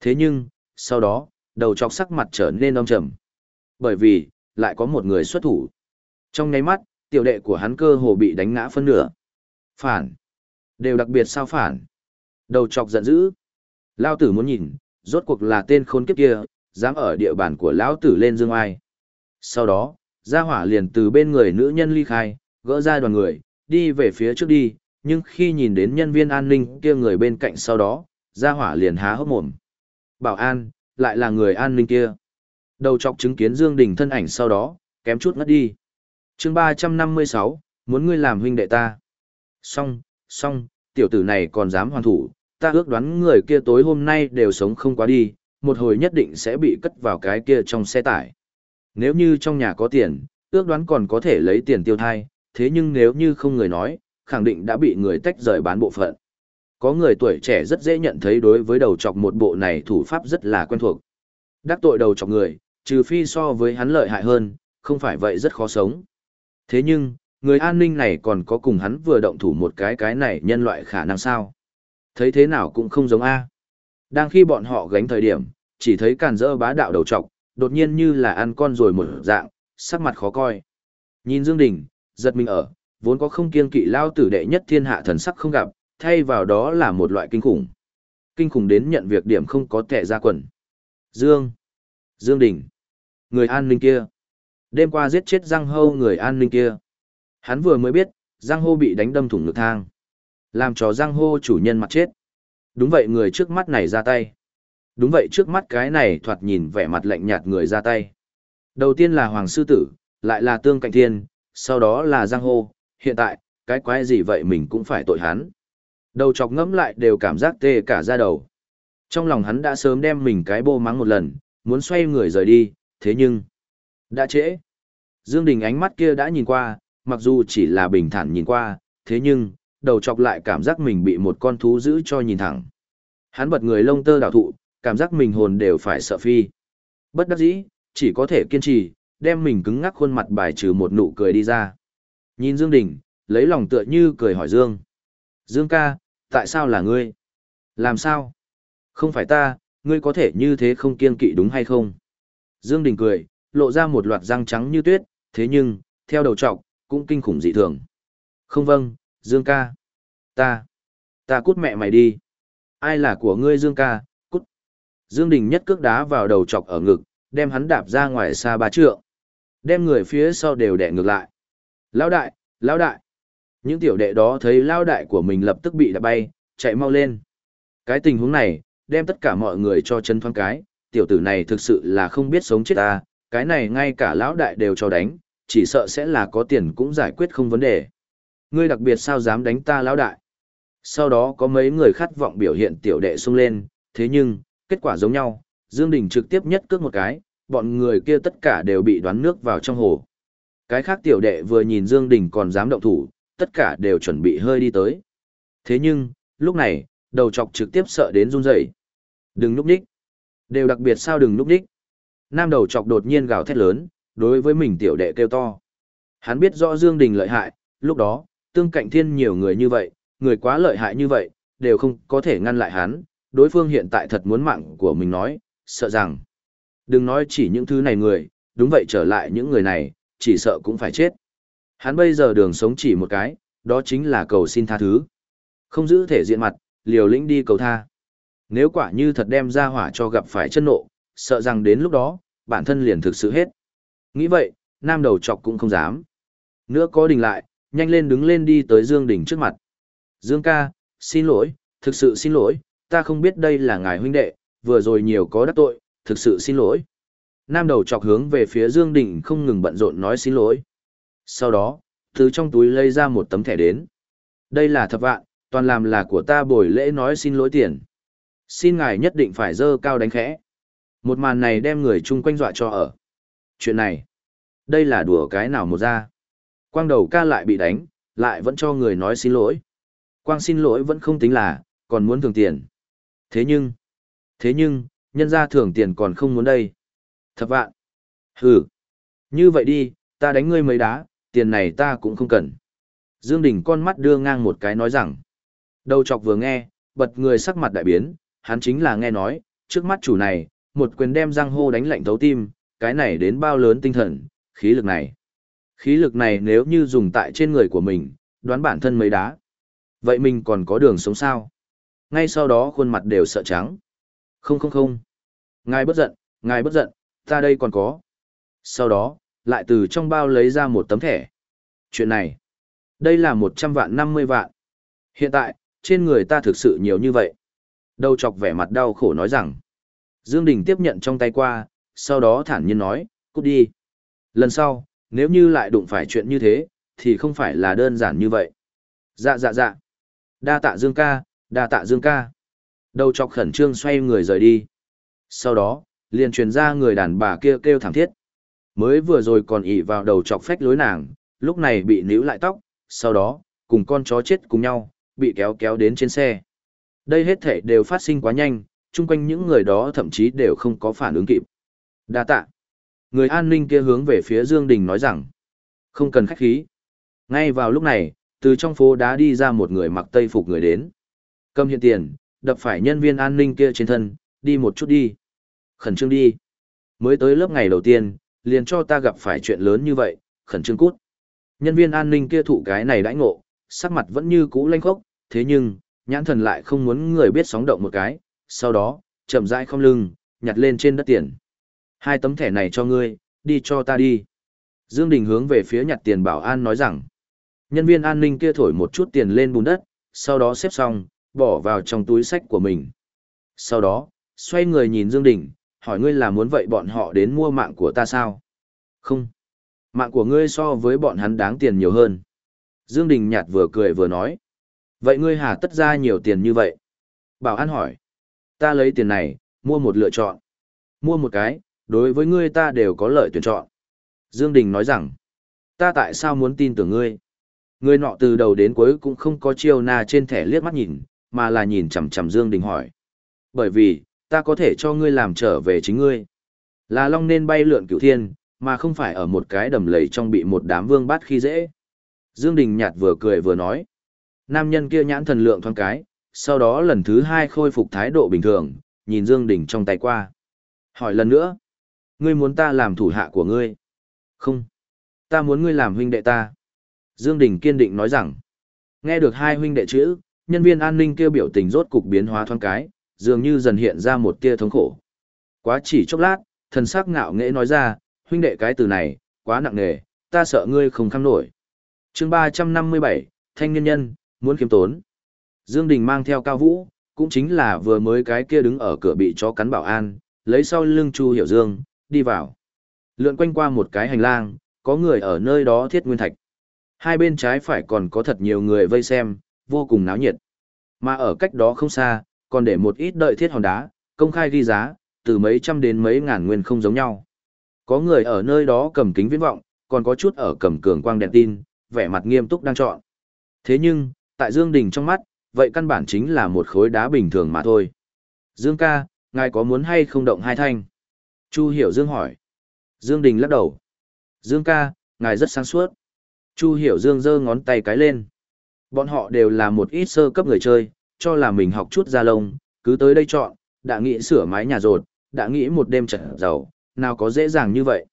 Speaker 1: Thế nhưng, sau đó, đầu chọc sắc mặt trở nên âm trầm. Bởi vì, lại có một người xuất thủ. Trong nháy mắt, tiểu đệ của hắn cơ hồ bị đánh ngã phân nửa. Phản. Đều đặc biệt sao phản. Đầu chọc giận dữ. Lao tử muốn nhìn, rốt cuộc là tên khốn kiếp kia, dám ở địa bàn của lão tử lên dương ai. Sau đó, gia hỏa liền từ bên người nữ nhân ly khai, gỡ ra đoàn người, đi về phía trước đi, nhưng khi nhìn đến nhân viên an ninh kia người bên cạnh sau đó, gia hỏa liền há hốc mồm. Bảo an, lại là người an ninh kia. Đầu chọc chứng kiến Dương Đình thân ảnh sau đó, kém chút ngất đi. chương 356, muốn ngươi làm huynh đệ ta. Xong, xong, tiểu tử này còn dám hoàn thủ, ta ước đoán người kia tối hôm nay đều sống không quá đi, một hồi nhất định sẽ bị cất vào cái kia trong xe tải. Nếu như trong nhà có tiền, ước đoán còn có thể lấy tiền tiêu thai, thế nhưng nếu như không người nói, khẳng định đã bị người tách rời bán bộ phận. Có người tuổi trẻ rất dễ nhận thấy đối với đầu chọc một bộ này thủ pháp rất là quen thuộc. Đắc tội đầu chọc người, trừ phi so với hắn lợi hại hơn, không phải vậy rất khó sống. Thế nhưng, người an ninh này còn có cùng hắn vừa động thủ một cái cái này nhân loại khả năng sao? Thấy thế nào cũng không giống A. Đang khi bọn họ gánh thời điểm, chỉ thấy càn dỡ bá đạo đầu trọc, đột nhiên như là ăn con rồi một dạng, sắc mặt khó coi. Nhìn Dương Đình, giật mình ở, vốn có không kiên kỵ lao tử đệ nhất thiên hạ thần sắc không gặp, thay vào đó là một loại kinh khủng. Kinh khủng đến nhận việc điểm không có tệ ra quần. Dương. Dương Đình. Người an ninh kia. Đêm qua giết chết Giang Hô người an ninh kia. Hắn vừa mới biết, Giang Hô bị đánh đâm thủng ngực thang. Làm cho Giang Hô chủ nhân mặt chết. Đúng vậy người trước mắt này ra tay. Đúng vậy trước mắt cái này thoạt nhìn vẻ mặt lạnh nhạt người ra tay. Đầu tiên là Hoàng Sư Tử, lại là Tương Cạnh Thiên, sau đó là Giang Hô, hiện tại, cái quái gì vậy mình cũng phải tội hắn. Đầu chọc ngẫm lại đều cảm giác tê cả da đầu. Trong lòng hắn đã sớm đem mình cái bô mắng một lần, muốn xoay người rời đi, thế nhưng... Đã trễ. Dương Đình ánh mắt kia đã nhìn qua, mặc dù chỉ là bình thản nhìn qua, thế nhưng, đầu chọc lại cảm giác mình bị một con thú giữ cho nhìn thẳng. Hắn bật người lông tơ đảo thụ, cảm giác mình hồn đều phải sợ phi. Bất đắc dĩ, chỉ có thể kiên trì, đem mình cứng ngắc khuôn mặt bài trừ một nụ cười đi ra. Nhìn Dương Đình, lấy lòng tựa như cười hỏi Dương. Dương ca, tại sao là ngươi? Làm sao? Không phải ta, ngươi có thể như thế không kiên kỵ đúng hay không? Dương Đình cười, lộ ra một loạt răng trắng như tuyết, thế nhưng, theo đầu trọc, cũng kinh khủng dị thường. Không vâng, Dương ca. Ta. Ta cút mẹ mày đi. Ai là của ngươi Dương ca, cút. Dương Đình nhất cước đá vào đầu chọc ở ngực, đem hắn đạp ra ngoài xa ba trượng. Đem người phía sau đều đè ngược lại. Lão đại, lão đại. Những tiểu đệ đó thấy lão đại của mình lập tức bị đạp bay, chạy mau lên. Cái tình huống này, đem tất cả mọi người cho chân thoáng cái, tiểu tử này thực sự là không biết sống chết ta, cái này ngay cả lão đại đều cho đánh, chỉ sợ sẽ là có tiền cũng giải quyết không vấn đề ngươi đặc biệt sao dám đánh ta lão đại. Sau đó có mấy người khát vọng biểu hiện tiểu đệ sung lên, thế nhưng, kết quả giống nhau, Dương Đình trực tiếp nhất cước một cái, bọn người kia tất cả đều bị đoán nước vào trong hồ. Cái khác tiểu đệ vừa nhìn Dương Đình còn dám động thủ, tất cả đều chuẩn bị hơi đi tới. Thế nhưng, lúc này, đầu chọc trực tiếp sợ đến run rẩy. Đừng núp đích. Đều đặc biệt sao đừng núp đích. Nam đầu chọc đột nhiên gào thét lớn, đối với mình tiểu đệ kêu to. Hắn biết rõ Dương Đình lợi hại, lúc đó, tương cạnh thiên nhiều người như vậy, người quá lợi hại như vậy, đều không có thể ngăn lại hắn, đối phương hiện tại thật muốn mạng của mình nói, sợ rằng. Đừng nói chỉ những thứ này người, đúng vậy trở lại những người này, chỉ sợ cũng phải chết. Hắn bây giờ đường sống chỉ một cái, đó chính là cầu xin tha thứ. Không giữ thể diện mặt, liều lĩnh đi cầu tha. Nếu quả như thật đem ra hỏa cho gặp phải chân nộ, sợ rằng đến lúc đó, bản thân liền thực sự hết. Nghĩ vậy, nam đầu chọc cũng không dám. Nữa có đình lại, nhanh lên đứng lên đi tới Dương Đình trước mặt. Dương ca, xin lỗi, thực sự xin lỗi, ta không biết đây là ngài huynh đệ, vừa rồi nhiều có đắc tội, thực sự xin lỗi. Nam đầu chọc hướng về phía Dương Đình không ngừng bận rộn nói xin lỗi. Sau đó, từ trong túi lấy ra một tấm thẻ đến. Đây là thập vạn, toàn làm là của ta bồi lễ nói xin lỗi tiền. Xin ngài nhất định phải dơ cao đánh khẽ. Một màn này đem người chung quanh dọa cho ở. Chuyện này, đây là đùa cái nào một ra. Quang đầu ca lại bị đánh, lại vẫn cho người nói xin lỗi. Quang xin lỗi vẫn không tính là, còn muốn thường tiền. Thế nhưng, thế nhưng, nhân ra thưởng tiền còn không muốn đây. Thập vạn. Hừ. Như vậy đi, ta đánh ngươi mấy đá, tiền này ta cũng không cần. Dương Đình con mắt đưa ngang một cái nói rằng. Đầu chọc vừa nghe, bật người sắc mặt đại biến, hắn chính là nghe nói, trước mắt chủ này, một quyền đem răng hô đánh lạnh thấu tim, cái này đến bao lớn tinh thần, khí lực này. Khí lực này nếu như dùng tại trên người của mình, đoán bản thân mấy đá. Vậy mình còn có đường sống sao? Ngay sau đó khuôn mặt đều sợ trắng. Không không không. Ngài bất giận, ngài bất giận, ta đây còn có. Sau đó, lại từ trong bao lấy ra một tấm thẻ. Chuyện này, đây là một trăm vạn năm mươi vạn. Hiện tại, trên người ta thực sự nhiều như vậy. Đầu chọc vẻ mặt đau khổ nói rằng. Dương Đình tiếp nhận trong tay qua, sau đó thản nhiên nói, cút đi. Lần sau, nếu như lại đụng phải chuyện như thế, thì không phải là đơn giản như vậy. Dạ dạ dạ. Đa tạ Dương ca, đa tạ Dương ca. Đầu chọc khẩn trương xoay người rời đi. Sau đó, liền truyền ra người đàn bà kia kêu thảm thiết. Mới vừa rồi còn ỉ vào đầu chọc phách lối nàng, lúc này bị níu lại tóc, sau đó, cùng con chó chết cùng nhau, bị kéo kéo đến trên xe. Đây hết thể đều phát sinh quá nhanh, chung quanh những người đó thậm chí đều không có phản ứng kịp. Đa tạ. Người an ninh kia hướng về phía Dương Đình nói rằng, không cần khách khí. Ngay vào lúc này, từ trong phố đá đi ra một người mặc tây phục người đến. Cầm hiện tiền, đập phải nhân viên an ninh kia trên thân, đi một chút đi. Khẩn trương đi. Mới tới lớp ngày đầu tiên, liền cho ta gặp phải chuyện lớn như vậy, khẩn trương cút. Nhân viên an ninh kia thụ cái này đãi ngộ, sắc mặt vẫn như cũ lanh khốc, thế nhưng, nhãn thần lại không muốn người biết sóng động một cái, sau đó, chậm rãi không lưng, nhặt lên trên đất tiền. Hai tấm thẻ này cho ngươi, đi cho ta đi. Dương Đình hướng về phía nhặt tiền bảo an nói rằng, nhân viên an ninh kia thổi một chút tiền lên bùn đất, sau đó xếp xong, bỏ vào trong túi sách của mình. Sau đó, xoay người nhìn Dương Đình, hỏi ngươi là muốn vậy bọn họ đến mua mạng của ta sao? Không. Mạng của ngươi so với bọn hắn đáng tiền nhiều hơn. Dương Đình nhạt vừa cười vừa nói. Vậy ngươi hà tất ra nhiều tiền như vậy? Bảo an hỏi. Ta lấy tiền này, mua một lựa chọn. Mua một cái, đối với ngươi ta đều có lợi tuyển chọn. Dương Đình nói rằng. Ta tại sao muốn tin tưởng ngươi? Ngươi nọ từ đầu đến cuối cũng không có chiêu na trên thẻ liếc mắt nhìn, mà là nhìn chằm chằm Dương Đình hỏi. Bởi vì, ta có thể cho ngươi làm trở về chính ngươi. Là long nên bay lượn cửu thiên, mà không phải ở một cái đầm lầy trong bị một đám vương bắt khi dễ. Dương Đình nhạt vừa cười vừa nói. Nam nhân kia nhãn thần lượng thoáng cái, sau đó lần thứ hai khôi phục thái độ bình thường, nhìn Dương Đình trong tay qua. Hỏi lần nữa. Ngươi muốn ta làm thủ hạ của ngươi? Không. Ta muốn ngươi làm huynh đệ ta. Dương Đình kiên định nói rằng. Nghe được hai huynh đệ chữ, nhân viên an ninh kêu biểu tình rốt cục biến hóa thoáng cái, dường như dần hiện ra một tia thống khổ. Quá chỉ chốc lát, thần sắc ngạo nghễ nói ra, huynh đệ cái từ này, quá nặng nề, ta sợ ngươi không kham nổi. chương 357, thanh niên nhân, muốn kiếm tốn. Dương Đình mang theo cao vũ, cũng chính là vừa mới cái kia đứng ở cửa bị chó cắn bảo an, lấy sau lưng Chu Hiểu Dương, đi vào. Lượn quanh qua một cái hành lang, có người ở nơi đó thiết nguyên thạch. Hai bên trái phải còn có thật nhiều người vây xem, vô cùng náo nhiệt. Mà ở cách đó không xa, còn để một ít đợi thiết hòn đá, công khai ghi giá, từ mấy trăm đến mấy ngàn nguyên không giống nhau. Có người ở nơi đó cầm kính viễn vọng, còn có chút ở cầm cường quang đèn tin, vẻ mặt nghiêm túc đang chọn. Thế nhưng, tại Dương Đình trong mắt, vậy căn bản chính là một khối đá bình thường mà thôi. Dương ca, ngài có muốn hay không động hai thanh? Chu Hiểu Dương hỏi. Dương Đình lắc đầu. Dương ca, ngài rất sáng suốt. Chu Hiểu Dương giơ ngón tay cái lên. Bọn họ đều là một ít sơ cấp người chơi, cho là mình học chút ra lông, cứ tới đây chọn, đã nghĩ sửa mái nhà rột, đã nghĩ một đêm trở giàu, nào có dễ dàng như vậy.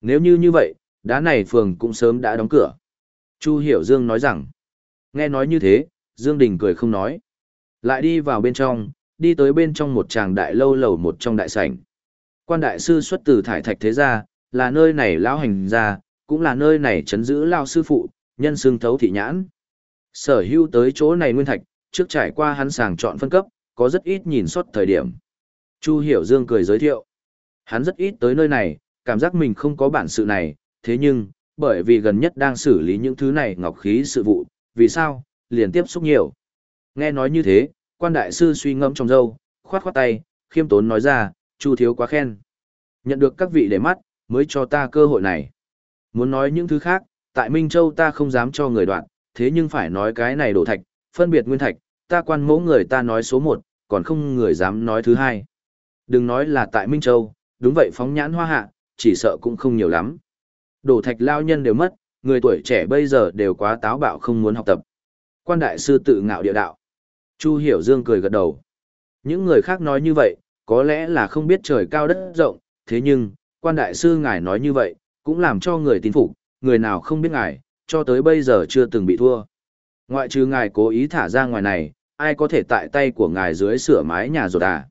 Speaker 1: Nếu như như vậy, đá này phường cũng sớm đã đóng cửa. Chu Hiểu Dương nói rằng, Nghe nói như thế, Dương Đình cười không nói. Lại đi vào bên trong, đi tới bên trong một tràng đại lâu lầu một trong đại sảnh. Quan đại sư xuất từ thải thạch thế gia, là nơi này lão hành gia, cũng là nơi này chấn giữ lao sư phụ, nhân xương thấu thị nhãn. Sở hữu tới chỗ này nguyên thạch, trước trải qua hắn sàng chọn phân cấp, có rất ít nhìn sót thời điểm. Chu Hiểu Dương cười giới thiệu. Hắn rất ít tới nơi này, cảm giác mình không có bản sự này, thế nhưng, bởi vì gần nhất đang xử lý những thứ này ngọc khí sự vụ, vì sao, liền tiếp xúc nhiều. Nghe nói như thế, quan đại sư suy ngẫm trong dâu, khoát khoát tay, khiêm tốn nói ra, Chu thiếu quá khen. Nhận được các vị để mắt, mới cho ta cơ hội này. Muốn nói những thứ khác, tại Minh Châu ta không dám cho người đoạn, thế nhưng phải nói cái này đổ thạch, phân biệt nguyên thạch, ta quan mẫu người ta nói số một, còn không người dám nói thứ hai. Đừng nói là tại Minh Châu, đúng vậy phóng nhãn hoa hạ, chỉ sợ cũng không nhiều lắm. Đổ thạch lao nhân đều mất, người tuổi trẻ bây giờ đều quá táo bạo không muốn học tập. Quan đại sư tự ngạo địa đạo. Chu Hiểu Dương cười gật đầu. Những người khác nói như vậy, có lẽ là không biết trời cao đất rộng, thế nhưng, quan đại sư ngài nói như vậy, cũng làm cho người tin phục, người nào không biết ngài, cho tới bây giờ chưa từng bị thua. Ngoại trừ ngài cố ý thả ra ngoài này, ai có thể tại tay của ngài dưới sửa mái nhà rồi à?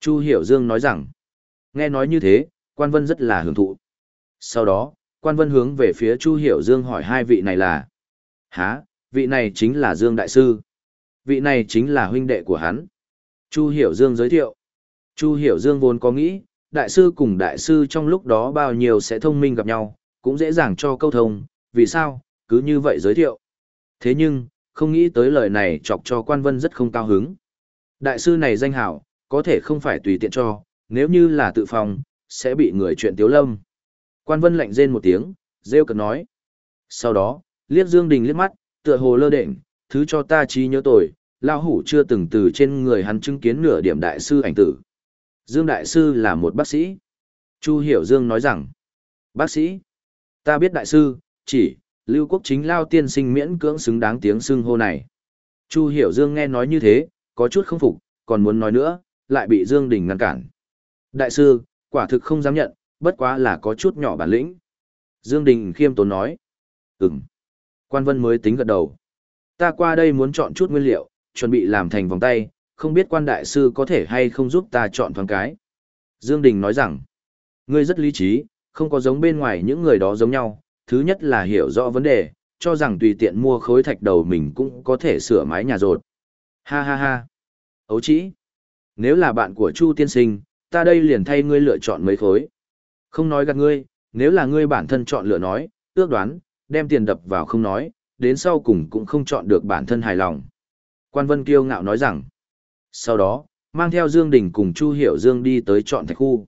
Speaker 1: Chu Hiểu Dương nói rằng, nghe nói như thế, quan vân rất là hưởng thụ. Sau đó, quan vân hướng về phía Chu Hiểu Dương hỏi hai vị này là, há, vị này chính là Dương Đại Sư. Vị này chính là huynh đệ của hắn. Chu Hiểu Dương giới thiệu. Chu Hiểu Dương vốn có nghĩ, đại sư cùng đại sư trong lúc đó bao nhiêu sẽ thông minh gặp nhau, cũng dễ dàng cho câu thông, vì sao, cứ như vậy giới thiệu. Thế nhưng, không nghĩ tới lời này chọc cho quan vân rất không cao hứng. Đại sư này danh hảo, có thể không phải tùy tiện cho, nếu như là tự phòng, sẽ bị người chuyện tiếu lâm. Quan vân lạnh rên một tiếng, rêu cực nói. Sau đó, liếc Dương Đình liếc mắt, tựa hồ lơ đệnh, thứ cho ta trí nhớ tội, lao hủ chưa từng từ trên người hắn chứng kiến nửa điểm đại sư ảnh tử. Dương đại sư là một bác sĩ. Chu Hiểu Dương nói rằng, bác sĩ, ta biết đại sư, chỉ, lưu quốc chính lao tiên sinh miễn cưỡng xứng đáng tiếng xưng hô này. Chu Hiểu Dương nghe nói như thế, có chút không phục, còn muốn nói nữa, lại bị Dương Đình ngăn cản. Đại sư, quả thực không dám nhận, bất quá là có chút nhỏ bản lĩnh. Dương Đình khiêm tốn nói. Ừm. Quan Vân mới tính gật đầu. Ta qua đây muốn chọn chút nguyên liệu, chuẩn bị làm thành vòng tay, không biết quan đại sư có thể hay không giúp ta chọn thoáng cái. Dương Đình nói rằng, ngươi rất lý trí, không có giống bên ngoài những người đó giống nhau, thứ nhất là hiểu rõ vấn đề, cho rằng tùy tiện mua khối thạch đầu mình cũng có thể sửa mái nhà rột. Ha ha ha. Ấu chỉ. Nếu là bạn của Chu tiên sinh, ta đây liền thay ngươi lựa chọn mấy khối. Không nói gạt ngươi, nếu là ngươi bản thân chọn lựa nói, ước đoán, đem tiền đập vào không nói, đến sau cùng cũng không chọn được bản thân hài lòng. Quan Vân Kiêu ngạo nói rằng, sau đó, mang theo Dương Đình cùng Chu Hiểu Dương đi tới chọn thạch khu.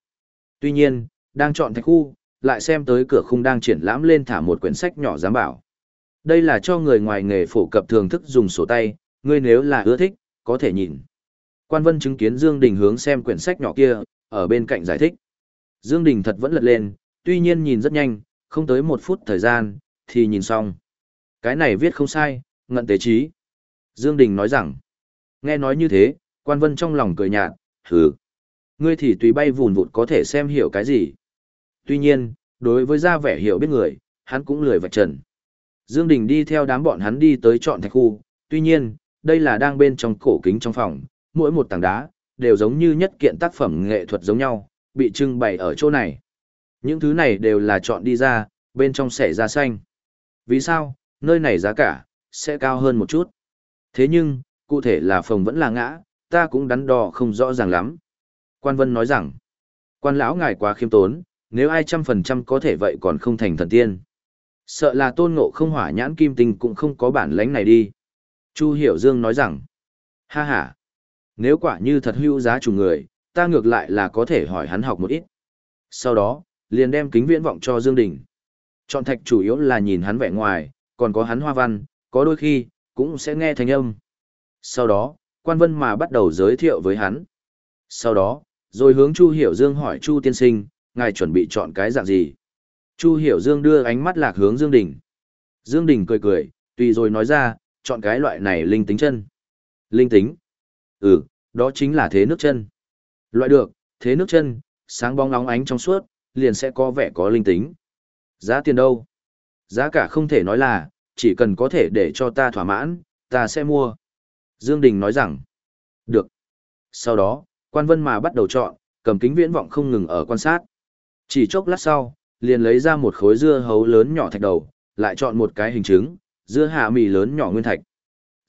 Speaker 1: Tuy nhiên, đang chọn thạch khu, lại xem tới cửa khung đang triển lãm lên thả một quyển sách nhỏ giám bảo. Đây là cho người ngoài nghề phổ cập thường thức dùng sổ tay, ngươi nếu là ưa thích, có thể nhìn. Quan Vân chứng kiến Dương Đình hướng xem quyển sách nhỏ kia, ở bên cạnh giải thích. Dương Đình thật vẫn lật lên, tuy nhiên nhìn rất nhanh, không tới một phút thời gian, thì nhìn xong. Cái này viết không sai, ngận tế trí. Dương Đình nói rằng, nghe nói như thế, quan vân trong lòng cười nhạt, hừ. Ngươi thì tùy bay vùn vụt có thể xem hiểu cái gì. Tuy nhiên, đối với gia vẻ hiểu biết người, hắn cũng lười vạch trần. Dương Đình đi theo đám bọn hắn đi tới chọn thạch khu, tuy nhiên, đây là đang bên trong cổ kính trong phòng, mỗi một tảng đá, đều giống như nhất kiện tác phẩm nghệ thuật giống nhau, bị trưng bày ở chỗ này. Những thứ này đều là chọn đi ra, bên trong xẻ ra xanh. Vì sao, nơi này giá cả, sẽ cao hơn một chút. Thế nhưng, cụ thể là phòng vẫn là ngã, ta cũng đắn đo không rõ ràng lắm. Quan Vân nói rằng, quan lão ngài quá khiêm tốn, nếu ai trăm phần trăm có thể vậy còn không thành thần tiên. Sợ là tôn ngộ không hỏa nhãn kim tinh cũng không có bản lãnh này đi. Chu Hiểu Dương nói rằng, ha ha, nếu quả như thật hưu giá chủ người, ta ngược lại là có thể hỏi hắn học một ít. Sau đó, liền đem kính viễn vọng cho Dương Đình. Chọn thạch chủ yếu là nhìn hắn vẻ ngoài, còn có hắn hoa văn, có đôi khi, cũng sẽ nghe thanh âm. Sau đó, quan vân mà bắt đầu giới thiệu với hắn. Sau đó, rồi hướng Chu Hiểu Dương hỏi Chu tiên sinh, ngài chuẩn bị chọn cái dạng gì? Chu Hiểu Dương đưa ánh mắt lạc hướng Dương Đình. Dương Đình cười cười, tùy rồi nói ra, chọn cái loại này linh tính chân. Linh tính? Ừ, đó chính là thế nước chân. Loại được, thế nước chân, sáng bóng nóng ánh trong suốt, liền sẽ có vẻ có linh tính. Giá tiền đâu? Giá cả không thể nói là, chỉ cần có thể để cho ta thỏa mãn, ta sẽ mua. Dương Đình nói rằng, được. Sau đó, quan vân mà bắt đầu chọn, cầm kính viễn vọng không ngừng ở quan sát. Chỉ chốc lát sau, liền lấy ra một khối dưa hấu lớn nhỏ thạch đầu, lại chọn một cái hình trứng, dưa hạ mì lớn nhỏ nguyên thạch.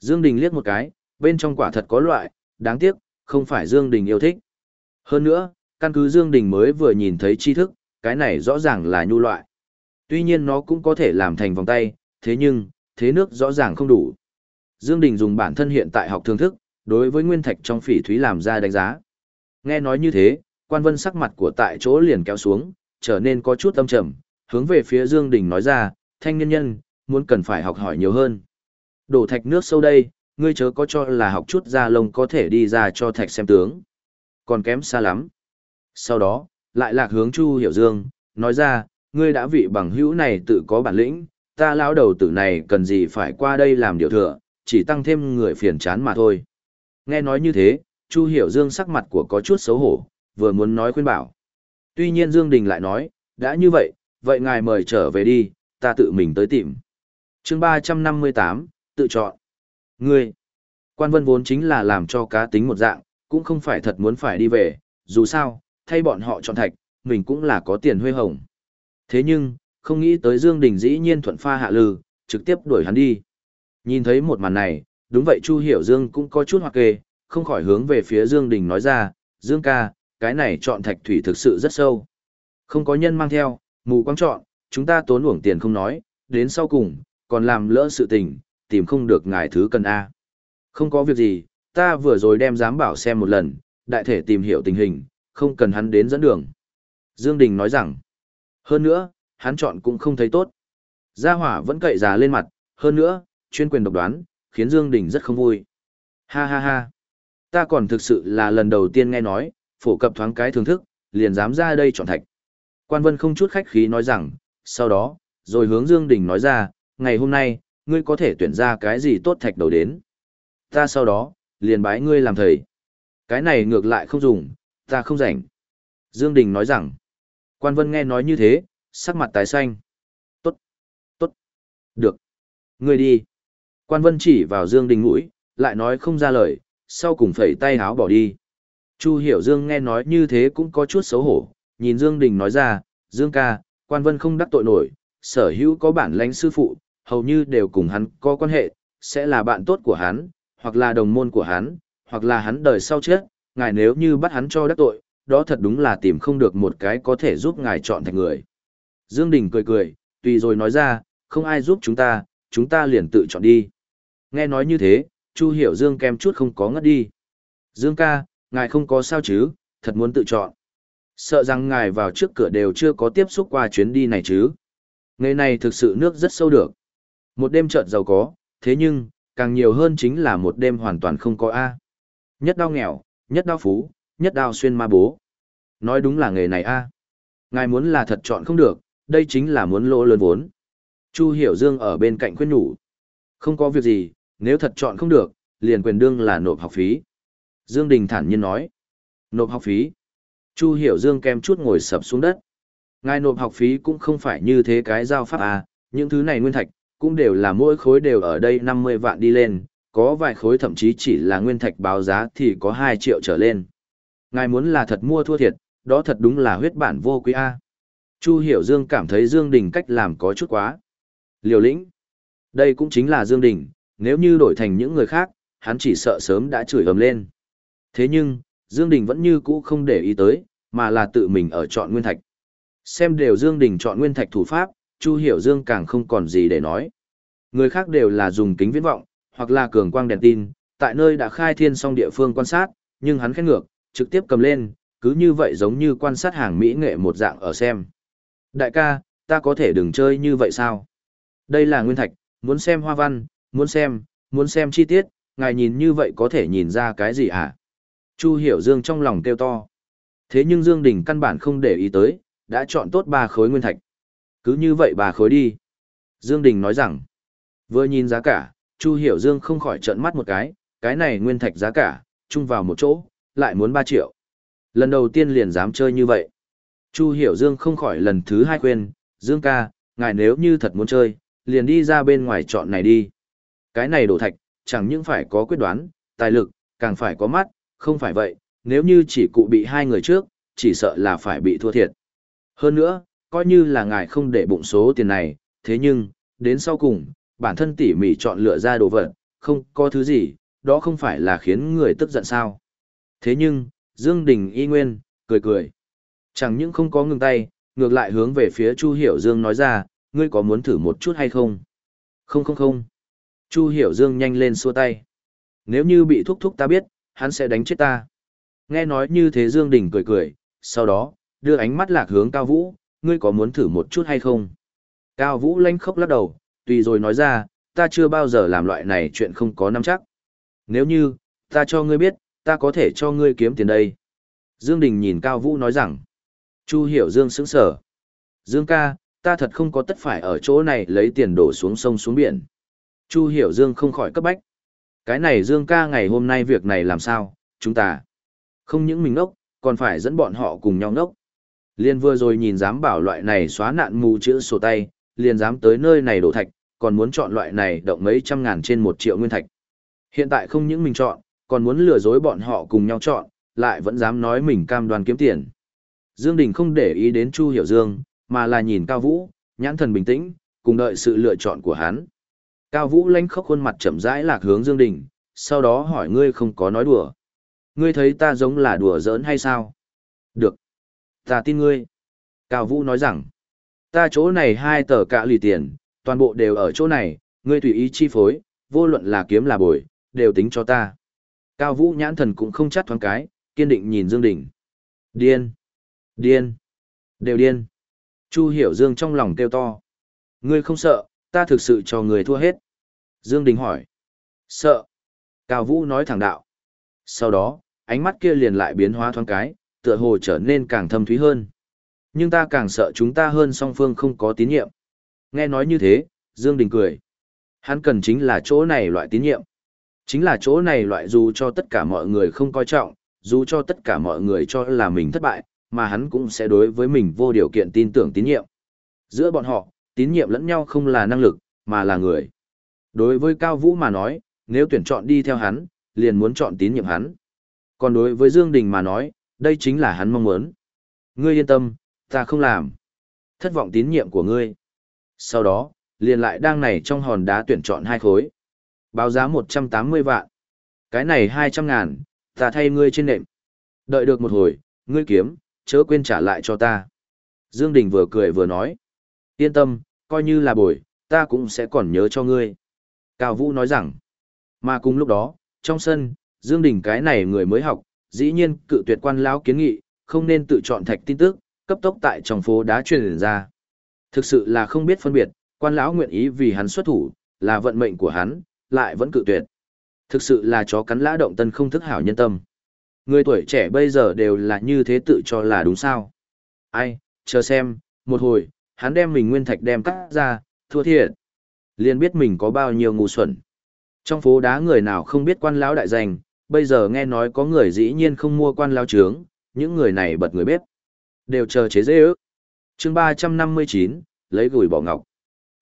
Speaker 1: Dương Đình liếc một cái, bên trong quả thật có loại, đáng tiếc, không phải Dương Đình yêu thích. Hơn nữa, căn cứ Dương Đình mới vừa nhìn thấy tri thức, cái này rõ ràng là nhu loại. Tuy nhiên nó cũng có thể làm thành vòng tay, thế nhưng, thế nước rõ ràng không đủ. Dương Đình dùng bản thân hiện tại học thương thức, đối với nguyên thạch trong phỉ thúy làm ra đánh giá. Nghe nói như thế, quan vân sắc mặt của tại chỗ liền kéo xuống, trở nên có chút âm trầm, hướng về phía Dương Đình nói ra, thanh nhân nhân, muốn cần phải học hỏi nhiều hơn. Đổ thạch nước sâu đây, ngươi chớ có cho là học chút ra lông có thể đi ra cho thạch xem tướng. Còn kém xa lắm. Sau đó, lại lạc hướng Chu Hiểu Dương, nói ra, ngươi đã vị bằng hữu này tự có bản lĩnh, ta lão đầu tử này cần gì phải qua đây làm điều thừa, chỉ tăng thêm người phiền chán mà thôi. Nghe nói như thế, Chu Hiểu Dương sắc mặt của có chút xấu hổ, vừa muốn nói khuyên bảo. Tuy nhiên Dương Đình lại nói, đã như vậy, vậy ngài mời trở về đi, ta tự mình tới tìm. Chương 358, tự chọn. Ngươi, quan vân vốn chính là làm cho cá tính một dạng, cũng không phải thật muốn phải đi về, dù sao, thay bọn họ chọn thạch, mình cũng là có tiền huê hồng. Thế nhưng, không nghĩ tới Dương Đình dĩ nhiên thuận pha hạ lư, trực tiếp đuổi hắn đi. Nhìn thấy một màn này, đúng vậy Chu Hiểu Dương cũng có chút hoặc kê, không khỏi hướng về phía Dương Đình nói ra, Dương ca, cái này chọn thạch thủy thực sự rất sâu. Không có nhân mang theo, mù quang chọn, chúng ta tốn uổng tiền không nói, đến sau cùng, còn làm lỡ sự tình, tìm không được ngài thứ cần A. Không có việc gì, ta vừa rồi đem giám bảo xem một lần, đại thể tìm hiểu tình hình, không cần hắn đến dẫn đường. Dương Đình nói rằng, hơn nữa, hắn chọn cũng không thấy tốt. Gia hỏa vẫn cậy già lên mặt, hơn nữa, chuyên quyền độc đoán, khiến Dương Đình rất không vui. Ha ha ha. Ta còn thực sự là lần đầu tiên nghe nói, phổ cập thoáng cái thưởng thức, liền dám ra đây chọn thạch. Quan Vân không chút khách khí nói rằng, sau đó, rồi hướng Dương Đình nói ra, ngày hôm nay, ngươi có thể tuyển ra cái gì tốt thạch đầu đến. Ta sau đó, liền bái ngươi làm thầy. Cái này ngược lại không dùng, ta không rảnh. Dương Đình nói rằng, Quan Vân nghe nói như thế, sắc mặt tái xanh. Tốt, tốt, được. Ngươi đi. Quan Vân chỉ vào Dương Đình mũi, lại nói không ra lời, sau cùng phẩy tay háo bỏ đi. Chu Hiểu Dương nghe nói như thế cũng có chút xấu hổ, nhìn Dương Đình nói ra, Dương ca, Quan Vân không đắc tội nổi, sở hữu có bản lãnh sư phụ, hầu như đều cùng hắn có quan hệ, sẽ là bạn tốt của hắn, hoặc là đồng môn của hắn, hoặc là hắn đời sau chết, ngài nếu như bắt hắn cho đắc tội, đó thật đúng là tìm không được một cái có thể giúp ngài chọn thành người. Dương Đình cười cười, tùy rồi nói ra, không ai giúp chúng ta, chúng ta liền tự chọn đi. Nghe nói như thế, Chu Hiểu Dương kem chút không có ngất đi. Dương ca, ngài không có sao chứ, thật muốn tự chọn. Sợ rằng ngài vào trước cửa đều chưa có tiếp xúc qua chuyến đi này chứ. Ngày này thực sự nước rất sâu được. Một đêm chợt giàu có, thế nhưng, càng nhiều hơn chính là một đêm hoàn toàn không có A. Nhất đau nghèo, nhất đau phú, nhất đau xuyên ma bố. Nói đúng là nghề này A. Ngài muốn là thật chọn không được, đây chính là muốn lỗ lớn vốn. Chu Hiểu Dương ở bên cạnh khuyên nhủ. Không có việc gì, nếu thật chọn không được, liền quyền đương là nộp học phí. Dương Đình thản nhiên nói. Nộp học phí. Chu Hiểu Dương kem chút ngồi sập xuống đất. Ngài nộp học phí cũng không phải như thế cái giao pháp à, những thứ này nguyên thạch, cũng đều là mỗi khối đều ở đây 50 vạn đi lên, có vài khối thậm chí chỉ là nguyên thạch báo giá thì có 2 triệu trở lên. Ngài muốn là thật mua thua thiệt, đó thật đúng là huyết bản vô quý A. Chu Hiểu Dương cảm thấy Dương Đình cách làm có chút quá. Liều lĩnh. Đây cũng chính là Dương Đình, nếu như đổi thành những người khác, hắn chỉ sợ sớm đã chửi ầm lên. Thế nhưng, Dương Đình vẫn như cũ không để ý tới, mà là tự mình ở chọn nguyên thạch. Xem đều Dương Đình chọn nguyên thạch thủ pháp, Chu Hiểu Dương càng không còn gì để nói. Người khác đều là dùng kính viễn vọng, hoặc là cường quang đèn tin, tại nơi đã khai thiên song địa phương quan sát, nhưng hắn khét ngược, trực tiếp cầm lên, cứ như vậy giống như quan sát hàng mỹ nghệ một dạng ở xem. Đại ca, ta có thể đừng chơi như vậy sao? Đây là nguyên thạch, muốn xem hoa văn, muốn xem, muốn xem chi tiết, ngài nhìn như vậy có thể nhìn ra cái gì hả? À? Chu Hiểu Dương trong lòng kêu to. Thế nhưng Dương Đình căn bản không để ý tới, đã chọn tốt ba khối nguyên thạch. Cứ như vậy ba khối đi. Dương Đình nói rằng, vừa nhìn giá cả, Chu Hiểu Dương không khỏi trợn mắt một cái, cái này nguyên thạch giá cả, chung vào một chỗ, lại muốn 3 triệu. Lần đầu tiên liền dám chơi như vậy. Chu Hiểu Dương không khỏi lần thứ hai khuyên, Dương ca, ngài nếu như thật muốn chơi, liền đi ra bên ngoài chọn này đi. Cái này đổ thạch, chẳng những phải có quyết đoán, tài lực, càng phải có mắt, không phải vậy, nếu như chỉ cụ bị hai người trước, chỉ sợ là phải bị thua thiệt. Hơn nữa, coi như là ngài không để bụng số tiền này, thế nhưng, đến sau cùng, bản thân tỉ mỉ chọn lựa ra đồ vật, không có thứ gì, đó không phải là khiến người tức giận sao. Thế nhưng, Dương Đình y nguyên, cười cười. Chẳng những không có ngừng tay, ngược lại hướng về phía Chu Hiểu Dương nói ra, ngươi có muốn thử một chút hay không? Không không không. Chu Hiểu Dương nhanh lên xua tay. Nếu như bị thúc thúc ta biết, hắn sẽ đánh chết ta. Nghe nói như thế Dương Đình cười cười, sau đó, đưa ánh mắt lạc hướng Cao Vũ, ngươi có muốn thử một chút hay không? Cao Vũ lanh khóc lắc đầu, tùy rồi nói ra, ta chưa bao giờ làm loại này chuyện không có nắm chắc. Nếu như, ta cho ngươi biết, ta có thể cho ngươi kiếm tiền đây. Dương Đình nhìn Cao Vũ nói rằng, Chu Hiểu Dương sững sờ. Dương ca, ta thật không có tất phải ở chỗ này lấy tiền đổ xuống sông xuống biển. Chu Hiểu Dương không khỏi cấp bách. Cái này Dương ca ngày hôm nay việc này làm sao, chúng ta không những mình ngốc, còn phải dẫn bọn họ cùng nhau ngốc. Liên vừa rồi nhìn dám bảo loại này xóa nạn mù chữ sổ tay, liền dám tới nơi này đổ thạch, còn muốn chọn loại này động mấy trăm ngàn trên một triệu nguyên thạch. Hiện tại không những mình chọn, còn muốn lừa dối bọn họ cùng nhau chọn, lại vẫn dám nói mình cam đoan kiếm tiền. Dương Đình không để ý đến Chu Hiểu Dương, mà là nhìn Cao Vũ, nhãn thần bình tĩnh, cùng đợi sự lựa chọn của hắn. Cao Vũ lanh khóc khuôn mặt chậm rãi lạc hướng Dương Đình, sau đó hỏi ngươi không có nói đùa. Ngươi thấy ta giống là đùa giỡn hay sao? Được. Ta tin ngươi. Cao Vũ nói rằng, ta chỗ này hai tờ cả lì tiền, toàn bộ đều ở chỗ này, ngươi tùy ý chi phối, vô luận là kiếm là bồi, đều tính cho ta. Cao Vũ nhãn thần cũng không chắc thoáng cái, kiên định nhìn Dương Đình. Điên! Điên! Đều điên! Chu Hiểu Dương trong lòng kêu to. Ngươi không sợ, ta thực sự cho người thua hết. Dương Đình hỏi. Sợ. Cao Vũ nói thẳng đạo. Sau đó, ánh mắt kia liền lại biến hóa thoáng cái, tựa hồ trở nên càng thâm thúy hơn. Nhưng ta càng sợ chúng ta hơn song phương không có tín nhiệm. Nghe nói như thế, Dương Đình cười. Hắn cần chính là chỗ này loại tín nhiệm. Chính là chỗ này loại dù cho tất cả mọi người không coi trọng, dù cho tất cả mọi người cho là mình thất bại, mà hắn cũng sẽ đối với mình vô điều kiện tin tưởng tín nhiệm. Giữa bọn họ, tín nhiệm lẫn nhau không là năng lực, mà là người. Đối với Cao Vũ mà nói, nếu tuyển chọn đi theo hắn, liền muốn chọn tín nhiệm hắn. Còn đối với Dương Đình mà nói, đây chính là hắn mong muốn. Ngươi yên tâm, ta không làm. Thất vọng tín nhiệm của ngươi. Sau đó, liền lại đang này trong hòn đá tuyển chọn hai khối. Báo giá 180 vạn. Cái này 200 ngàn, ta thay ngươi trên nệm. Đợi được một hồi, ngươi kiếm, chớ quên trả lại cho ta. Dương Đình vừa cười vừa nói. Yên tâm, coi như là bồi, ta cũng sẽ còn nhớ cho ngươi. Cao Vũ nói rằng. Mà cùng lúc đó, trong sân, Dương Đình cái này người mới học, dĩ nhiên cự tuyệt quan lão kiến nghị, không nên tự chọn thạch tin tức, cấp tốc tại trong phố đá truyền ra. Thực sự là không biết phân biệt, quan lão nguyện ý vì hắn xuất thủ, là vận mệnh của hắn, lại vẫn cự tuyệt. Thực sự là chó cắn lã động tân không thức hảo nhân tâm. Người tuổi trẻ bây giờ đều là như thế tự cho là đúng sao. Ai, chờ xem, một hồi, hắn đem mình nguyên thạch đem cắt ra, thua thiệt. liền biết mình có bao nhiêu ngu xuẩn. Trong phố đá người nào không biết quan lão đại danh, bây giờ nghe nói có người dĩ nhiên không mua quan lão trướng, những người này bật người bếp. Đều chờ chế dễ ước. chương ba trăm năm mươi chín lấy gửi bỏ ngọc.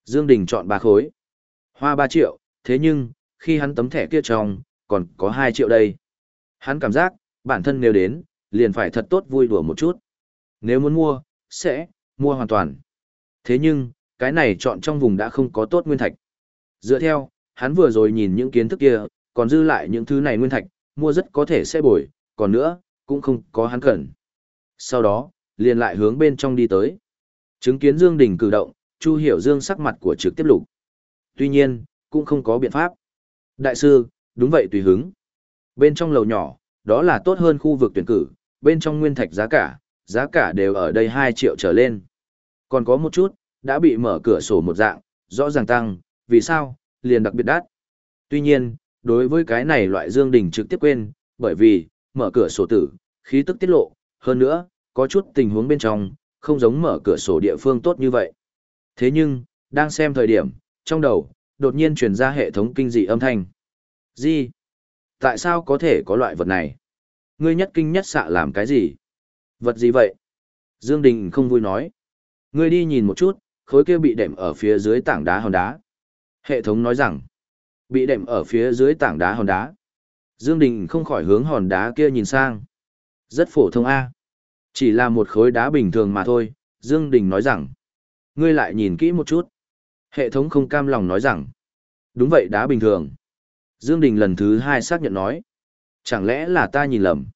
Speaker 1: Dương Đình chọn ba khối. Hoa ba triệu, thế nhưng, khi hắn tấm thẻ kia trong, còn có hai triệu đây. Hắn cảm giác, bản thân nếu đến, liền phải thật tốt vui đùa một chút. Nếu muốn mua, sẽ, mua hoàn toàn. Thế nhưng, cái này chọn trong vùng đã không có tốt nguyên thạch. Dựa theo, hắn vừa rồi nhìn những kiến thức kia, còn dư lại những thứ này nguyên thạch, mua rất có thể sẽ bồi, còn nữa, cũng không có hắn cần. Sau đó, liền lại hướng bên trong đi tới. Chứng kiến Dương Đình cử động, Chu Hiểu Dương sắc mặt của trực tiếp lục. Tuy nhiên, cũng không có biện pháp. Đại sư, đúng vậy tùy hứng. Bên trong lầu nhỏ, đó là tốt hơn khu vực tuyển cử, bên trong nguyên thạch giá cả, giá cả đều ở đây 2 triệu trở lên. Còn có một chút, đã bị mở cửa sổ một dạng, rõ ràng tăng, vì sao, liền đặc biệt đắt. Tuy nhiên, đối với cái này loại Dương Đình trực tiếp quên, bởi vì, mở cửa sổ tử, khí tức tiết lộ, hơn nữa, có chút tình huống bên trong, không giống mở cửa sổ địa phương tốt như vậy. Thế nhưng, đang xem thời điểm, trong đầu, đột nhiên truyền ra hệ thống kinh dị âm thanh. Gì? Tại sao có thể có loại vật này? Ngươi nhất kinh nhất xạ làm cái gì? Vật gì vậy? Dương Đình không vui nói. Ngươi đi nhìn một chút, khối kia bị đệm ở phía dưới tảng đá hòn đá. Hệ thống nói rằng, Bị đệm ở phía dưới tảng đá hòn đá. Dương Đình không khỏi hướng hòn đá kia nhìn sang. Rất phổ thông A. Chỉ là một khối đá bình thường mà thôi, Dương Đình nói rằng. Ngươi lại nhìn kỹ một chút. Hệ thống không cam lòng nói rằng. Đúng vậy đá bình thường. Dương Đình lần thứ hai xác nhận nói. Chẳng lẽ là ta nhìn lầm?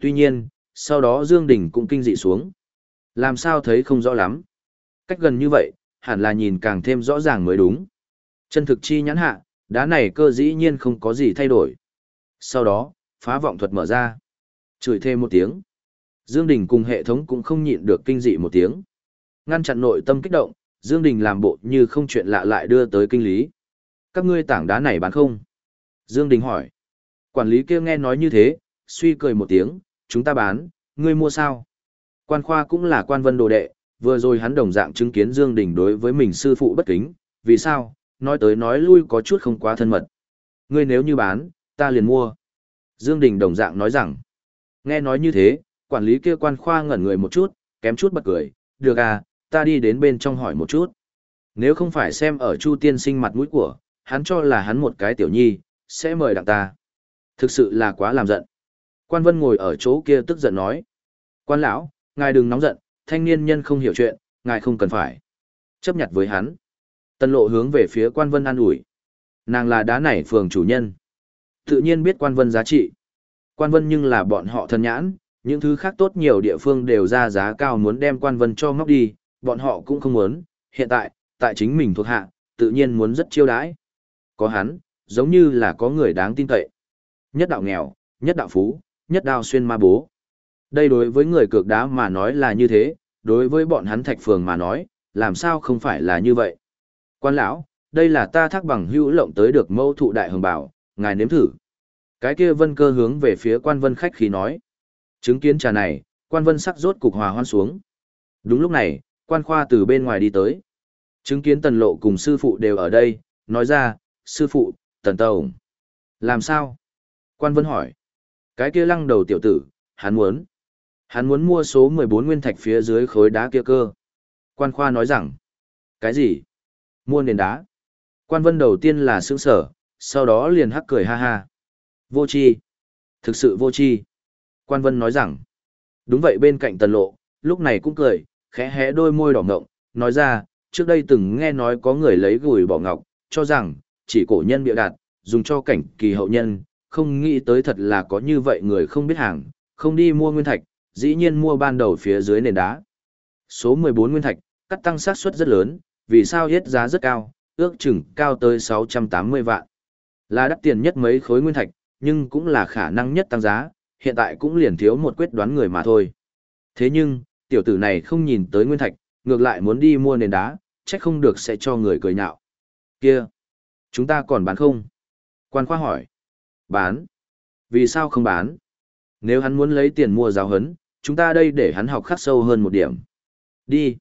Speaker 1: Tuy nhiên, sau đó Dương Đình cũng kinh dị xuống. Làm sao thấy không rõ lắm? Cách gần như vậy, hẳn là nhìn càng thêm rõ ràng mới đúng. Chân thực chi nhãn hạ, đá này cơ dĩ nhiên không có gì thay đổi. Sau đó, phá vọng thuật mở ra. Chửi thêm một tiếng. Dương Đình cùng hệ thống cũng không nhịn được kinh dị một tiếng. Ngăn chặn nội tâm kích động, Dương Đình làm bộ như không chuyện lạ lại đưa tới kinh lý. Các ngươi tảng đá này bán không? Dương Đình hỏi. Quản lý kia nghe nói như thế, suy cười một tiếng, chúng ta bán, ngươi mua sao? Quan khoa cũng là quan vân đồ đệ, vừa rồi hắn đồng dạng chứng kiến Dương Đình đối với mình sư phụ bất kính, vì sao? Nói tới nói lui có chút không quá thân mật. Ngươi nếu như bán, ta liền mua. Dương Đình đồng dạng nói rằng, nghe nói như thế, quản lý kia quan khoa ngẩn người một chút, kém chút bật cười, được à, ta đi đến bên trong hỏi một chút. Nếu không phải xem ở Chu Tiên sinh mặt mũi của, hắn cho là hắn một cái tiểu nhi, sẽ mời đặng ta. Thực sự là quá làm giận. Quan Vân ngồi ở chỗ kia tức giận nói. Quan lão, ngài đừng nóng giận, thanh niên nhân không hiểu chuyện, ngài không cần phải. Chấp nhận với hắn. Tân lộ hướng về phía Quan Vân an ủi. Nàng là đá nảy phường chủ nhân. Tự nhiên biết Quan Vân giá trị. Quan Vân nhưng là bọn họ thân nhãn, những thứ khác tốt nhiều địa phương đều ra giá cao muốn đem Quan Vân cho móc đi, bọn họ cũng không muốn. Hiện tại, tại chính mình thuộc hạ, tự nhiên muốn rất chiêu đãi. Có hắn, giống như là có người đáng tin cậy. Nhất đạo nghèo, nhất đạo phú, nhất đạo xuyên ma bố. Đây đối với người cược đá mà nói là như thế, đối với bọn hắn thạch phường mà nói, làm sao không phải là như vậy. Quan lão, đây là ta thác bằng hữu lộng tới được mâu thụ đại hồng bảo, ngài nếm thử. Cái kia vân cơ hướng về phía quan vân khách khí nói. Chứng kiến trà này, quan vân sắc rốt cục hòa hoan xuống. Đúng lúc này, quan khoa từ bên ngoài đi tới. Chứng kiến tần lộ cùng sư phụ đều ở đây, nói ra, sư phụ, tần tổng. Làm sao? Quan vân hỏi. Cái kia lăng đầu tiểu tử, hắn muốn. Hắn muốn mua số 14 nguyên thạch phía dưới khối đá kia cơ. Quan khoa nói rằng. Cái gì? Mua nền đá. Quan vân đầu tiên là sững sở, sau đó liền hắc cười ha ha. Vô chi. Thực sự vô chi. Quan vân nói rằng. Đúng vậy bên cạnh tần lộ, lúc này cũng cười, khẽ hé đôi môi đỏ ngộng, nói ra, trước đây từng nghe nói có người lấy gùi bỏ ngọc, cho rằng, chỉ cổ nhân bịa đặt, dùng cho cảnh kỳ hậu nhân, không nghĩ tới thật là có như vậy người không biết hàng, không đi mua nguyên thạch, dĩ nhiên mua ban đầu phía dưới nền đá. Số 14 nguyên thạch, cắt tăng xác suất rất lớn, vì sao hết giá rất cao, ước chừng cao tới 680 vạn. Là đắt tiền nhất mấy khối nguyên thạch, nhưng cũng là khả năng nhất tăng giá, hiện tại cũng liền thiếu một quyết đoán người mà thôi. Thế nhưng, tiểu tử này không nhìn tới nguyên thạch, ngược lại muốn đi mua nền đá, chắc không được sẽ cho người cười nhạo. Kia, chúng ta còn bán không? Quan khoa hỏi. Bán. Vì sao không bán? Nếu hắn muốn lấy tiền mua giáo hấn, chúng ta đây để hắn học khắc sâu hơn một điểm. Đi.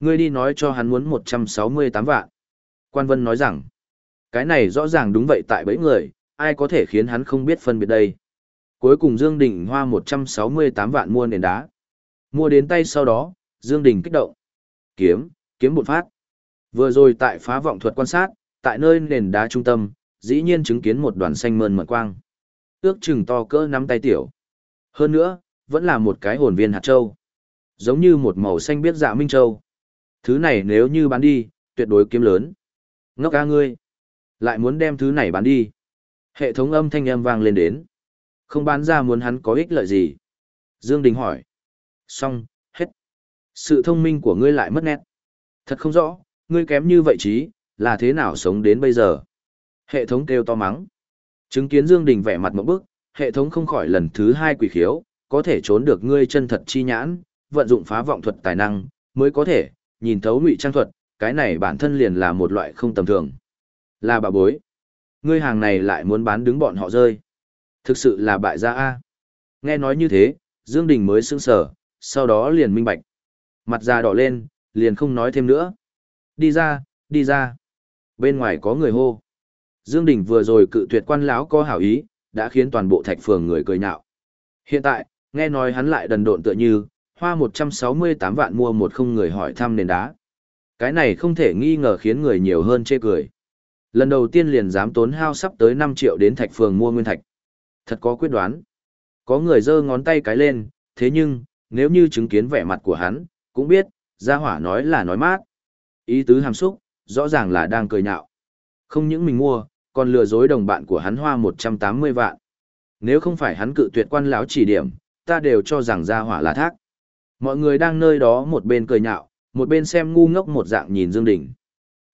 Speaker 1: Ngươi đi nói cho hắn muốn 168 vạn. Quan Vân nói rằng, cái này rõ ràng đúng vậy tại bấy người, ai có thể khiến hắn không biết phân biệt đây. Cuối cùng Dương Đình hoa 168 vạn mua nền đá. Mua đến tay sau đó, Dương Đình kích động. Kiếm, kiếm một phát. Vừa rồi tại phá vọng thuật quan sát, tại nơi nền đá trung tâm, dĩ nhiên chứng kiến một đoàn xanh mơn mận quang. Ước chừng to cỡ nắm tay tiểu. Hơn nữa, vẫn là một cái hồn viên hạt châu. Giống như một màu xanh biết dạ minh châu. Thứ này nếu như bán đi, tuyệt đối kiếm lớn. Ngốc ca ngươi. Lại muốn đem thứ này bán đi. Hệ thống âm thanh âm vang lên đến. Không bán ra muốn hắn có ích lợi gì. Dương Đình hỏi. Xong, hết. Sự thông minh của ngươi lại mất nét. Thật không rõ, ngươi kém như vậy chí, là thế nào sống đến bây giờ. Hệ thống kêu to mắng. Chứng kiến Dương Đình vẻ mặt một bức, hệ thống không khỏi lần thứ hai quỷ khiếu, có thể trốn được ngươi chân thật chi nhãn, vận dụng phá vọng thuật tài năng, mới có thể, nhìn thấu ngụy trang thuật, cái này bản thân liền là một loại không tầm thường. Là bà bối. Ngươi hàng này lại muốn bán đứng bọn họ rơi. Thực sự là bại gia A. Nghe nói như thế, Dương Đình mới sững sờ, sau đó liền minh bạch. Mặt da đỏ lên, liền không nói thêm nữa. Đi ra, đi ra. Bên ngoài có người hô. Dương Đình vừa rồi cự tuyệt quan lão có hảo ý, đã khiến toàn bộ thạch phường người cười nhạo. Hiện tại, nghe nói hắn lại đần độn tựa như, hoa 168 vạn mua một không người hỏi thăm nền đá. Cái này không thể nghi ngờ khiến người nhiều hơn chê cười. Lần đầu tiên liền dám tốn hao sắp tới 5 triệu đến thạch phường mua nguyên thạch. Thật có quyết đoán. Có người giơ ngón tay cái lên, thế nhưng, nếu như chứng kiến vẻ mặt của hắn, cũng biết, gia hỏa nói là nói mát. Ý tứ hàm xúc, rõ ràng là đang cười nhạo. Không những mình mua, còn lừa dối đồng bạn của hắn hoa 180 vạn. Nếu không phải hắn cự tuyệt quan lão chỉ điểm, ta đều cho rằng gia hỏa là thác. Mọi người đang nơi đó một bên cười nhạo, một bên xem ngu ngốc một dạng nhìn Dương Đình.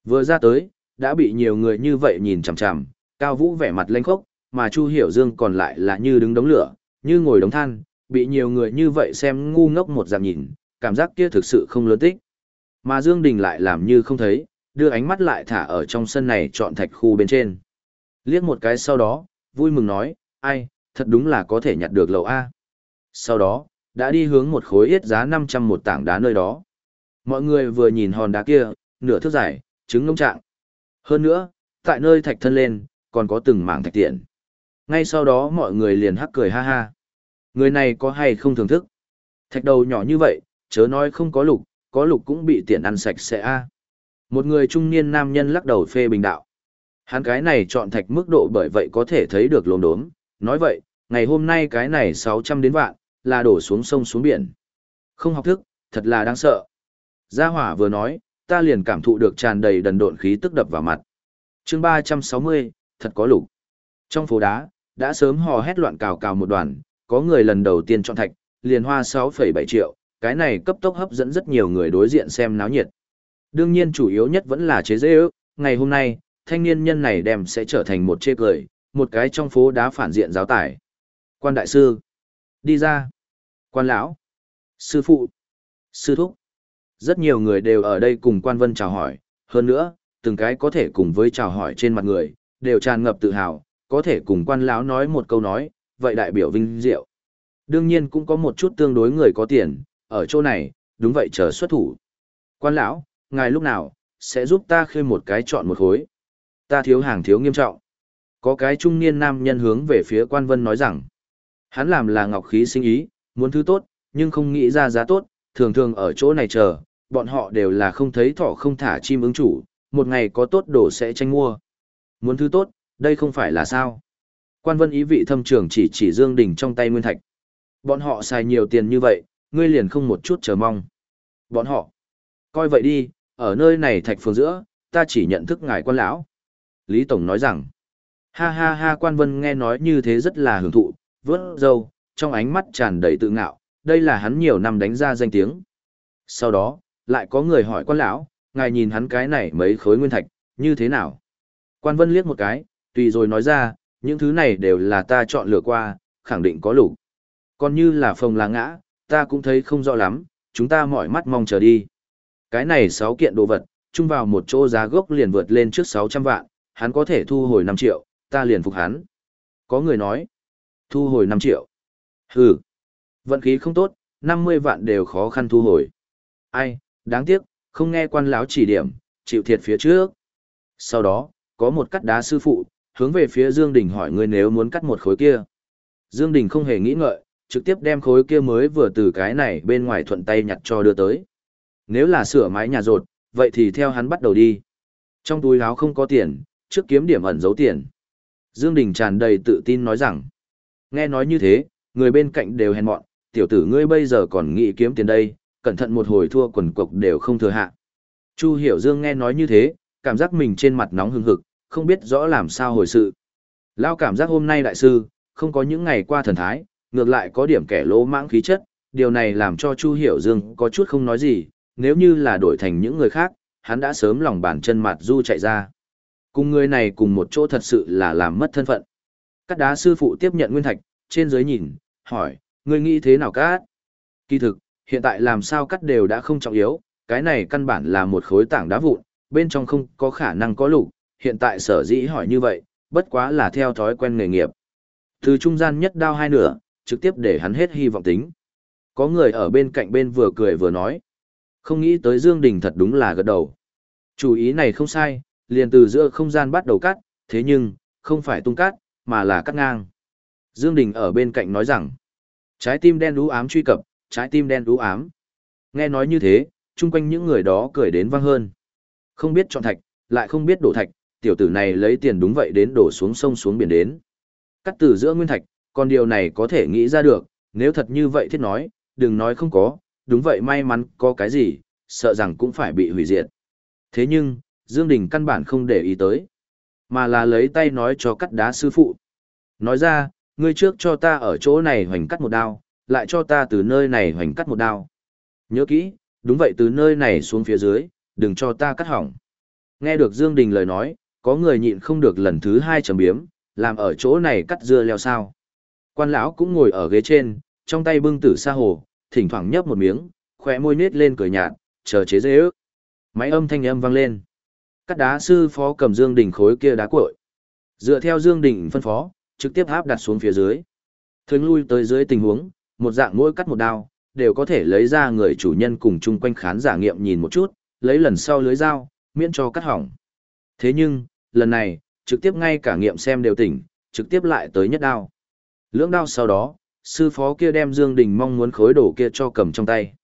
Speaker 1: Vừa ra tới, đã bị nhiều người như vậy nhìn chằm chằm, Cao Vũ vẻ mặt lênh khốc, mà Chu Hiểu Dương còn lại là như đứng đống lửa, như ngồi đống than, bị nhiều người như vậy xem ngu ngốc một dạng nhìn, cảm giác kia thực sự không lớn tích. Mà Dương Đình lại làm như không thấy, đưa ánh mắt lại thả ở trong sân này chọn thạch khu bên trên. Liếc một cái sau đó, vui mừng nói, ai, thật đúng là có thể nhặt được lầu A. Sau đó, đã đi hướng một khối yết giá 500 một tảng đá nơi đó. Mọi người vừa nhìn hòn đá kia, nửa thước dài, trứng nông trạng. Hơn nữa, tại nơi thạch thân lên, còn có từng mảng thạch tiện. Ngay sau đó mọi người liền hắc cười ha ha. Người này có hay không thưởng thức? Thạch đầu nhỏ như vậy, chớ nói không có lục, có lục cũng bị tiện ăn sạch sẽ a. Một người trung niên nam nhân lắc đầu phê bình đạo. Hắn cái này chọn thạch mức độ bởi vậy có thể thấy được lồn đốm. Nói vậy, ngày hôm nay cái này 600 đến vạn, là đổ xuống sông xuống biển. Không học thức, thật là đáng sợ. Gia hỏa vừa nói, ta liền cảm thụ được tràn đầy đần độn khí tức đập vào mặt. chương 360, thật có lục. Trong phố đá, đã sớm hò hét loạn cào cào một đoàn, có người lần đầu tiên chọn thạch, liền hoa 6,7 triệu, cái này cấp tốc hấp dẫn rất nhiều người đối diện xem náo nhiệt. Đương nhiên chủ yếu nhất vẫn là chế dễ ước, ngày hôm nay, thanh niên nhân này đem sẽ trở thành một chê cười, một cái trong phố đá phản diện giáo tải. Quan đại sư, đi ra. Quan lão, sư phụ, sư thúc. Rất nhiều người đều ở đây cùng quan vân chào hỏi, hơn nữa, từng cái có thể cùng với chào hỏi trên mặt người, đều tràn ngập tự hào, có thể cùng quan lão nói một câu nói, vậy đại biểu vinh diệu. Đương nhiên cũng có một chút tương đối người có tiền, ở chỗ này, đúng vậy chờ xuất thủ. Quan lão, ngài lúc nào, sẽ giúp ta khơi một cái chọn một khối. Ta thiếu hàng thiếu nghiêm trọng. Có cái trung niên nam nhân hướng về phía quan vân nói rằng, hắn làm là ngọc khí sinh ý, muốn thứ tốt, nhưng không nghĩ ra giá tốt, thường thường ở chỗ này chờ, bọn họ đều là không thấy thỏ không thả chim ứng chủ, một ngày có tốt đồ sẽ tranh mua. Muốn thứ tốt, đây không phải là sao. Quan vân ý vị thâm trường chỉ chỉ Dương Đình trong tay nguyên thạch. Bọn họ xài nhiều tiền như vậy, ngươi liền không một chút chờ mong. Bọn họ, coi vậy đi, ở nơi này thạch phường giữa, ta chỉ nhận thức ngài quan lão. Lý Tổng nói rằng, ha ha ha quan vân nghe nói như thế rất là hưởng thụ, vớt dâu, trong ánh mắt tràn đầy tự ngạo, đây là hắn nhiều năm đánh ra danh tiếng. Sau đó, lại có người hỏi quan lão, ngài nhìn hắn cái này mấy khối nguyên thạch, như thế nào? Quan vân liếc một cái, tùy rồi nói ra, những thứ này đều là ta chọn lựa qua, khẳng định có lục. Còn như là phòng là ngã, ta cũng thấy không rõ lắm, chúng ta mỏi mắt mong chờ đi. Cái này 6 kiện đồ vật, chung vào một chỗ giá gốc liền vượt lên trước 600 vạn, hắn có thể thu hồi 5 triệu, ta liền phục hắn. Có người nói, thu hồi 5 triệu. Hừ, vận khí không tốt, 50 vạn đều khó khăn thu hồi. Ai, đáng tiếc, không nghe quan lão chỉ điểm, chịu thiệt phía trước. Sau đó, có một cắt đá sư phụ, hướng về phía Dương Đình hỏi người nếu muốn cắt một khối kia. Dương Đình không hề nghĩ ngợi, trực tiếp đem khối kia mới vừa từ cái này bên ngoài thuận tay nhặt cho đưa tới. Nếu là sửa mái nhà rột, vậy thì theo hắn bắt đầu đi. Trong túi áo không có tiền, trước kiếm điểm ẩn giấu tiền. Dương Đình tràn đầy tự tin nói rằng, nghe nói như thế, người bên cạnh đều hèn mọn, tiểu tử ngươi bây giờ còn nghĩ kiếm tiền đây, cẩn thận một hồi thua quần cục đều không thừa hạ. Chu Hiểu Dương nghe nói như thế, cảm giác mình trên mặt nóng hừng hực, không biết rõ làm sao hồi sự. Lao cảm giác hôm nay đại sư, không có những ngày qua thần thái, ngược lại có điểm kẻ lỗ mãng khí chất, điều này làm cho Chu Hiểu Dương có chút không nói gì, nếu như là đổi thành những người khác, hắn đã sớm lòng bàn chân mặt du chạy ra. Cùng người này cùng một chỗ thật sự là làm mất thân phận. Cắt đá sư phụ tiếp nhận nguyên thạch, trên dưới nhìn, hỏi, người nghĩ thế nào cát Kỳ thực, hiện tại làm sao cắt đều đã không trọng yếu, cái này căn bản là một khối tảng đá vụn, bên trong không có khả năng có lục, hiện tại sở dĩ hỏi như vậy, bất quá là theo thói quen nghề nghiệp. Từ trung gian nhất đao hai nửa, trực tiếp để hắn hết hy vọng tính. Có người ở bên cạnh bên vừa cười vừa nói. Không nghĩ tới Dương Đình thật đúng là gật đầu. Chủ ý này không sai, liền từ giữa không gian bắt đầu cắt, thế nhưng, không phải tung cắt, mà là cắt ngang. Dương Đình ở bên cạnh nói rằng, trái tim đen đú ám truy cập, trái tim đen đú ám. Nghe nói như thế, chung quanh những người đó cười đến vang hơn. Không biết chọn thạch, lại không biết đổ thạch, tiểu tử này lấy tiền đúng vậy đến đổ xuống sông xuống biển đến. Cắt từ giữa nguyên thạch, còn điều này có thể nghĩ ra được, nếu thật như vậy thiết nói, đừng nói không có, đúng vậy may mắn có cái gì, sợ rằng cũng phải bị hủy diệt. Thế nhưng, Dương Đình căn bản không để ý tới, mà là lấy tay nói cho cắt đá sư phụ. Nói ra, ngươi trước cho ta ở chỗ này hoành cắt một đao, lại cho ta từ nơi này hoành cắt một đao. Nhớ kỹ, đúng vậy từ nơi này xuống phía dưới, đừng cho ta cắt hỏng. Nghe được Dương Đình lời nói, có người nhịn không được lần thứ hai trầm biếm, làm ở chỗ này cắt dưa leo sao. Quan lão cũng ngồi ở ghế trên, trong tay bưng tử sa hồ, thỉnh thoảng nhấp một miếng, khỏe môi nết lên cười nhạt, chờ chế dễ ước. Máy âm thanh âm vang lên. Cắt đá sư phó cầm Dương Đình khối kia đá cuội. Dựa theo Dương Đình phân phó, trực tiếp áp đặt xuống phía dưới. Thường lui tới dưới tình huống, một dạng mỗi cắt một đao, đều có thể lấy ra người chủ nhân cùng chung quanh khán giả nghiệm nhìn một chút, lấy lần sau lưới dao, miễn cho cắt hỏng. Thế nhưng, lần này, trực tiếp ngay cả nghiệm xem đều tỉnh, trực tiếp lại tới nhất đao. Lưỡng đao sau đó, sư phó kia đem Dương Đình mong muốn khối đổ kia cho cầm trong tay.